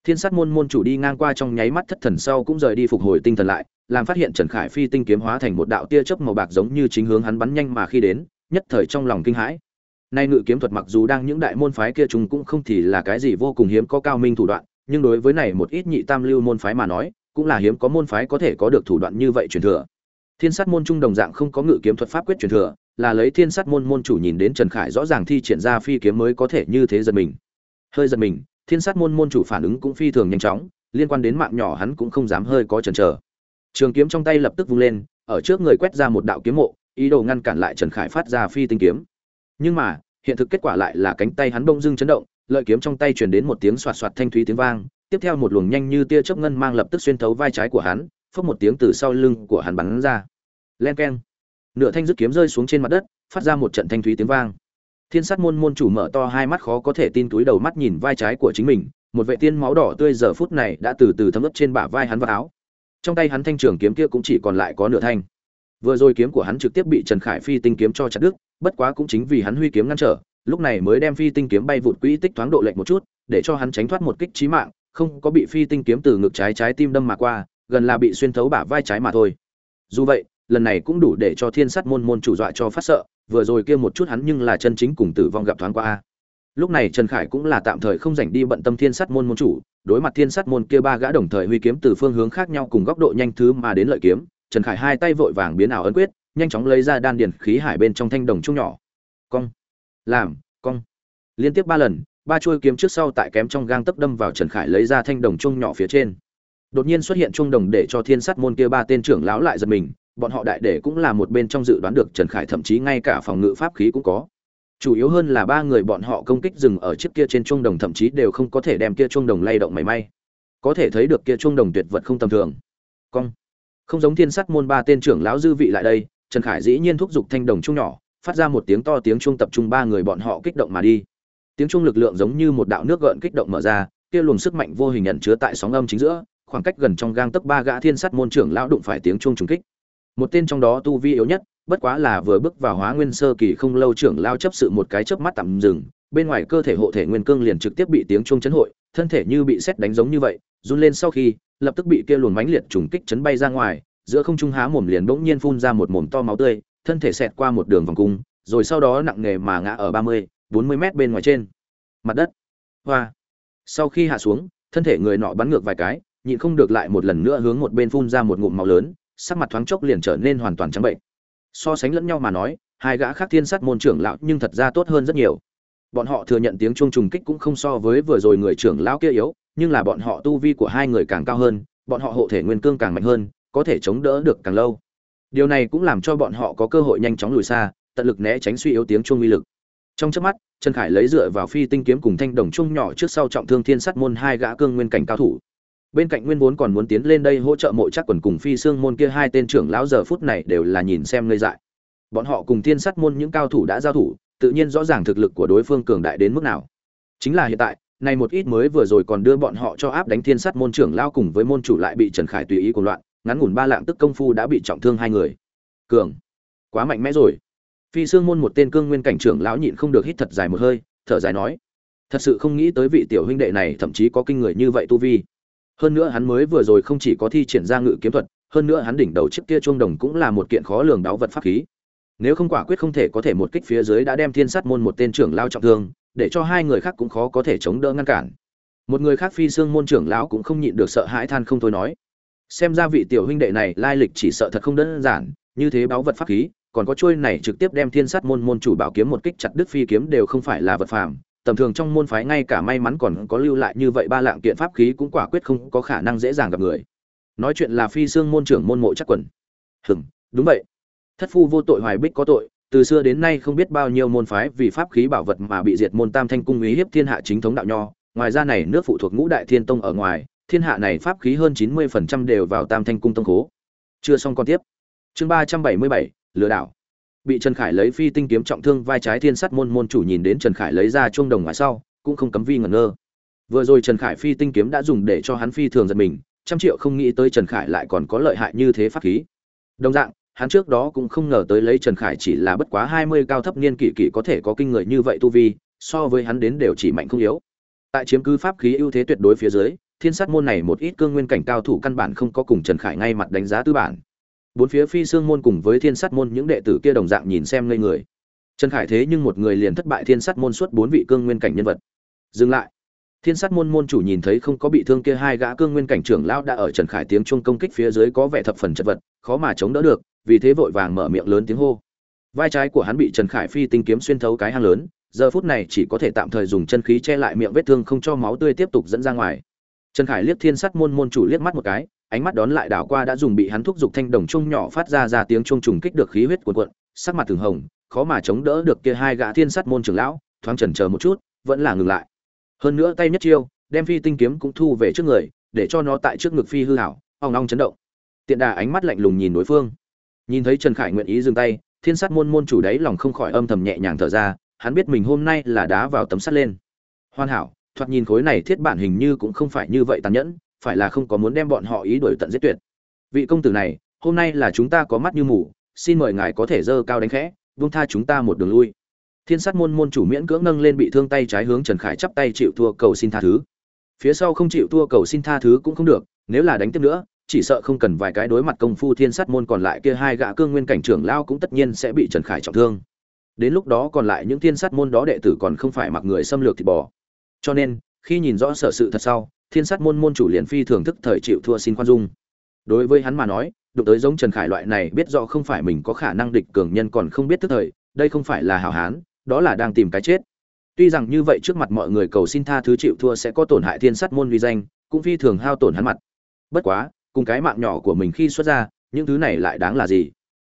Thiên sát môn môn chủ đi ngang qua trong nháy mắt thất thần sau cũng rời đi phục hồi tinh thần lại, làm phát hiện trần khải phi tinh kiếm hóa thành một đạo tia chớp màu bạc giống như chính hướng hắn bắn nhanh mà khi đến, nhất thời trong lòng kinh hãi. Nay ngự kiếm thuật mặc dù đang những đại môn phái kia chúng cũng không thì là cái gì vô cùng hiếm có cao minh thủ đoạn, nhưng đối với này một ít nhị tam lưu môn phái mà nói, cũng là hiếm có môn phái có thể có được thủ đoạn như vậy truyền thừa thiên sát môn trung đồng dạng không có ngự kiếm thuật pháp quyết truyền thừa, là lấy thiên sát môn môn chủ nhìn đến trần khải rõ ràng thi triển ra phi kiếm mới có thể như thế giật mình. Hơi giật mình, thiên sát môn môn chủ phản ứng cũng phi thường nhanh chóng, liên quan đến mạng nhỏ hắn cũng không dám hơi có chần chờ. Trường kiếm trong tay lập tức vung lên, ở trước người quét ra một đạo kiếm mộ, ý đồ ngăn cản lại trần khải phát ra phi tinh kiếm. Nhưng mà, hiện thực kết quả lại là cánh tay hắn bông dưng chấn động, lợi kiếm trong tay truyền đến một tiếng soạt soạt thanh thúy tiếng vang, tiếp theo một luồng nhanh như tia chớp ngân mang lập tức xuyên thấu vai trái của hắn, phốc một tiếng từ sau lưng của hắn bắn ra len keng. Nửa thanh dứt kiếm rơi xuống trên mặt đất, phát ra một trận thanh thúy tiếng vang. Thiên sát môn môn chủ mở to hai mắt khó có thể tin túi đầu mắt nhìn vai trái của chính mình, một vệ tiên máu đỏ tươi giờ phút này đã từ từ thấm ướp trên bả vai hắn vào áo. Trong tay hắn thanh trường kiếm kia cũng chỉ còn lại có nửa thanh. Vừa rồi kiếm của hắn trực tiếp bị trần khải phi tinh kiếm cho chặt đứt, bất quá cũng chính vì hắn huy kiếm ngăn trở, lúc này mới đem phi tinh kiếm bay vụt quỹ tích thoáng độ lệch một chút, để cho hắn tránh thoát một kích chí mạng, không có bị phi tinh kiếm từ ngực trái trái tim đâm mà qua, gần là bị xuyên thấu bả vai trái mà thôi. Dù vậy lần này cũng đủ để cho thiên sát môn môn chủ dọa cho phát sợ, vừa rồi kia một chút hắn nhưng là chân chính cùng tử vong gặp thoáng qua. Lúc này trần khải cũng là tạm thời không dành đi bận tâm thiên sát môn môn chủ, đối mặt thiên sát môn kia ba gã đồng thời huy kiếm từ phương hướng khác nhau cùng góc độ nhanh thứ mà đến lợi kiếm, trần khải hai tay vội vàng biến ảo ấn quyết, nhanh chóng lấy ra đan điền khí hải bên trong thanh đồng trung nhỏ. Cong. Làm. Cong. Liên tiếp ba lần, ba chuôi kiếm trước sau tại kém trong gang tấc đâm vào trần khải lấy ra thanh đồng trung nhỏ phía trên. Đột nhiên xuất hiện trung đồng để cho thiên sát môn kia ba tên trưởng lão lại giật mình bọn họ đại để cũng là một bên trong dự đoán được trần khải, thậm chí ngay cả phòng ngự pháp khí cũng có. Chủ yếu hơn là ba người bọn họ công kích dừng ở chiếc kia trên chuông đồng, thậm chí đều không có thể đem kia chuông đồng lay động mảy may. Có thể thấy được kia chuông đồng tuyệt vật không tầm thường. Cong. Không giống thiên sắt môn ba tên trưởng lão dư vị lại đây, trần khải dĩ nhiên thúc giục thanh đồng trung nhỏ, phát ra một tiếng to tiếng chuông tập trung ba người bọn họ kích động mà đi. Tiếng chuông lực lượng giống như một đạo nước gợn kích động mở ra, kia luồng sức mạnh vô hình nhận chứa tại sóng âm chính giữa, khoảng cách gần trong gang tấc ba gã thiên sắt môn trưởng lão đụng phải tiếng chuông trùng kích một tên trong đó tu vi yếu nhất, bất quá là vừa bước vào hóa nguyên sơ kỳ không lâu trưởng lao chấp sự một cái chớp mắt tạm dừng, bên ngoài cơ thể hộ thể nguyên cương liền trực tiếp bị tiếng chuông chấn hội, thân thể như bị xét đánh giống như vậy, run lên sau khi, lập tức bị kia luồn mánh liệt trùng kích chấn bay ra ngoài, giữa không trung há mồm liền bỗng nhiên phun ra một mồm to máu tươi, thân thể xẹt qua một đường vòng cung, rồi sau đó nặng nề mà ngã ở ba mươi, bốn mươi mét bên ngoài trên. Mặt đất. Hoa. Sau khi hạ xuống, thân thể người nọ bắn ngược vài cái, nhịn không được lại một lần nữa hướng một bên phun ra một ngụm máu lớn sắc mặt thoáng chốc liền trở nên hoàn toàn trắng bệnh. So sánh lẫn nhau mà nói, hai gã khác thiên sát môn trưởng lão nhưng thật ra tốt hơn rất nhiều. Bọn họ thừa nhận tiếng chuông trùng kích cũng không so với vừa rồi người trưởng lão kia yếu, nhưng là bọn họ tu vi của hai người càng cao hơn, bọn họ hộ thể nguyên cương càng mạnh hơn, có thể chống đỡ được càng lâu. Điều này cũng làm cho bọn họ có cơ hội nhanh chóng lùi xa, tận lực né tránh suy yếu tiếng chuông uy lực. Trong chớp mắt, trần khải lấy dựa vào phi tinh kiếm cùng thanh đồng chuông nhỏ trước sau trọng thương thiên sát môn hai gã cương nguyên cảnh cao thủ bên cạnh nguyên vốn còn muốn tiến lên đây hỗ trợ mộ chắc quần cùng phi xương môn kia hai tên trưởng lão giờ phút này đều là nhìn xem ngây dại. Bọn họ cùng thiên sát môn những cao thủ đã giao thủ, tự nhiên rõ ràng thực lực của đối phương cường đại đến mức nào. Chính là hiện tại này một ít mới vừa rồi còn đưa bọn họ cho áp đánh thiên sát môn trưởng lao cùng với môn chủ lại bị trần khải tùy ý cuồng loạn, ngắn ngủn ba lạng tức công phu đã bị trọng thương hai người. Cường, quá mạnh mẽ rồi. Phi xương môn một tên cương nguyên cảnh trưởng lão nhịn không được hít thật dài một hơi, thở dài nói, thật sự không nghĩ tới vị tiểu huynh đệ này thậm chí có kinh người như vậy tu vi hơn nữa hắn mới vừa rồi không chỉ có thi triển ra ngự kiếm thuật, hơn nữa hắn đỉnh đầu chiếc kia chuông đồng cũng là một kiện khó lường đáo vật pháp khí. Nếu không quả quyết không thể có thể một kích phía dưới đã đem thiên sát môn một tên trưởng lao trọng thương, để cho hai người khác cũng khó có thể chống đỡ ngăn cản. Một người khác phi xương môn trưởng lão cũng không nhịn được sợ hãi than không thôi nói, xem ra vị tiểu huynh đệ này lai lịch chỉ sợ thật không đơn giản, như thế báo vật pháp khí, còn có chuôi này trực tiếp đem thiên sát môn môn chủ bảo kiếm một kích chặt đứt phi kiếm đều không phải là vật phàm tầm thường trong môn phái ngay cả may mắn còn có lưu lại như vậy ba lạng kiện pháp khí cũng quả quyết không có khả năng dễ dàng gặp người. Nói chuyện là phi xương môn trưởng môn mộ chắc quần. Hừm đúng vậy. Thất phu vô tội hoài bích có tội, từ xưa đến nay không biết bao nhiêu môn phái vì pháp khí bảo vật mà bị diệt môn tam thanh cung ý hiếp thiên hạ chính thống đạo nho. Ngoài ra này nước phụ thuộc ngũ đại thiên tông ở ngoài, thiên hạ này pháp khí hơn chín mươi phần trăm đều vào tam thanh cung tông khố. Chưa xong còn tiếp. Chương ba trăm bảy mươi bảy, lừa đảo bị trần khải lấy phi tinh kiếm trọng thương vai trái thiên sắt môn môn chủ nhìn đến trần khải lấy ra chuông đồng ngoài sau, cũng không cấm vi ngẩn ngơ. Vừa rồi trần khải phi tinh kiếm đã dùng để cho hắn phi thường giật mình, trăm triệu không nghĩ tới trần khải lại còn có lợi hại như thế pháp khí. Đồng dạng, hắn trước đó cũng không ngờ tới lấy trần khải chỉ là bất quá hai mươi cao thấp niên kỷ kỷ có thể có kinh người như vậy tu vi, so với hắn đến đều chỉ mạnh không yếu. Tại chiếm cứ pháp khí ưu thế tuyệt đối phía dưới, thiên sát môn này một ít cương nguyên cảnh cao thủ căn bản không có cùng trần khải ngay mặt đánh giá tư bản bốn phía phi xương môn cùng với thiên sát môn những đệ tử kia đồng dạng nhìn xem ngây người. Trần khải thế nhưng một người liền thất bại thiên sát môn suốt bốn vị cương nguyên cảnh nhân vật. Dừng lại. Thiên sát môn môn chủ nhìn thấy không có bị thương kia hai gã cương nguyên cảnh trưởng lão đã ở trần khải tiếng chuông công kích phía dưới có vẻ thập phần chật vật, khó mà chống đỡ được, vì thế vội vàng mở miệng lớn tiếng hô. Vai trái của hắn bị trần khải phi tinh kiếm xuyên thấu cái hang lớn, giờ phút này chỉ có thể tạm thời dùng chân khí che lại miệng vết thương không cho máu tươi tiếp tục dẫn ra ngoài. Trần khải liếc thiên sát môn môn chủ liếc mắt một cái ánh mắt đón lại đảo qua đã dùng bị hắn thúc giục thanh đồng trung nhỏ phát ra ra tiếng trung trùng kích được khí huyết cuộn cuộn, sắc mặt thường hồng, khó mà chống đỡ được kia hai gã thiên sát môn trưởng lão, thoáng chần chờ một chút, vẫn là ngừng lại. Hơn nữa tay nhất chiêu, đem phi tinh kiếm cũng thu về trước người, để cho nó tại trước ngực phi hư hảo, ong ong chấn động. Tiện đà ánh mắt lạnh lùng nhìn đối phương. Nhìn thấy Trần Khải nguyện ý dừng tay, thiên sát môn môn chủ đấy lòng không khỏi âm thầm nhẹ nhàng thở ra, hắn biết mình hôm nay là đá vào tấm sắt lên. Hoàn hảo, thoạt nhìn khối này thiết bản hình như cũng không phải như vậy tàn nhẫn, phải là không có muốn đem bọn họ ý đuổi tận giết tuyệt. Vị công tử này, hôm nay là chúng ta có mắt như mù, xin mời ngài có thể dơ cao đánh khẽ, buông tha chúng ta một đường lui. Thiên sát môn môn chủ miễn cưỡng nâng lên bị thương tay trái hướng trần khải chắp tay chịu thua cầu xin tha thứ. Phía sau không chịu thua cầu xin tha thứ cũng không được, nếu là đánh tiếp nữa, chỉ sợ không cần vài cái đối mặt công phu thiên sát môn còn lại kia hai gã cương nguyên cảnh trưởng lao cũng tất nhiên sẽ bị trần khải trọng thương. Đến lúc đó còn lại những thiên sát môn đó đệ tử còn không phải mặc người xâm lược thịt bò cho nên, khi nhìn rõ sở sự thật sau thiên sát môn môn chủ liền phi thường thức thời chịu thua xin khoan dung. Đối với hắn mà nói, đụng tới giống trần khải loại này biết rõ không phải mình có khả năng địch cường nhân còn không biết tức thời, đây không phải là hảo hán, đó là đang tìm cái chết. Tuy rằng như vậy trước mặt mọi người cầu xin tha thứ chịu thua sẽ có tổn hại thiên sát môn vi danh, cũng phi thường hao tổn hắn mặt. Bất quá, cùng cái mạng nhỏ của mình khi xuất ra, những thứ này lại đáng là gì?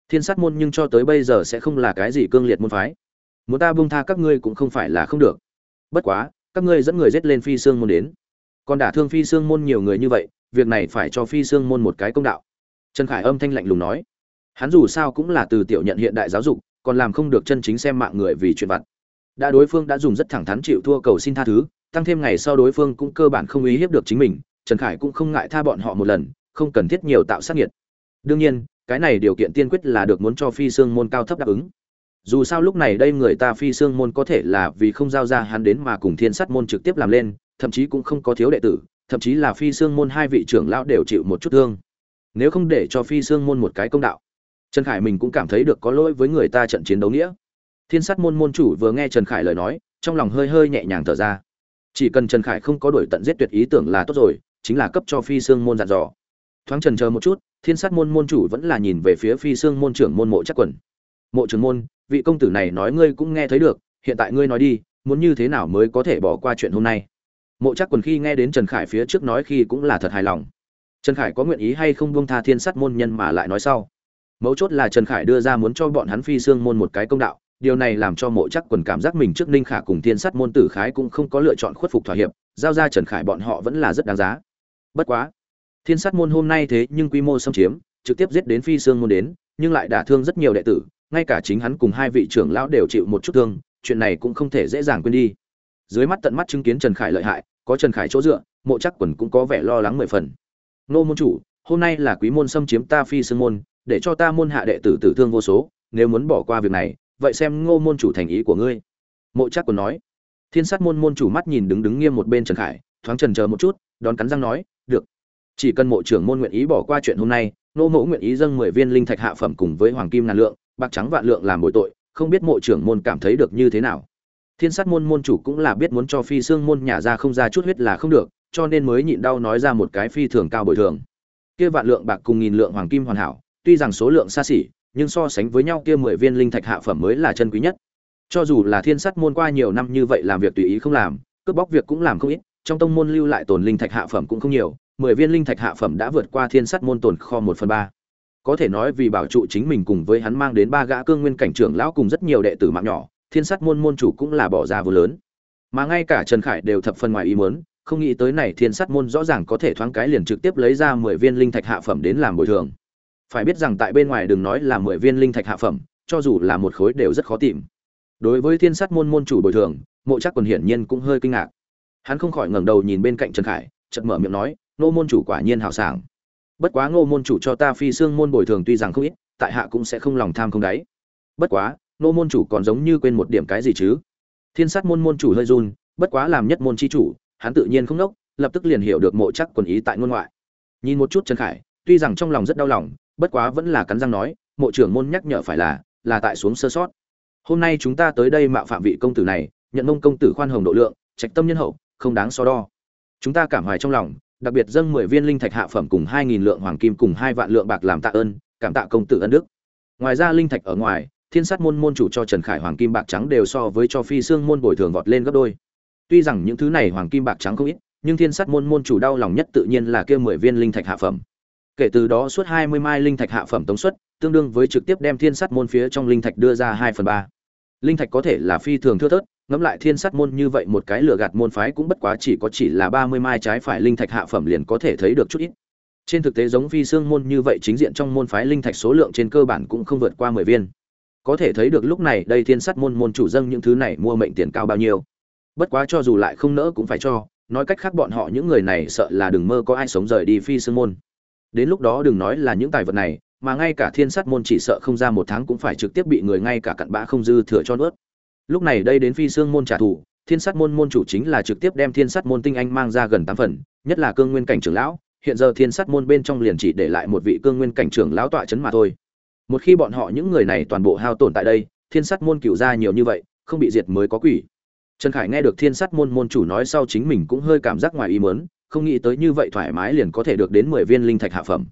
Thiên sát môn nhưng cho tới bây giờ sẽ không là cái gì cương liệt môn phái. Muốn ta buông tha các ngươi cũng không phải là không được. Bất quá, các ngươi dẫn người giết lên phi xương môn đến còn đả thương phi xương môn nhiều người như vậy, việc này phải cho phi xương môn một cái công đạo. Trần khải âm thanh lạnh lùng nói. Hắn dù sao cũng là từ tiểu nhận hiện đại giáo dục, còn làm không được chân chính xem mạng người vì chuyện vặt. Đã đối phương đã dùng rất thẳng thắn chịu thua cầu xin tha thứ, tăng thêm ngày sau đối phương cũng cơ bản không ý hiếp được chính mình, trần khải cũng không ngại tha bọn họ một lần, không cần thiết nhiều tạo sát nhiệt đương nhiên, cái này điều kiện tiên quyết là được muốn cho phi xương môn cao thấp đáp ứng. Dù sao lúc này đây người ta phi xương môn có thể là vì không giao ra hắn đến mà cùng thiên sắt môn trực tiếp làm lên thậm chí cũng không có thiếu đệ tử, thậm chí là phi xương môn hai vị trưởng lão đều chịu một chút thương. Nếu không để cho phi xương môn một cái công đạo, trần khải mình cũng cảm thấy được có lỗi với người ta trận chiến đấu nghĩa. Thiên sát môn môn chủ vừa nghe trần khải lời nói, trong lòng hơi hơi nhẹ nhàng thở ra. Chỉ cần trần khải không có đổi tận giết tuyệt ý tưởng là tốt rồi, chính là cấp cho phi xương môn dặn dò. Thoáng trần chờ một chút, thiên sát môn môn chủ vẫn là nhìn về phía phi xương môn trưởng môn mộ chắc quần. Mộ trưởng môn, vị công tử này nói ngươi cũng nghe thấy được, hiện tại ngươi nói đi, muốn như thế nào mới có thể bỏ qua chuyện hôm nay? Mộ chắc quần khi nghe đến trần khải phía trước nói khi cũng là thật hài lòng. Trần khải có nguyện ý hay không buông tha thiên sát môn nhân mà lại nói sau. Mấu chốt là trần khải đưa ra muốn cho bọn hắn phi xương môn một cái công đạo, điều này làm cho mộ chắc quần cảm giác mình trước ninh khả cùng thiên sát môn tử khái cũng không có lựa chọn khuất phục thỏa hiệp, giao ra trần khải bọn họ vẫn là rất đáng giá. Bất quá, thiên sát môn hôm nay thế nhưng quy mô xâm chiếm, trực tiếp giết đến phi xương môn đến, nhưng lại đả thương rất nhiều đệ tử, ngay cả chính hắn cùng hai vị trưởng lão đều chịu một chút thương, chuyện này cũng không thể dễ dàng quên đi dưới mắt tận mắt chứng kiến trần khải lợi hại, có trần khải chỗ dựa, mộ chắc quần cũng có vẻ lo lắng mười phần. Nô môn chủ, hôm nay là quý môn xâm chiếm ta phi xương môn, để cho ta môn hạ đệ tử tử thương vô số, nếu muốn bỏ qua việc này, vậy xem ngô môn chủ thành ý của ngươi. Mộ chắc Quẩn nói. Thiên sát môn môn chủ mắt nhìn đứng đứng nghiêm một bên trần khải, thoáng chần chờ một chút, đón cắn răng nói, được. Chỉ cần mộ trưởng môn nguyện ý bỏ qua chuyện hôm nay, nô mẫu nguyện ý dâng mười viên linh thạch hạ phẩm cùng với hoàng kim ngàn lượng, bạc trắng vạn lượng làm bồi tội, không biết mộ trưởng môn cảm thấy được như thế nào thiên sát môn môn chủ cũng là biết muốn cho phi xương môn nhà ra không ra chút huyết là không được, cho nên mới nhịn đau nói ra một cái phi thường cao bồi thường. Kia vạn lượng bạc cùng nghìn lượng hoàng kim hoàn hảo, tuy rằng số lượng xa xỉ, nhưng so sánh với nhau kia mười viên linh thạch hạ phẩm mới là chân quý nhất. Cho dù là thiên sắt môn qua nhiều năm như vậy làm việc tùy ý không làm, cướp bóc việc cũng làm không ít, trong tông môn lưu lại tồn linh thạch hạ phẩm cũng không nhiều, mười viên linh thạch hạ phẩm đã vượt qua thiên sắt môn tồn kho một phần ba. Có thể nói vì bảo trụ chính mình cùng với hắn mang đến ba gã cương nguyên cảnh trưởng lão cùng rất nhiều đệ tử mạng nhỏ thiên sắt môn môn chủ cũng là bỏ ra vô lớn. Mà ngay cả trần khải đều thập phần ngoài ý muốn, không nghĩ tới này thiên sắt môn rõ ràng có thể thoáng cái liền trực tiếp lấy ra mười viên linh thạch hạ phẩm đến làm bồi thường. Phải biết rằng tại bên ngoài đừng nói là mười viên linh thạch hạ phẩm, cho dù là một khối đều rất khó tìm. Đối với thiên sát môn môn chủ bồi thường, mộ chắc còn hiển nhiên cũng hơi kinh ngạc. Hắn không khỏi ngẩng đầu nhìn bên cạnh trần khải, chợt mở miệng nói nô môn chủ quả nhiên hào sảng. Bất quá ngô môn chủ cho ta phi xương môn bồi thường tuy rằng không ít, tại hạ cũng sẽ không lòng tham không đáy. Bất quá nô môn chủ còn giống như quên một điểm cái gì chứ? Thiên sát môn môn chủ hơi run, bất quá làm nhất môn chi chủ, hắn tự nhiên không nốc, lập tức liền hiểu được mộ chắc quần ý tại ngôn ngoại. Nhìn một chút trần khải, tuy rằng trong lòng rất đau lòng, bất quá vẫn là cắn răng nói, mộ trưởng môn nhắc nhở phải là là tại xuống sơ sót. Hôm nay chúng ta tới đây mạo phạm vị công tử này, nhận mông công tử khoan hồng độ lượng, trạch tâm nhân hậu, không đáng so đo. Chúng ta cảm hoài trong lòng, đặc biệt dâng mười viên linh thạch hạ phẩm cùng hai nghìn lượng hoàng kim cùng hai vạn lượng bạc làm tạ ơn, cảm tạ công tử ân đức. Ngoài ra linh thạch ở ngoài thiên sát môn môn chủ cho trần khải hoàng kim bạc trắng đều so với cho phi xương môn bồi thường vọt lên gấp đôi tuy rằng những thứ này hoàng kim bạc trắng không ít nhưng thiên sát môn môn chủ đau lòng nhất tự nhiên là kêu mười viên linh thạch hạ phẩm kể từ đó suốt 20 mai linh thạch hạ phẩm tống suất, tương đương với trực tiếp đem thiên sắt môn phía trong linh thạch đưa ra hai phần ba. Linh thạch có thể là phi thường thưa thớt, ngẫm lại thiên sắt môn như vậy một cái lựa gạt môn phái cũng bất quá chỉ có chỉ là 30 mai trái phải linh thạch hạ phẩm liền có thể thấy được chút ít. Trên thực tế giống phi xương môn như vậy chính diện trong môn phái linh thạch số lượng trên cơ bản cũng không vượt qua 10 viên. Có thể thấy được lúc này đây thiên sắt môn môn chủ dâng những thứ này mua mệnh tiền cao bao nhiêu. Bất quá cho dù lại không nỡ cũng phải cho, nói cách khác bọn họ những người này sợ là đừng mơ có ai sống rời đi phi xương môn. Đến lúc đó đừng nói là những tài vật này mà ngay cả thiên sát môn chỉ sợ không ra một tháng cũng phải trực tiếp bị người ngay cả cặn bã không dư thừa cho nuốt. Lúc này đây đến phi xương môn trả thù thiên sát môn môn chủ chính là trực tiếp đem thiên sát môn tinh anh mang ra gần tám phần nhất là cương nguyên cảnh trưởng lão hiện giờ thiên sát môn bên trong liền chỉ để lại một vị cương nguyên cảnh trưởng lão tọa chấn mà thôi một khi bọn họ những người này toàn bộ hao tổn tại đây thiên sát môn cựu ra nhiều như vậy không bị diệt mới có quỷ trần khải nghe được thiên sát môn môn chủ nói sau chính mình cũng hơi cảm giác ngoài ý mớn không nghĩ tới như vậy thoải mái liền có thể được đến mười viên linh thạch hạ phẩm.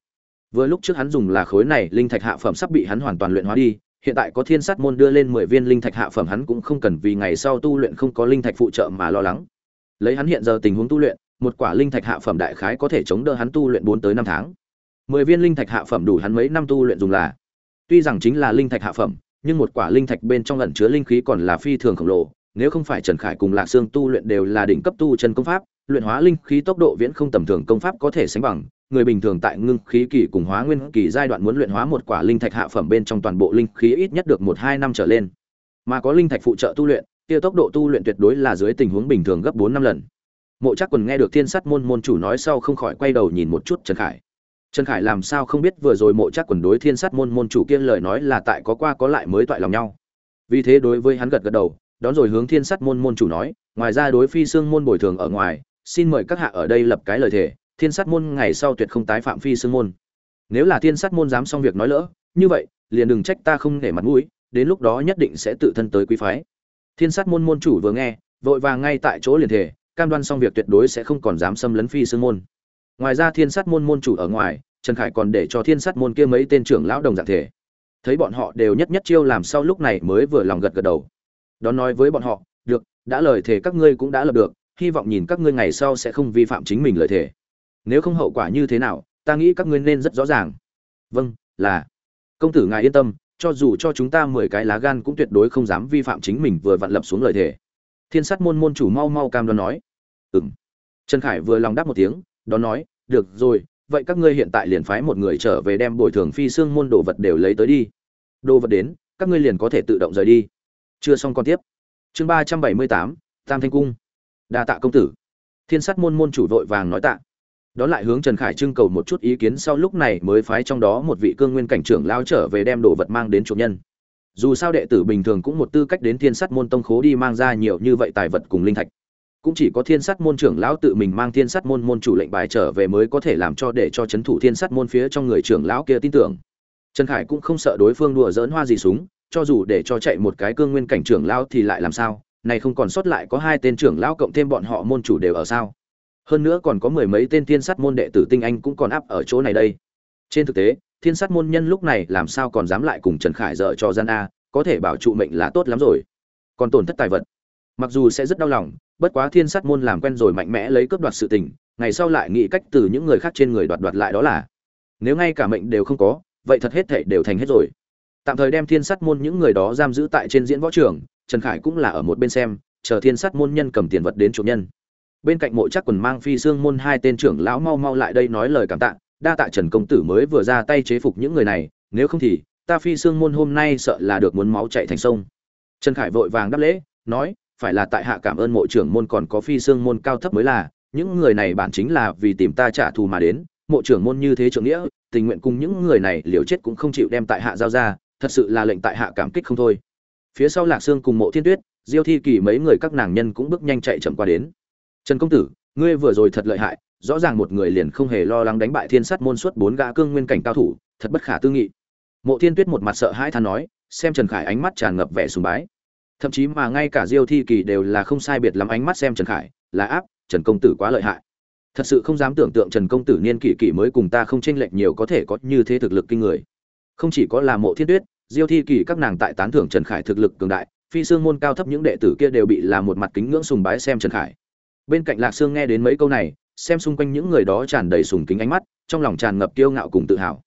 Vừa lúc trước hắn dùng là khối này linh thạch hạ phẩm sắp bị hắn hoàn toàn luyện hóa đi, hiện tại có thiên sát môn đưa lên mười viên linh thạch hạ phẩm hắn cũng không cần vì ngày sau tu luyện không có linh thạch phụ trợ mà lo lắng. Lấy hắn hiện giờ tình huống tu luyện, một quả linh thạch hạ phẩm đại khái có thể chống đỡ hắn tu luyện bốn tới năm tháng. mười viên linh thạch hạ phẩm đủ hắn mấy năm tu luyện dùng là. Tuy rằng chính là linh thạch hạ phẩm, nhưng một quả linh thạch bên trong ẩn chứa linh khí còn là phi thường khổng lồ, nếu không phải Trần Khải cùng Lạc Sương tu luyện đều là đỉnh cấp tu chân công pháp, luyện hóa linh khí tốc độ viễn không tầm thường công pháp có thể sánh bằng. Người bình thường tại ngưng khí kỳ cùng hóa nguyên kỳ giai đoạn muốn luyện hóa một quả linh thạch hạ phẩm bên trong toàn bộ linh khí ít nhất được một hai năm trở lên. Mà có linh thạch phụ trợ tu luyện kia tốc độ tu luyện tuyệt đối là dưới tình huống bình thường gấp bốn năm lần. Mộ chắc quần nghe được thiên sát môn môn chủ nói sau không khỏi quay đầu nhìn một chút trần khải trần khải làm sao không biết vừa rồi mộ chắc quần đối thiên sát môn môn chủ kia lời nói là tại có qua có lại mới toại lòng nhau. Vì thế đối với hắn gật gật đầu, đón rồi hướng thiên sát môn môn chủ nói, ngoài ra đối phi xương môn bồi thường ở ngoài, xin mời các hạ ở đây lập cái lời thề, thiên sát môn ngày sau tuyệt không tái phạm phi xương môn. Nếu là thiên sát môn dám xong việc nói lỡ, như vậy, liền đừng trách ta không để mặt mũi, đến lúc đó nhất định sẽ tự thân tới quý phái. Thiên sát môn môn chủ vừa nghe, vội vàng ngay tại chỗ liền thể cam đoan xong việc tuyệt đối sẽ không còn dám xâm lấn phi xương môn ngoài ra thiên sát môn môn chủ ở ngoài, trần khải còn để cho thiên sát môn kia mấy tên trưởng lão đồng dạng thể. Thấy bọn họ đều nhất nhất chiêu làm sau lúc này mới vừa lòng gật gật đầu. Đón nói với bọn họ, được, đã lời thề các ngươi cũng đã lập được, hy vọng nhìn các ngươi ngày sau sẽ không vi phạm chính mình lời thề. Nếu không hậu quả như thế nào, ta nghĩ các ngươi nên rất rõ ràng. Vâng là. Công tử ngài yên tâm, cho dù cho chúng ta mười cái lá gan cũng tuyệt đối không dám vi phạm chính mình vừa vặn lập xuống lời thề. Thiên sát môn môn chủ mau mau cam đoan nói. Ừng trần khải vừa lòng đáp một tiếng đó nói, được rồi, vậy các ngươi hiện tại liền phái một người trở về đem bồi thường phi xương môn đồ vật đều lấy tới đi. Đồ vật đến, các ngươi liền có thể tự động rời đi. Chưa xong còn tiếp. Chương ba trăm bảy mươi tám, tam thanh cung. Đa tạ công tử. Thiên sát môn môn chủ vội vàng nói tạ. Đón lại hướng trần khải trưng cầu một chút ý kiến sau lúc này mới phái trong đó một vị cương nguyên cảnh trưởng lao trở về đem đồ vật mang đến chủ nhân. Dù sao đệ tử bình thường cũng một tư cách đến thiên sát môn tông khố đi mang ra nhiều như vậy tài vật cùng linh thạch cũng chỉ có thiên sát môn trưởng lão tự mình mang thiên sát môn môn chủ lệnh bài trở về mới có thể làm cho để cho chấn thủ thiên sát môn phía trong người trưởng lão kia tin tưởng. Trần khải cũng không sợ đối phương đùa dỡn hoa gì súng, cho dù để cho chạy một cái cương nguyên cảnh trưởng lão thì lại làm sao? Này không còn sót lại có hai tên trưởng lão cộng thêm bọn họ môn chủ đều ở sao? Hơn nữa còn có mười mấy tên thiên sát môn đệ tử tinh anh cũng còn áp ở chỗ này đây. Trên thực tế, thiên sát môn nhân lúc này làm sao còn dám lại cùng trần khải dợ cho gian a, có thể bảo trụ mệnh là tốt lắm rồi. Còn tổn thất tài vật. Mặc dù sẽ rất đau lòng bất quá thiên sát môn làm quen rồi mạnh mẽ lấy cướp đoạt sự tình, ngày sau lại nghĩ cách từ những người khác trên người đoạt đoạt lại đó là, nếu ngay cả mệnh đều không có, vậy thật hết thảy đều thành hết rồi. Tạm thời đem thiên sát môn những người đó giam giữ tại trên diễn võ trường, trần khải cũng là ở một bên xem, chờ thiên sát môn nhân cầm tiền vật đến trộm nhân. Bên cạnh mộ chắc quần mang phi xương môn hai tên trưởng lão mau mau lại đây nói lời cảm tạ, đa tạ trần công tử mới vừa ra tay chế phục những người này, nếu không thì, ta phi xương môn hôm nay sợ là được muốn máu chạy thành sông. Trần khải vội vàng đáp lễ, nói phải là tại hạ cảm ơn mộ trưởng môn còn có phi xương môn cao thấp mới là, những người này bản chính là vì tìm ta trả thù mà đến, mộ trưởng môn như thế trưởng nghĩa, tình nguyện cùng những người này liều chết cũng không chịu đem tại hạ giao ra, thật sự là lệnh tại hạ cảm kích không thôi. Phía sau lạc sương cùng mộ thiên tuyết, diêu thi kỳ mấy người các nàng nhân cũng bước nhanh chạy chậm qua đến. Trần công tử, ngươi vừa rồi thật lợi hại, rõ ràng một người liền không hề lo lắng đánh bại thiên sát môn suốt bốn gã cương nguyên cảnh cao thủ, thật bất khả tư nghị. Mộ thiên tuyết một mặt sợ hãi than nói, xem trần khải ánh mắt tràn ngập vẻ sùng bái thậm chí mà ngay cả diêu thi kỳ đều là không sai biệt lắm ánh mắt xem trần khải, là áp, trần công tử quá lợi hại. Thật sự không dám tưởng tượng trần công tử niên kỷ kỷ mới cùng ta không chênh lệch nhiều có thể có như thế thực lực kinh người. Không chỉ có là mộ thiên tuyết, diêu thi kỳ các nàng tại tán thưởng trần khải thực lực cường đại, phi xương môn cao thấp những đệ tử kia đều bị là một mặt kính ngưỡng sùng bái xem trần khải. Bên cạnh lạc sương nghe đến mấy câu này, xem xung quanh những người đó tràn đầy sùng kính ánh mắt, trong lòng tràn ngập kiêu ngạo cùng tự hào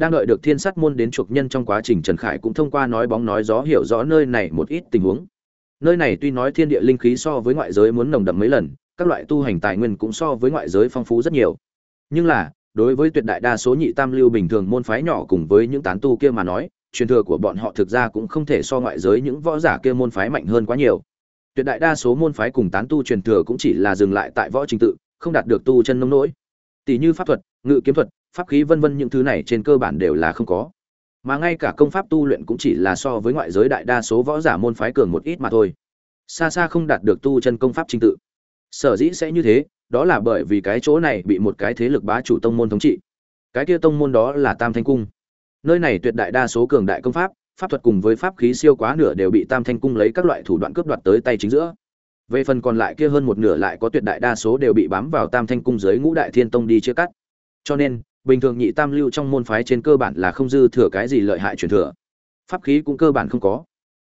đang đợi được thiên sát môn đến chuộc nhân trong quá trình trần khải cũng thông qua nói bóng nói gió hiểu rõ nơi này một ít tình huống. Nơi này tuy nói thiên địa linh khí so với ngoại giới muốn nồng đậm mấy lần, các loại tu hành tài nguyên cũng so với ngoại giới phong phú rất nhiều. Nhưng là, đối với tuyệt đại đa số nhị tam lưu bình thường môn phái nhỏ cùng với những tán tu kia mà nói, truyền thừa của bọn họ thực ra cũng không thể so ngoại giới những võ giả kia môn phái mạnh hơn quá nhiều. Tuyệt đại đa số môn phái cùng tán tu truyền thừa cũng chỉ là dừng lại tại võ trình tự, không đạt được tu chân nông nỗi. Tỷ như pháp thuật, ngự kiếm thuật pháp khí vân vân những thứ này trên cơ bản đều là không có. Mà ngay cả công pháp tu luyện cũng chỉ là so với ngoại giới đại đa số võ giả môn phái cường một ít mà thôi. Xa xa không đạt được tu chân công pháp trình tự. Sở dĩ sẽ như thế, đó là bởi vì cái chỗ này bị một cái thế lực bá chủ tông môn thống trị. Cái kia tông môn đó là tam thanh cung. Nơi này tuyệt đại đa số cường đại công pháp pháp thuật cùng với pháp khí siêu quá nửa đều bị tam thanh cung lấy các loại thủ đoạn cướp đoạt tới tay chính giữa. Về phần còn lại kia hơn một nửa lại có tuyệt đại đa số đều bị bám vào tam thanh cung dưới ngũ đại thiên tông đi chia cắt. Cho nên bình thường nhị tam lưu trong môn phái trên cơ bản là không dư thừa cái gì lợi hại truyền thừa. Pháp khí cũng cơ bản không có.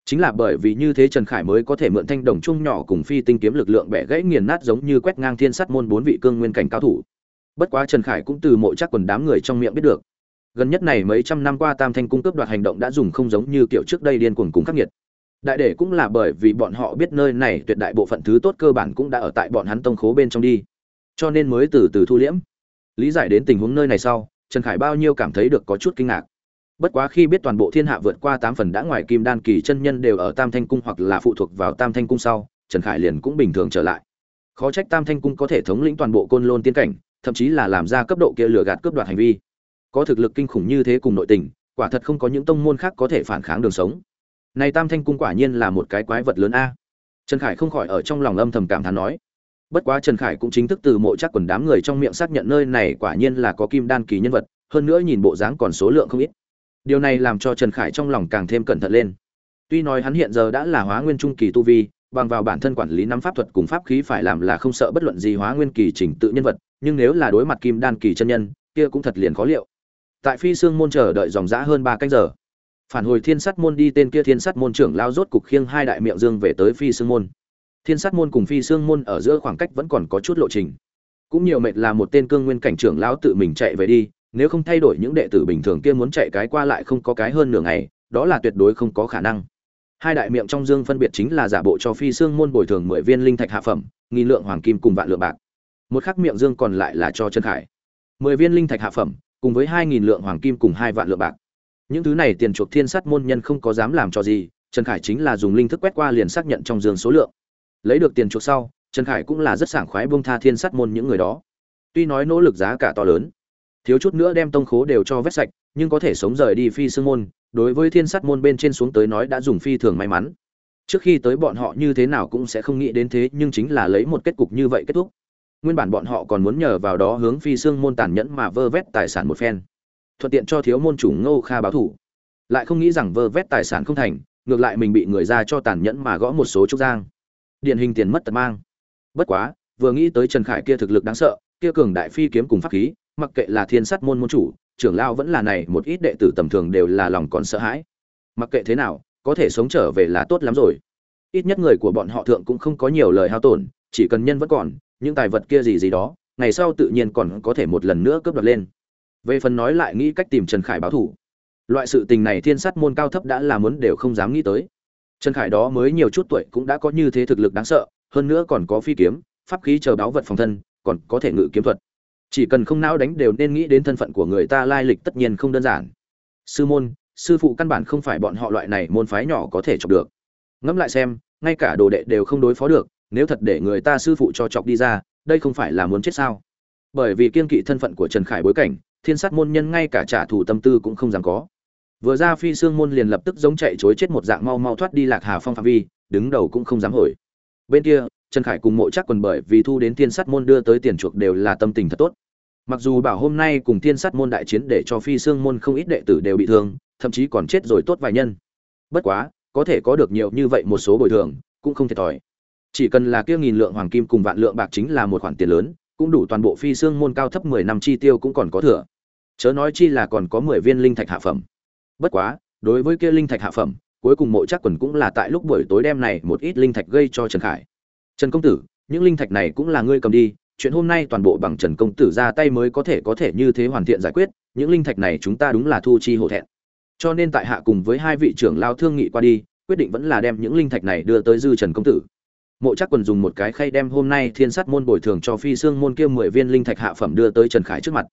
Chính là bởi vì như thế trần khải mới có thể mượn thanh đồng chung nhỏ cùng phi tinh kiếm lực lượng bẻ gãy nghiền nát giống như quét ngang thiên sắt môn bốn vị cương nguyên cảnh cao thủ. Bất quá trần khải cũng từ mộ chắc quần đám người trong miệng biết được. Gần nhất này mấy trăm năm qua tam thanh cung cướp đoạt hành động đã dùng không giống như kiểu trước đây điên cuồng cùng khắc nghiệt. Đại để cũng là bởi vì bọn họ biết nơi này tuyệt đại bộ phận thứ tốt cơ bản cũng đã ở tại bọn hắn tông khố bên trong đi. Cho nên mới từ từ thu liễm lý giải đến tình huống nơi này sau, trần khải bao nhiêu cảm thấy được có chút kinh ngạc. Bất quá khi biết toàn bộ thiên hạ vượt qua tám phần đã ngoài kim đan kỳ chân nhân đều ở tam thanh cung hoặc là phụ thuộc vào tam thanh cung sau, trần khải liền cũng bình thường trở lại. Khó trách tam thanh cung có thể thống lĩnh toàn bộ côn lôn tiên cảnh, thậm chí là làm ra cấp độ kia lừa gạt cướp đoạt hành vi. Có thực lực kinh khủng như thế cùng nội tình, quả thật không có những tông môn khác có thể phản kháng đường sống. Này tam thanh cung quả nhiên là một cái quái vật lớn a. Trần khải không khỏi ở trong lòng âm thầm cảm thán nói bất quá trần khải cũng chính thức từ mộ chắc quần đám người trong miệng xác nhận nơi này quả nhiên là có kim đan kỳ nhân vật, hơn nữa nhìn bộ dáng còn số lượng không ít. Điều này làm cho trần khải trong lòng càng thêm cẩn thận lên. Tuy nói hắn hiện giờ đã là hóa nguyên trung kỳ tu vi, bằng vào bản thân quản lý nắm pháp thuật cùng pháp khí phải làm là không sợ bất luận gì hóa nguyên kỳ trình tự nhân vật, nhưng nếu là đối mặt kim đan kỳ chân nhân, kia cũng thật liền khó liệu. Tại phi Sương môn chờ đợi dòng dã hơn ba canh giờ. Phản hồi thiên sắt môn đi, tên kia thiên sắt môn trưởng lao rốt cục khiêng hai đại miệng dương về tới phi Sương môn thiên sát môn cùng phi xương môn ở giữa khoảng cách vẫn còn có chút lộ trình. Cũng nhiều mệt là một tên cương nguyên cảnh trưởng lão tự mình chạy về đi, nếu không thay đổi những đệ tử bình thường kia muốn chạy cái qua lại không có cái hơn nửa ngày, đó là tuyệt đối không có khả năng. Hai đại miệng trong dương phân biệt chính là giả bộ cho phi xương môn bồi thường mười viên linh thạch hạ phẩm, nghìn lượng hoàng kim cùng vạn lượng bạc. Một khắc miệng dương còn lại là cho trần khải. Mười viên linh thạch hạ phẩm, cùng với hai nghìn lượng hoàng kim cùng hai vạn lượng bạc. Những thứ này tiền chuộc thiên sát môn nhân không có dám làm cho gì trần khải chính là dùng linh thức quét qua liền xác nhận trong dương số lượng lấy được tiền chuộc sau, trần khải cũng là rất sảng khoái buông tha thiên sát môn những người đó. Tuy nói nỗ lực giá cả to lớn, thiếu chút nữa đem tông khố đều cho vét sạch, nhưng có thể sống rời đi phi sương môn, đối với thiên sát môn bên trên xuống tới nói đã dùng phi thường may mắn. Trước khi tới bọn họ như thế nào cũng sẽ không nghĩ đến thế, nhưng chính là lấy một kết cục như vậy kết thúc. Nguyên bản bọn họ còn muốn nhờ vào đó hướng phi Sương môn tàn nhẫn mà vơ vét tài sản một phen. Thuận tiện cho thiếu môn chủ ngô kha báo thủ. Lại không nghĩ rằng vơ vét tài sản không thành, ngược lại mình bị người ra cho tàn nhẫn mà gõ một số trúc giang điển hình tiền mất tật mang. Bất quá, vừa nghĩ tới trần khải kia thực lực đáng sợ, kia cường đại phi kiếm cùng pháp khí, mặc kệ là thiên sắt môn môn chủ, trưởng lao vẫn là này, một ít đệ tử tầm thường đều là lòng còn sợ hãi. Mặc kệ thế nào, có thể sống trở về là tốt lắm rồi. Ít nhất người của bọn họ thượng cũng không có nhiều lời hao tổn, chỉ cần nhân vẫn còn, những tài vật kia gì gì đó, ngày sau tự nhiên còn có thể một lần nữa cướp đoạt lên. Về phần nói lại nghĩ cách tìm trần khải báo thủ loại sự tình này thiên sát môn cao thấp đã là muốn đều không dám nghĩ tới trần khải đó mới nhiều chút tuổi cũng đã có như thế thực lực đáng sợ, hơn nữa còn có phi kiếm, pháp khí chờ báo vật phòng thân, còn có thể ngự kiếm thuật. Chỉ cần không não đánh đều nên nghĩ đến thân phận của người ta lai lịch tất nhiên không đơn giản. Sư môn, sư phụ căn bản không phải bọn họ loại này môn phái nhỏ có thể chọc được. Ngẫm lại xem, ngay cả đồ đệ đều không đối phó được, nếu thật để người ta sư phụ cho chọc đi ra, đây không phải là muốn chết sao? Bởi vì kiên kỵ thân phận của trần khải bối cảnh, thiên sát môn nhân ngay cả trả thù tâm tư cũng không dám có vừa ra phi xương môn liền lập tức giống chạy chối chết một dạng mau mau thoát đi lạc hà phong phạm vi, đứng đầu cũng không dám hồi. Bên kia, trần khải cùng mộ chắc quần bởi vì thu đến thiên sát môn đưa tới tiền chuộc đều là tâm tình thật tốt. Mặc dù bảo hôm nay cùng thiên sát môn đại chiến để cho phi xương môn không ít đệ tử đều bị thương, thậm chí còn chết rồi tốt vài nhân. Bất quá, có thể có được nhiều như vậy một số bồi thường, cũng không thiệt thòi. Chỉ cần là kia nghìn lượng hoàng kim cùng vạn lượng bạc chính là một khoản tiền lớn, cũng đủ toàn bộ phi xương môn cao thấp mười năm chi tiêu cũng còn có thừa. Chớ nói chi là còn có mười viên linh thạch hạ phẩm bất quá, đối với kia linh thạch hạ phẩm, cuối cùng mộ chắc quần cũng là tại lúc buổi tối đêm này một ít linh thạch gây cho trần khải. Trần công tử, những linh thạch này cũng là ngươi cầm đi, chuyện hôm nay toàn bộ bằng trần công tử ra tay mới có thể có thể như thế hoàn thiện giải quyết, những linh thạch này chúng ta đúng là thu chi hổ thẹn. Cho nên tại hạ cùng với hai vị trưởng lao thương nghị qua đi, quyết định vẫn là đem những linh thạch này đưa tới dư trần công tử. Mộ chắc quần dùng một cái khay đem hôm nay thiên sát môn bồi thường cho phi xương môn kia mười viên linh thạch hạ phẩm đưa tới trần khải trước mặt.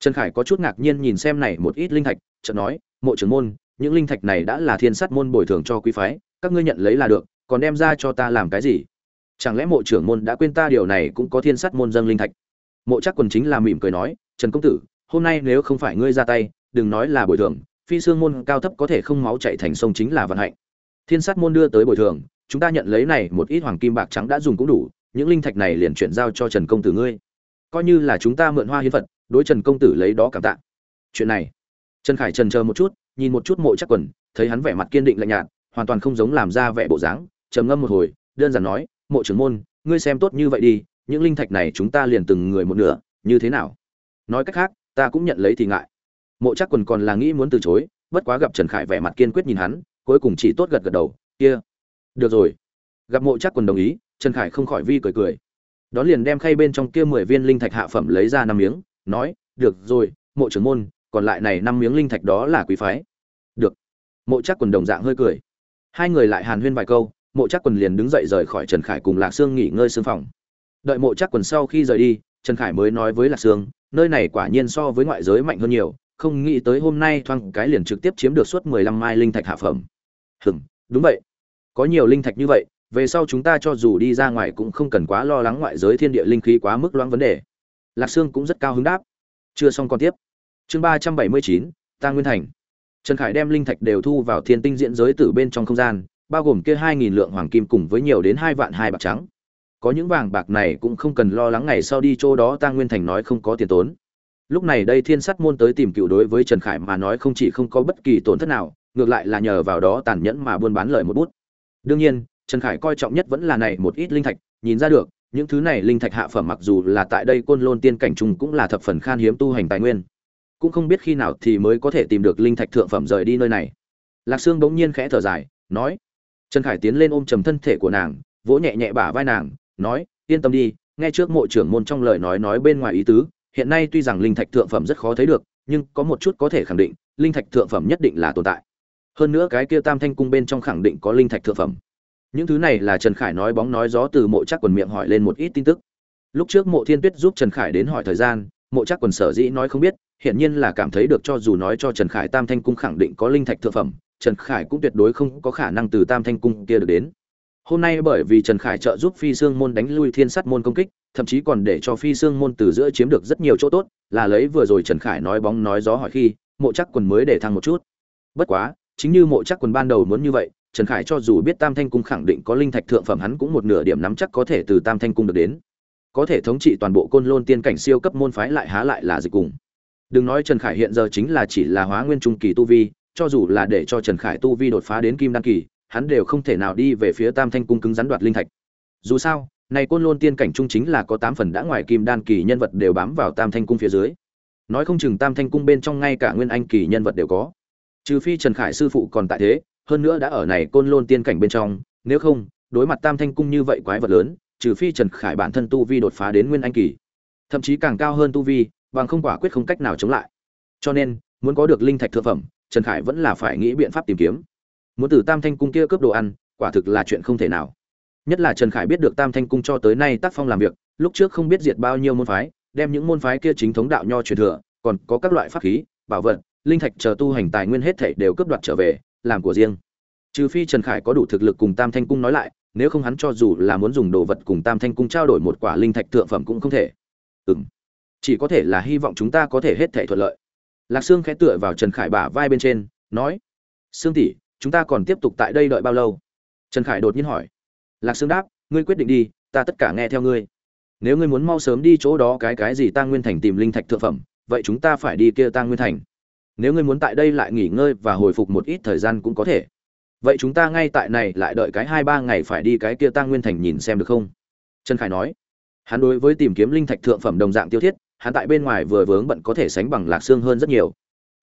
Trần khải có chút ngạc nhiên nhìn xem này một ít linh thạch, chợt nói mộ trưởng môn, những linh thạch này đã là thiên sát môn bồi thường cho quý phái, các ngươi nhận lấy là được, còn đem ra cho ta làm cái gì? Chẳng lẽ mộ trưởng môn đã quên ta điều này cũng có thiên sát môn dâng linh thạch? Mộ chắc quần chính là mỉm cười nói, trần công tử, hôm nay nếu không phải ngươi ra tay, đừng nói là bồi thường, phi xương môn cao thấp có thể không máu chạy thành sông chính là vận hạnh. Thiên sát môn đưa tới bồi thường, chúng ta nhận lấy này một ít hoàng kim bạc trắng đã dùng cũng đủ, những linh thạch này liền chuyển giao cho trần công tử ngươi. Coi như là chúng ta mượn hoa hiến phật, đối trần công tử lấy đó cảm tạ. Chuyện này trần khải trần chờ một chút, nhìn một chút mộ chắc quần, thấy hắn vẻ mặt kiên định lạnh nhạt, hoàn toàn không giống làm ra vẻ bộ dáng, trầm ngâm một hồi, đơn giản nói, mộ trưởng môn, ngươi xem tốt như vậy đi, những linh thạch này chúng ta liền từng người một nửa, như thế nào? Nói cách khác, ta cũng nhận lấy thì ngại. Mộ chắc quần còn là nghĩ muốn từ chối, bất quá gặp trần khải vẻ mặt kiên quyết nhìn hắn, cuối cùng chỉ tốt gật gật đầu, kia, được rồi. Gặp mộ chắc quần đồng ý, trần khải không khỏi vi cười cười. Đón liền đem khay bên trong kia mười viên linh thạch hạ phẩm lấy ra năm miếng, nói, được rồi, mộ trưởng môn còn lại này năm miếng linh thạch đó là quý phái. Được. Mộ chắc quần đồng dạng hơi cười. Hai người lại hàn huyên vài câu, mộ chắc quần liền đứng dậy rời khỏi trần khải cùng lạc sương nghỉ ngơi xương phòng. Đợi mộ chắc quần sau khi rời đi, trần khải mới nói với lạc sương, nơi này quả nhiên so với ngoại giới mạnh hơn nhiều, không nghĩ tới hôm nay thoang cái liền trực tiếp chiếm được suốt mười lăm mai linh thạch hạ phẩm. Hừm đúng vậy. Có nhiều linh thạch như vậy, về sau chúng ta cho dù đi ra ngoài cũng không cần quá lo lắng ngoại giới thiên địa linh khí quá mức loãng vấn đề. Lạc sương cũng rất cao hứng đáp. Chưa xong còn tiếp chương ba trăm bảy mươi chín, ta nguyên thành. Trần khải đem linh thạch đều thu vào thiên tinh diễn giới từ bên trong không gian, bao gồm kia hai nghìn lượng hoàng kim cùng với nhiều đến hai vạn hai bạc trắng. Có những vàng bạc này cũng không cần lo lắng ngày sau đi chỗ đó ta nguyên thành nói không có tiền tốn. Lúc này đây thiên sắt môn tới tìm cựu đối với trần khải mà nói không chỉ không có bất kỳ tổn thất nào, ngược lại là nhờ vào đó tàn nhẫn mà buôn bán lợi một bút. Đương nhiên, trần khải coi trọng nhất vẫn là này một ít linh thạch, nhìn ra được, những thứ này linh thạch hạ phẩm mặc dù là tại đây côn lôn tiên cảnh trung cũng là thập phần khan hiếm tu hành tài nguyên cũng không biết khi nào thì mới có thể tìm được linh thạch thượng phẩm rời đi nơi này. Lạc sương bỗng nhiên khẽ thở dài, nói. Trần khải tiến lên ôm trầm thân thể của nàng, vỗ nhẹ nhẹ bả vai nàng, nói, yên tâm đi, nghe trước mộ trưởng môn trong lời nói nói bên ngoài ý tứ, hiện nay tuy rằng linh thạch thượng phẩm rất khó thấy được, nhưng có một chút có thể khẳng định, linh thạch thượng phẩm nhất định là tồn tại. Hơn nữa cái kia tam thanh cung bên trong khẳng định có linh thạch thượng phẩm. Những thứ này là trần khải nói bóng nói gió từ mộ chắc quần miệng hỏi lên một ít tin tức. Lúc trước mộ thiên tuyết giúp trần khải đến hỏi thời gian mộ chắc quần sở dĩ nói không biết hiện nhiên là cảm thấy được cho dù nói cho trần khải tam thanh cung khẳng định có linh thạch thượng phẩm, trần khải cũng tuyệt đối không có khả năng từ tam thanh cung kia được đến. Hôm nay bởi vì trần khải trợ giúp phi sương môn đánh lui thiên sắt môn công kích, thậm chí còn để cho phi sương môn từ giữa chiếm được rất nhiều chỗ tốt, là lấy vừa rồi trần khải nói bóng nói gió hỏi khi, mộ chắc quần mới để thăng một chút. Bất quá, chính như mộ chắc quần ban đầu muốn như vậy, trần khải cho dù biết tam thanh cung khẳng định có linh thạch thượng phẩm hắn cũng một nửa điểm nắm chắc có thể từ tam thanh cung được đến có thể thống trị toàn bộ côn lôn tiên cảnh siêu cấp môn phái lại há lại là dịch cùng. Đừng nói trần khải hiện giờ chính là chỉ là hóa nguyên trung kỳ tu vi, cho dù là để cho trần khải tu vi đột phá đến kim đan kỳ, hắn đều không thể nào đi về phía tam thanh cung cứng rắn đoạt linh thạch. Dù sao, này côn lôn tiên cảnh trung chính là có tám phần đã ngoài kim đan kỳ nhân vật đều bám vào tam thanh cung phía dưới. Nói không chừng tam thanh cung bên trong ngay cả nguyên anh kỳ nhân vật đều có. Trừ phi trần khải sư phụ còn tại thế, hơn nữa đã ở này côn lôn tiên cảnh bên trong, nếu không, đối mặt tam thanh cung như vậy quái vật lớn trừ phi trần khải bản thân tu vi đột phá đến nguyên anh kỳ, thậm chí càng cao hơn tu vi, bằng không quả quyết không cách nào chống lại. Cho nên, muốn có được linh thạch thượng phẩm, trần khải vẫn là phải nghĩ biện pháp tìm kiếm. Muốn từ tam thanh cung kia cướp đồ ăn, quả thực là chuyện không thể nào. Nhất là trần khải biết được tam thanh cung cho tới nay tác phong làm việc, lúc trước không biết diệt bao nhiêu môn phái, đem những môn phái kia chính thống đạo nho truyền thừa, còn có các loại pháp khí, bảo vật, linh thạch chờ tu hành tài nguyên hết thảy đều cướp đoạt trở về, làm của riêng. Trừ phi trần khải có đủ thực lực cùng tam thanh cung nói lại nếu không hắn cho dù là muốn dùng đồ vật cùng tam thanh cung trao đổi một quả linh thạch thượng phẩm cũng không thể. Ừm, chỉ có thể là hy vọng chúng ta có thể hết thảy thuận lợi. Lạc sương khẽ tựa vào trần khải bả vai bên trên, nói, sương tỷ, chúng ta còn tiếp tục tại đây đợi bao lâu? Trần khải đột nhiên hỏi. Lạc sương đáp, ngươi quyết định đi, ta tất cả nghe theo ngươi. Nếu ngươi muốn mau sớm đi chỗ đó cái cái gì Ta nguyên thành tìm linh thạch thượng phẩm, vậy chúng ta phải đi kia Ta nguyên thành. Nếu ngươi muốn tại đây lại nghỉ ngơi và hồi phục một ít thời gian cũng có thể vậy chúng ta ngay tại này lại đợi cái hai ba ngày phải đi cái kia tăng nguyên thành nhìn xem được không? Trần khải nói. Hắn đối với tìm kiếm linh thạch thượng phẩm đồng dạng tiêu thiết, hắn tại bên ngoài vừa vướng bận có thể sánh bằng lạc xương hơn rất nhiều.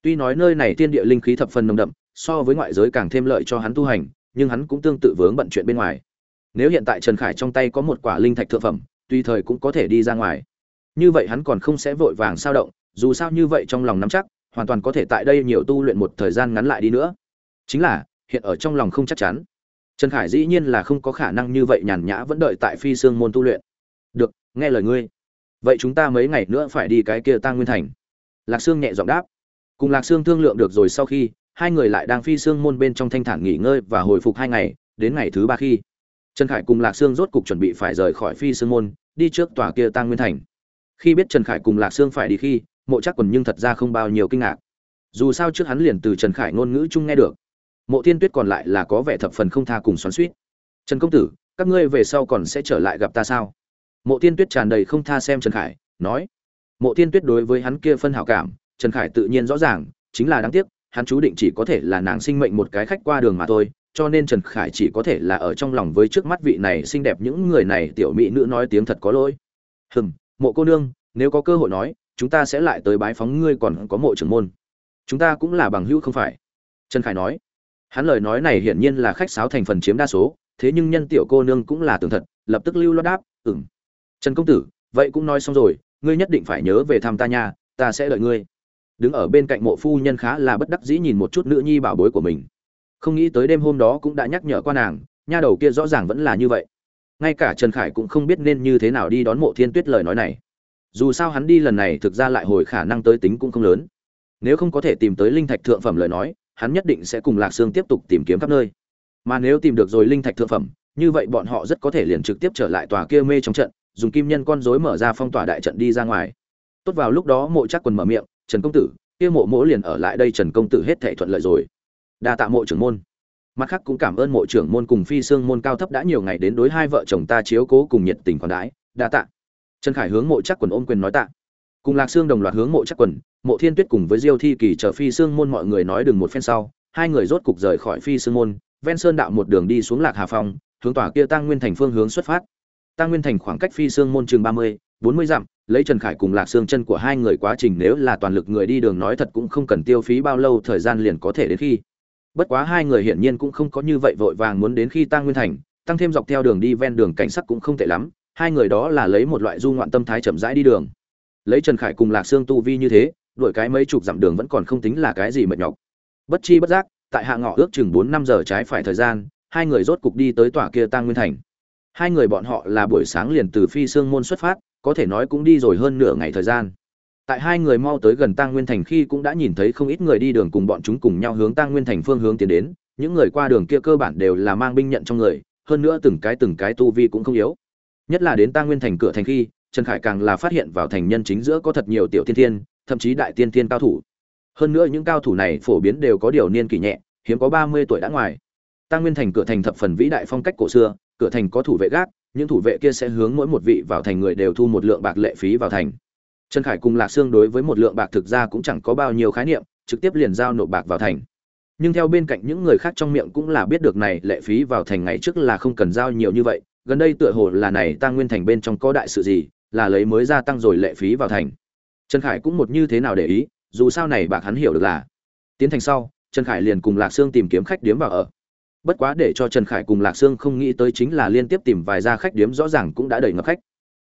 Tuy nói nơi này thiên địa linh khí thập phần nồng đậm, so với ngoại giới càng thêm lợi cho hắn tu hành, nhưng hắn cũng tương tự vướng bận chuyện bên ngoài. Nếu hiện tại trần khải trong tay có một quả linh thạch thượng phẩm tùy thời cũng có thể đi ra ngoài. Như vậy hắn còn không sẽ vội vàng sao động, dù sao như vậy trong lòng nắm chắc, hoàn toàn có thể tại đây nhiều tu luyện một thời gian ngắn lại đi nữa. Chính là hiện ở trong lòng không chắc chắn. Trần khải dĩ nhiên là không có khả năng như vậy nhàn nhã vẫn đợi tại phi sương môn tu luyện. Được, nghe lời ngươi. Vậy chúng ta mấy ngày nữa phải đi cái kia tăng nguyên thành. Lạc sương nhẹ giọng đáp. Cùng lạc sương thương lượng được rồi sau khi, hai người lại đang phi sương môn bên trong thanh thản nghỉ ngơi và hồi phục hai ngày, đến ngày thứ ba khi, trần khải cùng lạc sương rốt cục chuẩn bị phải rời khỏi phi sương môn, đi trước tòa kia tăng nguyên thành. Khi biết trần khải cùng lạc sương phải đi khi, mộ chắc quần nhưng thật ra không bao nhiêu kinh ngạc. Dù sao trước hắn liền từ trần khải ngôn ngữ chung nghe được mộ thiên tuyết còn lại là có vẻ thập phần không tha cùng xoắn suýt. Trần công tử, các ngươi về sau còn sẽ trở lại gặp ta sao? Mộ thiên tuyết tràn đầy không tha xem trần khải, nói. Mộ thiên tuyết đối với hắn kia phân hảo cảm, trần khải tự nhiên rõ ràng, chính là đáng tiếc, hắn chú định chỉ có thể là nàng sinh mệnh một cái khách qua đường mà thôi, cho nên trần khải chỉ có thể là ở trong lòng với trước mắt vị này xinh đẹp những người này tiểu mỹ nữ nói tiếng thật có lỗi. Hừm, mộ cô nương, nếu có cơ hội nói, chúng ta sẽ lại tới bái phóng ngươi còn có mộ trưởng môn. Chúng ta cũng là bằng hữu không phải. Trần khải nói hắn lời nói này hiển nhiên là khách sáo thành phần chiếm đa số thế nhưng nhân tiểu cô nương cũng là tưởng thật lập tức lưu loát đáp ừm, trần công tử vậy cũng nói xong rồi ngươi nhất định phải nhớ về thăm ta nha ta sẽ đợi ngươi. Đứng ở bên cạnh mộ phu nhân khá là bất đắc dĩ nhìn một chút nữ nhi bảo bối của mình. Không nghĩ tới đêm hôm đó cũng đã nhắc nhở qua nàng nha đầu kia rõ ràng vẫn là như vậy. Ngay cả trần khải cũng không biết nên như thế nào đi đón mộ thiên tuyết lời nói này. Dù sao hắn đi lần này thực ra lại hồi khả năng tới tính cũng không lớn. Nếu không có thể tìm tới linh thạch thượng phẩm lời nói hắn nhất định sẽ cùng lạc sương tiếp tục tìm kiếm khắp nơi. Mà nếu tìm được rồi linh thạch thượng phẩm, như vậy bọn họ rất có thể liền trực tiếp trở lại tòa kia mê trong trận, dùng kim nhân con rối mở ra phong tỏa đại trận đi ra ngoài. Tốt vào lúc đó mộ chắc quần mở miệng, trần công tử, kia mộ mỗ liền ở lại đây trần công tử hết thể thuận lợi rồi. Đa tạ mộ trưởng môn. Mặt khác cũng cảm ơn mộ trưởng môn cùng phi xương môn cao thấp đã nhiều ngày đến đối hai vợ chồng ta chiếu cố cùng nhiệt tình còn đái đa tạ. Trần khải hướng mộ chắc quần ôm quyền nói tạ cùng lạc xương đồng loạt hướng mộ chắc quần, mộ thiên tuyết cùng với diêu thi kỳ chờ phi xương môn mọi người nói đừng một phen sau, hai người rốt cục rời khỏi phi xương môn, ven sơn đạo một đường đi xuống lạc hà phong, hướng tòa kia tăng nguyên thành phương hướng xuất phát. Tăng nguyên thành khoảng cách phi xương môn chừng ba mươi, bốn mươi dặm, lấy trần khải cùng lạc xương chân của hai người quá trình nếu là toàn lực người đi đường nói thật cũng không cần tiêu phí bao lâu thời gian liền có thể đến khi. Bất quá hai người hiển nhiên cũng không có như vậy vội vàng muốn đến khi tăng nguyên thành, tăng thêm dọc theo đường đi ven đường cảnh sắc cũng không tệ lắm, hai người đó là lấy một loại du ngoạn tâm thái chậm rãi đi đường lấy trần khải cùng lạc sương tu vi như thế, đuổi cái mấy chục dặm đường vẫn còn không tính là cái gì mệt nhọc. Bất chi bất giác, tại hạ ngọ ước chừng bốn năm giờ trái phải thời gian, hai người rốt cục đi tới tòa kia tăng nguyên thành. Hai người bọn họ là buổi sáng liền từ phi sương môn xuất phát, có thể nói cũng đi rồi hơn nửa ngày thời gian. Tại hai người mau tới gần tăng nguyên thành khi cũng đã nhìn thấy không ít người đi đường cùng bọn chúng cùng nhau hướng tăng nguyên thành phương hướng tiến đến, những người qua đường kia cơ bản đều là mang binh nhận trong người, hơn nữa từng cái từng cái tu vi cũng không yếu. Nhất là đến tăng nguyên thành cửa thành khi trần khải càng là phát hiện vào thành nhân chính giữa có thật nhiều tiểu tiên thiên, thậm chí đại tiên thiên cao thủ. Hơn nữa những cao thủ này phổ biến đều có điều niên kỷ nhẹ, hiếm có ba mươi tuổi đã ngoài. Tăng nguyên thành cửa thành thập phần vĩ đại phong cách cổ xưa, cửa thành có thủ vệ gác, những thủ vệ kia sẽ hướng mỗi một vị vào thành người đều thu một lượng bạc lệ phí vào thành. Trần khải cùng lạc sương đối với một lượng bạc thực ra cũng chẳng có bao nhiêu khái niệm, trực tiếp liền giao nộp bạc vào thành. Nhưng theo bên cạnh những người khác trong miệng cũng là biết được này lệ phí vào thành ngày trước là không cần giao nhiều như vậy, gần đây tựa hồ là này tăng nguyên thành bên trong có đại sự gì là lấy mới gia tăng rồi lệ phí vào thành. Trần khải cũng một như thế nào để ý, dù sao này bạc hắn hiểu được là. Tiến thành sau, trần khải liền cùng lạc sương tìm kiếm khách điếm vào ở. Bất quá để cho trần khải cùng lạc sương không nghĩ tới chính là liên tiếp tìm vài gia khách điếm rõ ràng cũng đã đầy ngập khách.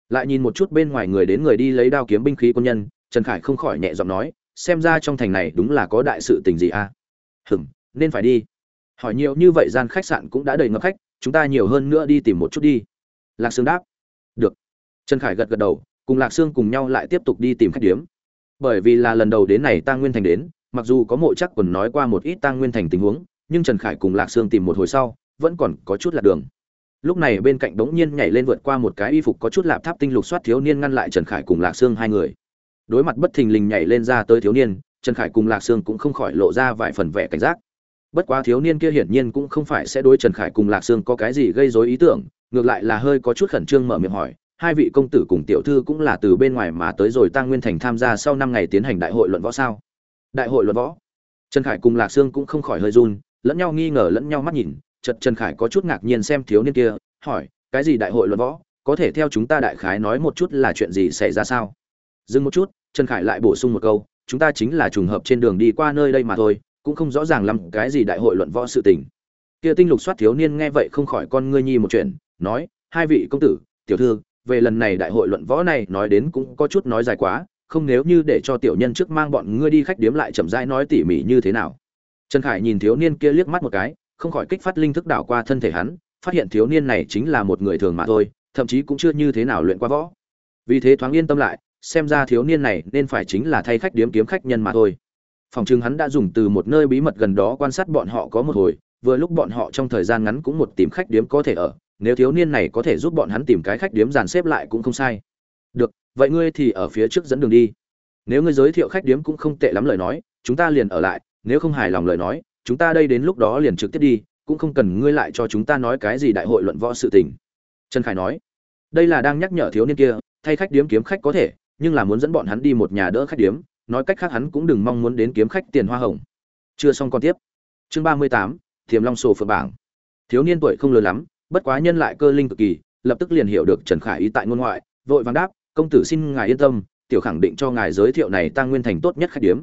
Lại nhìn một chút bên ngoài người đến người đi lấy đao kiếm binh khí quân nhân, trần khải không khỏi nhẹ giọng nói, xem ra trong thành này đúng là có đại sự tình gì a à? hừm, nên phải đi. Hỏi nhiều như vậy gian khách sạn cũng đã đầy ngập khách, chúng ta nhiều hơn nữa đi tìm một chút đi. Lạc sương đáp trần khải gật gật đầu, cùng lạc sương cùng nhau lại tiếp tục đi tìm khách điếm. Bởi vì là lần đầu đến này tăng nguyên thành đến, mặc dù có mộ chắc còn nói qua một ít tăng nguyên thành tình huống, nhưng trần khải cùng lạc sương tìm một hồi sau, vẫn còn có chút lạc đường. Lúc này bên cạnh bỗng nhiên nhảy lên vượt qua một cái y phục có chút lạp tháp tinh lục soát thiếu niên ngăn lại trần khải cùng lạc sương hai người. Đối mặt bất thình lình nhảy lên ra tới thiếu niên, trần khải cùng lạc sương cũng không khỏi lộ ra vài phần vẻ cảnh giác. Bất quá thiếu niên kia hiển nhiên cũng không phải sẽ đối trần khải cùng lạc sương có cái gì gây dối ý tưởng, ngược lại là hơi có chút khẩn trương mở miệng hỏi hai vị công tử cùng tiểu thư cũng là từ bên ngoài mà tới rồi tăng nguyên thành tham gia sau năm ngày tiến hành đại hội luận võ sao? Đại hội luận võ? Trần khải cùng lạc sương cũng không khỏi hơi run, lẫn nhau nghi ngờ, lẫn nhau mắt nhìn chật trần khải có chút ngạc nhiên xem thiếu niên kia, hỏi, cái gì đại hội luận võ? Có thể theo chúng ta đại khái nói một chút là chuyện gì xảy ra sao? Dừng một chút, trần khải lại bổ sung một câu, chúng ta chính là trùng hợp trên đường đi qua nơi đây mà thôi, cũng không rõ ràng lắm cái gì đại hội luận võ sự tình. Kia tinh lục soát thiếu niên nghe vậy không khỏi con ngươi nhi một chuyện, nói, hai vị công tử, tiểu thư về lần này đại hội luận võ này nói đến cũng có chút nói dài quá, không nếu như để cho tiểu nhân trước mang bọn ngươi đi khách điếm lại chậm rãi nói tỉ mỉ như thế nào. Trần khải nhìn thiếu niên kia liếc mắt một cái, không khỏi kích phát linh thức đảo qua thân thể hắn, phát hiện thiếu niên này chính là một người thường mà thôi, thậm chí cũng chưa như thế nào luyện qua võ. Vì thế thoáng yên tâm lại, xem ra thiếu niên này nên phải chính là thay khách điếm kiếm khách nhân mà thôi. Phòng chừng hắn đã dùng từ một nơi bí mật gần đó quan sát bọn họ có một hồi, vừa lúc bọn họ trong thời gian ngắn cũng một tìm khách điếm có thể ở nếu thiếu niên này có thể giúp bọn hắn tìm cái khách điếm dàn xếp lại cũng không sai. Được, vậy ngươi thì ở phía trước dẫn đường đi. Nếu ngươi giới thiệu khách điếm cũng không tệ lắm lời nói, chúng ta liền ở lại, nếu không hài lòng lời nói, chúng ta đây đến lúc đó liền trực tiếp đi, cũng không cần ngươi lại cho chúng ta nói cái gì đại hội luận võ sự tình. Trần khải nói. Đây là đang nhắc nhở thiếu niên kia, thay khách điếm kiếm khách có thể, nhưng là muốn dẫn bọn hắn đi một nhà đỡ khách điếm, nói cách khác hắn cũng đừng mong muốn đến kiếm khách tiền hoa hồng. Chưa xong còn tiếp. Chương ba mươi tám thiềm long sổ phượng bảng. Thiếu niên tuổi không lớn lắm bất quá nhân lại cơ linh cực kỳ lập tức liền hiểu được trần khải ý tại ngôn ngoại vội vàng đáp công tử xin ngài yên tâm tiểu khẳng định cho ngài giới thiệu này tăng nguyên thành tốt nhất khách điếm.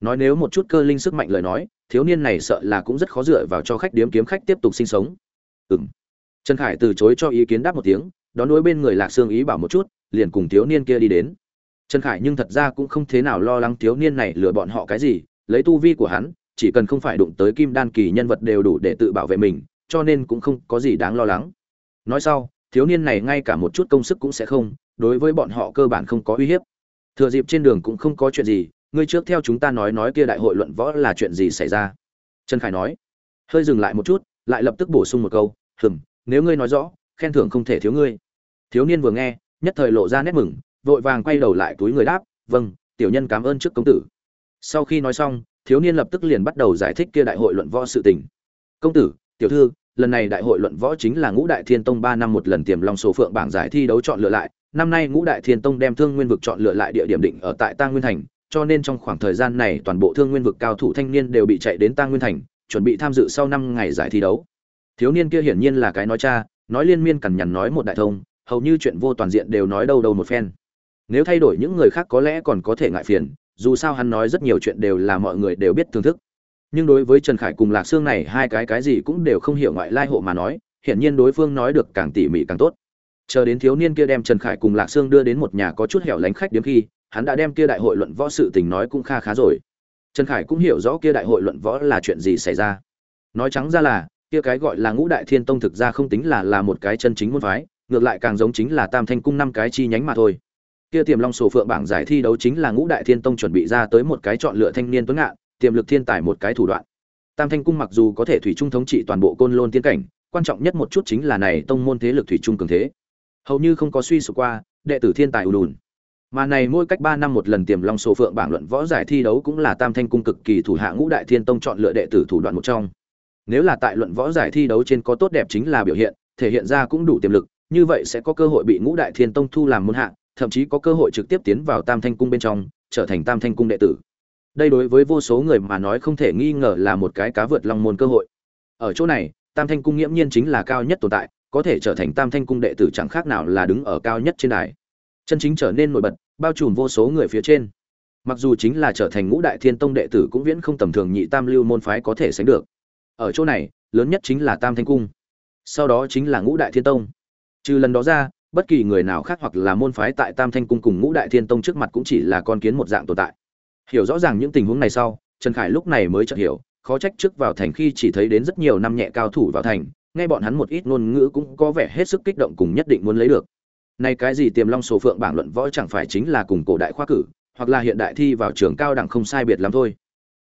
Nói nếu một chút cơ linh sức mạnh lời nói thiếu niên này sợ là cũng rất khó dựa vào cho khách điếm kiếm khách tiếp tục sinh sống. Ừm, trần khải từ chối cho ý kiến đáp một tiếng đón đối bên người lạc sương ý bảo một chút liền cùng thiếu niên kia đi đến. Trần khải nhưng thật ra cũng không thế nào lo lắng thiếu niên này lừa bọn họ cái gì lấy tu vi của hắn chỉ cần không phải đụng tới kim đan kỳ nhân vật đều đủ để tự bảo vệ mình cho nên cũng không có gì đáng lo lắng. Nói sau, thiếu niên này ngay cả một chút công sức cũng sẽ không, đối với bọn họ cơ bản không có uy hiếp. Thừa dịp trên đường cũng không có chuyện gì, ngươi trước theo chúng ta nói nói kia đại hội luận võ là chuyện gì xảy ra? Trần khải nói. Hơi dừng lại một chút, lại lập tức bổ sung một câu, hừm, nếu ngươi nói rõ, khen thưởng không thể thiếu ngươi. Thiếu niên vừa nghe, nhất thời lộ ra nét mừng, vội vàng quay đầu lại túi người đáp vâng tiểu nhân cảm ơn trước công tử. Sau khi nói xong, thiếu niên lập tức liền bắt đầu giải thích kia đại hội luận võ sự tình. Công tử tiểu thư, lần này đại hội luận võ chính là ngũ đại thiên tông ba năm một lần tiềm long số phượng bảng giải thi đấu chọn lựa lại. Năm nay ngũ đại thiên tông đem thương nguyên vực chọn lựa lại địa điểm định ở tại tang nguyên thành, cho nên trong khoảng thời gian này toàn bộ thương nguyên vực cao thủ thanh niên đều bị chạy đến tang nguyên thành, chuẩn bị tham dự sau năm ngày giải thi đấu. Thiếu niên kia hiển nhiên là cái nói cha, nói liên miên cằn nhằn nói một đại thông, hầu như chuyện vô toàn diện đều nói đâu đâu một phen. Nếu thay đổi những người khác có lẽ còn có thể ngại phiền, dù sao hắn nói rất nhiều chuyện đều là mọi người đều biết thưởng thức nhưng đối với trần khải cùng lạc sương này, hai cái cái gì cũng đều không hiểu ngoại lai hộ mà nói, hiển nhiên đối phương nói được càng tỉ mỉ càng tốt. Chờ đến thiếu niên kia đem trần khải cùng lạc sương đưa đến một nhà có chút hẻo lánh khách điếm khi, hắn đã đem kia đại hội luận võ sự tình nói cũng kha khá rồi. Trần khải cũng hiểu rõ kia đại hội luận võ là chuyện gì xảy ra. Nói trắng ra là, kia cái gọi là ngũ đại thiên tông thực ra không tính là là một cái chân chính môn phái, ngược lại càng giống chính là tam thanh cung năm cái chi nhánh mà thôi. Kia tiềm long sổ phượng bảng giải thi đấu chính là ngũ đại thiên tông chuẩn bị ra tới một cái chọn lựa thanh niên tuấn ngạn tiềm lực thiên tài một cái thủ đoạn. Tam thanh cung mặc dù có thể thủy trung thống trị toàn bộ côn lôn tiên cảnh, quan trọng nhất một chút chính là này tông môn thế lực thủy trung cường thế. Hầu như không có suy sụp qua, đệ tử thiên tài ù đùn mà này mỗi cách ba năm một lần tiềm long số phượng bảng luận võ giải thi đấu cũng là tam thanh cung cực kỳ thủ hạ ngũ đại thiên tông chọn lựa đệ tử thủ đoạn một trong. Nếu là tại luận võ giải thi đấu trên có tốt đẹp chính là biểu hiện, thể hiện ra cũng đủ tiềm lực, như vậy sẽ có cơ hội bị ngũ đại thiên tông thu làm môn hạ, thậm chí có cơ hội trực tiếp tiến vào tam thanh cung bên trong, trở thành tam thanh cung đệ tử đây đối với vô số người mà nói không thể nghi ngờ là một cái cá vượt long môn cơ hội. Ở chỗ này, tam thanh cung nghiễm nhiên chính là cao nhất tồn tại, có thể trở thành tam thanh cung đệ tử chẳng khác nào là đứng ở cao nhất trên đài. Chân chính trở nên nổi bật, bao trùm vô số người phía trên. Mặc dù chính là trở thành ngũ đại thiên tông đệ tử cũng viễn không tầm thường nhị tam lưu môn phái có thể sánh được. Ở chỗ này, lớn nhất chính là tam thanh cung. Sau đó chính là ngũ đại thiên tông. Trừ lần đó ra, bất kỳ người nào khác hoặc là môn phái tại tam thanh cung cùng ngũ đại thiên tông trước mặt cũng chỉ là con kiến một dạng tồn tại hiểu rõ ràng những tình huống này sau, trần khải lúc này mới chợt hiểu, khó trách trước vào thành khi chỉ thấy đến rất nhiều năm nhẹ cao thủ vào thành, nghe bọn hắn một ít ngôn ngữ cũng có vẻ hết sức kích động cùng nhất định muốn lấy được. Nay cái gì tiềm long sổ phượng bảng luận võ chẳng phải chính là cùng cổ đại khoa cử, hoặc là hiện đại thi vào trường cao đẳng không sai biệt lắm thôi.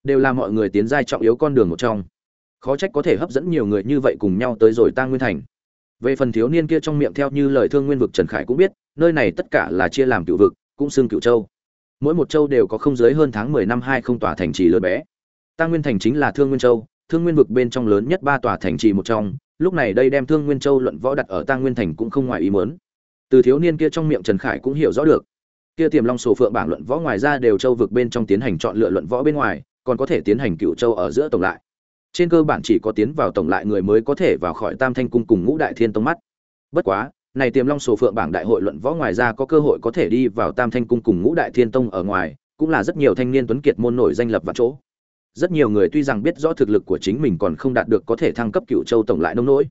Đều là mọi người tiến giai trọng yếu con đường một trong. Khó trách có thể hấp dẫn nhiều người như vậy cùng nhau tới rồi ta nguyên thành. Về phần thiếu niên kia trong miệng theo như lời thương nguyên vực trần khải cũng biết, nơi này tất cả là chia làm cựu vực, cũng xưng cựu châu mỗi một châu đều có không dưới hơn tháng mười năm hai không tòa thành trì lớn bé. Tăng nguyên thành chính là thương nguyên châu, thương nguyên vực bên trong lớn nhất ba tòa thành trì một trong, lúc này đây đem thương nguyên châu luận võ đặt ở tăng nguyên thành cũng không ngoài ý mớn từ thiếu niên kia trong miệng trần khải cũng hiểu rõ được. Kia tiềm long sổ phượng bảng luận võ ngoài ra đều châu vực bên trong tiến hành chọn lựa luận võ bên ngoài, còn có thể tiến hành cựu châu ở giữa tổng lại. Trên cơ bản chỉ có tiến vào tổng lại người mới có thể vào khỏi tam thanh cung cùng ngũ đại thiên tông mắt. Bất quá này tiềm long sổ phượng bảng đại hội luận võ ngoài ra có cơ hội có thể đi vào tam thanh cung cùng ngũ đại thiên tông ở ngoài, cũng là rất nhiều thanh niên tuấn kiệt môn nổi danh lập vạn chỗ. Rất nhiều người tuy rằng biết rõ thực lực của chính mình còn không đạt được có thể thăng cấp cựu châu tổng lại nông nỗi,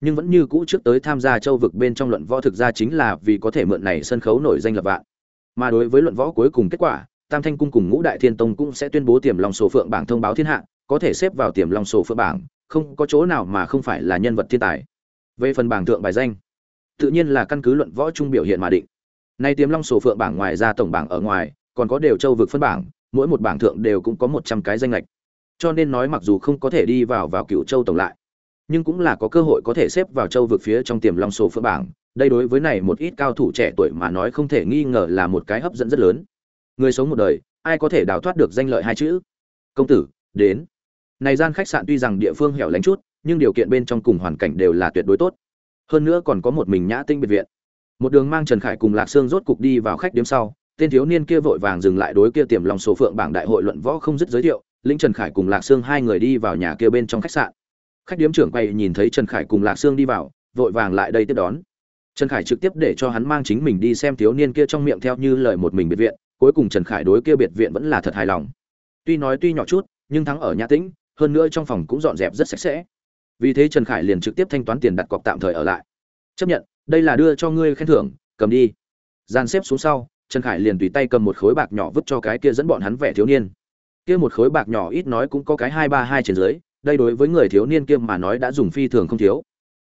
nhưng vẫn như cũ trước tới tham gia châu vực bên trong luận võ thực ra chính là vì có thể mượn này sân khấu nổi danh lập vạn. Mà đối với luận võ cuối cùng kết quả, tam thanh cung cùng ngũ đại thiên tông cũng sẽ tuyên bố tiềm long sổ phượng bảng thông báo thiên hạ, có thể xếp vào tiềm long sổ phượng bảng, không có chỗ nào mà không phải là nhân vật thiên tài. Về phần bảng thượng bài danh tự nhiên là căn cứ luận võ trung biểu hiện mà định. Nay tiềm long sổ phượng bảng ngoài ra tổng bảng ở ngoài, còn có đều châu vực phân bảng, mỗi một bảng thượng đều cũng có một trăm cái danh lệch. Cho nên nói mặc dù không có thể đi vào vào cựu châu tổng lại, nhưng cũng là có cơ hội có thể xếp vào châu vực phía trong tiềm long sổ phượng bảng. Đây đối với này một ít cao thủ trẻ tuổi mà nói không thể nghi ngờ là một cái hấp dẫn rất lớn. Người sống một đời, ai có thể đào thoát được danh lợi hai chữ? Công tử, đến. Này gian khách sạn tuy rằng địa phương hẻo lánh chút, nhưng điều kiện bên trong cùng hoàn cảnh đều là tuyệt đối tốt hơn nữa còn có một mình nhã tinh biệt viện. Một đường mang trần khải cùng lạc sương rốt cục đi vào khách điếm sau, tên thiếu niên kia vội vàng dừng lại đối kia tiềm lòng số phượng bảng đại hội luận võ không dứt giới thiệu, lĩnh trần khải cùng lạc sương hai người đi vào nhà kia bên trong khách sạn. Khách điếm trưởng quay nhìn thấy trần khải cùng lạc sương đi vào, vội vàng lại đây tiếp đón. Trần khải trực tiếp để cho hắn mang chính mình đi xem thiếu niên kia trong miệng theo như lời một mình biệt viện, cuối cùng trần khải đối kia biệt viện vẫn là thật hài lòng. Tuy nói tuy nhỏ chút, nhưng thắng ở nhà tĩnh, hơn nữa trong phòng cũng dọn dẹp rất sạch sẽ vì thế trần khải liền trực tiếp thanh toán tiền đặt cọc tạm thời ở lại. Chấp nhận, đây là đưa cho ngươi khen thưởng, cầm đi. Dàn xếp xuống sau, trần khải liền tùy tay cầm một khối bạc nhỏ vứt cho cái kia dẫn bọn hắn vẻ thiếu niên. Kia một khối bạc nhỏ ít nói cũng có cái hai ba hai trên dưới, đây đối với người thiếu niên kia mà nói đã dùng phi thường không thiếu.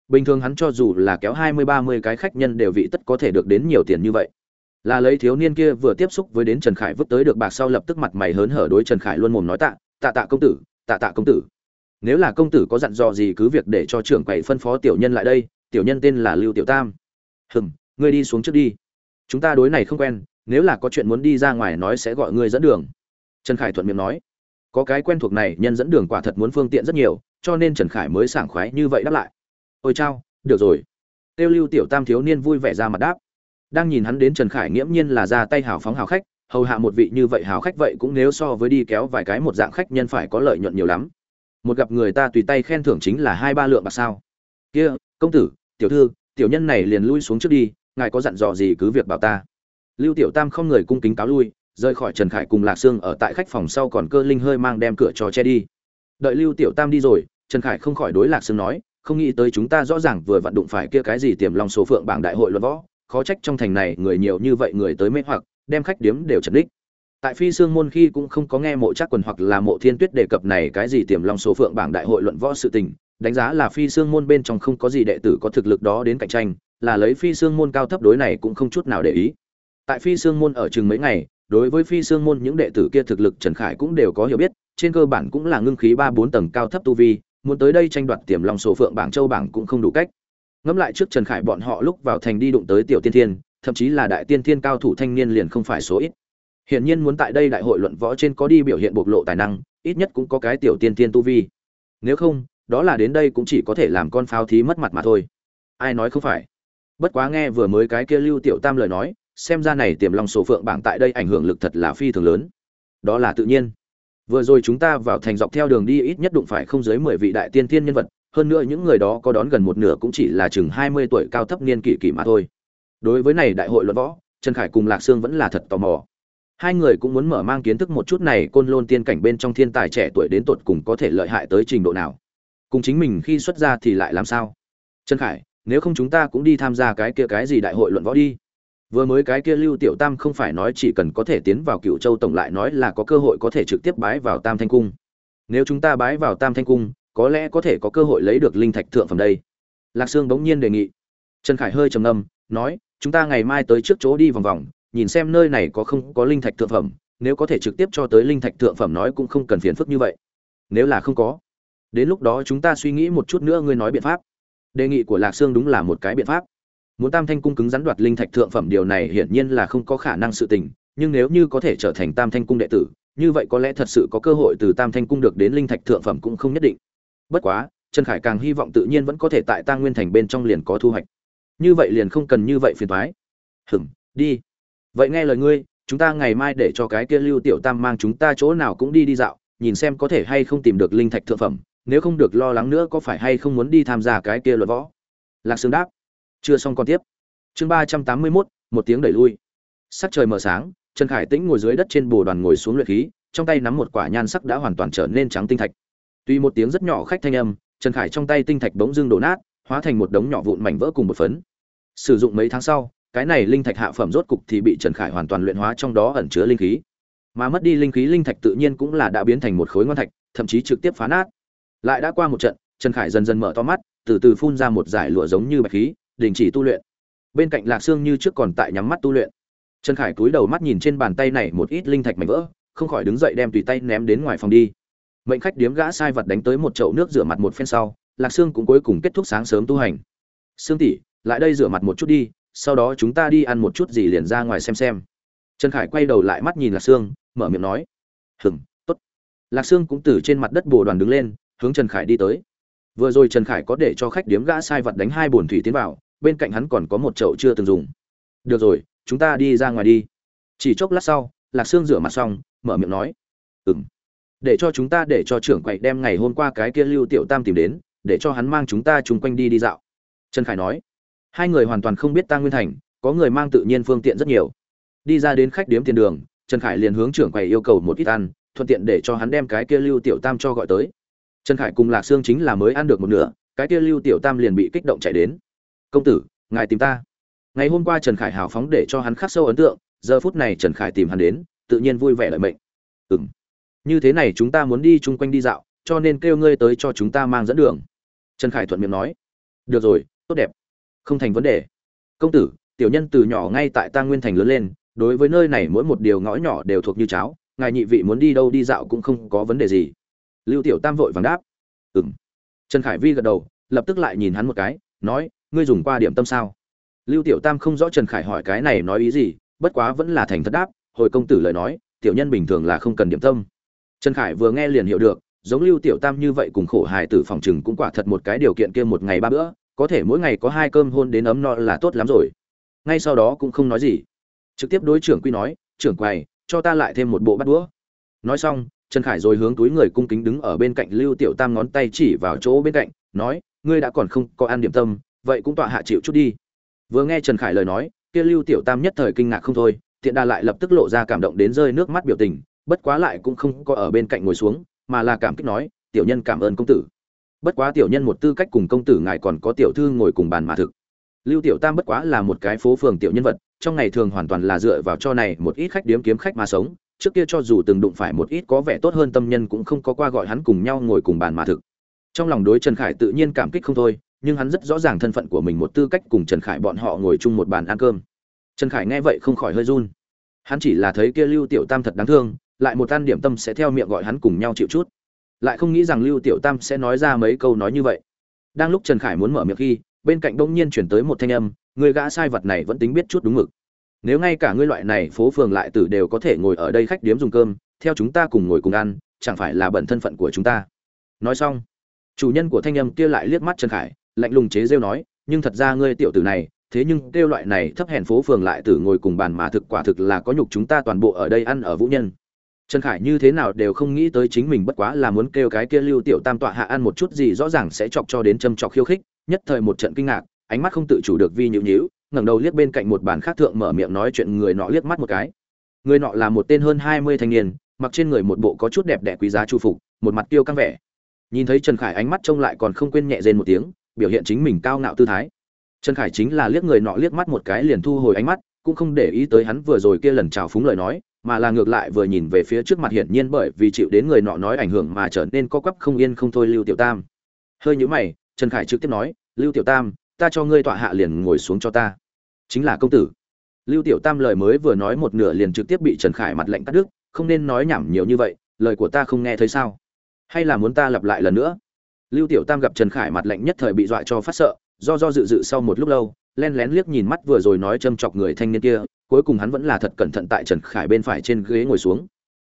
Bình thường hắn cho dù là kéo hai mươi, ba mươi cái khách nhân đều vị tất có thể được đến nhiều tiền như vậy. Là lấy thiếu niên kia vừa tiếp xúc với đến trần khải vứt tới được bạc sau lập tức mặt mày hớn hở đối trần khải luôn mồm nói tạ tạ tạ công tử, tạ tạ công tử nếu là công tử có dặn dò gì cứ việc để cho trưởng quầy phân phó tiểu nhân lại đây, tiểu nhân tên là lưu tiểu tam. Hừm, ngươi đi xuống trước đi. Chúng ta đối này không quen, nếu là có chuyện muốn đi ra ngoài nói sẽ gọi ngươi dẫn đường. Trần khải thuận miệng nói. Có cái quen thuộc này, nhân dẫn đường quả thật muốn phương tiện rất nhiều, cho nên trần khải mới sảng khoái như vậy đáp lại. Ôi chao, được rồi. Tiêu lưu tiểu tam thiếu niên vui vẻ ra mặt đáp. Đang nhìn hắn đến trần khải nghiễm nhiên là ra tay hào phóng hào khách, hầu hạ một vị như vậy hào khách vậy cũng nếu so với đi kéo vài cái một dạng khách nhân phải có lợi nhuận nhiều lắm một gặp người ta tùy tay khen thưởng chính là hai ba lượng bạc sao. Kia, công tử, tiểu thư, tiểu nhân này liền lui xuống trước đi, ngài có dặn dò gì cứ việc bảo ta. Lưu tiểu tam không người cung kính cáo lui, rời khỏi trần khải cùng lạc sương ở tại khách phòng sau còn cơ linh hơi mang đem cửa cho che đi. Đợi lưu tiểu tam đi rồi, trần khải không khỏi đối lạc sương nói, không nghĩ tới chúng ta rõ ràng vừa vặn đụng phải kia cái gì tiềm lòng số phượng bảng đại hội luận võ, khó trách trong thành này người nhiều như vậy người tới mê hoặc, đem khách điếm đều trần đích tại phi sương môn khi cũng không có nghe mộ trác quần hoặc là mộ thiên tuyết đề cập này cái gì tiềm long số phượng bảng đại hội luận võ sự tình, đánh giá là phi sương môn bên trong không có gì đệ tử có thực lực đó đến cạnh tranh, là lấy phi sương môn cao thấp đối này cũng không chút nào để ý. Tại phi sương môn ở chừng mấy ngày, đối với phi sương môn những đệ tử kia thực lực trần khải cũng đều có hiểu biết, trên cơ bản cũng là ngưng khí ba bốn tầng cao thấp tu vi, muốn tới đây tranh đoạt tiềm long số phượng bảng châu bảng cũng không đủ cách. Ngẫm lại trước trần khải bọn họ lúc vào thành đi đụng tới tiểu tiên thiên, thậm chí là đại tiên thiên cao thủ thanh niên liền không phải số ít hiển nhiên muốn tại đây đại hội luận võ trên có đi biểu hiện bộc lộ tài năng, ít nhất cũng có cái tiểu tiên tiên tu vi. Nếu không, đó là đến đây cũng chỉ có thể làm con pháo thí mất mặt mà thôi. Ai nói không phải? Bất quá nghe vừa mới cái kia lưu tiểu tam lời nói, xem ra này tiềm long số phượng bảng tại đây ảnh hưởng lực thật là phi thường lớn. Đó là tự nhiên. Vừa rồi chúng ta vào thành dọc theo đường đi ít nhất đụng phải không dưới mười vị đại tiên thiên nhân vật, hơn nữa những người đó có đón gần một nửa cũng chỉ là chừng hai mươi tuổi cao thấp niên kỷ kỷ mà thôi. Đối với này đại hội luận võ, trần khải cùng lạc sương vẫn là thật tò mò hai người cũng muốn mở mang kiến thức một chút này côn lôn tiên cảnh bên trong thiên tài trẻ tuổi đến tột cùng có thể lợi hại tới trình độ nào. Cùng chính mình khi xuất ra thì lại làm sao? Trần khải, nếu không chúng ta cũng đi tham gia cái kia cái gì đại hội luận võ đi. Vừa mới cái kia lưu tiểu tam không phải nói chỉ cần có thể tiến vào cựu châu tổng lại nói là có cơ hội có thể trực tiếp bái vào tam thanh cung. Nếu chúng ta bái vào tam thanh cung, có lẽ có thể có cơ hội lấy được linh thạch thượng phẩm đây. Lạc sương bỗng nhiên đề nghị. Trần khải hơi trầm ngâm, nói, chúng ta ngày mai tới trước chỗ đi vòng vòng nhìn xem nơi này có không có linh thạch thượng phẩm, nếu có thể trực tiếp cho tới linh thạch thượng phẩm nói cũng không cần phiền phức như vậy. Nếu là không có, đến lúc đó chúng ta suy nghĩ một chút nữa ngươi nói biện pháp. Đề nghị của lạc sương đúng là một cái biện pháp. Muốn tam thanh cung cứng rắn đoạt linh thạch thượng phẩm điều này hiển nhiên là không có khả năng sự tình, nhưng nếu như có thể trở thành tam thanh cung đệ tử, như vậy có lẽ thật sự có cơ hội từ tam thanh cung được đến linh thạch thượng phẩm cũng không nhất định. Bất quá, trần khải càng hy vọng tự nhiên vẫn có thể tại tam nguyên thành bên trong liền có thu hoạch. Như vậy liền không cần như vậy phiền thoái hửng đi vậy nghe lời ngươi, chúng ta ngày mai để cho cái kia lưu tiểu tam mang chúng ta chỗ nào cũng đi đi dạo, nhìn xem có thể hay không tìm được linh thạch thượng phẩm, nếu không được lo lắng nữa có phải hay không muốn đi tham gia cái kia luật võ. Lạc sương đáp. Chưa xong còn tiếp. Chương ba trăm tám mươi mốt, một tiếng đẩy lui. Sắc trời mờ sáng, trần khải tĩnh ngồi dưới đất trên bồ đoàn ngồi xuống luyện khí, trong tay nắm một quả nhan sắc đã hoàn toàn trở nên trắng tinh thạch. Tuy một tiếng rất nhỏ khách thanh âm, trần khải trong tay tinh thạch bỗng dưng đổ nát, hóa thành một đống nhỏ vụn mảnh vỡ cùng một phấn. Sử dụng mấy tháng sau cái này linh thạch hạ phẩm rốt cục thì bị trần khải hoàn toàn luyện hóa trong đó ẩn chứa linh khí. Mà mất đi linh khí, linh thạch tự nhiên cũng là đã biến thành một khối ngon thạch, thậm chí trực tiếp phá nát. Lại đã qua một trận, trần khải dần dần mở to mắt, từ từ phun ra một giải lụa giống như bạch khí, đình chỉ tu luyện. Bên cạnh lạc sương như trước còn tại nhắm mắt tu luyện. Trần khải cúi đầu mắt nhìn trên bàn tay này một ít linh thạch mảnh vỡ, không khỏi đứng dậy đem tùy tay ném đến ngoài phòng đi. Mệnh khách điếm gã sai vật đánh tới một chậu nước rửa mặt một phen sau, lạc sương cũng cuối cùng kết thúc sáng sớm tu hành. Sương tỷ, lại đây rửa mặt một chút đi sau đó chúng ta đi ăn một chút gì liền ra ngoài xem xem. Trần khải quay đầu lại mắt nhìn lạc sương, mở miệng nói hừng t ố t lạc sương cũng từ trên mặt đất bồ đoàn đứng lên, hướng trần khải đi tới. Vừa rồi trần khải có để cho khách điếm gã sai vật đánh hai bồn thủy tiến vào, bên cạnh hắn còn có một chậu chưa từng dùng. Được rồi, chúng ta đi ra ngoài đi. Chỉ chốc lát sau, lạc sương rửa mặt xong, mở miệng nói ừng để cho chúng ta để cho trưởng quậy đem ngày hôm qua cái kia lưu tiểu tam tìm đến, để cho hắn mang chúng ta chung quanh đi đi dạo. Trần khải nói hai người hoàn toàn không biết ta nguyên thành, có người mang tự nhiên phương tiện rất nhiều. Đi ra đến khách điếm tiền đường, trần khải liền hướng trưởng quầy yêu cầu một ít ăn, thuận tiện để cho hắn đem cái kia lưu tiểu tam cho gọi tới. Trần khải cùng lạc sương chính là mới ăn được một nửa, cái kia lưu tiểu tam liền bị kích động chạy đến. Công tử, ngài tìm ta. Ngày hôm qua trần khải hào phóng để cho hắn khắc sâu ấn tượng, giờ phút này trần khải tìm hắn đến, tự nhiên vui vẻ lợi mệnh. Ừ m như thế này chúng ta muốn đi chung quanh đi dạo, cho nên kêu ngươi tới cho chúng ta mang dẫn đường. Trần khải thuận miệng nói. Được rồi, tốt đẹp không thành vấn đề. Công tử, tiểu nhân từ nhỏ ngay tại ta nguyên thành lớn lên, đối với nơi này mỗi một điều ngõ nhỏ đều thuộc như cháo, ngài nhị vị muốn đi đâu đi dạo cũng không có vấn đề gì. Lưu tiểu tam vội vàng đáp. Ừng trần khải vi gật đầu, lập tức lại nhìn hắn một cái, nói, ngươi dùng qua điểm tâm sao? Lưu tiểu tam không rõ trần khải hỏi cái này nói ý gì, bất quá vẫn là thành thất đáp, hồi công tử lời nói, tiểu nhân bình thường là không cần điểm tâm. Trần khải vừa nghe liền hiểu được, giống lưu tiểu tam như vậy cùng khổ hài tử phòng chừng cũng quả thật một cái điều kiện kia một ngày ba bữa có thể mỗi ngày có hai cơm hôn đến ấm no là tốt lắm rồi. Ngay sau đó cũng không nói gì. Trực tiếp đối trưởng quy nói, trưởng quầy, cho ta lại thêm một bộ bát đũa. Nói xong, trần khải rồi hướng túi người cung kính đứng ở bên cạnh lưu tiểu tam ngón tay chỉ vào chỗ bên cạnh, nói, ngươi đã còn không có ăn điểm tâm, vậy cũng tọa hạ chịu chút đi. Vừa nghe trần khải lời nói, kia lưu tiểu tam nhất thời kinh ngạc không thôi, tiện đà lại lập tức lộ ra cảm động đến rơi nước mắt biểu tình, bất quá lại cũng không có ở bên cạnh ngồi xuống, mà là cảm kích nói, tiểu nhân cảm ơn công tử bất quá tiểu nhân một tư cách cùng công tử ngài còn có tiểu thư ngồi cùng bàn mà thực. Lưu tiểu tam bất quá là một cái phố phường tiểu nhân vật, trong ngày thường hoàn toàn là dựa vào cho này một ít khách điếm kiếm khách mà sống, trước kia cho dù từng đụng phải một ít có vẻ tốt hơn tâm nhân cũng không có qua gọi hắn cùng nhau ngồi cùng bàn mà thực. Trong lòng đối trần khải tự nhiên cảm kích không thôi, nhưng hắn rất rõ ràng thân phận của mình một tư cách cùng trần khải bọn họ ngồi chung một bàn ăn cơm. Trần khải nghe vậy không khỏi hơi run. Hắn chỉ là thấy kia lưu tiểu tam thật đáng thương, lại một tan điểm tâm sẽ theo miệng gọi hắn cùng nhau chịu chút lại không nghĩ rằng lưu tiểu tam sẽ nói ra mấy câu nói như vậy. Đang lúc trần khải muốn mở miệng khi, bên cạnh đông nhiên chuyển tới một thanh âm, người gã sai vật này vẫn tính biết chút đúng mực. Nếu ngay cả ngươi loại này phố phường lại tử đều có thể ngồi ở đây khách điếm dùng cơm, theo chúng ta cùng ngồi cùng ăn, chẳng phải là bẩn thân phận của chúng ta. Nói xong, chủ nhân của thanh âm kia lại liếc mắt trần khải, lạnh lùng chế rêu nói, nhưng thật ra ngươi tiểu tử này, thế nhưng kêu loại này thấp hèn phố phường lại tử ngồi cùng bàn mà thực quả thực là có nhục chúng ta toàn bộ ở đây ăn ở vũ nhân trần khải như thế nào đều không nghĩ tới chính mình bất quá là muốn kêu cái kia lưu tiểu tam tọa hạ ăn một chút gì rõ ràng sẽ chọc cho đến châm chọc khiêu khích nhất thời một trận kinh ngạc ánh mắt không tự chủ được vi nhíu nhíu, ngẩng đầu liếc bên cạnh một bàn khác thượng mở miệng nói chuyện người nọ liếc mắt một cái. Người nọ là một tên hơn hai mươi thanh niên mặc trên người một bộ có chút đẹp đẽ quý giá chu phục một mặt tiêu căng vẻ. Nhìn thấy trần khải ánh mắt trông lại còn không quên nhẹ rên một tiếng biểu hiện chính mình cao ngạo tư thái. Trần khải chính là liếc người nọ liếc mắt một cái liền thu hồi ánh mắt cũng không để ý tới hắn vừa rồi kia lần chào phúng lời nói mà là ngược lại vừa nhìn về phía trước mặt hiển nhiên bởi vì chịu đến người nọ nói ảnh hưởng mà trở nên co quắp không yên không thôi lưu tiểu tam. Hơi nhữ mày, trần khải trực tiếp nói, lưu tiểu tam, ta cho ngươi tọa hạ liền ngồi xuống cho ta. Chính là công tử. Lưu tiểu tam lời mới vừa nói một nửa liền trực tiếp bị trần khải mặt lạnh cắt đứt, không nên nói nhảm nhiều như vậy, lời của ta không nghe thấy sao? Hay là muốn ta lặp lại lần nữa? Lưu tiểu tam gặp trần khải mặt lạnh nhất thời bị dọa cho phát sợ, do do dự dự sau một lúc lâu, len lén liếc nhìn mắt vừa rồi nói châm chọc người thanh niên kia cuối cùng hắn vẫn là thật cẩn thận tại trần khải bên phải trên ghế ngồi xuống.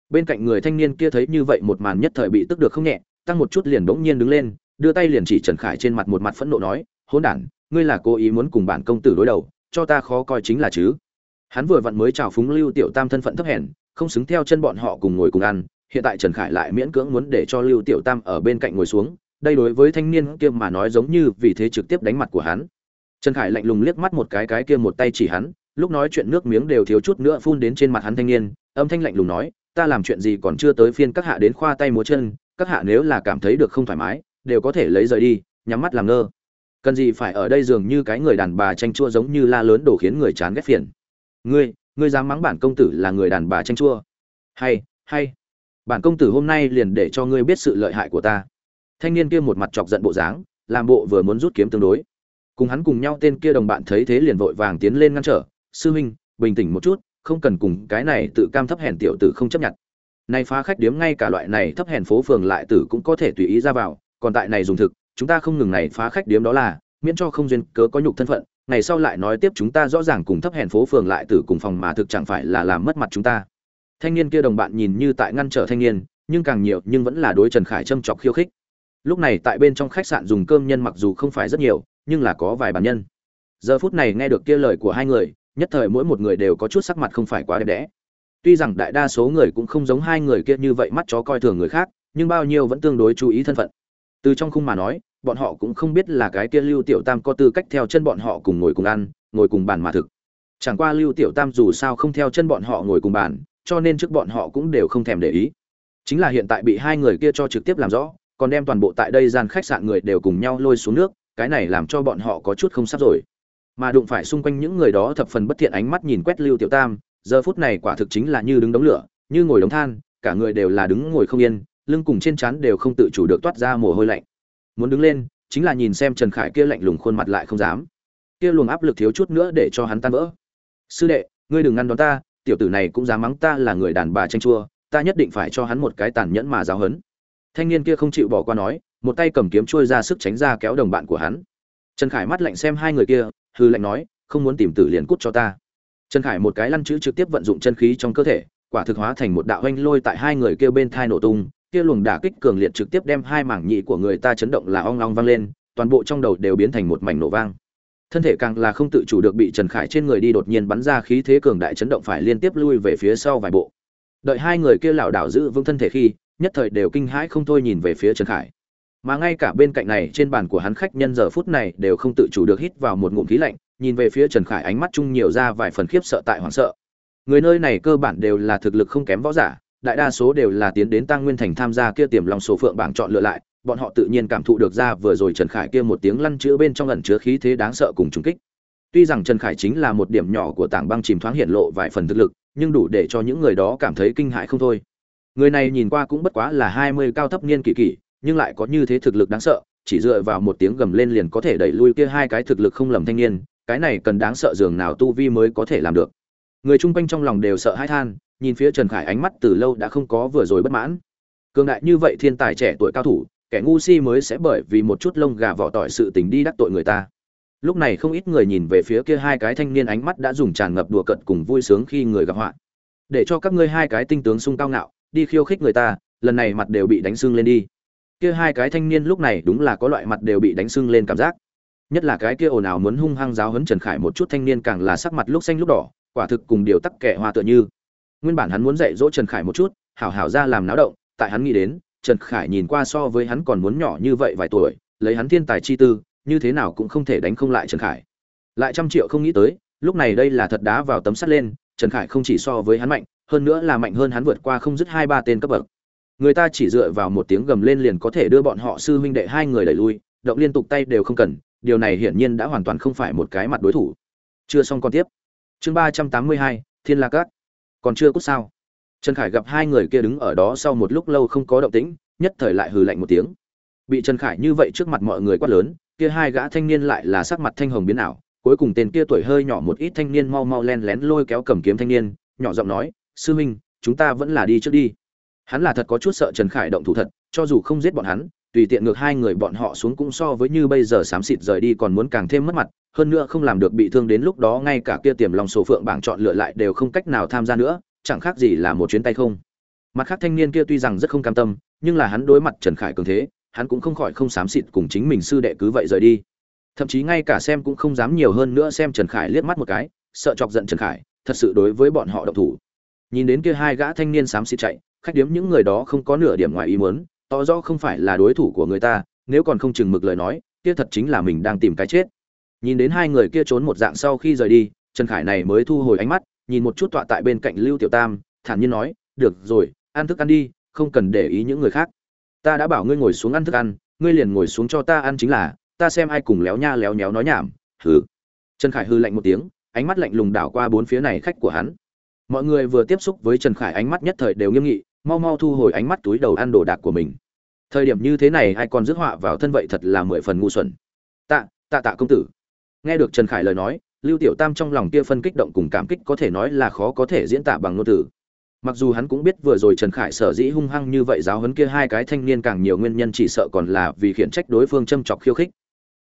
Bên cạnh người thanh niên kia thấy như vậy một màn nhất thời bị tức được không nhẹ, tăng một chút liền bỗng nhiên đứng lên, đưa tay liền chỉ trần khải trên mặt một mặt phẫn nộ nói, hỗn đản, ngươi là cố ý muốn cùng bản công tử đối đầu, cho ta khó coi chính là chứ. Hắn vừa vặn mới chào phúng lưu tiểu tam thân phận thấp hèn, không xứng theo chân bọn họ cùng ngồi cùng ăn, hiện tại trần khải lại miễn cưỡng muốn để cho lưu tiểu tam ở bên cạnh ngồi xuống, đây đối với thanh niên kia mà nói giống như vì thế trực tiếp đánh mặt của hắn. Trần khải lạnh lùng liếc mắt một cái cái kia một tay chỉ hắn lúc nói chuyện nước miếng đều thiếu chút nữa phun đến trên mặt hắn thanh niên, âm thanh lạnh lùng nói, ta làm chuyện gì còn chưa tới phiên các hạ đến khoa tay múa chân, các hạ nếu là cảm thấy được không thoải mái, đều có thể lấy rời đi, nhắm mắt làm ngơ. Cần gì phải ở đây dường như cái người đàn bà tranh chua giống như la lớn đổ khiến người chán ghét phiền. Ngươi ngươi dám mắng bản công tử là người đàn bà tranh chua. Hay hay. Bản công tử hôm nay liền để cho ngươi biết sự lợi hại của ta. Thanh niên kia một mặt chọc giận bộ dáng, làm bộ vừa muốn rút kiếm tương đối. Cùng hắn cùng nhau tên kia đồng bạn thấy thế liền vội vàng tiến lên ngăn trở sư huynh, bình tĩnh một chút, không cần cùng cái này tự cam thấp hèn tiểu tử không chấp nhận. Nay phá khách điếm ngay cả loại này thấp hèn phố phường lại tử cũng có thể tùy ý ra vào, còn tại này dùng thực, chúng ta không ngừng này phá khách điếm đó là, miễn cho không duyên cớ có nhục thân phận, ngày sau lại nói tiếp chúng ta rõ ràng cùng thấp hèn phố phường lại tử cùng phòng mà thực chẳng phải là làm mất mặt chúng ta. Thanh niên kia đồng bạn nhìn như tại ngăn trở thanh niên, nhưng càng nhiều nhưng vẫn là đối trần khải châm chọc khiêu khích. Lúc này tại bên trong khách sạn dùng cơm nhân mặc dù không phải rất nhiều, nhưng là có vài bàn nhân. Giờ phút này nghe được kia lời của hai người nhất thời mỗi một người đều có chút sắc mặt không phải quá đẹp đẽ. Tuy rằng đại đa số người cũng không giống hai người kia như vậy mắt chó coi thường người khác, nhưng bao nhiêu vẫn tương đối chú ý thân phận. Từ trong khung mà nói, bọn họ cũng không biết là cái kia lưu tiểu tam có tư cách theo chân bọn họ cùng ngồi cùng ăn, ngồi cùng bàn mà thực. Chẳng qua lưu tiểu tam dù sao không theo chân bọn họ ngồi cùng bàn, cho nên trước bọn họ cũng đều không thèm để ý. Chính là hiện tại bị hai người kia cho trực tiếp làm rõ, còn đem toàn bộ tại đây gian khách sạn người đều cùng nhau lôi xuống nước, cái này làm cho bọn họ có chút không sắp rồi mà đụng phải xung quanh những người đó thập phần bất thiện ánh mắt nhìn quét lưu tiểu tam, giờ phút này quả thực chính là như đứng đống lửa, như ngồi đống than, cả người đều là đứng ngồi không yên, lưng cùng trên trán đều không tự chủ được toát ra mồ hôi lạnh. Muốn đứng lên, chính là nhìn xem trần khải kia lạnh lùng khuôn mặt lại không dám. Kia luồng áp lực thiếu chút nữa để cho hắn tan vỡ. Sư đệ, ngươi đừng ngăn đón ta, tiểu tử này cũng dám mắng ta là người đàn bà tranh chua, ta nhất định phải cho hắn một cái tàn nhẫn mà giáo hấn thanh niên kia không chịu bỏ qua nói, một tay cầm kiếm chui ra sức tránh ra kéo đồng bạn của hắn. Trần khải mắt lạnh xem hai người kia hư lạnh nói, không muốn tìm tử liền cút cho ta. Trần khải một cái lăn chữ trực tiếp vận dụng chân khí trong cơ thể, quả thực hóa thành một đạo oanh lôi tại hai người kia bên thai nổ tung, kia luồng đả kích cường liệt trực tiếp đem hai mảng nhị của người ta chấn động là ong long vang lên, toàn bộ trong đầu đều biến thành một mảnh nổ vang. Thân thể càng là không tự chủ được bị trần khải trên người đi đột nhiên bắn ra khí thế cường đại chấn động phải liên tiếp lui về phía sau vài bộ. Đợi hai người kia lảo đảo giữ vững thân thể khi, nhất thời đều kinh hãi không thôi nhìn về phía trần khải mà ngay cả bên cạnh này, trên bàn của hắn khách nhân giờ phút này đều không tự chủ được hít vào một ngụm khí lạnh, nhìn về phía trần khải ánh mắt chung nhiều ra vài phần khiếp sợ tại hoảng sợ. Người nơi này cơ bản đều là thực lực không kém võ giả, đại đa số đều là tiến đến tăng nguyên thành tham gia kia tiềm lòng số phượng bảng chọn lựa lại, bọn họ tự nhiên cảm thụ được ra vừa rồi trần khải kia một tiếng lăn chữ bên trong ẩn chứa khí thế đáng sợ cùng trùng kích. Tuy rằng trần khải chính là một điểm nhỏ của tảng băng chìm thoáng hiện lộ vài phần thực lực, nhưng đủ để cho những người đó cảm thấy kinh hại không thôi. Người này nhìn qua cũng bất quá là hai mươi cao thấp niên kỳ kỷ nhưng lại có như thế thực lực đáng sợ, chỉ dựa vào một tiếng gầm lên liền có thể đẩy lui kia hai cái thực lực không lầm thanh niên, cái này cần đáng sợ dường nào tu vi mới có thể làm được. Người chung quanh trong lòng đều sợ hãi than, nhìn phía trần khải ánh mắt từ lâu đã không có vừa rồi bất mãn. Cường đại như vậy thiên tài trẻ tuổi cao thủ, kẻ ngu si mới sẽ bởi vì một chút lông gà vỏ tỏi sự tình đi đắc tội người ta. Lúc này không ít người nhìn về phía kia hai cái thanh niên ánh mắt đã dùng tràn ngập đùa cận cùng vui sướng khi người gặp họa. Để cho các ngươi hai cái tinh tướng sung cao ngạo, đi khiêu khích người ta, lần này mặt đều bị đánh sưng lên đi kia hai cái thanh niên lúc này đúng là có loại mặt đều bị đánh sưng lên cảm giác. Nhất là cái kia ồn ào muốn hung hăng giáo hấn trần khải một chút thanh niên càng là sắc mặt lúc xanh lúc đỏ, quả thực cùng điều tắc kẻ hoa tựa như. Nguyên bản hắn muốn dạy dỗ trần khải một chút, hảo hảo ra làm náo động, tại hắn nghĩ đến, trần khải nhìn qua so với hắn còn muốn nhỏ như vậy vài tuổi, lấy hắn thiên tài chi tư, như thế nào cũng không thể đánh không lại trần khải. Lại trăm triệu không nghĩ tới, lúc này đây là thật đá vào tấm sắt lên, trần khải không chỉ so với hắn mạnh, hơn nữa là mạnh hơn hắn vượt qua không dứt hai ba tên cấp bậc người ta chỉ dựa vào một tiếng gầm lên liền có thể đưa bọn họ sư huynh đệ hai người đẩy lui, động liên tục tay đều không cần, điều này hiển nhiên đã hoàn toàn không phải một cái mặt đối thủ. Chưa xong còn tiếp. Chương ba trăm tám mươi hai, thiên la cát còn chưa cút sao? Trần khải gặp hai người kia đứng ở đó sau một lúc lâu không có động tĩnh, nhất thời lại hừ lạnh một tiếng. Bị trần khải như vậy trước mặt mọi người quát lớn, kia hai gã thanh niên lại là sắc mặt thanh hồng biến ảo, cuối cùng tên kia tuổi hơi nhỏ một ít thanh niên mau mau len lén lôi kéo cầm kiếm thanh niên, nhỏ giọng nói, sư huynh, chúng ta vẫn là đi trước đi hắn là thật có chút sợ trần khải động thủ thật, cho dù không giết bọn hắn, tùy tiện ngược hai người bọn họ xuống cũng so với như bây giờ xám xịt rời đi còn muốn càng thêm mất mặt, hơn nữa không làm được bị thương đến lúc đó ngay cả kia tiềm lòng sổ phượng bảng chọn lựa lại đều không cách nào tham gia nữa, chẳng khác gì là một chuyến tay không. Mặt khác thanh niên kia tuy rằng rất không cam tâm, nhưng là hắn đối mặt trần khải cường thế, hắn cũng không khỏi không xám xịt cùng chính mình sư đệ cứ vậy rời đi. Thậm chí ngay cả xem cũng không dám nhiều hơn nữa xem trần khải liếc mắt một cái, sợ chọc giận trần khải, thật sự đối với bọn họ độc thủ. Nhìn đến kia hai gã thanh niên xám xịt chạy khách điếm những người đó không có nửa điểm ngoài ý muốn, tỏ rõ không phải là đối thủ của người ta, nếu còn không chừng mực lời nói, kia thật chính là mình đang tìm cái chết. Nhìn đến hai người kia trốn một dạng sau khi rời đi, trần khải này mới thu hồi ánh mắt, nhìn một chút tọa tại bên cạnh lưu tiểu tam, thản nhiên nói, được rồi, ăn thức ăn đi, không cần để ý những người khác. Ta đã bảo ngươi ngồi xuống ăn thức ăn, ngươi liền ngồi xuống cho ta ăn chính là, ta xem ai cùng léo nha léo nhéo nói nhảm. Hừ. Trần khải hư lạnh một tiếng, ánh mắt lạnh lùng đảo qua bốn phía này khách của hắn. Mọi người vừa tiếp xúc với trần khải ánh mắt nhất thời đều nghiêm nghị mau mau thu hồi ánh mắt túi đầu ăn đồ đạc của mình. Thời điểm như thế này ai còn rước họa vào thân vậy thật là mười phần ngu xuẩn. Tạ tạ tạ công tử. Nghe được trần khải lời nói, lưu tiểu tam trong lòng kia phân kích động cùng cảm kích có thể nói là khó có thể diễn tả bằng ngôn từ. Mặc dù hắn cũng biết vừa rồi trần khải sở dĩ hung hăng như vậy giáo huấn kia hai cái thanh niên càng nhiều nguyên nhân chỉ sợ còn là vì khiển trách đối phương châm chọc khiêu khích.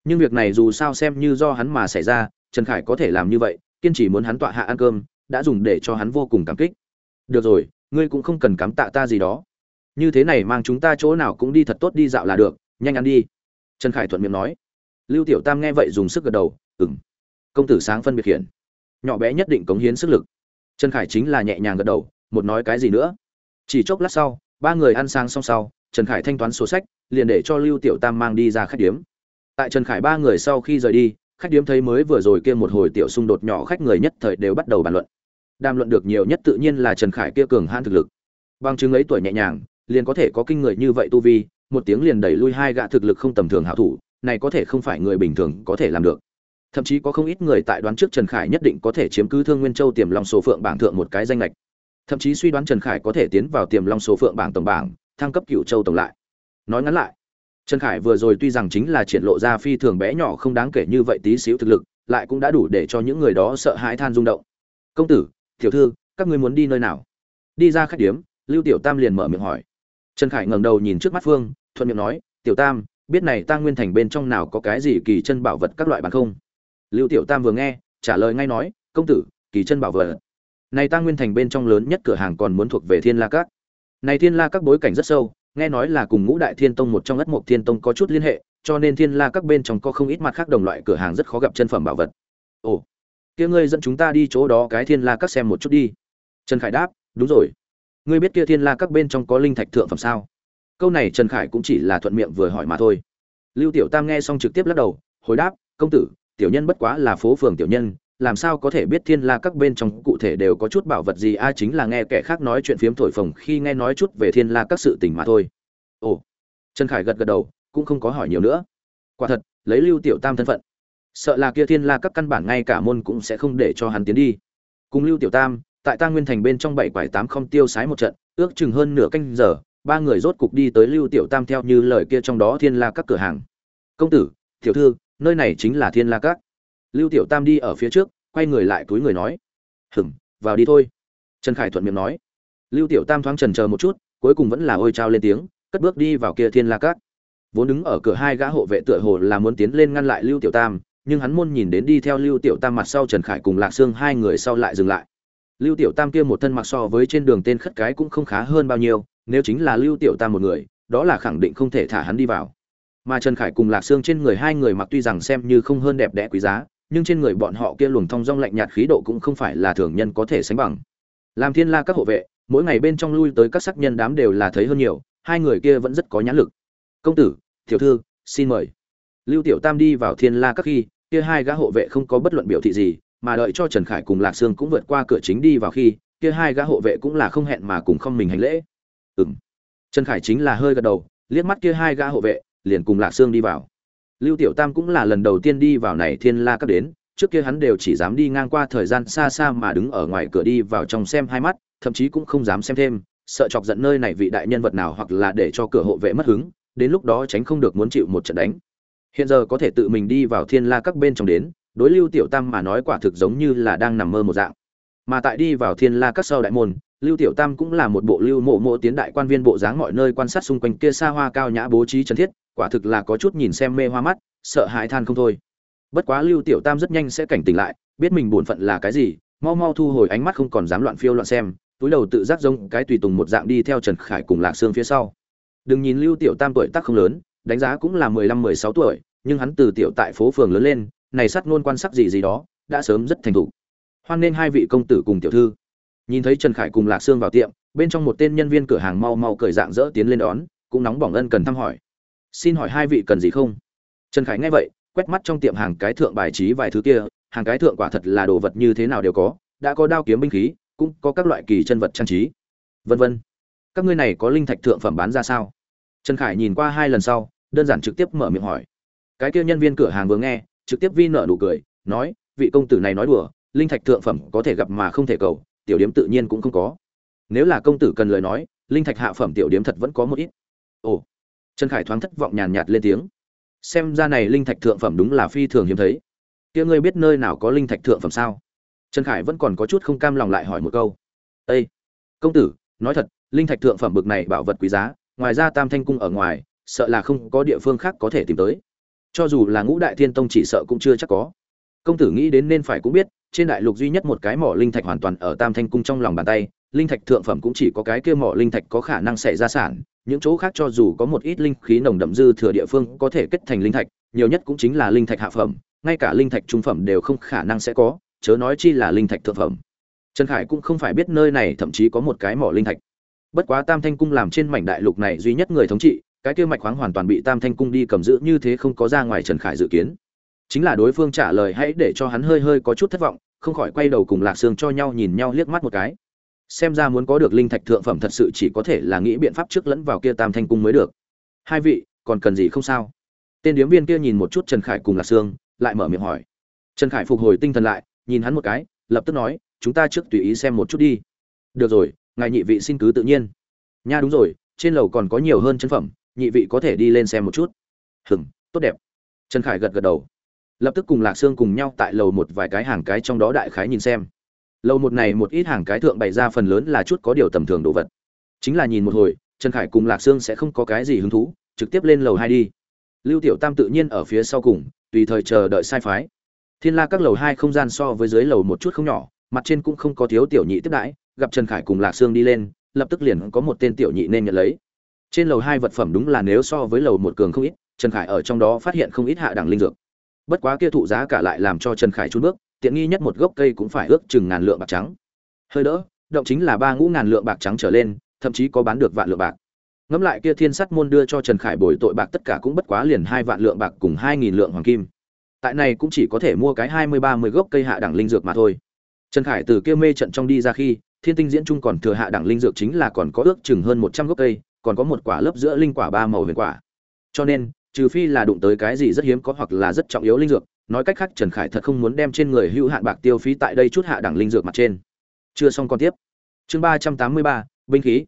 Nhưng việc này dù sao xem như do hắn mà xảy ra, trần khải có thể làm như vậy, kiên trì muốn hắn tọa hạ ăn cơm, đã dùng để cho hắn vô cùng cảm kích. Được rồi ngươi cũng không cần cắm tạ ta gì đó. Như thế này mang chúng ta chỗ nào cũng đi thật tốt đi dạo là được, nhanh ăn đi. Trần khải thuận miệng nói. Lưu tiểu tam nghe vậy dùng sức gật đầu ừng công tử sáng phân biệt khiển. Nhỏ bé nhất định cống hiến sức lực. Trần khải chính là nhẹ nhàng gật đầu, một nói cái gì nữa? Chỉ chốc lát sau, ba người ăn sang xong sau, trần khải thanh toán sổ sách, liền để cho lưu tiểu tam mang đi ra khách điếm. Tại trần khải ba người sau khi rời đi, khách điếm thấy mới vừa rồi kia một hồi tiểu xung đột nhỏ khách người nhất thời đều bắt đầu bàn luận đàm luận được nhiều nhất tự nhiên là trần khải kia cường han thực lực. Bằng chứng ấy tuổi nhẹ nhàng, liền có thể có kinh người như vậy tu vi, một tiếng liền đẩy lui hai gã thực lực không tầm thường hảo thủ, này có thể không phải người bình thường có thể làm được. Thậm chí có không ít người tại đoán trước trần khải nhất định có thể chiếm cứ thương nguyên châu tiềm long số phượng bảng thượng một cái danh lệch thậm chí suy đoán trần khải có thể tiến vào tiềm long số phượng bảng tổng bảng, thăng cấp cựu châu tổng lại. Nói ngắn lại, trần khải vừa rồi tuy rằng chính là triển lộ ra phi thường bé nhỏ không đáng kể như vậy tí xíu thực lực, lại cũng đã đủ để cho những người đó sợ hãi than rung động. Công tử tiểu thư, các ngươi muốn đi nơi nào? Đi ra khách điếm, lưu tiểu tam liền mở miệng hỏi. Trần khải ngẩng đầu nhìn trước mắt phương, thuận miệng nói, tiểu tam, biết này ta nguyên thành bên trong nào có cái gì kỳ chân bảo vật các loại bản không? Lưu tiểu tam vừa nghe, trả lời ngay nói, công tử, kỳ chân bảo vật. Này ta nguyên thành bên trong lớn nhất cửa hàng còn muốn thuộc về thiên la các. Này thiên la các bối cảnh rất sâu, nghe nói là cùng ngũ đại thiên tông một trong ất mục thiên tông có chút liên hệ, cho nên thiên la các bên trong có không ít mặt khác đồng loại cửa hàng rất khó gặp chân phẩm bảo vật. Ồ kia ngươi dẫn chúng ta đi chỗ đó cái thiên la các xem một chút đi. Trần khải đáp, đúng rồi. Ngươi biết kia thiên la các bên trong có linh thạch thượng phẩm sao? Câu này trần khải cũng chỉ là thuận miệng vừa hỏi mà thôi. Lưu tiểu tam nghe xong trực tiếp lắc đầu, hồi đáp, công tử, tiểu nhân bất quá là phố phường tiểu nhân, làm sao có thể biết thiên la các bên trong cụ thể đều có chút bảo vật gì? A, chính là nghe kẻ khác nói chuyện phiếm thổi phồng khi nghe nói chút về thiên la các sự tình mà thôi. Ồ. Trần khải gật gật đầu, cũng không có hỏi nhiều nữa. Quả thật, lấy lưu tiểu tam thân phận sợ là kia thiên la các căn bản ngay cả môn cũng sẽ không để cho hắn tiến đi. Cùng lưu tiểu tam, tại ta nguyên thành bên trong bảy quải tám không tiêu sái một trận, ước chừng hơn nửa canh giờ, ba người rốt cục đi tới lưu tiểu tam theo như lời kia trong đó thiên la các cửa hàng. Công tử, tiểu thư, nơi này chính là thiên la các. Lưu tiểu tam đi ở phía trước, quay người lại túi người nói hửng vào đi thôi. Trần khải thuận miệng nói. Lưu tiểu tam thoáng trần chờ một chút, cuối cùng vẫn là ôi trao lên tiếng, cất bước đi vào kia thiên la các. Vốn đứng ở cửa hai gã hộ vệ tựa hồ là muốn tiến lên ngăn lại lưu tiểu tam nhưng hắn môn nhìn đến đi theo lưu tiểu tam mặt sau trần khải cùng lạc sương hai người sau lại dừng lại. Lưu tiểu tam kia một thân mặc so với trên đường tên khất cái cũng không khá hơn bao nhiêu, nếu chính là lưu tiểu tam một người, đó là khẳng định không thể thả hắn đi vào. Mà trần khải cùng lạc sương trên người hai người mặc tuy rằng xem như không hơn đẹp đẽ quý giá, nhưng trên người bọn họ kia luồng thông dong lạnh nhạt khí độ cũng không phải là thường nhân có thể sánh bằng. Làm thiên la các hộ vệ, mỗi ngày bên trong lui tới các sắc nhân đám đều là thấy hơn nhiều, hai người kia vẫn rất có nhãn lực. Công tử, tiểu thư, xin mời lưu tiểu tam đi vào thiên la các khi, kia hai gã hộ vệ không có bất luận biểu thị gì, mà đợi cho trần khải cùng lạc sương cũng vượt qua cửa chính đi vào khi, kia hai gã hộ vệ cũng là không hẹn mà cùng không mình hành lễ. Ừ m trần khải chính là hơi gật đầu, liếc mắt kia hai gã hộ vệ, liền cùng lạc sương đi vào. Lưu tiểu tam cũng là lần đầu tiên đi vào này thiên la các đến, trước kia hắn đều chỉ dám đi ngang qua thời gian xa xa mà đứng ở ngoài cửa đi vào trong xem hai mắt, thậm chí cũng không dám xem thêm, sợ chọc giận nơi này vị đại nhân vật nào hoặc là để cho cửa hộ vệ mất hứng, đến lúc đó tránh không được muốn chịu một trận đánh hiện giờ có thể tự mình đi vào thiên la các bên trong đến, đối lưu tiểu tam mà nói quả thực giống như là đang nằm mơ một dạng. Mà tại đi vào thiên la các sau đại môn, lưu tiểu tam cũng là một bộ lưu mộ mộ tiến đại quan viên bộ dáng mọi nơi quan sát xung quanh kia xa hoa cao nhã bố trí trần thiết, quả thực là có chút nhìn xem mê hoa mắt, sợ hãi than không thôi. Bất quá lưu tiểu tam rất nhanh sẽ cảnh tỉnh lại, biết mình bổn phận là cái gì, mau mau thu hồi ánh mắt không còn dám loạn phiêu loạn xem, túi đầu tự giác giống cái tùy tùng một dạng đi theo trần khải cùng lạc sương phía sau. Đừng nhìn lưu tiểu tam tuổi tác không lớn đánh giá cũng là mười lăm, mười sáu tuổi, nhưng hắn từ tiểu tại phố phường lớn lên, này sắt ngôn quan sắc gì gì đó, đã sớm rất thành thục. Hoan nên hai vị công tử cùng tiểu thư. Nhìn thấy trần khải cùng lạc sương vào tiệm, bên trong một tên nhân viên cửa hàng mau mau cởi dạng dỡ tiến lên đón, cũng nóng bỏng ân cần thăm hỏi. Xin hỏi hai vị cần gì không? Trần khải nghe vậy, quét mắt trong tiệm hàng cái thượng bài trí vài thứ kia, hàng cái thượng quả thật là đồ vật như thế nào đều có, đã có đao kiếm binh khí, cũng có các loại kỳ chân vật trang trí. Vân vân, các ngươi này có linh thạch thượng phẩm bán ra sao? Trần khải nhìn qua hai lần sau, đơn giản trực tiếp mở miệng hỏi. Cái kia nhân viên cửa hàng vừa nghe, trực tiếp vi nợ nụ cười, nói, vị công tử này nói đùa, linh thạch thượng phẩm có thể gặp mà không thể cầu, tiểu điếm tự nhiên cũng không có. Nếu là công tử cần lời nói, linh thạch hạ phẩm tiểu điếm thật vẫn có một ít. Ồ. Trần khải thoáng thất vọng nhàn nhạt lên tiếng. Xem ra này linh thạch thượng phẩm đúng là phi thường hiếm thấy. Kia ngươi biết nơi nào có linh thạch thượng phẩm sao? Trần khải vẫn còn có chút không cam lòng lại hỏi một câu. Ây công tử, nói thật, linh thạch thượng phẩm bực này bảo vật quý giá ngoài ra tam thanh cung ở ngoài, sợ là không có địa phương khác có thể tìm tới. Cho dù là ngũ đại thiên tông chỉ sợ cũng chưa chắc có. Công tử nghĩ đến nên phải cũng biết, trên đại lục duy nhất một cái mỏ linh thạch hoàn toàn ở tam thanh cung trong lòng bàn tay, linh thạch thượng phẩm cũng chỉ có cái kia mỏ linh thạch có khả năng xảy ra sản, những chỗ khác cho dù có một ít linh khí nồng đậm dư thừa địa phương có thể kết thành linh thạch, nhiều nhất cũng chính là linh thạch hạ phẩm, ngay cả linh thạch trung phẩm đều không khả năng sẽ có, chớ nói chi là linh thạch thượng phẩm. Trần khải cũng không phải biết nơi này, thậm chí có một cái mỏ linh thạch bất quá tam thanh cung làm trên mảnh đại lục này duy nhất người thống trị, cái kia mạch khoáng hoàn toàn bị tam thanh cung đi cầm giữ như thế không có ra ngoài trần khải dự kiến. Chính là đối phương trả lời hãy để cho hắn hơi hơi có chút thất vọng, không khỏi quay đầu cùng lạc sương cho nhau nhìn nhau liếc mắt một cái. Xem ra muốn có được linh thạch thượng phẩm thật sự chỉ có thể là nghĩ biện pháp trước lẫn vào kia tam thanh cung mới được. Hai vị, còn cần gì không sao? Tên điếm viên kia nhìn một chút trần khải cùng lạc sương, lại mở miệng hỏi. Trần khải phục hồi tinh thần lại, nhìn hắn một cái, lập tức nói, chúng ta trước tùy ý xem một chút đi. Được rồi ngài nhị vị xin cứ tự nhiên. Nha đúng rồi, trên lầu còn có nhiều hơn chân phẩm, nhị vị có thể đi lên xem một chút. Hừng tốt đẹp. Trần khải gật gật đầu. Lập tức cùng lạc sương cùng nhau tại lầu một vài cái hàng cái trong đó đại khái nhìn xem. Lầu một này một ít hàng cái thượng bày ra phần lớn là chút có điều tầm thường đồ vật. Chính là nhìn một hồi, trần khải cùng lạc sương sẽ không có cái gì hứng thú, trực tiếp lên lầu hai đi. Lưu tiểu tam tự nhiên ở phía sau cùng, tùy thời chờ đợi sai phái. Thiên la các lầu hai không gian so với dưới lầu một chút không nhỏ, mặt trên cũng không có thiếu tiểu nhị tiếp đãi gặp trần khải cùng lạc sương đi lên, lập tức liền có một tên tiểu nhị nên nhận lấy. Trên lầu hai vật phẩm đúng là nếu so với lầu một cường không ít, trần khải ở trong đó phát hiện không ít hạ đẳng linh dược. Bất quá kia thụ giá cả lại làm cho trần khải trốn bước, tiện nghi nhất một gốc cây cũng phải ước chừng ngàn lượng bạc trắng. Hơi đỡ, động chính là ba ngũ ngàn lượng bạc trắng trở lên, thậm chí có bán được vạn lượng bạc. Ngẫm lại kia thiên sắt môn đưa cho trần khải bồi tội bạc tất cả cũng bất quá liền hai vạn lượng bạc cùng hai nghìn lượng hoàng kim. Tại này cũng chỉ có thể mua cái hai mươi ba mươi gốc cây hạ đẳng linh dược mà thôi. Trần khải từ kia mê trận trong đi ra khi thiên tinh diễn trung còn thừa hạ đẳng linh dược chính là còn có ước chừng hơn một trăm gốc cây, còn có một quả lớp giữa linh quả ba màu huyền quả. Cho nên, trừ phi là đụng tới cái gì rất hiếm có hoặc là rất trọng yếu linh dược, nói cách khác trần khải thật không muốn đem trên người hữu hạn bạc tiêu phí tại đây chút hạ đẳng linh dược mặt trên. Chưa xong con tiếp. Chương ba trăm tám mươi ba, binh khí.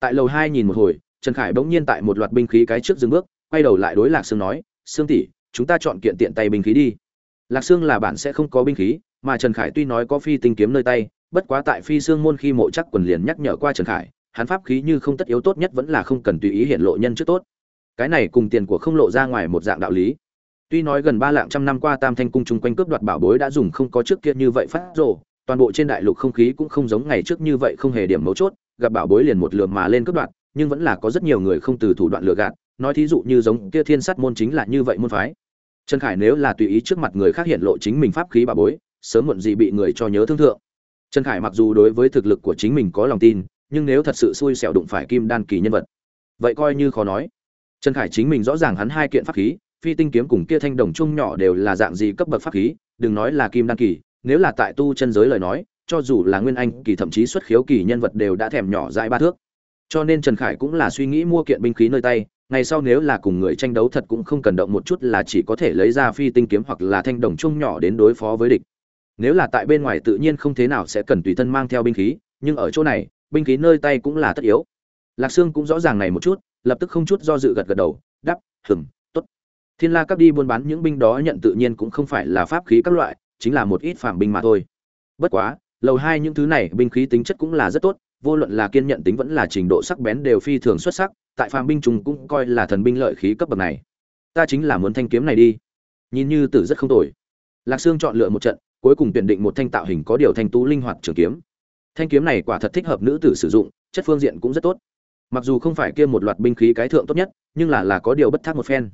Tại lầu hai nhìn một hồi, trần khải bỗng nhiên tại một loạt binh khí cái trước dừng bước, quay đầu lại đối lạc sương nói, sương tỷ, chúng ta chọn kiện tiện tay binh khí đi. Lạc sương là bạn sẽ không có binh khí, mà trần khải tuy nói có phi tinh kiếm nơi tay bất quá tại phi xương môn khi mộ chắc quần liền nhắc nhở qua trần khải, hắn pháp khí như không tất yếu tốt nhất vẫn là không cần tùy ý hiện lộ nhân trước tốt. Cái này cùng tiền của không lộ ra ngoài một dạng đạo lý. Tuy nói gần ba lạng trăm năm qua tam thanh cung chung quanh cướp đoạt bảo bối đã dùng không có trước kia như vậy phát rồ, toàn bộ trên đại lục không khí cũng không giống ngày trước như vậy không hề điểm mấu chốt, gặp bảo bối liền một lượm mà lên cướp đoạt, nhưng vẫn là có rất nhiều người không từ thủ đoạn lừa gạt, nói thí dụ như giống kia thiên sắt môn chính là như vậy môn phái. Trần khải nếu là tùy ý trước mặt người khác hiện lộ chính mình pháp khí bảo bối, sớm muộn gì bị người cho nhớ thương thượng trần khải mặc dù đối với thực lực của chính mình có lòng tin, nhưng nếu thật sự xui xẻo đụng phải kim đan kỳ nhân vật, vậy coi như khó nói. Trần khải chính mình rõ ràng hắn hai kiện pháp khí, phi tinh kiếm cùng kia thanh đồng chung nhỏ đều là dạng gì cấp bậc pháp khí, đừng nói là kim đan kỳ, nếu là tại tu chân giới lời nói, cho dù là nguyên anh kỳ thậm chí xuất khiếu kỳ nhân vật đều đã thèm nhỏ dại ba thước. Cho nên trần khải cũng là suy nghĩ mua kiện binh khí nơi tay, ngày sau nếu là cùng người tranh đấu thật cũng không cần động một chút là chỉ có thể lấy ra phi tinh kiếm hoặc là thanh đồng chung nhỏ đến đối phó với địch nếu là tại bên ngoài tự nhiên không thế nào sẽ cần tùy thân mang theo binh khí, nhưng ở chỗ này, binh khí nơi tay cũng là tất yếu. Lạc sương cũng rõ ràng này một chút, lập tức không chút do dự gật gật đầu đắp hừng t ố t thiên la cấp đi buôn bán những binh đó nhận tự nhiên cũng không phải là pháp khí các loại, chính là một ít phạm binh mà thôi. Bất quá, lầu hai những thứ này binh khí tính chất cũng là rất tốt, vô luận là kiên nhận tính vẫn là trình độ sắc bén đều phi thường xuất sắc, tại phạm binh chúng cũng coi là thần binh lợi khí cấp bậc này. Ta chính là muốn thanh kiếm này đi. Nhìn như tử rất không tồi. Lạc sương chọn lựa một trận cuối cùng tuyển định một thanh tạo hình có điều thanh tú linh hoạt trường kiếm. Thanh kiếm này quả thật thích hợp nữ tử sử dụng, chất phương diện cũng rất tốt. Mặc dù không phải kia một loạt binh khí cái thượng tốt nhất, nhưng là là có điều bất thác một phen.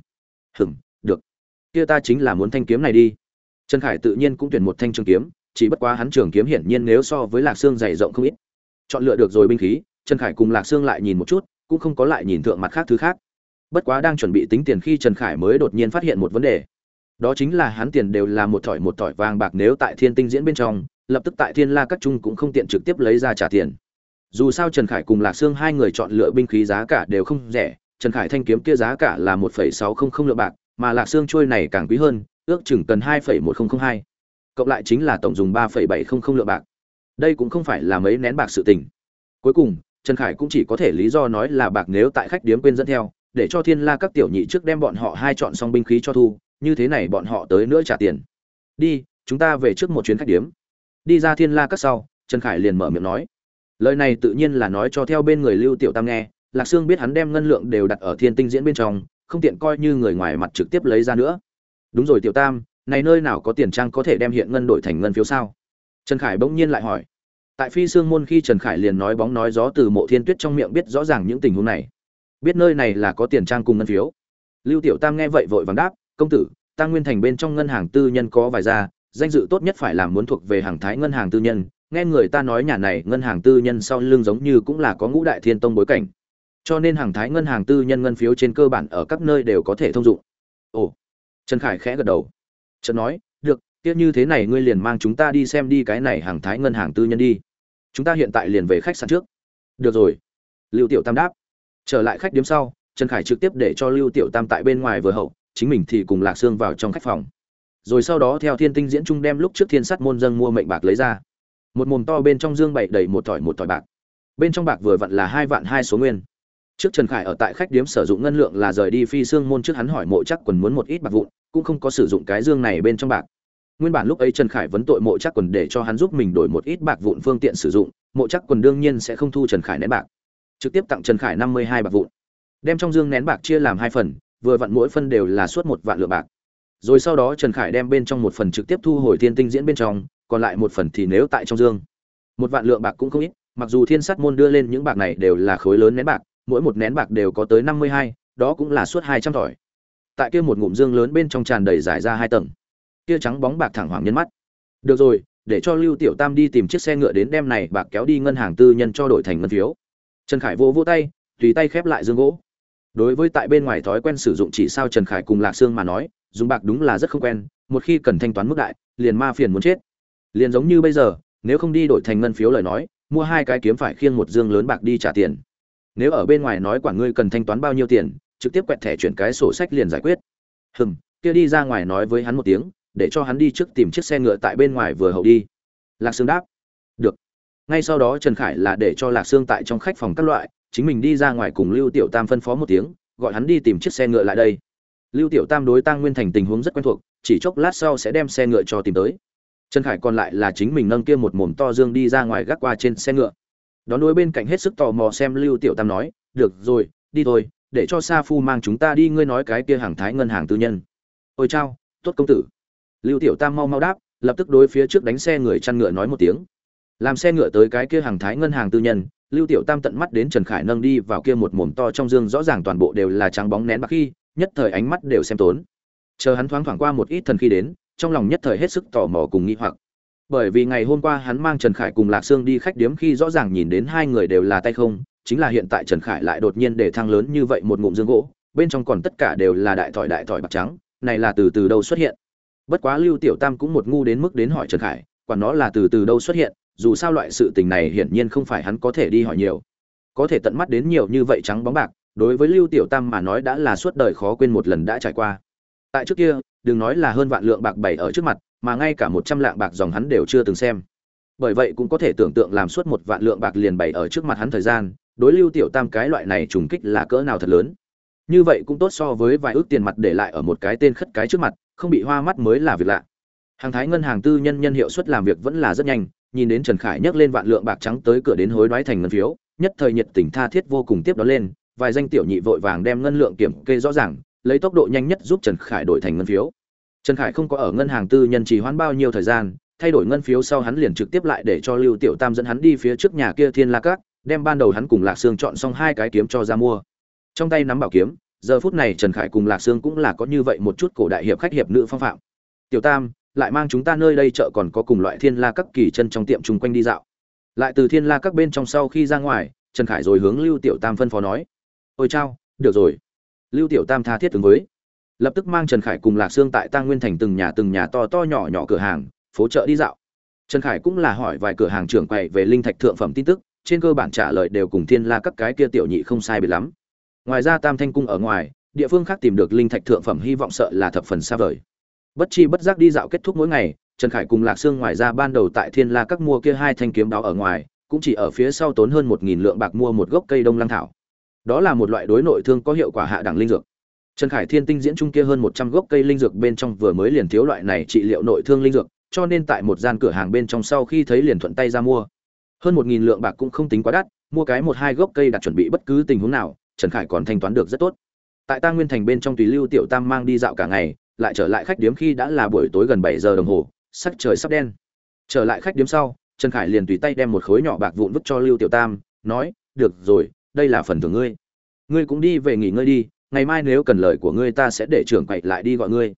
Hừm được. Kia ta chính là muốn thanh kiếm này đi. Trần khải tự nhiên cũng tuyển một thanh trường kiếm, chỉ bất quá hắn trường kiếm hiển nhiên nếu so với lạc xương dày rộng không ít. Chọn lựa được rồi binh khí, trần khải cùng lạc xương lại nhìn một chút, cũng không có lại nhìn thượng mặt khác thứ khác. Bất quá đang chuẩn bị tính tiền khi trần khải mới đột nhiên phát hiện một vấn đề đó chính là hắn tiền đều là một thỏi một thỏi vàng bạc nếu tại thiên tinh diễn bên trong, lập tức tại thiên la các trung cũng không tiện trực tiếp lấy ra trả tiền. Dù sao trần khải cùng lạc sương hai người chọn lựa binh khí giá cả đều không rẻ, trần khải thanh kiếm kia giá cả là một phẩy sáu không không lượng bạc, mà lạc sương trôi này càng quý hơn, ước chừng cần hai phẩy một không không hai. Cộng lại chính là tổng dùng ba phẩy bảy không không lượng bạc. Đây cũng không phải là mấy nén bạc sự tình. Cuối cùng, trần khải cũng chỉ có thể lý do nói là bạc nếu tại khách điếm quên dẫn theo, để cho thiên la các tiểu nhị trước đem bọn họ hai chọn xong binh khí cho thu như thế này bọn họ tới nữa trả tiền. Đi, chúng ta về trước một chuyến khách điếm. Đi ra thiên la các sau, trần khải liền mở miệng nói. Lời này tự nhiên là nói cho theo bên người lưu tiểu tam nghe, lạc sương biết hắn đem ngân lượng đều đặt ở thiên tinh diễn bên trong, không tiện coi như người ngoài mặt trực tiếp lấy ra nữa. Đúng rồi tiểu tam, này nơi nào có tiền trang có thể đem hiện ngân đổi thành ngân phiếu sao? Trần khải bỗng nhiên lại hỏi. Tại phi sương môn khi trần khải liền nói bóng nói gió từ mộ thiên tuyết trong miệng biết rõ ràng những tình huống này. Biết nơi này là có tiền trang cùng ngân phiếu. Lưu tiểu tam nghe vậy vội vàng đáp công tử, ta nguyên thành bên trong ngân hàng tư nhân có vài gia, danh dự tốt nhất phải làm muốn thuộc về hàng thái ngân hàng tư nhân. Nghe người ta nói nhà này ngân hàng tư nhân sau lưng giống như cũng là có ngũ đại thiên tông bối cảnh. Cho nên hàng thái ngân hàng tư nhân ngân phiếu trên cơ bản ở các nơi đều có thể thông dụng. Ồ, trần khải khẽ gật đầu. Trần nói, được tiếc như thế này ngươi liền mang chúng ta đi xem đi cái này hàng thái ngân hàng tư nhân đi. Chúng ta hiện tại liền về khách sạn trước. Được rồi. Lưu tiểu tam đáp. Trở lại khách điếm sau, trần khải trực tiếp để cho lưu tiểu tam tại bên ngoài vừa hậu chính mình thì cùng lạc sương vào trong khách phòng. Rồi sau đó theo thiên tinh diễn trung đem lúc trước thiên sắt môn dân mua mệnh bạc lấy ra. Một mồm to bên trong dương bậy đầy một thỏi một thỏi bạc. Bên trong bạc vừa vặn là hai vạn hai số nguyên. Trước trần khải ở tại khách điếm sử dụng ngân lượng là rời đi phi xương môn trước hắn hỏi mộ chắc quần muốn một ít bạc vụn, cũng không có sử dụng cái dương này bên trong bạc. Nguyên bản lúc ấy trần khải vấn tội mộ chắc quần để cho hắn giúp mình đổi một ít bạc vụn phương tiện sử dụng, mộ chắc quần đương nhiên sẽ không thu trần khải nén bạc. Trực tiếp tặng trần khải năm mươi hai bạc vụn. Đem trong dương nén bạc chia làm hai phần vừa vặn mỗi phân đều là suốt một vạn lượng bạc. Rồi sau đó trần khải đem bên trong một phần trực tiếp thu hồi thiên tinh diễn bên trong, còn lại một phần thì nếu tại trong dương. Một vạn lượng bạc cũng không ít, mặc dù thiên sát môn đưa lên những bạc này đều là khối lớn nén bạc, mỗi một nén bạc đều có tới năm mươi hai, đó cũng là suốt hai trăm tỏi tại kia một ngụm dương lớn bên trong tràn đầy giải ra hai tầng. Kia trắng bóng bạc thẳng hoàng nhân mắt. Được rồi, để cho lưu tiểu tam đi tìm chiếc xe ngựa đến đem này bạc kéo đi ngân hàng tư nhân cho đổi thành ngân phiếu. Trần khải vô vô tay, tùy tay khép lại dương gỗ đối với tại bên ngoài thói quen sử dụng chỉ sao trần khải cùng lạc sương mà nói dùng bạc đúng là rất không quen, một khi cần thanh toán mức đại, liền ma phiền muốn chết. Liền giống như bây giờ, nếu không đi đổi thành ngân phiếu lời nói, mua hai cái kiếm phải khiêng một dương lớn bạc đi trả tiền. Nếu ở bên ngoài nói quản ngươi cần thanh toán bao nhiêu tiền, trực tiếp quẹt thẻ chuyển cái sổ sách liền giải quyết. Hừm, kia đi ra ngoài nói với hắn một tiếng, để cho hắn đi trước tìm chiếc xe ngựa tại bên ngoài vừa hậu đi. Lạc sương đáp. Được. Ngay sau đó trần khải là để cho lạc sương tại trong khách phòng các loại chính mình đi ra ngoài cùng lưu tiểu tam phân phó một tiếng, gọi hắn đi tìm chiếc xe ngựa lại đây. Lưu tiểu tam đối tăng nguyên thành tình huống rất quen thuộc, chỉ chốc lát sau sẽ đem xe ngựa cho tìm tới. Trần khải còn lại là chính mình nâng kia một mồm to dương đi ra ngoài gác qua trên xe ngựa. Đón đối bên cạnh hết sức tò mò xem lưu tiểu tam nói, được rồi, đi thôi, để cho sa phu mang chúng ta đi, ngươi nói cái kia hàng thái ngân hàng tư nhân. Ôi chao, tốt công tử. Lưu tiểu tam mau mau đáp, lập tức đối phía trước đánh xe người chăn ngựa nói một tiếng làm xe ngựa tới cái kia hàng thái ngân hàng tư nhân, lưu tiểu tam tận mắt đến trần khải nâng đi vào kia một mồm to trong dương rõ ràng toàn bộ đều là trắng bóng nén bạc khi, nhất thời ánh mắt đều xem tốn. Chờ hắn thoáng thoảng qua một ít thần khi đến, trong lòng nhất thời hết sức tò mò cùng nghi hoặc. Bởi vì ngày hôm qua hắn mang trần khải cùng lạc sương đi khách điếm khi rõ ràng nhìn đến hai người đều là tay không, chính là hiện tại trần khải lại đột nhiên để thang lớn như vậy một ngụm dương gỗ, bên trong còn tất cả đều là đại thỏi đại thỏi bạc trắng, này là từ từ đâu xuất hiện. Bất quá lưu tiểu tam cũng một ngu đến mức đến hỏi trần khải quả nó là từ từ đâu xuất hiện dù sao loại sự tình này hiển nhiên không phải hắn có thể đi hỏi nhiều. Có thể tận mắt đến nhiều như vậy trắng bóng bạc, đối với lưu tiểu tam mà nói đã là suốt đời khó quên một lần đã trải qua. Tại trước kia, đừng nói là hơn vạn lượng bạc bảy ở trước mặt, mà ngay cả một trăm lạng bạc dòng hắn đều chưa từng xem. Bởi vậy cũng có thể tưởng tượng làm suốt một vạn lượng bạc liền bảy ở trước mặt hắn thời gian, đối lưu tiểu tam cái loại này trùng kích là cỡ nào thật lớn. Như vậy cũng tốt so với vài ước tiền mặt để lại ở một cái tên khất cái trước mặt, không bị hoa mắt mới là việc lạ. Hàng thái ngân hàng tư nhân nhân hiệu suất làm việc vẫn là rất nhanh nhìn đến trần khải nhấc lên vạn lượng bạc trắng tới cửa đến hối đoái thành ngân phiếu nhất thời nhiệt tình tha thiết vô cùng tiếp đó lên vài danh tiểu nhị vội vàng đem ngân lượng kiểm kê rõ ràng lấy tốc độ nhanh nhất giúp trần khải đổi thành ngân phiếu. Trần khải không có ở ngân hàng tư nhân trì hoãn bao nhiêu thời gian thay đổi ngân phiếu sau hắn liền trực tiếp lại để cho lưu tiểu tam dẫn hắn đi phía trước nhà kia thiên la Các, đem ban đầu hắn cùng lạc sương chọn xong hai cái kiếm cho ra mua. Trong tay nắm bảo kiếm giờ phút này trần khải cùng lạc sương cũng là có như vậy một chút cổ đại hiệp khách hiệp nữ phong phạm. Tiểu tam lại mang chúng ta nơi đây chợ còn có cùng loại thiên la các kỳ chân trong tiệm chung quanh đi dạo. Lại từ thiên la các bên trong sau khi ra ngoài, trần khải rồi hướng lưu tiểu tam phân phó nói. Ôi chao, được rồi. Lưu tiểu tam tha thiết ứng với. Lập tức mang trần khải cùng lạc sương tại tăng nguyên thành từng nhà từng nhà to to nhỏ nhỏ cửa hàng, phố chợ đi dạo. Trần khải cũng là hỏi vài cửa hàng trưởng quầy về linh thạch thượng phẩm tin tức, trên cơ bản trả lời đều cùng thiên la các cái kia tiểu nhị không sai biệt lắm. Ngoài ra tam thanh cung ở ngoài, địa phương khác tìm được linh thạch thượng phẩm hy vọng sợ là thập phần xa vời bất chi bất giác đi dạo kết thúc mỗi ngày, trần khải cùng lạc sương ngoài ra ban đầu tại thiên la các mua kia hai thanh kiếm đáo ở ngoài, cũng chỉ ở phía sau tốn hơn một nghìn lượng bạc mua một gốc cây đông lăng thảo. Đó là một loại đối nội thương có hiệu quả hạ đẳng linh dược. Trần khải thiên tinh diễn chung kia hơn một trăm gốc cây linh dược bên trong vừa mới liền thiếu loại này trị liệu nội thương linh dược, cho nên tại một gian cửa hàng bên trong sau khi thấy liền thuận tay ra mua. Hơn một nghìn lượng bạc cũng không tính quá đắt, mua cái một hai gốc cây đặt chuẩn bị bất cứ tình huống nào, trần khải còn thanh toán được rất tốt. Tại ta nguyên thành bên trong tùy lưu tiểu tam mang đi dạo cả ngày lại trở lại khách điếm khi đã là buổi tối gần bảy giờ đồng hồ, sắc trời sắp đen. Trở lại khách điếm sau, trần khải liền tùy tay đem một khối nhỏ bạc vụn vứt cho lưu tiểu tam, nói, được rồi, đây là phần thưởng ngươi. Ngươi cũng đi về nghỉ ngơi đi, ngày mai nếu cần lời của ngươi ta sẽ để trưởng quậy lại đi gọi ngươi.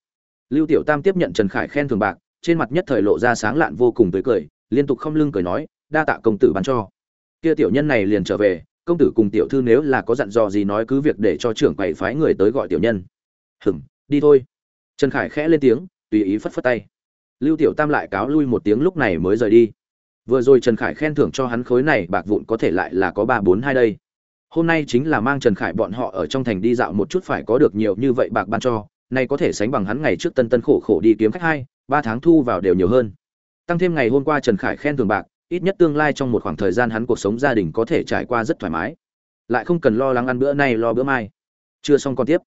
Lưu tiểu tam tiếp nhận trần khải khen thưởng bạc, trên mặt nhất thời lộ ra sáng lạn vô cùng tươi cười, liên tục không lưng cười nói, đa tạ công tử bán cho. Kia tiểu nhân này liền trở về, công tử cùng tiểu thư nếu là có dặn dò gì nói cứ việc để cho trưởng quầy phái người tới gọi tiểu nhân. Hừm đi thôi trần khải khẽ lên tiếng, tùy ý phất phất tay. Lưu tiểu tam lại cáo lui một tiếng lúc này mới rời đi. Vừa rồi trần khải khen thưởng cho hắn khối này bạc vụn có thể lại là có ba bốn hai đây. Hôm nay chính là mang trần khải bọn họ ở trong thành đi dạo một chút phải có được nhiều như vậy bạc ban cho, nay có thể sánh bằng hắn ngày trước tân tân khổ khổ đi kiếm khách hai, ba tháng thu vào đều nhiều hơn. Tăng thêm ngày hôm qua trần khải khen thưởng bạc, ít nhất tương lai trong một khoảng thời gian hắn cuộc sống gia đình có thể trải qua rất thoải mái. Lại không cần lo lắng ăn bữa nay lo bữa mai. Chưa xong còn tiếp.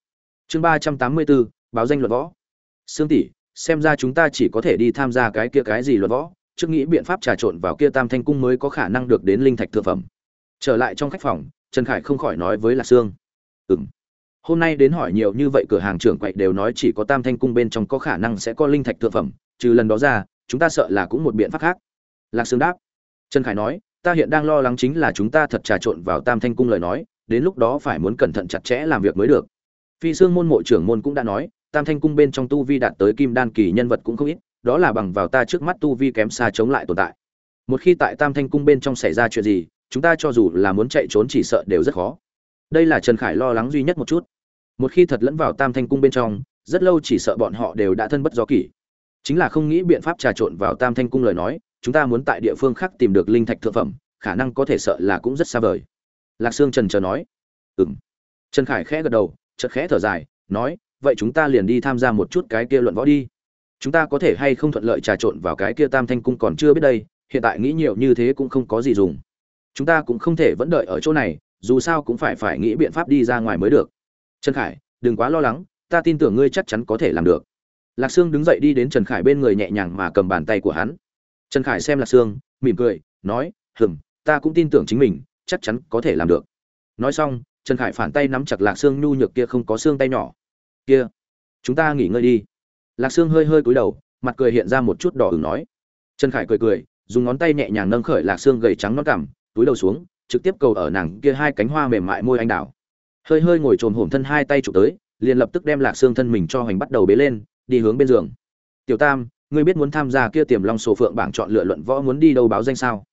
Chương ba trăm tám mươi bốn báo danh luật võ. Sương tỷ, xem ra chúng ta chỉ có thể đi tham gia cái kia cái gì luật võ, trước nghĩ biện pháp trà trộn vào kia tam thanh cung mới có khả năng được đến linh thạch thượng phẩm. Trở lại trong khách phòng, trần khải không khỏi nói với lạc sương. Ừng hôm nay đến hỏi nhiều như vậy cửa hàng trưởng quậy đều nói chỉ có tam thanh cung bên trong có khả năng sẽ có linh thạch thượng phẩm, trừ lần đó ra, chúng ta sợ là cũng một biện pháp khác. Lạc sương đáp. Trần khải nói, ta hiện đang lo lắng chính là chúng ta thật trà trộn vào tam thanh cung lời nói, đến lúc đó phải muốn cẩn thận chặt chẽ làm việc mới được. Phi xương môn mộ trưởng môn cũng đã nói tam thanh cung bên trong tu vi đạt tới kim đan kỳ nhân vật cũng không ít, đó là bằng vào ta trước mắt tu vi kém xa chống lại tồn tại. Một khi tại tam thanh cung bên trong xảy ra chuyện gì, chúng ta cho dù là muốn chạy trốn chỉ sợ đều rất khó. Đây là trần khải lo lắng duy nhất một chút. Một khi thật lẫn vào tam thanh cung bên trong, rất lâu chỉ sợ bọn họ đều đã thân bất do kỷ. Chính là không nghĩ biện pháp trà trộn vào tam thanh cung lời nói, chúng ta muốn tại địa phương khác tìm được linh thạch thượng phẩm, khả năng có thể sợ là cũng rất xa vời. Lạc sương trần chờ nói. Ừng trần khải khẽ gật đầu, chợt khẽ thở dài, nói vậy chúng ta liền đi tham gia một chút cái kia luận võ đi. Chúng ta có thể hay không thuận lợi trà trộn vào cái kia tam thanh cung còn chưa biết đây, hiện tại nghĩ nhiều như thế cũng không có gì dùng. Chúng ta cũng không thể vẫn đợi ở chỗ này, dù sao cũng phải phải nghĩ biện pháp đi ra ngoài mới được. Trần khải, đừng quá lo lắng, ta tin tưởng ngươi chắc chắn có thể làm được. Lạc sương đứng dậy đi đến trần khải bên người nhẹ nhàng mà cầm bàn tay của hắn. Trần khải xem lạc sương, mỉm cười, nói, hừm, ta cũng tin tưởng chính mình, chắc chắn có thể làm được. Nói xong, trần khải phản tay nắm chặt lạc sương nhu nhược kia không có xương tay nhỏ kia, chúng ta nghỉ ngơi đi. Lạc sương hơi hơi cúi đầu, mặt cười hiện ra một chút đỏ ửng nói. Trần khải cười cười, dùng ngón tay nhẹ nhàng nâng khởi lạc sương gầy trắng nó cằm, túi đầu xuống, trực tiếp cầu ở nàng kia hai cánh hoa mềm mại môi anh đào. Hơi hơi ngồi trồm hổm thân hai tay chụp tới, liền lập tức đem lạc xương thân mình cho hoành bắt đầu bế lên, đi hướng bên giường. Tiểu tam, ngươi biết muốn tham gia kia tiềm long sổ phượng bảng chọn lựa luận võ muốn đi đâu báo danh sao?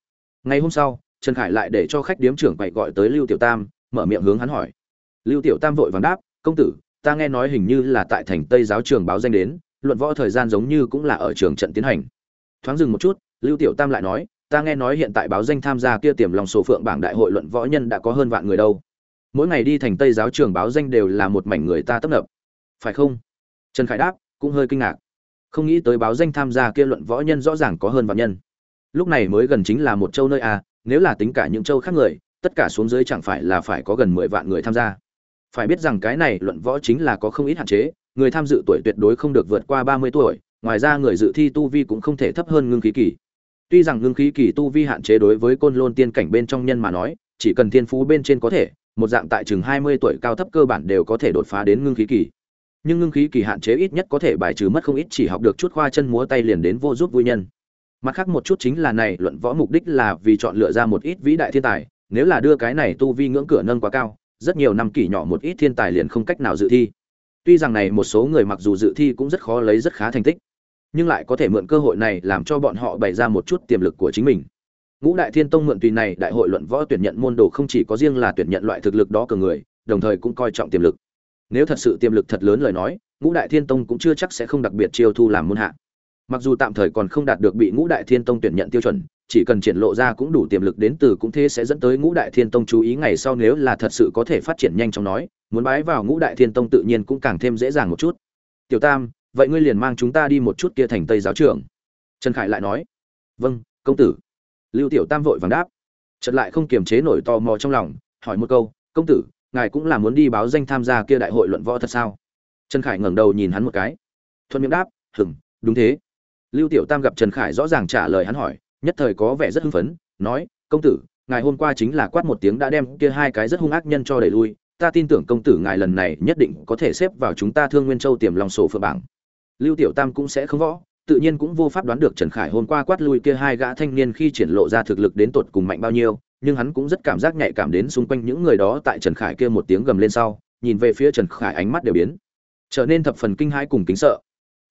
Ngày hôm sau, trần khải lại để cho khách điếm trưởng quậy gọi tới lưu tiểu tam, mở miệng hướng hắn hỏi. Lưu tiểu tam vội vàng đáp, công tử ta nghe nói hình như là tại thành tây giáo trường báo danh đến, luận võ thời gian giống như cũng là ở trường trận tiến hành. Thoáng dừng một chút, lưu tiểu tam lại nói, ta nghe nói hiện tại báo danh tham gia kia tiềm lòng sổ phượng bảng đại hội luận võ nhân đã có hơn vạn người đâu. Mỗi ngày đi thành tây giáo trường báo danh đều là một mảnh người ta tấp nập. Phải không? Trần khải đáp, cũng hơi kinh ngạc. Không nghĩ tới báo danh tham gia kia luận võ nhân rõ ràng có hơn vạn nhân. Lúc này mới gần chính là một châu nơi a nếu là tính cả những châu khác người, tất cả xuống dưới chẳng phải là phải có gần mười vạn người tham gia phải biết rằng cái này luận võ chính là có không ít hạn chế người tham dự tuổi tuyệt đối không được vượt qua ba mươi tuổi ngoài ra người dự thi tu vi cũng không thể thấp hơn ngưng khí kỳ Tuy rằng ngưng khí kỳ tu vi hạn chế đối với côn lôn tiên cảnh bên trong nhân mà nói, chỉ cần thiên phú bên trên có thể, một dạng tại chừng 20 tuổi cao thấp cơ bản đều có thể đột phá đến ngưng khí kỳ. Nhưng ngưng khí kỳ hạn chế ít nhất có thể bài trừ mất không ít chỉ học được chút khoa chân múa tay liền đến vô giúp vui nhân. Mặt khác một chút chính là này luận võ mục đích là vì chọn lựa ra một ít vĩ đại thiên tài, nếu là đưa cái này tu vi ngưỡng cửa nâng quá cao, rất nhiều năm kỷ nhỏ một ít thiên tài liền không cách nào dự thi. Tuy rằng này một số người mặc dù dự thi cũng rất khó lấy rất khá thành tích, nhưng lại có thể mượn cơ hội này làm cho bọn họ bày ra một chút tiềm lực của chính mình. Ngũ đại thiên tông mượn tùy này đại hội luận võ tuyển nhận môn đồ không chỉ có riêng là tuyển nhận loại thực lực đó cường người, đồng thời cũng coi trọng tiềm lực. Nếu thật sự tiềm lực thật lớn lời nói, ngũ đại thiên tông cũng chưa chắc sẽ không đặc biệt chiêu thu làm môn hạ mặc dù tạm thời còn không đạt được bị ngũ đại thiên tông tuyển nhận tiêu chuẩn, chỉ cần triển lộ ra cũng đủ tiềm lực đến từ cũng thế sẽ dẫn tới ngũ đại thiên tông chú ý ngày sau nếu là thật sự có thể phát triển nhanh chóng nói, muốn bái vào ngũ đại thiên tông tự nhiên cũng càng thêm dễ dàng một chút. Tiểu tam, vậy ngươi liền mang chúng ta đi một chút kia thành tây giáo trưởng trần khải lại nói vâng công tử. Lưu tiểu tam vội vàng đáp. Trật lại không kiềm chế nổi tò mò trong lòng, hỏi một câu, công tử, ngài cũng là muốn đi báo danh tham gia kia đại hội luận võ thật sao? Trần khải ngẩng đầu nhìn hắn một cái, thuận miệng đáp hừng đúng thế lưu tiểu tam gặp trần khải rõ ràng trả lời hắn hỏi, nhất thời có vẻ rất hưng phấn, nói, công tử, ngài hôm qua chính là quát một tiếng đã đem kia hai cái rất hung ác nhân cho đẩy lui, ta tin tưởng công tử ngài lần này nhất định có thể xếp vào chúng ta thương nguyên châu tiềm lòng sổ phượng bảng. Lưu tiểu tam cũng sẽ không võ, tự nhiên cũng vô pháp đoán được trần khải hôm qua quát lui kia hai gã thanh niên khi triển lộ ra thực lực đến tột cùng mạnh bao nhiêu, nhưng hắn cũng rất cảm giác nhạy cảm đến xung quanh những người đó tại trần khải kia một tiếng gầm lên sau, nhìn về phía trần khải ánh mắt đều biến, trở nên thập phần kinh hãi cùng kính sợ.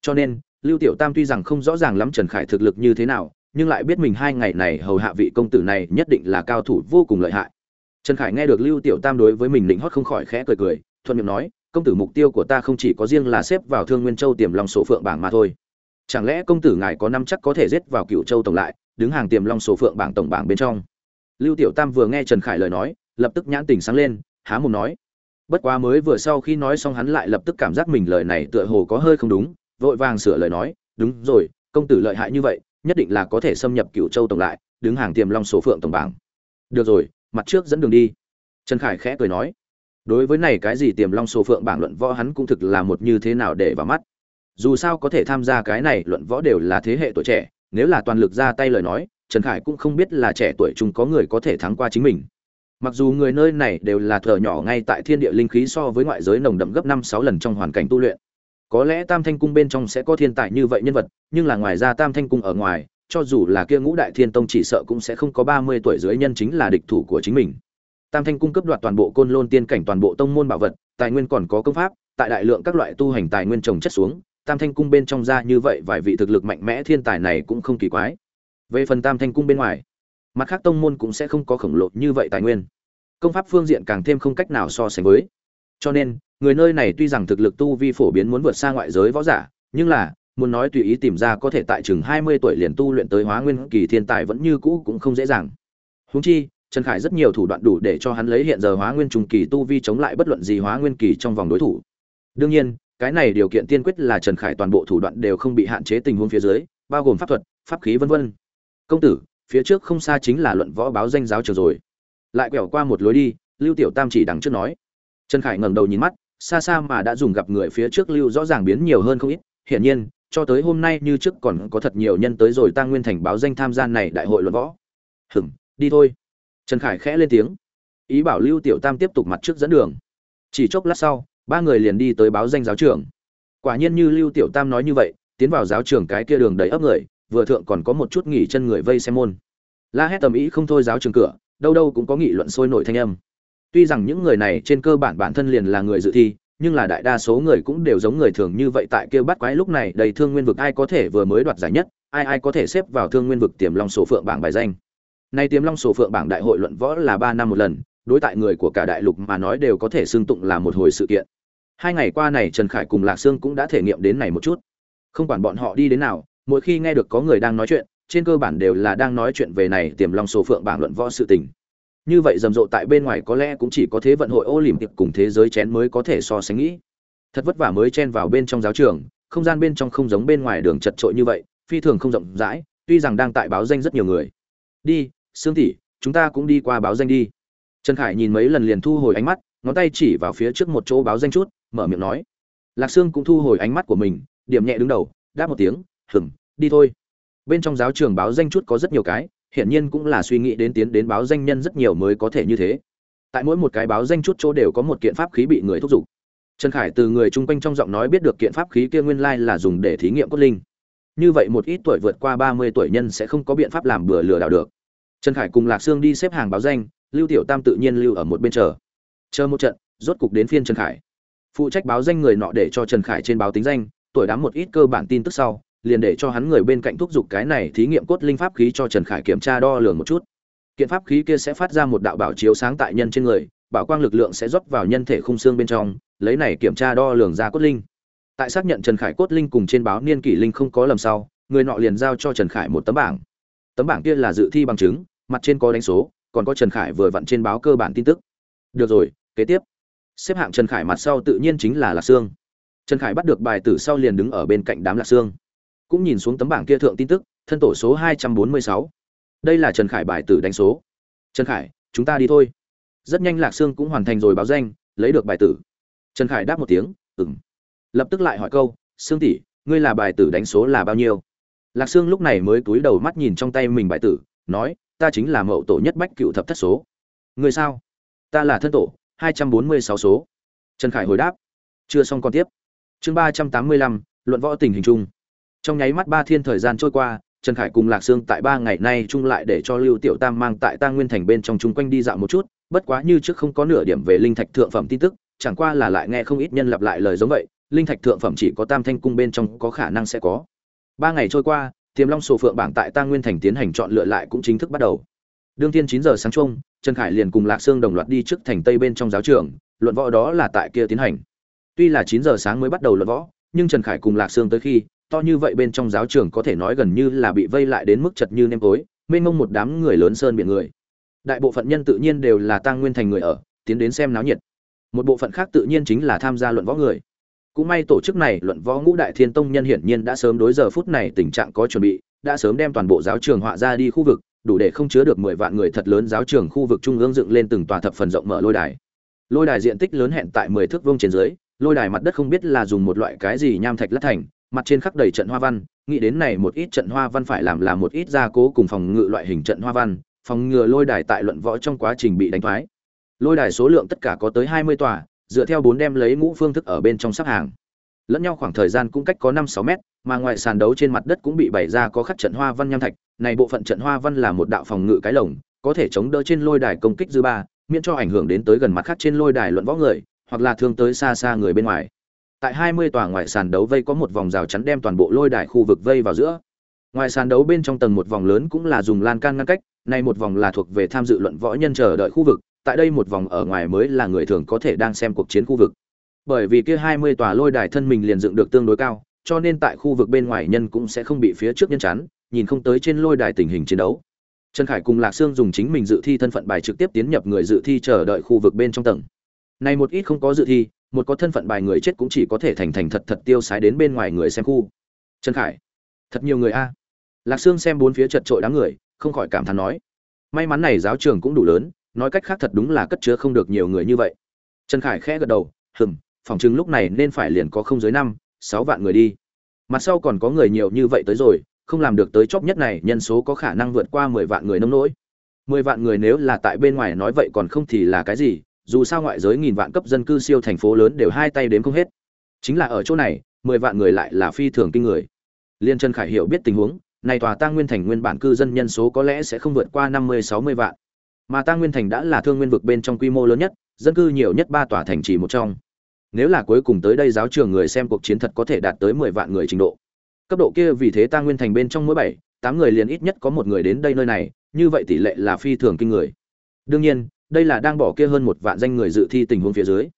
Cho nên lưu tiểu tam tuy rằng không rõ ràng lắm trần khải thực lực như thế nào, nhưng lại biết mình hai ngày này hầu hạ vị công tử này nhất định là cao thủ vô cùng lợi hại. Trần khải nghe được lưu tiểu tam đối với mình định hót không khỏi khẽ cười cười, thuận miệng nói, công tử mục tiêu của ta không chỉ có riêng là xếp vào thương nguyên châu tiềm long sổ phượng bảng mà thôi. Chẳng lẽ công tử ngài có năm chắc có thể giết vào cựu châu tổng lại, đứng hàng tiềm long sổ phượng bảng tổng bảng bên trong? Lưu tiểu tam vừa nghe trần khải lời nói, lập tức nhãn tình sáng lên, há mồm nói, bất quá mới vừa sau khi nói xong hắn lại lập tức cảm giác mình lời này tựa hồ có hơi không đúng vội vàng sửa lời nói, đúng rồi, công tử lợi hại như vậy, nhất định là có thể xâm nhập cựu châu tổng lại, đứng hàng tiềm long số phượng tổng bảng. Được rồi, mặt trước dẫn đường đi. Trần khải khẽ cười nói. Đối với này cái gì tiềm long số phượng bảng luận võ hắn cũng thực là một như thế nào để vào mắt. Dù sao có thể tham gia cái này luận võ đều là thế hệ tuổi trẻ, nếu là toàn lực ra tay lời nói, trần khải cũng không biết là trẻ tuổi chúng có người có thể thắng qua chính mình. Mặc dù người nơi này đều là thợ nhỏ ngay tại thiên địa linh khí so với ngoại giới nồng đậm gấp năm sáu lần trong hoàn cảnh tu luyện có lẽ tam thanh cung bên trong sẽ có thiên tài như vậy nhân vật, nhưng là ngoài ra tam thanh cung ở ngoài, cho dù là kia ngũ đại thiên tông chỉ sợ cũng sẽ không có ba mươi tuổi dưới nhân chính là địch thủ của chính mình. Tam thanh cung cấp đoạt toàn bộ côn lôn tiên cảnh, toàn bộ tông môn bảo vật, tài nguyên còn có công pháp, tại đại lượng các loại tu hành tài nguyên trồng chất xuống, tam thanh cung bên trong ra như vậy vài vị thực lực mạnh mẽ thiên tài này cũng không kỳ quái. Về phần tam thanh cung bên ngoài, mặt khác tông môn cũng sẽ không có khổng lồ như vậy tài nguyên. Công pháp phương diện càng thêm không cách nào so sánh với cho nên, người nơi này tuy rằng thực lực tu vi phổ biến muốn vượt xa ngoại giới võ giả, nhưng là, muốn nói tùy ý tìm ra có thể tại chừng mươi tuổi liền tu luyện tới hóa nguyên kỳ thiên tài vẫn như cũ cũng không dễ dàng. Huống chi, trần khải rất nhiều thủ đoạn đủ để cho hắn lấy hiện giờ hóa nguyên trùng kỳ tu vi chống lại bất luận gì hóa nguyên kỳ trong vòng đối thủ. Đương nhiên, cái này điều kiện tiên quyết là trần khải toàn bộ thủ đoạn đều không bị hạn chế tình huống phía dưới, bao gồm pháp thuật, pháp khí vân vân. Công tử, phía trước không xa chính là luận võ báo danh giáo trường rồi. Lại quẹo qua một lối đi, lưu tiểu tam chỉ đằng trước nói trần khải ngẩng đầu nhìn mắt, xa xa mà đã dùng gặp người phía trước lưu rõ ràng biến nhiều hơn không ít, hiển nhiên, cho tới hôm nay như trước còn có thật nhiều nhân tới rồi tăng nguyên thành báo danh tham gia này đại hội luận võ. Hừm đi thôi. Trần khải khẽ lên tiếng. Ý bảo lưu tiểu tam tiếp tục mặt trước dẫn đường. Chỉ chốc lát sau, ba người liền đi tới báo danh giáo trường. Quả nhiên như lưu tiểu tam nói như vậy, tiến vào giáo trường cái kia đường đầy ấp người, vừa thượng còn có một chút nghỉ chân người vây xem môn. La hét tầm ý không thôi giáo trường cửa, đâu đâu cũng có nghị luận sôi nổi thanh âm tuy rằng những người này trên cơ bản bản thân liền là người dự thi, nhưng là đại đa số người cũng đều giống người thường như vậy tại kêu bắt quái lúc này, đầy thương nguyên vực ai có thể vừa mới đoạt giải nhất, ai ai có thể xếp vào thương nguyên vực tiềm long sổ phượng bảng bài danh. Nay tiềm long sổ phượng bảng đại hội luận võ là ba năm một lần, đối tại người của cả đại lục mà nói đều có thể xưng tụng là một hồi sự kiện. Hai ngày qua này, trần khải cùng lạc sương cũng đã thể nghiệm đến này một chút. Không quản bọn họ đi đến nào, mỗi khi nghe được có người đang nói chuyện, trên cơ bản đều là đang nói chuyện về này tiềm long sổ phượng bảng luận võ sự tình như vậy rầm rộ tại bên ngoài có lẽ cũng chỉ có thế vận hội ô liềm tiệp cùng thế giới chén mới có thể so sánh nghĩ. Thật vất vả mới chen vào bên trong giáo trường, không gian bên trong không giống bên ngoài đường chật trội như vậy, phi thường không rộng rãi, tuy rằng đang tại báo danh rất nhiều người. Đi, sương tỷ, chúng ta cũng đi qua báo danh đi. Trần khải nhìn mấy lần liền thu hồi ánh mắt, ngón tay chỉ vào phía trước một chỗ báo danh chút, mở miệng nói. Lạc sương cũng thu hồi ánh mắt của mình, điểm nhẹ đứng đầu, đáp một tiếng hừng đi thôi. Bên trong giáo trường báo danh chút có rất nhiều cái hiển nhiên cũng là suy nghĩ đến tiến đến báo danh nhân rất nhiều mới có thể như thế. Tại mỗi một cái báo danh chút chỗ đều có một kiện pháp khí bị người thúc giục. Trần khải từ người chung quanh trong giọng nói biết được kiện pháp khí kia nguyên lai là dùng để thí nghiệm cốt linh. Như vậy một ít tuổi vượt qua ba mươi tuổi nhân sẽ không có biện pháp làm bừa lừa đảo được. Trần khải cùng lạc sương đi xếp hàng báo danh, lưu tiểu tam tự nhiên lưu ở một bên chờ. Chờ một trận, rốt cục đến phiên trần khải. Phụ trách báo danh người nọ để cho trần khải trên báo tính danh, tuổi đám một ít cơ bản tin tức sau liền để cho hắn người bên cạnh thúc giục cái này thí nghiệm cốt linh pháp khí cho Trần Khải kiểm tra đo lường một chút. Kiện pháp khí kia sẽ phát ra một đạo bảo chiếu sáng tại nhân trên người, bảo quang lực lượng sẽ rót vào nhân thể khung xương bên trong, lấy này kiểm tra đo lường ra cốt linh. Tại xác nhận Trần Khải cốt linh cùng trên báo niên kỷ linh không có lầm sau, người nọ liền giao cho Trần Khải một tấm bảng. Tấm bảng kia là dự thi bằng chứng, mặt trên có đánh số, còn có Trần Khải vừa vặn trên báo cơ bản tin tức. Được rồi, kế tiếp. Xếp hạng Trần Khải mặt sau tự nhiên chính là Lạc Xương. Trần Khải bắt được bài tử sau liền đứng ở bên cạnh đám Lạc Xương cũng nhìn xuống tấm bảng kia thượng tin tức, thân tổ số hai trăm bốn mươi sáu. Đây là trần khải bài tử đánh số. Trần khải, chúng ta đi thôi. Rất nhanh lạc sương cũng hoàn thành rồi báo danh, lấy được bài tử. Trần khải đáp một tiếng, "Ừm." lập tức lại hỏi câu, sương tỷ, ngươi là bài tử đánh số là bao nhiêu? Lạc sương lúc này mới cúi đầu mắt nhìn trong tay mình bài tử, nói, ta chính là mẫu tổ nhất bách cựu thập thất số. Ngươi sao? Ta là thân tổ, hai trăm bốn mươi sáu số. Trần khải hồi đáp, chưa xong còn tiếp. Chương ba trăm tám mươi lăm, luận võ tình hình chung trong nháy mắt ba thiên thời gian trôi qua, trần khải cùng lạc sương tại ba ngày nay chung lại để cho lưu tiểu tam mang tại tang nguyên thành bên trong chung quanh đi dạo một chút, bất quá như trước không có nửa điểm về linh thạch thượng phẩm tin tức, chẳng qua là lại nghe không ít nhân lặp lại lời giống vậy, linh thạch thượng phẩm chỉ có tam thanh cung bên trong có khả năng sẽ có. Ba ngày trôi qua, tiềm long sổ phượng bảng tại tang nguyên thành tiến hành chọn lựa lại cũng chính thức bắt đầu. Đương tiên chín giờ sáng chung, trần khải liền cùng lạc sương đồng loạt đi trước thành tây bên trong giáo trường, luận võ đó là tại kia tiến hành. Tuy là chín giờ sáng mới bắt đầu luận võ, nhưng trần khải cùng lạc sương tới khi to như vậy bên trong giáo trường có thể nói gần như là bị vây lại đến mức chật như nêm tối, mênh mông một đám người lớn sơn biển người. Đại bộ phận nhân tự nhiên đều là tăng nguyên thành người ở, tiến đến xem náo nhiệt. Một bộ phận khác tự nhiên chính là tham gia luận võ người. Cũng may tổ chức này luận võ ngũ đại thiên tông nhân hiển nhiên đã sớm đối giờ phút này tình trạng có chuẩn bị, đã sớm đem toàn bộ giáo trường họa ra đi khu vực, đủ để không chứa được mười vạn người thật lớn giáo trường khu vực trung ương dựng lên từng tòa thập phần rộng mở lôi đài. Lôi đài diện tích lớn hẹn tại mười thước vuông trên dưới, lôi đài mặt đất không biết là dùng một loại cái gì nham thạch lát thành mặt trên khắc đầy trận hoa văn, nghĩ đến này một ít trận hoa văn phải làm là một ít gia cố cùng phòng ngự loại hình trận hoa văn, phòng ngừa lôi đài tại luận võ trong quá trình bị đánh thoái. Lôi đài số lượng tất cả có tới hai mươi tòa, dựa theo bốn đem lấy ngũ phương thức ở bên trong sắp hàng. Lẫn nhau khoảng thời gian cũng cách có năm sáu mét, mà ngoài sàn đấu trên mặt đất cũng bị bày ra có khắc trận hoa văn nham thạch, này bộ phận trận hoa văn là một đạo phòng ngự cái lồng, có thể chống đỡ trên lôi đài công kích dư ba, miễn cho ảnh hưởng đến tới gần mặt khác trên lôi đài luận võ người, hoặc là thương tới xa xa người bên ngoài tại hai mươi tòa ngoài sàn đấu vây có một vòng rào chắn đem toàn bộ lôi đài khu vực vây vào giữa. Ngoài sàn đấu bên trong tầng một vòng lớn cũng là dùng lan can ngăn cách này một vòng là thuộc về tham dự luận võ nhân chờ đợi khu vực, tại đây một vòng ở ngoài mới là người thường có thể đang xem cuộc chiến khu vực. Bởi vì kia hai mươi tòa lôi đài thân mình liền dựng được tương đối cao, cho nên tại khu vực bên ngoài nhân cũng sẽ không bị phía trước nhân chắn, nhìn không tới trên lôi đài tình hình chiến đấu. Trần khải cùng lạc sương dùng chính mình dự thi thân phận bài trực tiếp tiến nhập người dự thi chờ đợi khu vực bên trong tầng. Này một ít không có dự thi một có thân phận bài người chết cũng chỉ có thể thành thành thật thật tiêu sái đến bên ngoài người xem khu. Trần khải, thật nhiều người a. Lạc sương xem bốn phía chật trội đám người, không khỏi cảm thán nói, may mắn này giáo trường cũng đủ lớn, nói cách khác thật đúng là cất chứa không được nhiều người như vậy. Trần khải khẽ gật đầu, hừm, phòng chứng lúc này nên phải liền có không dưới năm, sáu vạn người đi. Mặt sau còn có người nhiều như vậy tới rồi, không làm được tới chóp nhất này, nhân số có khả năng vượt qua mười vạn người nông nỗi. Mười vạn người nếu là tại bên ngoài nói vậy còn không thì là cái gì dù sao ngoại giới nghìn vạn cấp dân cư siêu thành phố lớn đều hai tay đếm không hết. Chính là ở chỗ này, mười vạn người lại là phi thường kinh người. Liên trần khải hiểu biết tình huống, này tòa tăng nguyên thành nguyên bản cư dân nhân số có lẽ sẽ không vượt qua năm mươi, sáu mươi vạn. Mà tăng nguyên thành đã là thương nguyên vực bên trong quy mô lớn nhất, dân cư nhiều nhất ba tòa thành chỉ một trong. Nếu là cuối cùng tới đây giáo trường người xem cuộc chiến thật có thể đạt tới mười vạn người trình độ. Cấp độ kia vì thế tăng nguyên thành bên trong mỗi bảy, tám người liền ít nhất có một người đến đây nơi này, như vậy tỷ lệ là phi thường kinh người. Đương nhiên đây là đang bỏ kia hơn một vạn danh người dự thi tình huống phía dưới.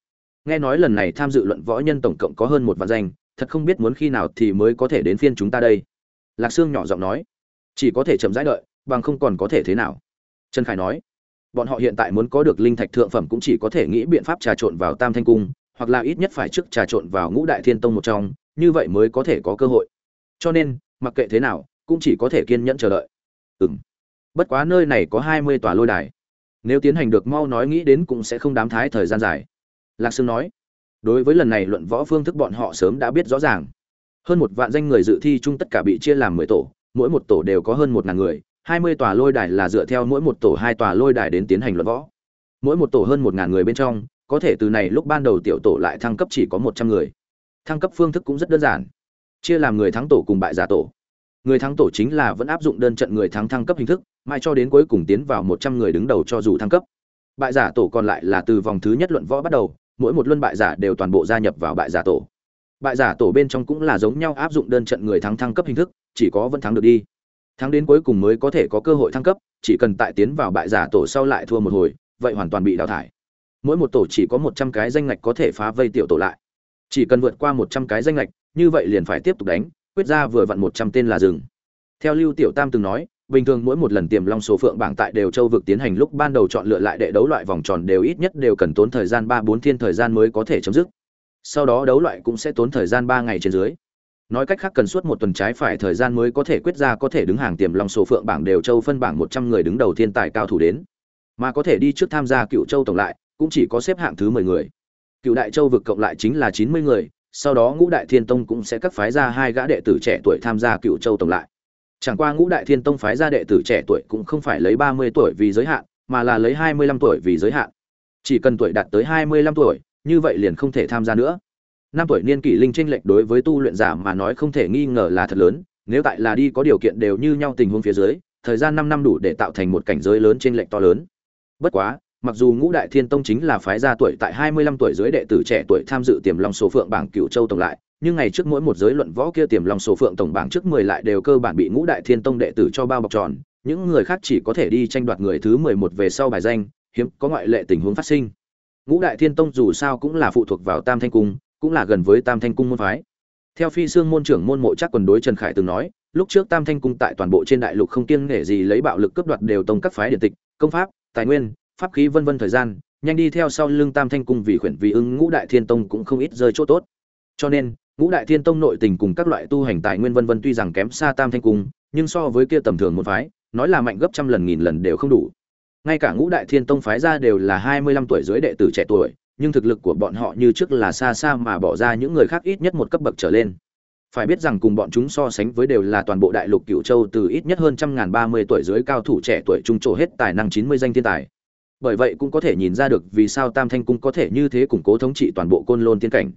Nghe nói lần này tham dự luận võ nhân tổng cộng có hơn một vạn danh, thật không biết muốn khi nào thì mới có thể đến phiên chúng ta đây. Lạc sương nhỏ giọng nói, chỉ có thể chậm rãi đợi, bằng không còn có thể thế nào. Trần khải nói, bọn họ hiện tại muốn có được linh thạch thượng phẩm cũng chỉ có thể nghĩ biện pháp trà trộn vào tam thanh cung, hoặc là ít nhất phải trước trà trộn vào ngũ đại thiên tông một trong, như vậy mới có thể có cơ hội. Cho nên, mặc kệ thế nào, cũng chỉ có thể kiên nhẫn chờ đợi. Ừ m bất quá nơi này có hai mươi tòa lôi đài nếu tiến hành được mau nói nghĩ đến cũng sẽ không đám thái thời gian dài. Lạc sương nói, đối với lần này luận võ phương thức bọn họ sớm đã biết rõ ràng. Hơn một vạn danh người dự thi chung tất cả bị chia làm mười tổ, mỗi một tổ đều có hơn một ngàn người, hai mươi tòa lôi đài là dựa theo mỗi một tổ hai tòa lôi đài đến tiến hành luận võ. Mỗi một tổ hơn một ngàn người bên trong, có thể từ này lúc ban đầu tiểu tổ lại thăng cấp chỉ có một trăm người. Thăng cấp phương thức cũng rất đơn giản. Chia làm người thắng tổ cùng bại giả tổ người thắng tổ chính là vẫn áp dụng đơn trận người thắng thăng cấp hình thức, mãi cho đến cuối cùng tiến vào một trăm người đứng đầu cho dù thăng cấp. Bại giả tổ còn lại là từ vòng thứ nhất luận võ bắt đầu, mỗi một luân bại giả đều toàn bộ gia nhập vào bại giả tổ. Bại giả tổ bên trong cũng là giống nhau áp dụng đơn trận người thắng thăng cấp hình thức, chỉ có vẫn thắng được đi. Thắng đến cuối cùng mới có thể có cơ hội thăng cấp, chỉ cần tại tiến vào bại giả tổ sau lại thua một hồi, vậy hoàn toàn bị đào thải. Mỗi một tổ chỉ có một trăm cái danh ngạch có thể phá vây tiểu tổ lại. Chỉ cần vượt qua một trăm cái danh ngạch, như vậy liền phải tiếp tục đánh quyết ra vừa vặn một trăm tên là rừng. Theo lưu tiểu tam từng nói, bình thường mỗi một lần tiềm long số phượng bảng tại đều châu vực tiến hành lúc ban đầu chọn lựa lại đệ đấu loại vòng tròn đều ít nhất đều cần tốn thời gian ba bốn thiên thời gian mới có thể chấm dứt. Sau đó đấu loại cũng sẽ tốn thời gian ba ngày trên dưới. Nói cách khác cần suốt một tuần trái phải thời gian mới có thể quyết ra có thể đứng hàng tiềm long số phượng bảng đều châu phân bảng một trăm người đứng đầu thiên tài cao thủ đến. Mà có thể đi trước tham gia cựu châu tổng lại, cũng chỉ có xếp hạng thứ mười người. Cựu đại châu vực cộng lại chính là chín mươi người sau đó ngũ đại thiên tông cũng sẽ cắt phái ra hai gã đệ tử trẻ tuổi tham gia cựu châu tổng lại. Chẳng qua ngũ đại thiên tông phái ra đệ tử trẻ tuổi cũng không phải lấy ba mươi tuổi vì giới hạn, mà là lấy hai mươi lăm tuổi vì giới hạn. Chỉ cần tuổi đạt tới hai mươi lăm tuổi, như vậy liền không thể tham gia nữa. Năm tuổi niên kỷ linh tranh lệch đối với tu luyện giả mà nói không thể nghi ngờ là thật lớn, nếu tại là đi có điều kiện đều như nhau tình huống phía dưới, thời gian năm năm đủ để tạo thành một cảnh giới lớn trên lệch to lớn. Bất quá mặc dù ngũ đại thiên tông chính là phái gia tuổi tại hai mươi lăm tuổi dưới đệ tử trẻ tuổi tham dự tiềm long số phượng bảng cựu châu tổng lại, nhưng ngày trước mỗi một giới luận võ kia tiềm long số phượng tổng bảng trước mười lại đều cơ bản bị ngũ đại thiên tông đệ tử cho bao bọc tròn, những người khác chỉ có thể đi tranh đoạt người thứ mười một về sau bài danh, hiếm có ngoại lệ tình huống phát sinh. Ngũ đại thiên tông dù sao cũng là phụ thuộc vào tam thanh cung, cũng là gần với tam thanh cung môn phái. Theo phi xương môn trưởng môn mộ chắc quần đối trần khải từng nói, lúc trước tam thanh cung tại toàn bộ trên đại lục không kiêng nể gì lấy bạo lực cướp đoạt đều tông các phái điện tịch, công pháp, tài nguyên pháp khí vân vân thời gian, nhanh đi theo sau lưng tam thanh cung vì khuyển vì ưng ngũ đại thiên tông cũng không ít rơi chỗ tốt. Cho nên, ngũ đại thiên tông nội tình cùng các loại tu hành tài nguyên vân vân tuy rằng kém xa tam thanh cung, nhưng so với kia tầm thường một phái, nói là mạnh gấp trăm lần nghìn lần đều không đủ. Ngay cả ngũ đại thiên tông phái ra đều là hai mươi lăm tuổi dưới đệ tử trẻ tuổi, nhưng thực lực của bọn họ như trước là xa xa mà bỏ ra những người khác ít nhất một cấp bậc trở lên. Phải biết rằng cùng bọn chúng so sánh với đều là toàn bộ đại lục cựu châu từ ít nhất hơn trăm ngàn ba mươi tuổi dưới cao thủ trẻ tuổi trung trổ hết tài năng chín mươi danh thiên tài bởi vậy cũng có thể nhìn ra được vì sao tam thanh cung có thể như thế củng cố thống trị toàn bộ côn lôn tiên cảnh.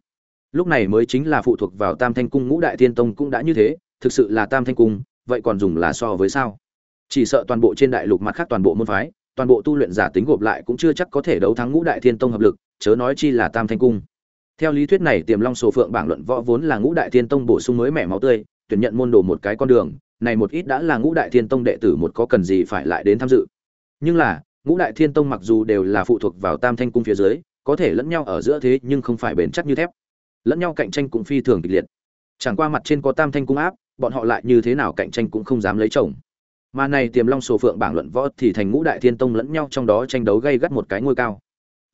Lúc này mới chính là phụ thuộc vào tam thanh cung ngũ đại thiên tông cũng đã như thế, thực sự là tam thanh cung, vậy còn dùng là so với sao? Chỉ sợ toàn bộ trên đại lục mặt khác toàn bộ môn phái, toàn bộ tu luyện giả tính gộp lại cũng chưa chắc có thể đấu thắng ngũ đại thiên tông hợp lực, chớ nói chi là tam thanh cung. Theo lý thuyết này, tiềm long sổ phượng bảng luận võ vốn là ngũ đại thiên tông bổ sung mới mẻ máu tươi, tuyển nhận môn đồ một cái con đường, này một ít đã là ngũ đại thiên tông đệ tử một có cần gì phải lại đến tham dự. Nhưng là ngũ đại thiên tông mặc dù đều là phụ thuộc vào tam thanh cung phía dưới, có thể lẫn nhau ở giữa thế nhưng không phải bền chắc như thép. Lẫn nhau cạnh tranh cũng phi thường kịch liệt. Chẳng qua mặt trên có tam thanh cung áp, bọn họ lại như thế nào cạnh tranh cũng không dám lấy chồng. Mà này tiềm long sổ phượng bảng luận võ thì thành ngũ đại thiên tông lẫn nhau trong đó tranh đấu gây gắt một cái ngôi cao.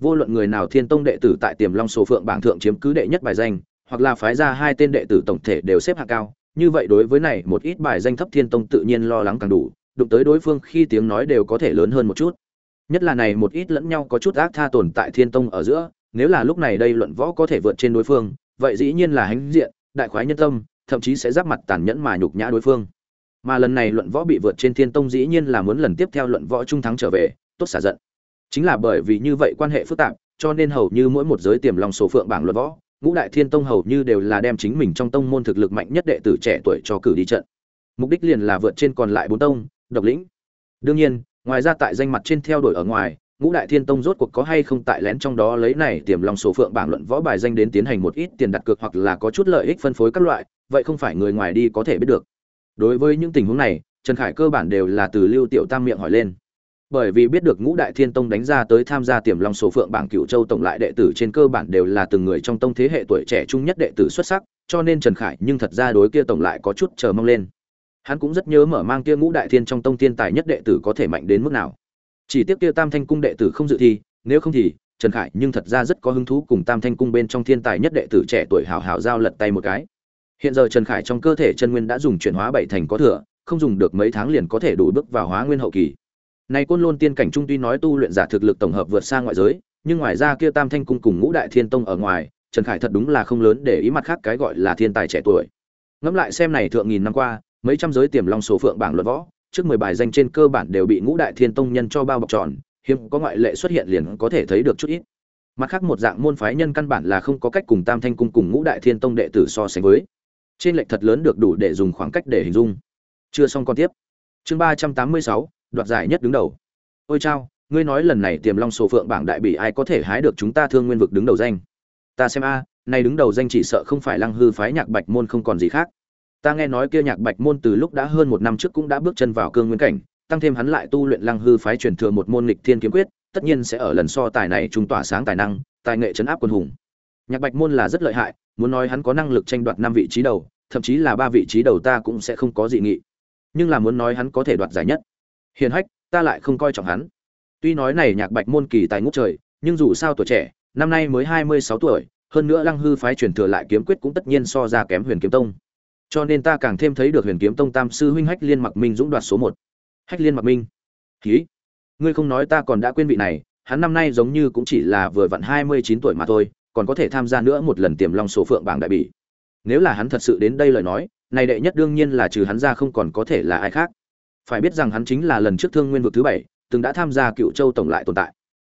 Vô luận người nào thiên tông đệ tử tại tiềm long sổ phượng bảng thượng chiếm cứ đệ nhất bài danh, hoặc là phái ra hai tên đệ tử tổng thể đều xếp hạng cao, như vậy đối với này một ít bài danh thấp thiên tông tự nhiên lo lắng càng đủ, đụng tới đối phương khi tiếng nói đều có thể lớn hơn một chút nhất là này một ít lẫn nhau có chút ác tha tồn tại thiên tông ở giữa, nếu là lúc này đây luận võ có thể vượt trên đối phương, vậy dĩ nhiên là hãnh diện, đại khoái nhân tâm, thậm chí sẽ giáp mặt tàn nhẫn mà nhục nhã đối phương. Mà lần này luận võ bị vượt trên thiên tông dĩ nhiên là muốn lần tiếp theo luận võ trung thắng trở về, tốt xả giận. Chính là bởi vì như vậy quan hệ phức tạp, cho nên hầu như mỗi một giới tiềm lòng số phượng bảng luận võ, ngũ đại thiên tông hầu như đều là đem chính mình trong tông môn thực lực mạnh nhất đệ tử trẻ tuổi cho cử đi trận. Mục đích liền là vượt trên còn lại bốn tông, độc lĩnh. Đương nhiên ngoài ra tại danh mặt trên theo đuổi ở ngoài, ngũ đại thiên tông rốt cuộc có hay không tại lén trong đó lấy này tiềm lòng số phượng bảng luận võ bài danh đến tiến hành một ít tiền đặt cược hoặc là có chút lợi ích phân phối các loại, vậy không phải người ngoài đi có thể biết được. Đối với những tình huống này, trần khải cơ bản đều là từ lưu tiểu tam miệng hỏi lên. Bởi vì biết được ngũ đại thiên tông đánh ra tới tham gia tiềm long số phượng bảng cựu châu tổng lại đệ tử trên cơ bản đều là từng người trong tông thế hệ tuổi trẻ trung nhất đệ tử xuất sắc, cho nên trần khải nhưng thật ra đối kia tổng lại có chút chờ mong lên hắn cũng rất nhớ mở mang kia ngũ đại thiên trong tông thiên tài nhất đệ tử có thể mạnh đến mức nào. Chỉ tiếc kia tam thanh cung đệ tử không dự thi, nếu không thì, trần khải nhưng thật ra rất có hứng thú cùng tam thanh cung bên trong thiên tài nhất đệ tử trẻ tuổi hào hào giao lật tay một cái. Hiện giờ trần khải trong cơ thể chân nguyên đã dùng chuyển hóa bảy thành có thừa, không dùng được mấy tháng liền có thể đủ bước vào hóa nguyên hậu kỳ. Này côn lôn tiên cảnh trung tuy nói tu luyện giả thực lực tổng hợp vượt xa ngoại giới, nhưng ngoài ra kia tam thanh cung cùng ngũ đại thiên tông ở ngoài, trần khải thật đúng là không lớn để ý mặt khác cái gọi là thiên tài trẻ tuổi. Ngẫm lại xem này thượng nghìn năm qua mấy trăm giới tiềm long số phượng bảng luận võ trước mười bài danh trên cơ bản đều bị ngũ đại thiên tông nhân cho bao bọc tròn hiếm có ngoại lệ xuất hiện liền có thể thấy được chút ít. Mặt khác một dạng môn phái nhân căn bản là không có cách cùng tam thanh cung cùng ngũ đại thiên tông đệ tử so sánh với. Trên lệch thật lớn được đủ để dùng khoảng cách để hình dung. Chưa xong còn tiếp. Chương ba trăm tám mươi sáu đoạt giải nhất đứng đầu. Ôi chao ngươi nói lần này tiềm long sổ phượng bảng đại bị ai có thể hái được chúng ta thương nguyên vực đứng đầu danh? Ta xem a à, nay đứng đầu danh chỉ sợ không phải lăng hư phái nhạc bạch môn không còn gì khác ta nghe nói kia nhạc bạch môn từ lúc đã hơn một năm trước cũng đã bước chân vào cương nguyên cảnh, tăng thêm hắn lại tu luyện lăng hư phái truyền thừa một môn nghịch thiên kiếm quyết, tất nhiên sẽ ở lần so tài này trung tỏa sáng tài năng, tài nghệ chấn áp quân hùng. Nhạc bạch môn là rất lợi hại, muốn nói hắn có năng lực tranh đoạt năm vị trí đầu, thậm chí là ba vị trí đầu ta cũng sẽ không có dị nghị. Nhưng là muốn nói hắn có thể đoạt giải nhất. Hiền hách, ta lại không coi trọng hắn. Tuy nói này nhạc bạch môn kỳ tài ngút trời, nhưng dù sao tuổi trẻ, năm nay mới hai mươi sáu tuổi, hơn nữa lăng hư phái truyền thừa lại kiếm quyết cũng tất nhiên so ra kém huyền kiếm tông cho nên ta càng thêm thấy được huyền kiếm tông tam sư huynh hách liên mặc minh dũng đoạt số một. Hách liên mặc minh. Ký ngươi không nói ta còn đã quên vị này, hắn năm nay giống như cũng chỉ là vừa vặn hai mươi chín tuổi mà thôi, còn có thể tham gia nữa một lần tiềm long số phượng bảng đại bỉ. Nếu là hắn thật sự đến đây lời nói, này đệ nhất đương nhiên là trừ hắn ra không còn có thể là ai khác. Phải biết rằng hắn chính là lần trước thương nguyên vực thứ bảy, từng đã tham gia cựu châu tổng lại tồn tại.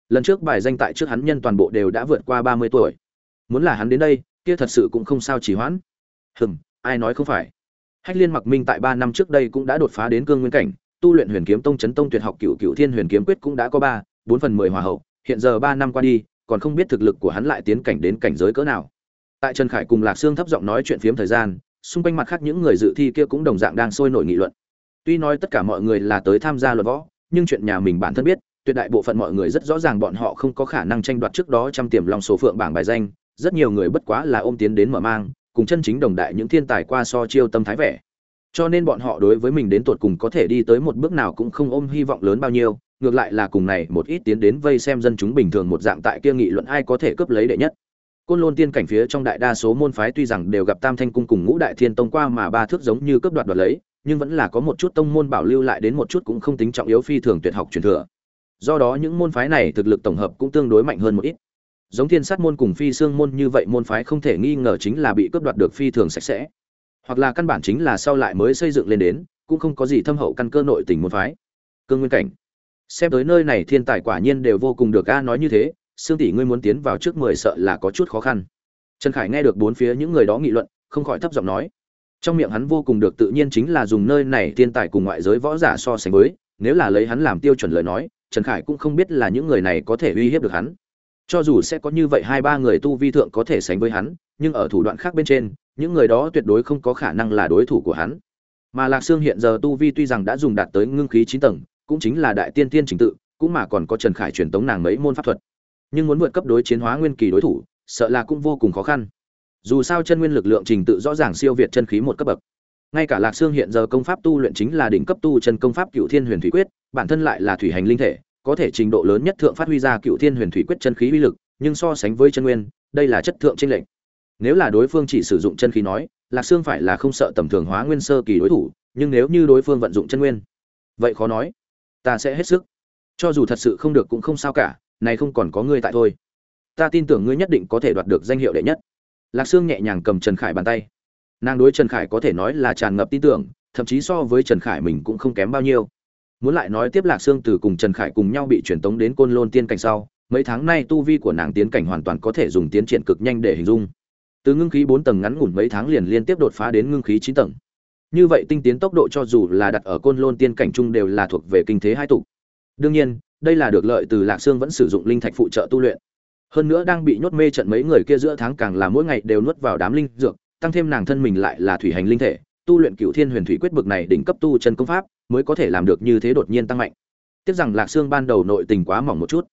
Lần trước bài danh tại trước hắn nhân toàn bộ đều đã vượt qua ba mươi tuổi. Muốn là hắn đến đây, kia thật sự cũng không sao chỉ hoãn. Hừm ai nói không phải. Hách liên mặc minh tại ba năm trước đây cũng đã đột phá đến cương nguyên cảnh, tu luyện huyền kiếm tông, chấn tông tuyệt học cựu cựu thiên huyền kiếm quyết cũng đã có ba, bốn phần mười hòa hậu, hiện giờ ba năm qua đi, còn không biết thực lực của hắn lại tiến cảnh đến cảnh giới cỡ nào. Tại trần khải cùng lạc sương thấp giọng nói chuyện phiếm thời gian, xung quanh mặt khác những người dự thi kia cũng đồng dạng đang sôi nổi nghị luận. Tuy nói tất cả mọi người là tới tham gia luận võ, nhưng chuyện nhà mình bản thân biết, tuyệt đại bộ phận mọi người rất rõ ràng bọn họ không có khả năng tranh đoạt trước đó trăm tiềm lòng số phượng bảng bài danh, rất nhiều người bất quá là ôm tiến đến mở mang cùng chân chính đồng đại những thiên tài qua so chiêu tâm thái vẻ. Cho nên bọn họ đối với mình đến tột cùng có thể đi tới một bước nào cũng không ôm hy vọng lớn bao nhiêu, ngược lại là cùng này một ít tiến đến vây xem dân chúng bình thường một dạng tại kia nghị luận ai có thể cướp lấy đệ nhất. Côn lôn tiên cảnh phía trong đại đa số môn phái tuy rằng đều gặp tam thanh cung cùng ngũ đại thiên tông qua mà ba thước giống như cướp đoạt đoạt lấy, nhưng vẫn là có một chút tông môn bảo lưu lại đến một chút cũng không tính trọng yếu phi thường tuyệt học truyền thừa. Do đó những môn phái này thực lực tổng hợp cũng tương đối mạnh hơn một ít giống thiên sát môn cùng phi xương môn như vậy môn phái không thể nghi ngờ chính là bị cướp đoạt được phi thường sạch sẽ. Hoặc là căn bản chính là sau lại mới xây dựng lên đến, cũng không có gì thâm hậu căn cơ nội tình môn phái. Cương nguyên cảnh. Xem tới nơi này thiên tài quả nhiên đều vô cùng được a nói như thế xương tỷ ngươi muốn tiến vào trước mười sợ là có chút khó khăn. Trần khải nghe được bốn phía những người đó nghị luận, không khỏi thấp giọng nói. Trong miệng hắn vô cùng được tự nhiên chính là dùng nơi này thiên tài cùng ngoại giới võ giả so sánh với, nếu là lấy hắn làm tiêu chuẩn lời nói, trần khải cũng không biết là những người này có thể uy hiếp được hắn cho dù sẽ có như vậy hai ba người tu vi thượng có thể sánh với hắn, nhưng ở thủ đoạn khác bên trên, những người đó tuyệt đối không có khả năng là đối thủ của hắn. Mà lạc sương hiện giờ tu vi tuy rằng đã dùng đạt tới ngưng khí chín tầng, cũng chính là đại tiên tiên trình tự, cũng mà còn có trần khải truyền tống nàng mấy môn pháp thuật. Nhưng muốn vượt cấp đối chiến hóa nguyên kỳ đối thủ, sợ là cũng vô cùng khó khăn. Dù sao chân nguyên lực lượng trình tự rõ ràng siêu việt chân khí một cấp bậc. Ngay cả lạc sương hiện giờ công pháp tu luyện chính là đỉnh cấp tu chân công pháp cựu thiên huyền thủy quyết, bản thân lại là thủy hành linh thể có thể trình độ lớn nhất thượng phát huy ra cựu thiên huyền thủy quyết chân khí uy lực, nhưng so sánh với chân nguyên, đây là chất thượng tranh lệch. Nếu là đối phương chỉ sử dụng chân khí nói, lạc sương phải là không sợ tầm thường hóa nguyên sơ kỳ đối thủ, nhưng nếu như đối phương vận dụng chân nguyên, vậy khó nói. Ta sẽ hết sức. Cho dù thật sự không được cũng không sao cả, này không còn có ngươi tại thôi. Ta tin tưởng ngươi nhất định có thể đoạt được danh hiệu đệ nhất. Lạc sương nhẹ nhàng cầm trần khải bàn tay. Nàng đối trần khải có thể nói là tràn ngập tin tưởng, thậm chí so với trần khải mình cũng không kém bao nhiêu muốn lại nói tiếp lạc sương từ cùng trần khải cùng nhau bị truyền tống đến côn lôn tiên cảnh sau, mấy tháng nay tu vi của nàng tiến cảnh hoàn toàn có thể dùng tiến triển cực nhanh để hình dung. Từ ngưng khí bốn tầng ngắn ngủn mấy tháng liền liên tiếp đột phá đến ngưng khí chín tầng. Như vậy tinh tiến tốc độ cho dù là đặt ở côn lôn tiên cảnh chung đều là thuộc về kinh thế hai tục đương nhiên, đây là được lợi từ lạc sương vẫn sử dụng linh thạch phụ trợ tu luyện. Hơn nữa đang bị nhốt mê trận mấy người kia giữa tháng càng là mỗi ngày đều nuốt vào đám linh dược, tăng thêm nàng thân mình lại là thủy hành linh thể, tu luyện cựu thiên huyền thủy quyết bực này đỉnh cấp tu chân công pháp mới có thể làm được như thế đột nhiên tăng mạnh. Tiếc rằng lạc sương ban đầu nội tình quá mỏng một chút.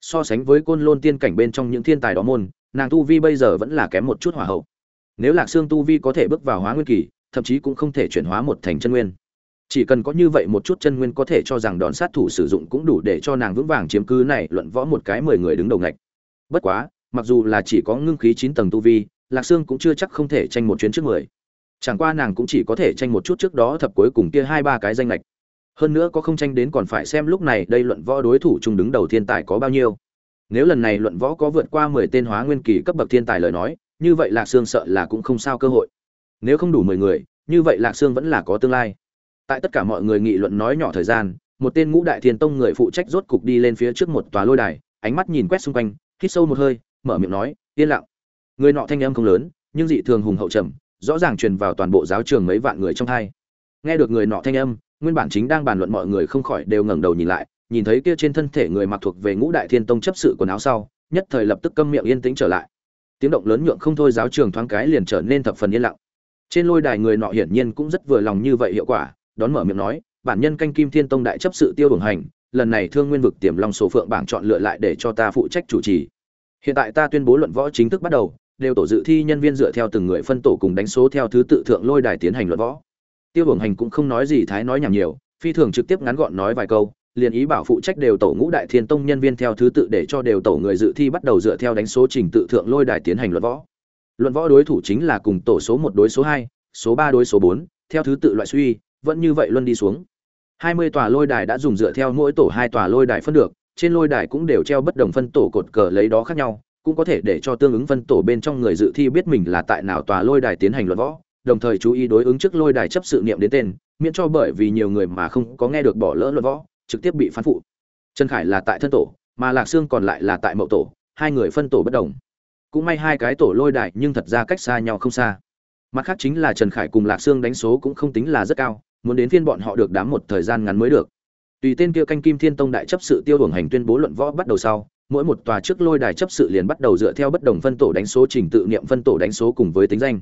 So sánh với côn lôn tiên cảnh bên trong những thiên tài đó môn, nàng tu vi bây giờ vẫn là kém một chút hỏa hậu. Nếu lạc sương tu vi có thể bước vào hóa nguyên kỳ, thậm chí cũng không thể chuyển hóa một thành chân nguyên. Chỉ cần có như vậy một chút chân nguyên có thể cho rằng đòn sát thủ sử dụng cũng đủ để cho nàng vững vàng chiếm cứ này, luận võ một cái mười người đứng đầu ngạch. Bất quá, mặc dù là chỉ có ngưng khí chín tầng tu vi, lạc sương cũng chưa chắc không thể tranh một chuyến trước mười chẳng qua nàng cũng chỉ có thể tranh một chút trước đó thập cuối cùng kia hai ba cái danh lệch. Hơn nữa có không tranh đến còn phải xem lúc này đây luận võ đối thủ chung đứng đầu thiên tài có bao nhiêu. Nếu lần này luận võ có vượt qua mười tên hóa nguyên kỳ cấp bậc thiên tài lời nói, như vậy lạc sương sợ là cũng không sao cơ hội. Nếu không đủ mười người, như vậy lạc sương vẫn là có tương lai. Tại tất cả mọi người nghị luận nói nhỏ thời gian, một tên ngũ đại thiên tông người phụ trách rốt cục đi lên phía trước một tòa lôi đài, ánh mắt nhìn quét xung quanh, hít sâu một hơi, mở miệng nói, yên lặng. Người nọ thanh âm không lớn, nhưng dị thường hùng hậu trầm rõ ràng truyền vào toàn bộ giáo trường mấy vạn người trong hai. Nghe được người nọ thanh âm, nguyên bản chính đang bàn luận mọi người không khỏi đều ngẩng đầu nhìn lại, nhìn thấy kia trên thân thể người mặc thuộc về ngũ đại thiên tông chấp sự quần áo sau, nhất thời lập tức câm miệng yên tĩnh trở lại. Tiếng động lớn nhượng không thôi giáo trường thoáng cái liền trở nên thập phần yên lặng. Trên lôi đài người nọ hiển nhiên cũng rất vừa lòng như vậy hiệu quả, đón mở miệng nói, bản nhân canh kim thiên tông đại chấp sự tiêu đường hành, lần này thương nguyên vực tiềm long sổ phượng bảng chọn lựa lại để cho ta phụ trách chủ trì. Hiện tại ta tuyên bố luận võ chính thức bắt đầu đều tổ dự thi nhân viên dựa theo từng người phân tổ cùng đánh số theo thứ tự thượng lôi đài tiến hành luận võ. Tiêu bổng hành cũng không nói gì thái nói nhảm nhiều, phi thường trực tiếp ngắn gọn nói vài câu, liền ý bảo phụ trách đều tổ ngũ đại thiên tông nhân viên theo thứ tự để cho đều tổ người dự thi bắt đầu dựa theo đánh số trình tự thượng lôi đài tiến hành luận võ. Luận võ đối thủ chính là cùng tổ số một đối số hai, số ba đối số bốn, theo thứ tự loại suy, vẫn như vậy luân đi xuống. Hai mươi tòa lôi đài đã dùng dựa theo mỗi tổ hai tòa lôi đài phân được, trên lôi đài cũng đều treo bất đồng phân tổ cột cờ lấy đó khác nhau cũng có thể để cho tương ứng phân tổ bên trong người dự thi biết mình là tại nào tòa lôi đài tiến hành luận võ, đồng thời chú ý đối ứng trước lôi đài chấp sự niệm đến tên, miễn cho bởi vì nhiều người mà không có nghe được bỏ lỡ luận võ, trực tiếp bị phán phụ. Trần khải là tại thân tổ, mà lạc sương còn lại là tại mậu tổ, hai người phân tổ bất đồng. Cũng may hai cái tổ lôi đài nhưng thật ra cách xa nhau không xa. Mặt khác chính là trần khải cùng lạc sương đánh số cũng không tính là rất cao, muốn đến phiên bọn họ được đám một thời gian ngắn mới được. Tùy tên kia canh kim thiên tông đại chấp sự tiêu hưởng hành tuyên bố luận võ bắt đầu sau mỗi một tòa trước lôi đài chấp sự liền bắt đầu dựa theo bất đồng phân tổ đánh số trình tự niệm phân tổ đánh số cùng với tính danh.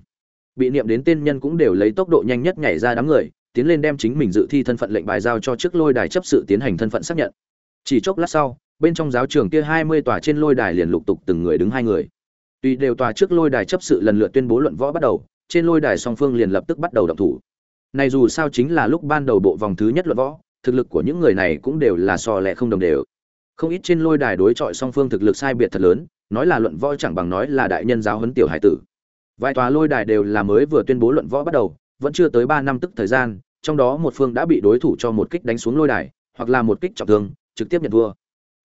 Bị niệm đến tên nhân cũng đều lấy tốc độ nhanh nhất nhảy ra đám người, tiến lên đem chính mình dự thi thân phận lệnh bài giao cho trước lôi đài chấp sự tiến hành thân phận xác nhận. Chỉ chốc lát sau, bên trong giáo trường kia hai mươi tòa trên lôi đài liền lục tục từng người đứng hai người. Tùy đều tòa trước lôi đài chấp sự lần lượt tuyên bố luận võ bắt đầu, trên lôi đài song phương liền lập tức bắt đầu động thủ. Này dù sao chính là lúc ban đầu bộ vòng thứ nhất luận võ, thực lực của những người này cũng đều là so lẹ không đồng đều không ít trên lôi đài đối chọi song phương thực lực sai biệt thật lớn, nói là luận võ chẳng bằng nói là đại nhân giáo huấn tiểu hải tử. Vài tòa lôi đài đều là mới vừa tuyên bố luận võ bắt đầu, vẫn chưa tới ba năm tức thời gian, trong đó một phương đã bị đối thủ cho một kích đánh xuống lôi đài, hoặc là một kích trọng thương, trực tiếp nhận thua.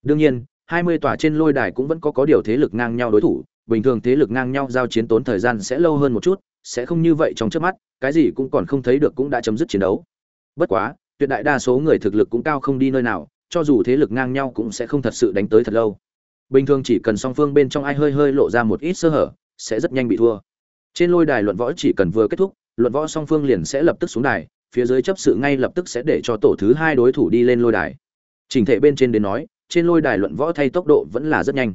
Đương nhiên, hai mươi tòa trên lôi đài cũng vẫn có có điều thế lực ngang nhau đối thủ, bình thường thế lực ngang nhau giao chiến tốn thời gian sẽ lâu hơn một chút, sẽ không như vậy trong trước mắt, cái gì cũng còn không thấy được cũng đã chấm dứt chiến đấu. Bất quá, tuyệt đại đa số người thực lực cũng cao không đi nơi nào cho dù thế lực ngang nhau cũng sẽ không thật sự đánh tới thật lâu. Bình thường chỉ cần song phương bên trong ai hơi hơi lộ ra một ít sơ hở, sẽ rất nhanh bị thua. Trên lôi đài luận võ chỉ cần vừa kết thúc, luận võ song phương liền sẽ lập tức xuống đài, phía dưới chấp sự ngay lập tức sẽ để cho tổ thứ hai đối thủ đi lên lôi đài. Trình thể bên trên đến nói, trên lôi đài luận võ thay tốc độ vẫn là rất nhanh.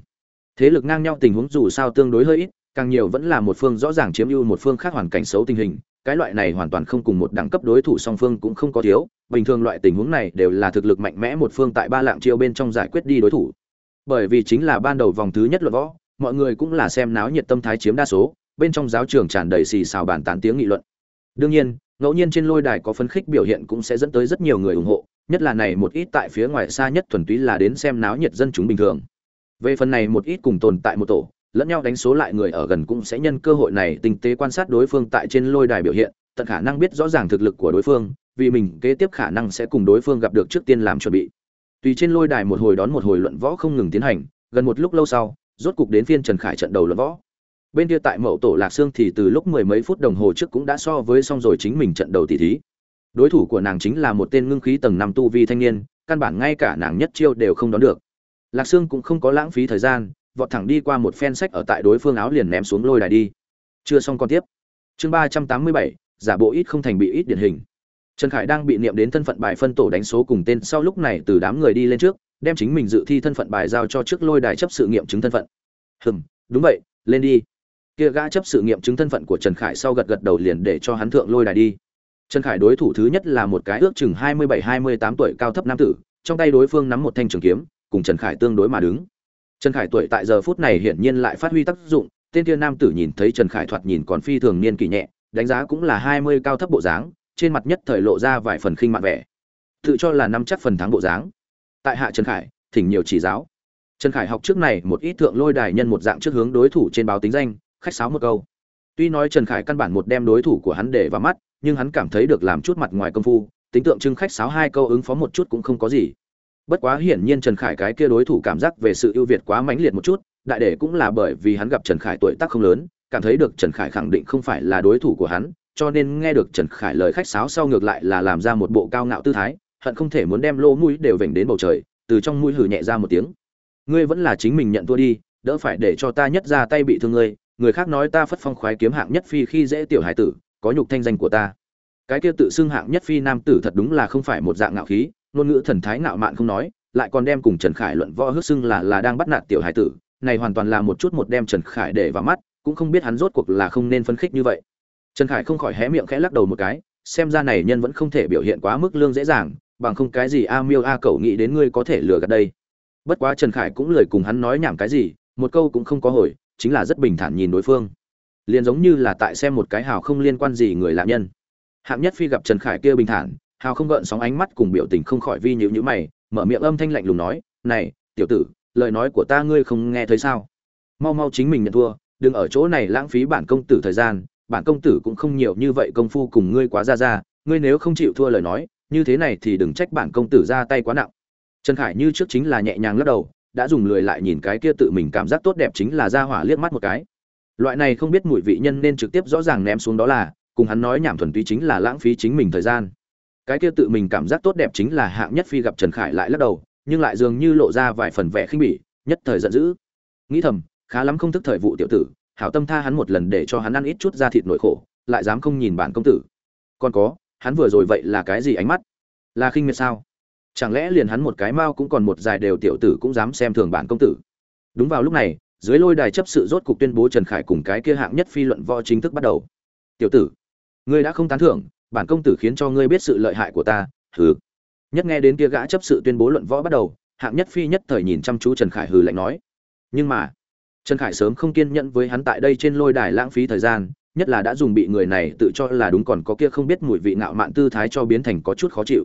Thế lực ngang nhau tình huống dù sao tương đối hơi ít, càng nhiều vẫn là một phương rõ ràng chiếm ưu một phương khác hoàn cảnh xấu tình hình cái loại này hoàn toàn không cùng một đẳng cấp đối thủ song phương cũng không có thiếu, bình thường loại tình huống này đều là thực lực mạnh mẽ một phương tại ba lạng chiêu bên trong giải quyết đi đối thủ. Bởi vì chính là ban đầu vòng thứ nhất luận võ, mọi người cũng là xem náo nhiệt tâm thái chiếm đa số, bên trong giáo trường tràn đầy xì xào bàn tán tiếng nghị luận. Đương nhiên, ngẫu nhiên trên lôi đài có phấn khích biểu hiện cũng sẽ dẫn tới rất nhiều người ủng hộ, nhất là này một ít tại phía ngoài xa nhất thuần túy là đến xem náo nhiệt dân chúng bình thường. Về phần này một ít cùng tồn tại một tổ lẫn nhau đánh số lại người ở gần cũng sẽ nhân cơ hội này tinh tế quan sát đối phương tại trên lôi đài biểu hiện, tận khả năng biết rõ ràng thực lực của đối phương, vì mình kế tiếp khả năng sẽ cùng đối phương gặp được trước tiên làm chuẩn bị. Tùy trên lôi đài một hồi đón một hồi luận võ không ngừng tiến hành, gần một lúc lâu sau, rốt cục đến phiên trần khải trận đầu luận võ. Bên kia tại mậu tổ lạc xương thì từ lúc mười mấy phút đồng hồ trước cũng đã so với xong rồi chính mình trận đầu tỷ thí. Đối thủ của nàng chính là một tên ngưng khí tầng năm tu vi thanh niên, căn bản ngay cả nàng nhất chiêu đều không đón được. Lạc xương cũng không có lãng phí thời gian vọt thẳng đi qua một phen sách ở tại đối phương áo liền ném xuống lôi đài đi. Chưa xong con tiếp. Chương ba trăm tám mươi bảy, giả bộ ít không thành bị ít điển hình. Trần khải đang bị niệm đến thân phận bài phân tổ đánh số cùng tên sau lúc này từ đám người đi lên trước, đem chính mình dự thi thân phận bài giao cho trước lôi đài chấp sự nghiệm chứng thân phận. Hừm, đúng vậy, lên đi. Kia gã chấp sự nghiệm chứng thân phận của trần khải sau gật gật đầu liền để cho hắn thượng lôi đài đi. Trần khải đối thủ thứ nhất là một cái ước chừng hai mươi bảy, hai mươi tám tuổi cao thấp nam tử, trong tay đối phương nắm một thanh trường kiếm, cùng trần khải tương đối mà đứng trần khải tuổi tại giờ phút này hiển nhiên lại phát huy tác dụng, tên kia nam tử nhìn thấy trần khải thoạt nhìn còn phi thường niên kỷ nhẹ, đánh giá cũng là hai mươi cao thấp bộ dáng, trên mặt nhất thời lộ ra vài phần khinh mạn vẻ. Tự cho là năm chắc phần thắng bộ dáng. Tại hạ trần khải, thỉnh nhiều chỉ giáo. Trần khải học trước này một ít thượng lôi đài nhân một dạng trước hướng đối thủ trên báo tính danh, khách sáo một câu. Tuy nói trần khải căn bản một đem đối thủ của hắn để vào mắt, nhưng hắn cảm thấy được làm chút mặt ngoài công phu, tính tượng trưng khách sáo hai câu ứng phó một chút cũng không có gì bất quá hiển nhiên trần khải cái kia đối thủ cảm giác về sự ưu việt quá mãnh liệt một chút, đại để cũng là bởi vì hắn gặp trần khải tuổi tác không lớn, cảm thấy được trần khải khẳng định không phải là đối thủ của hắn, cho nên nghe được trần khải lời khách sáo sau ngược lại là làm ra một bộ cao ngạo tư thái, hận không thể muốn đem lỗ mũi đều vểnh đến bầu trời, từ trong mũi hử nhẹ ra một tiếng. Ngươi vẫn là chính mình nhận thua đi, đỡ phải để cho ta nhất ra tay bị thương ngươi, người khác nói ta phất phong khoái kiếm hạng nhất phi khi dễ tiểu hải tử, có nhục thanh danh của ta. Cái kia tự xưng hạng nhất phi nam tử thật đúng là không phải một dạng ngạo khí ngôn ngữ thần thái ngạo mạn không nói, lại còn đem cùng trần khải luận võ hước xưng là là đang bắt nạt tiểu hải tử, này hoàn toàn là một chút một đem trần khải để vào mắt, cũng không biết hắn rốt cuộc là không nên phân khích như vậy. Trần khải không khỏi hé miệng khẽ lắc đầu một cái, xem ra này nhân vẫn không thể biểu hiện quá mức lương dễ dàng, bằng không cái gì a miêu a cậu nghĩ đến ngươi có thể lừa gạt đây. Bất quá trần khải cũng lời cùng hắn nói nhảm cái gì, một câu cũng không có hồi, chính là rất bình thản nhìn đối phương. Liền giống như là tại xem một cái hào không liên quan gì người lạ nhân. Hạng nhất phi gặp trần khải kia bình thản hào không gợn sóng ánh mắt cùng biểu tình không khỏi vi nhữ nhữ mày, mở miệng âm thanh lạnh lùng nói, này, tiểu tử, lời nói của ta ngươi không nghe thấy sao? Mau mau chính mình nhận thua, đừng ở chỗ này lãng phí bản công tử thời gian, bản công tử cũng không nhiều như vậy công phu cùng ngươi quá ra ra, ngươi nếu không chịu thua lời nói, như thế này thì đừng trách bản công tử ra tay quá nặng. Trần khải như trước chính là nhẹ nhàng lắc đầu, đã dùng lười lại nhìn cái kia tự mình cảm giác tốt đẹp chính là ra hỏa liếc mắt một cái. Loại này không biết mùi vị nhân nên trực tiếp rõ ràng ném xuống đó là, cùng hắn nói nhảm thuần túy chính là lãng phí chính mình thời gian cái kia tự mình cảm giác tốt đẹp chính là hạng nhất phi gặp trần khải lại lắc đầu, nhưng lại dường như lộ ra vài phần vẻ khinh bỉ, nhất thời giận dữ. Nghĩ thầm, khá lắm không thức thời vụ tiểu tử, hảo tâm tha hắn một lần để cho hắn ăn ít chút ra thịt nội khổ, lại dám không nhìn bản công tử. Còn có, hắn vừa rồi vậy là cái gì ánh mắt? Là khinh miệt sao? Chẳng lẽ liền hắn một cái mao cũng còn một dài đều tiểu tử cũng dám xem thường bản công tử? Đúng vào lúc này, dưới lôi đài chấp sự rốt cục tuyên bố trần khải cùng cái kia hạng nhất phi luận võ chính thức bắt đầu. Tiểu tử, ngươi đã không tán thưởng bản công tử khiến cho ngươi biết sự lợi hại của ta, hừ. Nhất nghe đến kia gã chấp sự tuyên bố luận võ bắt đầu, hạng nhất phi nhất thời nhìn chăm chú trần khải hừ lạnh nói. Nhưng mà, trần khải sớm không kiên nhẫn với hắn tại đây trên lôi đài lãng phí thời gian, nhất là đã dùng bị người này tự cho là đúng còn có kia không biết mùi vị ngạo mạn tư thái cho biến thành có chút khó chịu.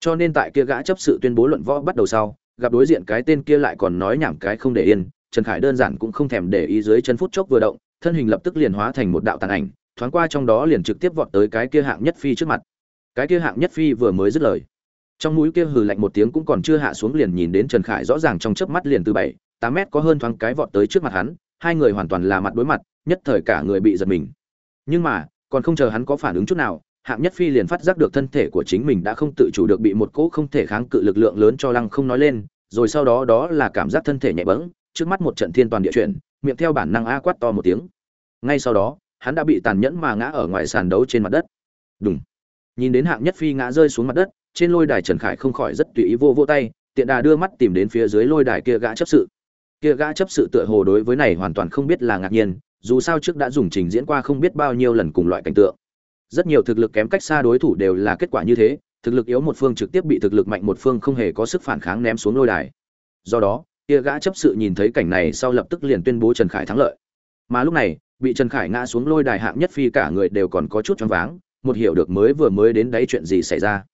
Cho nên tại kia gã chấp sự tuyên bố luận võ bắt đầu sau, gặp đối diện cái tên kia lại còn nói nhảm cái không để yên, trần khải đơn giản cũng không thèm để ý dưới chân phút chốc vừa động, thân hình lập tức liền hóa thành một đạo tàn ảnh thoáng qua trong đó liền trực tiếp vọt tới cái kia hạng nhất phi trước mặt. Cái kia hạng nhất phi vừa mới dứt lời. Trong mũi kia hừ lạnh một tiếng cũng còn chưa hạ xuống liền nhìn đến trần khải rõ ràng trong chớp mắt liền từ bảy, tám mét có hơn thoáng cái vọt tới trước mặt hắn, hai người hoàn toàn là mặt đối mặt, nhất thời cả người bị giật mình. Nhưng mà, còn không chờ hắn có phản ứng chút nào, hạng nhất phi liền phát giác được thân thể của chính mình đã không tự chủ được bị một cỗ không thể kháng cự lực lượng lớn cho lăng không nói lên, rồi sau đó đó là cảm giác thân thể nhẹ bẫng, trước mắt một trận thiên toàn địa chuyển, miệng theo bản năng a quát to một tiếng. Ngay sau đó hắn đã bị tàn nhẫn mà ngã ở ngoài sàn đấu trên mặt đất. Đúng nhìn đến hạng nhất phi ngã rơi xuống mặt đất, trên lôi đài trần khải không khỏi rất tùy ý vô vô tay, tiện đà đưa mắt tìm đến phía dưới lôi đài kia gã chấp sự. Kia gã chấp sự tựa hồ đối với này hoàn toàn không biết là ngạc nhiên, dù sao trước đã dùng trình diễn qua không biết bao nhiêu lần cùng loại cảnh tượng. Rất nhiều thực lực kém cách xa đối thủ đều là kết quả như thế, thực lực yếu một phương trực tiếp bị thực lực mạnh một phương không hề có sức phản kháng ném xuống lôi đài. Do đó, kia gã chấp sự nhìn thấy cảnh này sau lập tức liền tuyên bố trần khải thắng lợi mà lúc này, bị trần khải ngã xuống lôi đài hạng nhất phi cả người đều còn có chút choáng váng, một hiểu được mới vừa mới đến đấy chuyện gì xảy ra.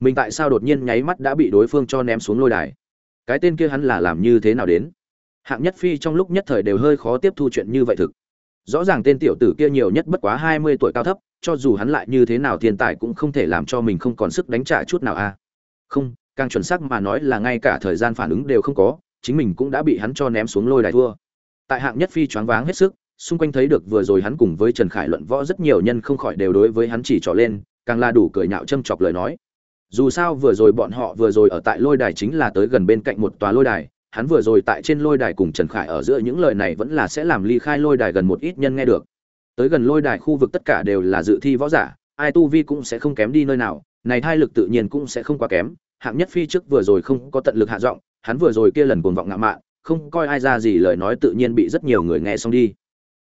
Mình tại sao đột nhiên nháy mắt đã bị đối phương cho ném xuống lôi đài? Cái tên kia hắn là làm như thế nào đến? Hạng nhất phi trong lúc nhất thời đều hơi khó tiếp thu chuyện như vậy thực. Rõ ràng tên tiểu tử kia nhiều nhất bất quá hai mươi tuổi cao thấp, cho dù hắn lại như thế nào thiên tài cũng không thể làm cho mình không còn sức đánh trả chút nào a. Không, càng chuẩn xác mà nói là ngay cả thời gian phản ứng đều không có, chính mình cũng đã bị hắn cho ném xuống lôi đài thua. Tại hạng nhất phi choáng váng hết sức xung quanh thấy được vừa rồi hắn cùng với trần khải luận võ rất nhiều nhân không khỏi đều đối với hắn chỉ trỏ lên, càng là đủ cười nhạo châm chọc lời nói. Dù sao vừa rồi bọn họ vừa rồi ở tại lôi đài chính là tới gần bên cạnh một tòa lôi đài, hắn vừa rồi tại trên lôi đài cùng trần khải ở giữa những lời này vẫn là sẽ làm ly khai lôi đài gần một ít nhân nghe được. Tới gần lôi đài khu vực tất cả đều là dự thi võ giả, ai tu vi cũng sẽ không kém đi nơi nào, này thai lực tự nhiên cũng sẽ không quá kém, hạng nhất phi trước vừa rồi không có tận lực hạ giọng, hắn vừa rồi kia lần cuồng vọng ngạo mạn, không coi ai ra gì lời nói tự nhiên bị rất nhiều người nghe xong đi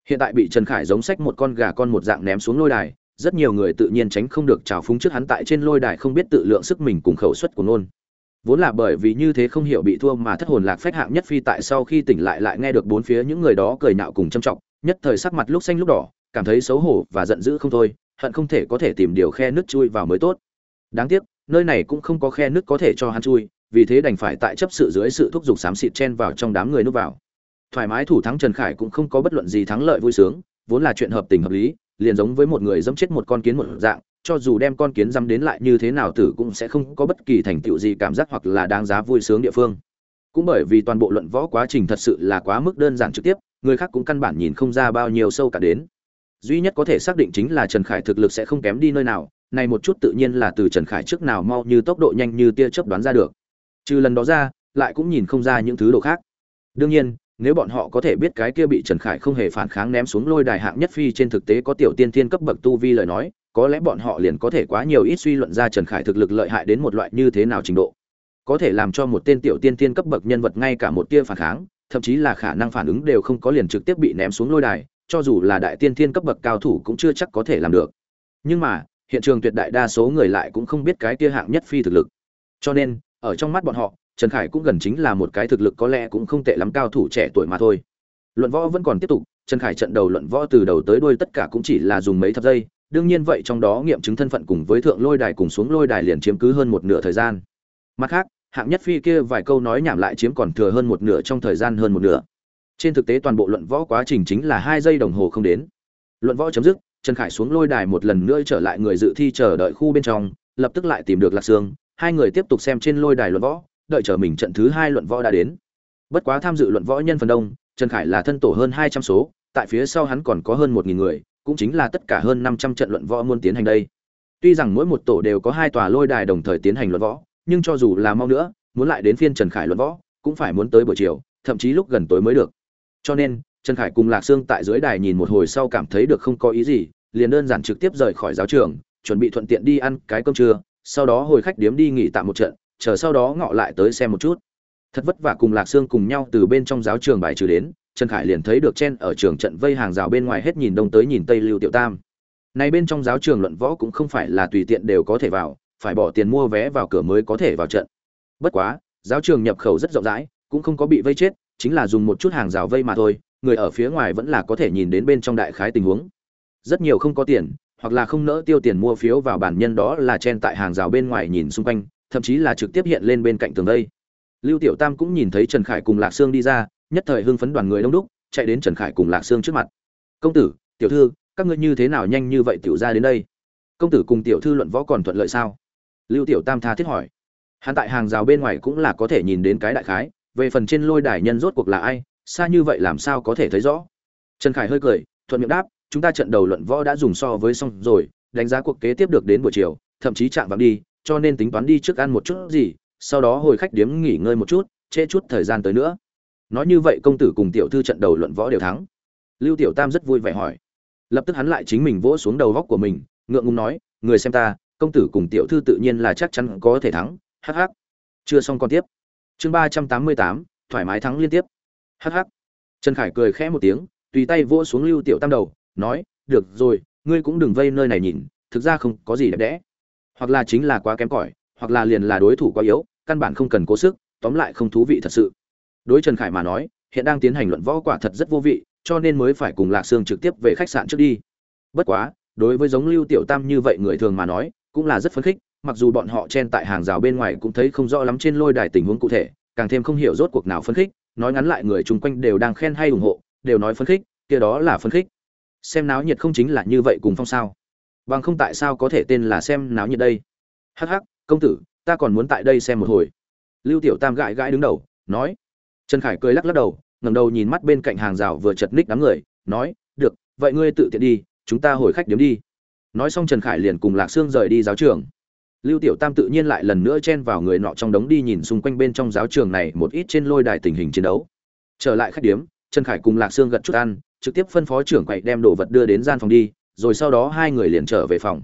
hiện tại bị trần khải giống sách một con gà con một dạng ném xuống lôi đài, rất nhiều người tự nhiên tránh không được trào phúng trước hắn tại trên lôi đài không biết tự lượng sức mình cùng khẩu suất của nôn vốn là bởi vì như thế không hiểu bị thua mà thất hồn lạc phách hạng nhất phi tại sau khi tỉnh lại lại nghe được bốn phía những người đó cười nhạo cùng châm trọng, nhất thời sắc mặt lúc xanh lúc đỏ, cảm thấy xấu hổ và giận dữ không thôi, hận không thể có thể tìm điều khe nước chui vào mới tốt. Đáng tiếc, nơi này cũng không có khe nước có thể cho hắn chui, vì thế đành phải tại chấp sự dưới sự thúc giục xám xịt chen vào trong đám người núp vào thoải mái thủ thắng trần khải cũng không có bất luận gì thắng lợi vui sướng, vốn là chuyện hợp tình hợp lý, liền giống với một người dẫm chết một con kiến một dạng, cho dù đem con kiến dăm đến lại như thế nào tử cũng sẽ không có bất kỳ thành tựu gì cảm giác hoặc là đáng giá vui sướng địa phương. Cũng bởi vì toàn bộ luận võ quá trình thật sự là quá mức đơn giản trực tiếp, người khác cũng căn bản nhìn không ra bao nhiêu sâu cả đến. Duy nhất có thể xác định chính là trần khải thực lực sẽ không kém đi nơi nào, này một chút tự nhiên là từ trần khải trước nào mau như tốc độ nhanh như tia chớp đoán ra được. Trừ lần đó ra, lại cũng nhìn không ra những thứ đồ khác. Đương nhiên nếu bọn họ có thể biết cái kia bị trần khải không hề phản kháng ném xuống lôi đài hạng nhất phi trên thực tế có tiểu tiên thiên cấp bậc tu vi lời nói, có lẽ bọn họ liền có thể quá nhiều ít suy luận ra trần khải thực lực lợi hại đến một loại như thế nào trình độ. Có thể làm cho một tên tiểu tiên thiên cấp bậc nhân vật ngay cả một tia phản kháng, thậm chí là khả năng phản ứng đều không có liền trực tiếp bị ném xuống lôi đài, cho dù là đại tiên thiên cấp bậc cao thủ cũng chưa chắc có thể làm được. Nhưng mà, hiện trường tuyệt đại đa số người lại cũng không biết cái kia hạng nhất phi thực lực. Cho nên, ở trong mắt bọn họ trần khải cũng gần chính là một cái thực lực có lẽ cũng không tệ lắm cao thủ trẻ tuổi mà thôi. Luận võ vẫn còn tiếp tục, trần khải trận đầu luận võ từ đầu tới đuôi tất cả cũng chỉ là dùng mấy thập giây, đương nhiên vậy trong đó nghiệm chứng thân phận cùng với thượng lôi đài cùng xuống lôi đài liền chiếm cứ hơn một nửa thời gian. Mặt khác, hạng nhất phi kia vài câu nói nhảm lại chiếm còn thừa hơn một nửa trong thời gian hơn một nửa. Trên thực tế toàn bộ luận võ quá trình chính là hai giây đồng hồ không đến. Luận võ chấm dứt, trần khải xuống lôi đài một lần nữa trở lại người dự thi chờ đợi khu bên trong, lập tức lại tìm được lạc sương, hai người tiếp tục xem trên lôi đài luận võ đợi chờ mình trận thứ hai luận võ đã đến. Bất quá tham dự luận võ nhân phần đông, trần khải là thân tổ hơn hai trăm số, tại phía sau hắn còn có hơn một nghìn người, cũng chính là tất cả hơn năm trăm trận luận võ muốn tiến hành đây. Tuy rằng mỗi một tổ đều có hai tòa lôi đài đồng thời tiến hành luận võ, nhưng cho dù là mau nữa, muốn lại đến phiên trần khải luận võ, cũng phải muốn tới buổi chiều, thậm chí lúc gần tối mới được. Cho nên, trần khải cùng lạc sương tại dưới đài nhìn một hồi sau cảm thấy được không có ý gì, liền đơn giản trực tiếp rời khỏi giáo trường, chuẩn bị thuận tiện đi ăn cái cơm trưa, sau đó hồi khách điếm đi nghỉ tạm một trận chờ sau đó ngọ lại tới xem một chút. Thật vất vả cùng lạc sương cùng nhau từ bên trong giáo trường bài trừ đến, trần khải liền thấy được chen ở trường trận vây hàng rào bên ngoài hết nhìn đông tới nhìn tây lưu tiểu tam. Này bên trong giáo trường luận võ cũng không phải là tùy tiện đều có thể vào, phải bỏ tiền mua vé vào cửa mới có thể vào trận. Bất quá, giáo trường nhập khẩu rất rộng rãi, cũng không có bị vây chết, chính là dùng một chút hàng rào vây mà thôi, người ở phía ngoài vẫn là có thể nhìn đến bên trong đại khái tình huống. Rất nhiều không có tiền, hoặc là không nỡ tiêu tiền mua phiếu vào bản nhân đó là chen tại hàng rào bên ngoài nhìn xung quanh thậm chí là trực tiếp hiện lên bên cạnh tường đây. Lưu tiểu tam cũng nhìn thấy trần khải cùng lạc sương đi ra, nhất thời hưng phấn đoàn người đông đúc, chạy đến trần khải cùng lạc sương trước mặt. Công tử, tiểu thư, các ngươi như thế nào nhanh như vậy tiểu ra đến đây? Công tử cùng tiểu thư luận võ còn thuận lợi sao? Lưu tiểu tam tha thiết hỏi. Hắn tại hàng rào bên ngoài cũng là có thể nhìn đến cái đại khái, về phần trên lôi đài nhân rốt cuộc là ai, xa như vậy làm sao có thể thấy rõ. Trần khải hơi cười, thuận miệng đáp, chúng ta trận đầu luận võ đã dùng so với xong rồi, đánh giá cuộc kế tiếp được đến buổi chiều, thậm chí chạm vào đi cho nên tính toán đi trước ăn một chút gì, sau đó hồi khách điếm nghỉ ngơi một chút, trễ chút thời gian tới nữa. Nói như vậy công tử cùng tiểu thư trận đầu luận võ đều thắng. Lưu tiểu tam rất vui vẻ hỏi. Lập tức hắn lại chính mình vỗ xuống đầu góc của mình, ngượng ngùng nói, người xem ta, công tử cùng tiểu thư tự nhiên là chắc chắn có thể thắng. Hh chưa xong còn tiếp. Chương ba trăm tám mươi tám, thoải mái thắng liên tiếp. Hh trần khải cười khẽ một tiếng, tùy tay vỗ xuống lưu tiểu tam đầu, nói, được rồi, ngươi cũng đừng vây nơi này nhìn, thực ra không có gì đẹp đẽ hoặc là chính là quá kém cỏi, hoặc là liền là đối thủ quá yếu, căn bản không cần cố sức, tóm lại không thú vị thật sự. Đối trần khải mà nói, hiện đang tiến hành luận võ quả thật rất vô vị, cho nên mới phải cùng lạc sương trực tiếp về khách sạn trước đi. Bất quá, đối với giống lưu tiểu tam như vậy người thường mà nói, cũng là rất phấn khích, mặc dù bọn họ chen tại hàng rào bên ngoài cũng thấy không rõ lắm trên lôi đài tình huống cụ thể, càng thêm không hiểu rốt cuộc nào phấn khích, nói ngắn lại người chung quanh đều đang khen hay ủng hộ, đều nói phấn khích, kia đó là phấn khích. Xem náo nhiệt không chính là như vậy cùng phong sao bằng không tại sao có thể tên là xem náo nhiệt đây? Hắc hắc, công tử, ta còn muốn tại đây xem một hồi. Lưu tiểu tam gãi gãi đứng đầu, nói. Trần khải cười lắc lắc đầu, ngẩng đầu nhìn mắt bên cạnh hàng rào vừa chật ních đám người, nói, được, vậy ngươi tự tiện đi, chúng ta hồi khách điếm đi. Nói xong trần khải liền cùng lạc sương rời đi giáo trường. Lưu tiểu tam tự nhiên lại lần nữa chen vào người nọ trong đống đi nhìn xung quanh bên trong giáo trường này một ít trên lôi đài tình hình chiến đấu. Trở lại khách điếm, trần khải cùng lạc sương gật chút ăn, trực tiếp phân phó trưởng quậy đem đồ vật đưa đến gian phòng đi rồi sau đó hai người liền trở về phòng.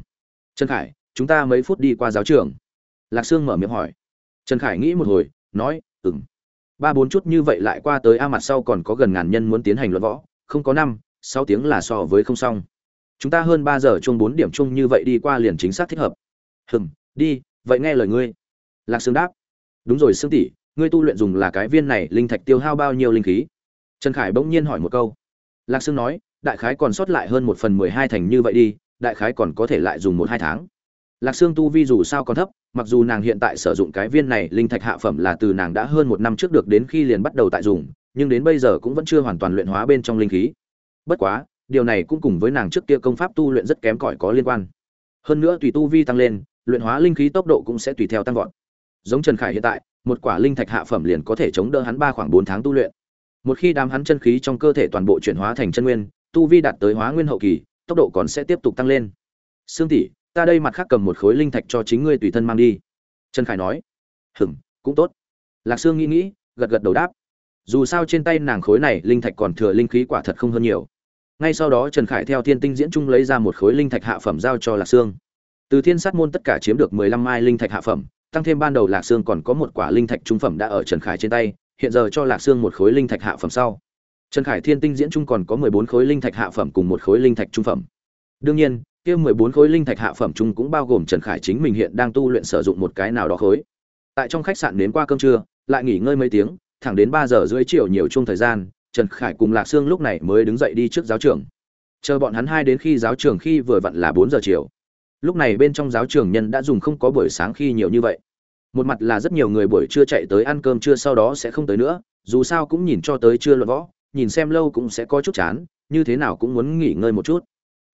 Trần khải, chúng ta mấy phút đi qua giáo trường. Lạc sương mở miệng hỏi. Trần khải nghĩ một hồi, nói ừng ba bốn chút như vậy lại qua tới a mặt sau còn có gần ngàn nhân muốn tiến hành luận võ, không có năm, sáu tiếng là so với không xong. Chúng ta hơn ba giờ chung bốn điểm chung như vậy đi qua liền chính xác thích hợp. Hừng đi, vậy nghe lời ngươi. Lạc sương đáp. Đúng rồi sương tỷ, ngươi tu luyện dùng là cái viên này linh thạch tiêu hao bao nhiêu linh khí? Trần khải bỗng nhiên hỏi một câu. Lạc sương nói đại khái còn sót lại hơn một phần mười hai thành như vậy đi, đại khái còn có thể lại dùng một hai tháng. Lạc sương tu vi dù sao còn thấp, mặc dù nàng hiện tại sử dụng cái viên này linh thạch hạ phẩm là từ nàng đã hơn một năm trước được đến khi liền bắt đầu tại dùng, nhưng đến bây giờ cũng vẫn chưa hoàn toàn luyện hóa bên trong linh khí. Bất quá, điều này cũng cùng với nàng trước kia công pháp tu luyện rất kém cỏi có liên quan. Hơn nữa tùy tu vi tăng lên, luyện hóa linh khí tốc độ cũng sẽ tùy theo tăng vọt. Giống trần khải hiện tại, một quả linh thạch hạ phẩm liền có thể chống đỡ hắn ba khoảng bốn tháng tu luyện. Một khi đám hắn chân khí trong cơ thể toàn bộ chuyển hóa thành chân nguyên tu vi đạt tới hóa nguyên hậu kỳ, tốc độ còn sẽ tiếp tục tăng lên. Sương tỷ, ta đây mặt khác cầm một khối linh thạch cho chính ngươi tùy thân mang đi. Trần khải nói. Hừm cũng tốt. Lạc sương nghĩ nghĩ, gật gật đầu đáp. Dù sao trên tay nàng khối này linh thạch còn thừa linh khí quả thật không hơn nhiều. Ngay sau đó trần khải theo thiên tinh diễn trung lấy ra một khối linh thạch hạ phẩm giao cho lạc sương. Từ thiên sát môn tất cả chiếm được mười lăm mai linh thạch hạ phẩm, tăng thêm ban đầu lạc sương còn có một quả linh thạch trung phẩm đã ở trần khải trên tay, hiện giờ cho lạc sương một khối linh thạch hạ phẩm sau trần khải thiên tinh diễn trung còn có mười bốn khối linh thạch hạ phẩm cùng một khối linh thạch trung phẩm đương nhiên kia mười bốn khối linh thạch hạ phẩm trung cũng bao gồm Trần Khải chính mình hiện đang tu luyện sử dụng một cái nào đó khối. Tại trong khách sạn đến qua cơm trưa, lại nghỉ ngơi mấy tiếng, thẳng đến ba giờ rưỡi chiều nhiều chung thời gian, Trần Khải cùng Lạc Sương lúc này mới đứng dậy đi trước giáo trường. Chờ bọn hắn hai đến khi giáo trường khi vừa vặn là bốn giờ chiều. Lúc này bên trong giáo trường nhân đã dùng không có buổi sáng khi nhiều như vậy. Một mặt là rất nhiều người buổi trưa chạy tới ăn cơm trưa sau đó sẽ không tới nữa, dù sao cũng nhìn cho tới trưa luận võ, nhìn xem lâu cũng sẽ có chút chán, như thế nào cũng muốn nghỉ ngơi một chút.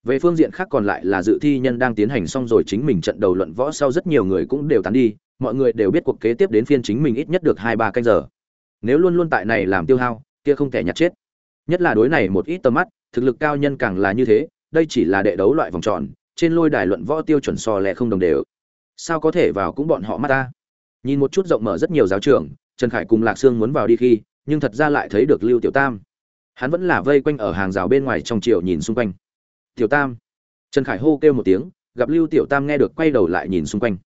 Về phương diện khác còn lại là dự thi nhân đang tiến hành xong rồi chính mình trận đầu luận võ sau rất nhiều người cũng đều tán đi mọi người đều biết cuộc kế tiếp đến phiên chính mình ít nhất được hai ba canh giờ. Nếu luôn luôn tại này làm tiêu hao kia không thể nhặt chết. Nhất là đối này một ít tầm mắt thực lực cao nhân càng là như thế đây chỉ là đệ đấu loại vòng tròn trên lôi đài luận võ tiêu chuẩn so lẹ không đồng đều. Sao có thể vào cũng bọn họ mắt ta? Nhìn một chút rộng mở rất nhiều giáo trưởng, trần khải cùng lạc sương muốn vào đi khi nhưng thật ra lại thấy được lưu tiểu tam hắn vẫn là vây quanh ở hàng rào bên ngoài trong chiều nhìn xung quanh. Tiểu tam. Trần khải hô kêu một tiếng, gặp lưu tiểu tam nghe được quay đầu lại nhìn xung quanh.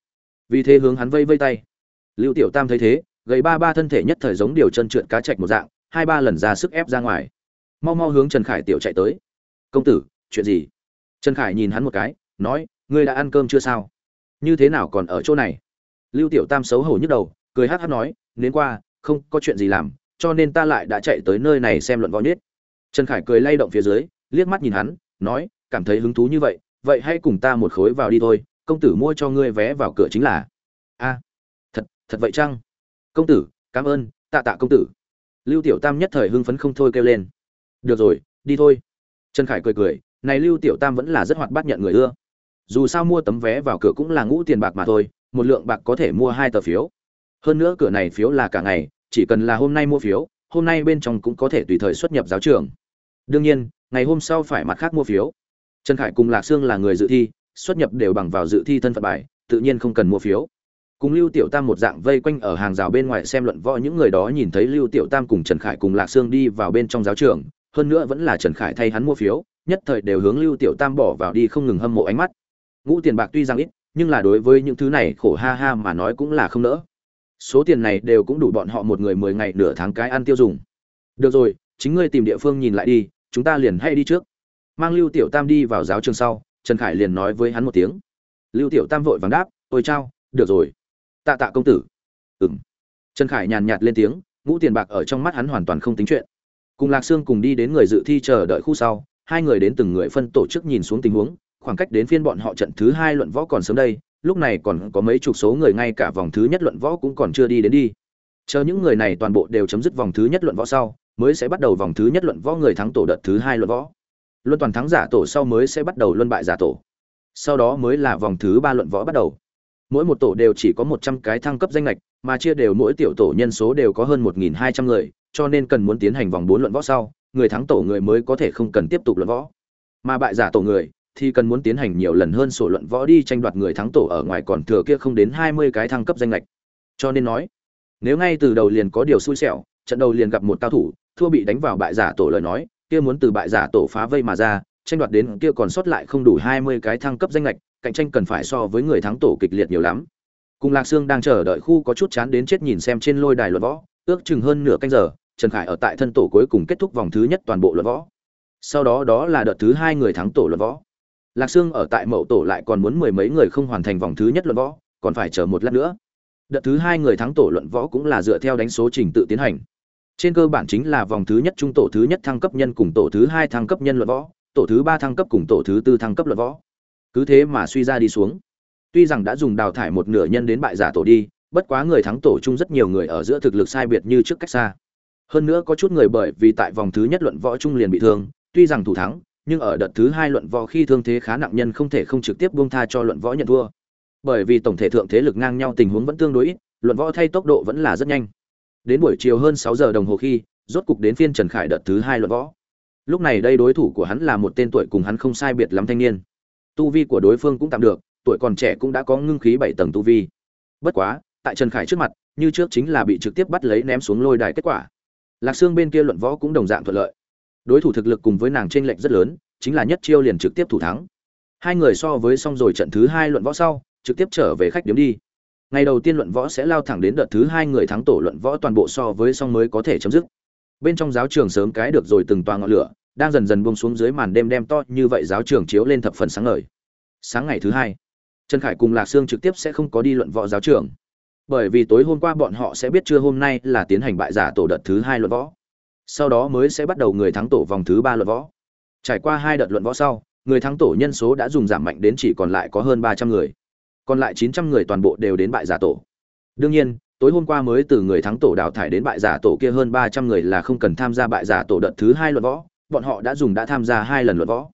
Vì thế hướng hắn vây vây tay. Lưu tiểu tam thấy thế, gầy ba ba thân thể nhất thời giống điều chân trượt cá chạch một dạng, hai ba lần ra sức ép ra ngoài. Mau mau hướng trần khải tiểu chạy tới. Công tử, chuyện gì? Trần khải nhìn hắn một cái, nói, ngươi đã ăn cơm chưa sao? Như thế nào còn ở chỗ này? Lưu tiểu tam xấu hổ nhức đầu, cười hát hát nói đến qua, không có chuyện gì làm cho nên ta lại đã chạy tới nơi này xem luận võ nhất trần khải cười lay động phía dưới, liếc mắt nhìn hắn, nói, cảm thấy hứng thú như vậy vậy hãy cùng ta một khối vào đi thôi, công tử mua cho ngươi vé vào cửa chính là. A, thật thật vậy chăng? Công tử, cảm ơn, tạ tạ công tử. Lưu tiểu tam nhất thời hưng phấn không thôi kêu lên. Được rồi, đi thôi. Trần khải cười cười, này lưu tiểu tam vẫn là rất hoạt bát nhận người ưa. Dù sao mua tấm vé vào cửa cũng là ngũ tiền bạc mà thôi, một lượng bạc có thể mua hai tờ phiếu. Hơn nữa cửa này phiếu là cả ngày chỉ cần là hôm nay mua phiếu, hôm nay bên trong cũng có thể tùy thời xuất nhập giáo trường. Đương nhiên, ngày hôm sau phải mặt khác mua phiếu. Trần khải cùng lạc sương là người dự thi, xuất nhập đều bằng vào dự thi thân phận bài, tự nhiên không cần mua phiếu. Cùng lưu tiểu tam một dạng vây quanh ở hàng rào bên ngoài xem luận võ, những người đó nhìn thấy lưu tiểu tam cùng trần khải cùng lạc sương đi vào bên trong giáo trường, hơn nữa vẫn là trần khải thay hắn mua phiếu, nhất thời đều hướng lưu tiểu tam bỏ vào đi không ngừng hâm mộ ánh mắt. Ngũ tiền bạc tuy rằng ít, nhưng là đối với những thứ này khổ ha ha mà nói cũng là không nỡ số tiền này đều cũng đủ bọn họ một người mười ngày nửa tháng cái ăn tiêu dùng. Được rồi, chính ngươi tìm địa phương nhìn lại đi, chúng ta liền hay đi trước. Mang lưu tiểu tam đi vào giáo trường sau, trần khải liền nói với hắn một tiếng. Lưu tiểu tam vội vàng đáp, ôi chao, được rồi. Tạ tạ công tử. Ừng trần khải nhàn nhạt lên tiếng, ngũ tiền bạc ở trong mắt hắn hoàn toàn không tính chuyện. Cùng lạc sương cùng đi đến người dự thi chờ đợi khu sau, hai người đến từng người phân tổ chức nhìn xuống tình huống, khoảng cách đến phiên bọn họ trận thứ hai luận võ còn sớm đây lúc này còn có mấy chục số người ngay cả vòng thứ nhất luận võ cũng còn chưa đi đến đi. Chờ những người này toàn bộ đều chấm dứt vòng thứ nhất luận võ sau, mới sẽ bắt đầu vòng thứ nhất luận võ người thắng tổ đợt thứ hai luận võ. Luân toàn thắng giả tổ sau mới sẽ bắt đầu luân bại giả tổ. Sau đó mới là vòng thứ ba luận võ bắt đầu. Mỗi một tổ đều chỉ có một trăm cái thăng cấp danh lệch mà chia đều mỗi tiểu tổ nhân số đều có hơn một nghìn hai trăm người, cho nên cần muốn tiến hành vòng bốn luận võ sau, người thắng tổ người mới có thể không cần tiếp tục luận võ. Mà bại giả tổ người thì cần muốn tiến hành nhiều lần hơn sổ luận võ đi tranh đoạt người thắng tổ ở ngoài còn thừa kia không đến hai mươi cái thăng cấp danh lệch. Cho nên nói, nếu ngay từ đầu liền có điều xui xẻo, trận đầu liền gặp một cao thủ, thua bị đánh vào bại giả tổ lời nói, kia muốn từ bại giả tổ phá vây mà ra, tranh đoạt đến kia còn sót lại không đủ hai mươi cái thăng cấp danh lệch, cạnh tranh cần phải so với người thắng tổ kịch liệt nhiều lắm. Cùng lạc sương đang chờ đợi khu có chút chán đến chết nhìn xem trên lôi đài luận võ, ước chừng hơn nửa canh giờ, trần khải ở tại thân tổ cuối cùng kết thúc vòng thứ nhất toàn bộ luận võ. Sau đó đó là đợt thứ hai người thắng tổ luận võ lạc sương ở tại mậu tổ lại còn muốn mười mấy người không hoàn thành vòng thứ nhất luận võ, còn phải chờ một lát nữa. Đợt thứ hai người thắng tổ luận võ cũng là dựa theo đánh số trình tự tiến hành. Trên cơ bản chính là vòng thứ nhất trung tổ thứ nhất thăng cấp nhân cùng tổ thứ hai thăng cấp nhân luận võ, tổ thứ ba thăng cấp cùng tổ thứ tư thăng cấp luận võ. Cứ thế mà suy ra đi xuống. Tuy rằng đã dùng đào thải một nửa nhân đến bại giả tổ đi, bất quá người thắng tổ chung rất nhiều người ở giữa thực lực sai biệt như trước cách xa. Hơn nữa có chút người bởi vì tại vòng thứ nhất luận võ chung liền bị thương, tuy rằng thủ thắng nhưng ở đợt thứ hai luận võ khi thương thế khá nặng nhân không thể không trực tiếp buông tha cho luận võ nhận thua. Bởi vì tổng thể thượng thế lực ngang nhau tình huống vẫn tương đối ít, luận võ thay tốc độ vẫn là rất nhanh. Đến buổi chiều hơn sáu giờ đồng hồ khi, rốt cục đến phiên trần khải đợt thứ hai luận võ. Lúc này đây đối thủ của hắn là một tên tuổi cùng hắn không sai biệt lắm thanh niên. Tu vi của đối phương cũng tạm được, tuổi còn trẻ cũng đã có ngưng khí bảy tầng tu vi. Bất quá, tại trần khải trước mặt, như trước chính là bị trực tiếp bắt lấy ném xuống lôi đài kết quả. Lạc xương bên kia luận võ cũng đồng dạng thuận lợi đối thủ thực lực cùng với nàng trên lệnh rất lớn, chính là nhất chiêu liền trực tiếp thủ thắng. Hai người so với xong rồi trận thứ hai luận võ sau, trực tiếp trở về khách điếm đi. Ngày đầu tiên luận võ sẽ lao thẳng đến đợt thứ hai người thắng tổ luận võ toàn bộ so với xong mới có thể chấm dứt. Bên trong giáo trường sớm cái được rồi từng toa ngọn lửa, đang dần dần buông xuống dưới màn đêm đem to như vậy giáo trường chiếu lên thập phần sáng ngời. Sáng ngày thứ hai, trần khải cùng lạc sương trực tiếp sẽ không có đi luận võ giáo trường. Bởi vì tối hôm qua bọn họ sẽ biết trưa hôm nay là tiến hành bại giả tổ đợt thứ hai luận võ sau đó mới sẽ bắt đầu người thắng tổ vòng thứ ba luận võ. Trải qua hai đợt luận võ sau, người thắng tổ nhân số đã dùng giảm mạnh đến chỉ còn lại có hơn ba trăm người. Còn lại chín trăm người toàn bộ đều đến bại giả tổ. Đương nhiên, tối hôm qua mới từ người thắng tổ đào thải đến bại giả tổ kia hơn ba trăm người là không cần tham gia bại giả tổ đợt thứ hai luận võ, bọn họ đã dùng đã tham gia hai lần luận võ.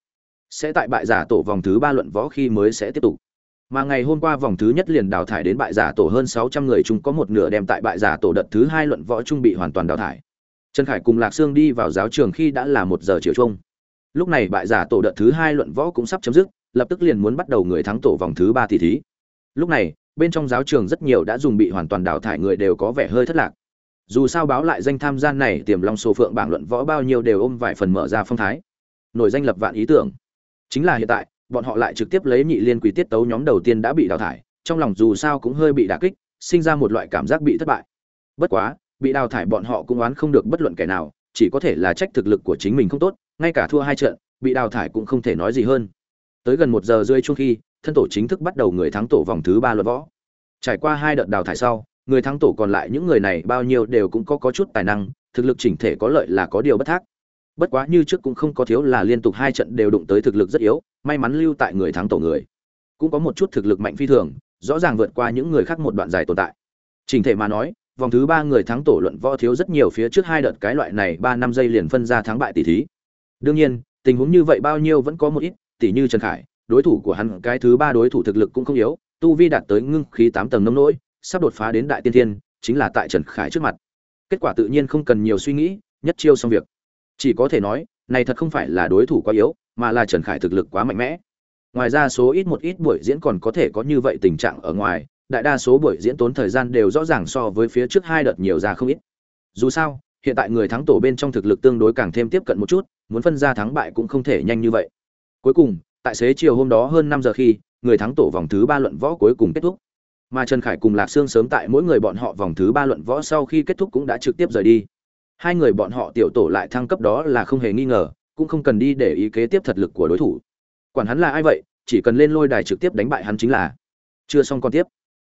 Sẽ tại bại giả tổ vòng thứ ba luận võ khi mới sẽ tiếp tục. Mà ngày hôm qua vòng thứ nhất liền đào thải đến bại giả tổ hơn sáu trăm người, chúng có một nửa đem tại bại giả tổ đợt thứ hai luận võ trung bị hoàn toàn đào thải trần khải cùng lạc sương đi vào giáo trường khi đã là một giờ chiều chung. Lúc này bại giả tổ đợt thứ hai luận võ cũng sắp chấm dứt, lập tức liền muốn bắt đầu người thắng tổ vòng thứ ba tỷ thí. Lúc này, bên trong giáo trường rất nhiều đã dùng bị hoàn toàn đào thải người đều có vẻ hơi thất lạc. Dù sao báo lại danh tham gia này, tiềm long sổ phượng bảng luận võ bao nhiêu đều ôm vài phần mở ra phong thái. Nổi danh lập vạn ý tưởng. Chính là hiện tại, bọn họ lại trực tiếp lấy nhị liên quỷ tiết tấu nhóm đầu tiên đã bị đào thải, trong lòng dù sao cũng hơi bị đả kích, sinh ra một loại cảm giác bị thất bại. Bất quá bị đào thải bọn họ cũng oán không được bất luận kẻ nào chỉ có thể là trách thực lực của chính mình không tốt ngay cả thua hai trận bị đào thải cũng không thể nói gì hơn. Tới gần một giờ rơi chung khi thân tổ chính thức bắt đầu người thắng tổ vòng thứ ba luật võ. Trải qua hai đợt đào thải sau người thắng tổ còn lại những người này bao nhiêu đều cũng có, có chút tài năng thực lực chỉnh thể có lợi là có điều bất thác. Bất quá như trước cũng không có thiếu là liên tục hai trận đều đụng tới thực lực rất yếu may mắn lưu tại người thắng tổ người. Cũng có một chút thực lực mạnh phi thường rõ ràng vượt qua những người khác một đoạn dài tồn tại. Chỉnh thể mà nói vòng thứ ba người thắng tổ luận võ thiếu rất nhiều phía trước hai đợt cái loại này, ba năm giây liền phân ra thắng bại tỷ thí. Đương nhiên, tình huống như vậy bao nhiêu vẫn có một ít tỷ như trần khải, đối thủ của hắn, cái thứ ba đối thủ thực lực cũng không yếu, tu vi đạt tới ngưng khí tám tầng nông nỗi, sắp đột phá đến đại tiên thiên, chính là tại trần khải trước mặt. Kết quả tự nhiên không cần nhiều suy nghĩ, nhất chiêu xong việc. Chỉ có thể nói, này thật không phải là đối thủ quá yếu, mà là trần khải thực lực quá mạnh mẽ. Ngoài ra số ít một ít buổi diễn còn có thể có như vậy tình trạng ở ngoài đại đa số buổi diễn tốn thời gian đều rõ ràng so với phía trước hai đợt nhiều ra không ít. Dù sao, hiện tại người thắng tổ bên trong thực lực tương đối càng thêm tiếp cận một chút, muốn phân ra thắng bại cũng không thể nhanh như vậy. Cuối cùng, tại xế chiều hôm đó hơn năm giờ khi, người thắng tổ vòng thứ ba luận võ cuối cùng kết thúc. Mà trần khải cùng lạc sương sớm tại mỗi người bọn họ vòng thứ ba luận võ sau khi kết thúc cũng đã trực tiếp rời đi. Hai người bọn họ tiểu tổ lại thăng cấp đó là không hề nghi ngờ, cũng không cần đi để ý kế tiếp thật lực của đối thủ. Quản hắn là ai vậy, chỉ cần lên lôi đài trực tiếp đánh bại hắn chính là. Chưa xong còn tiếp.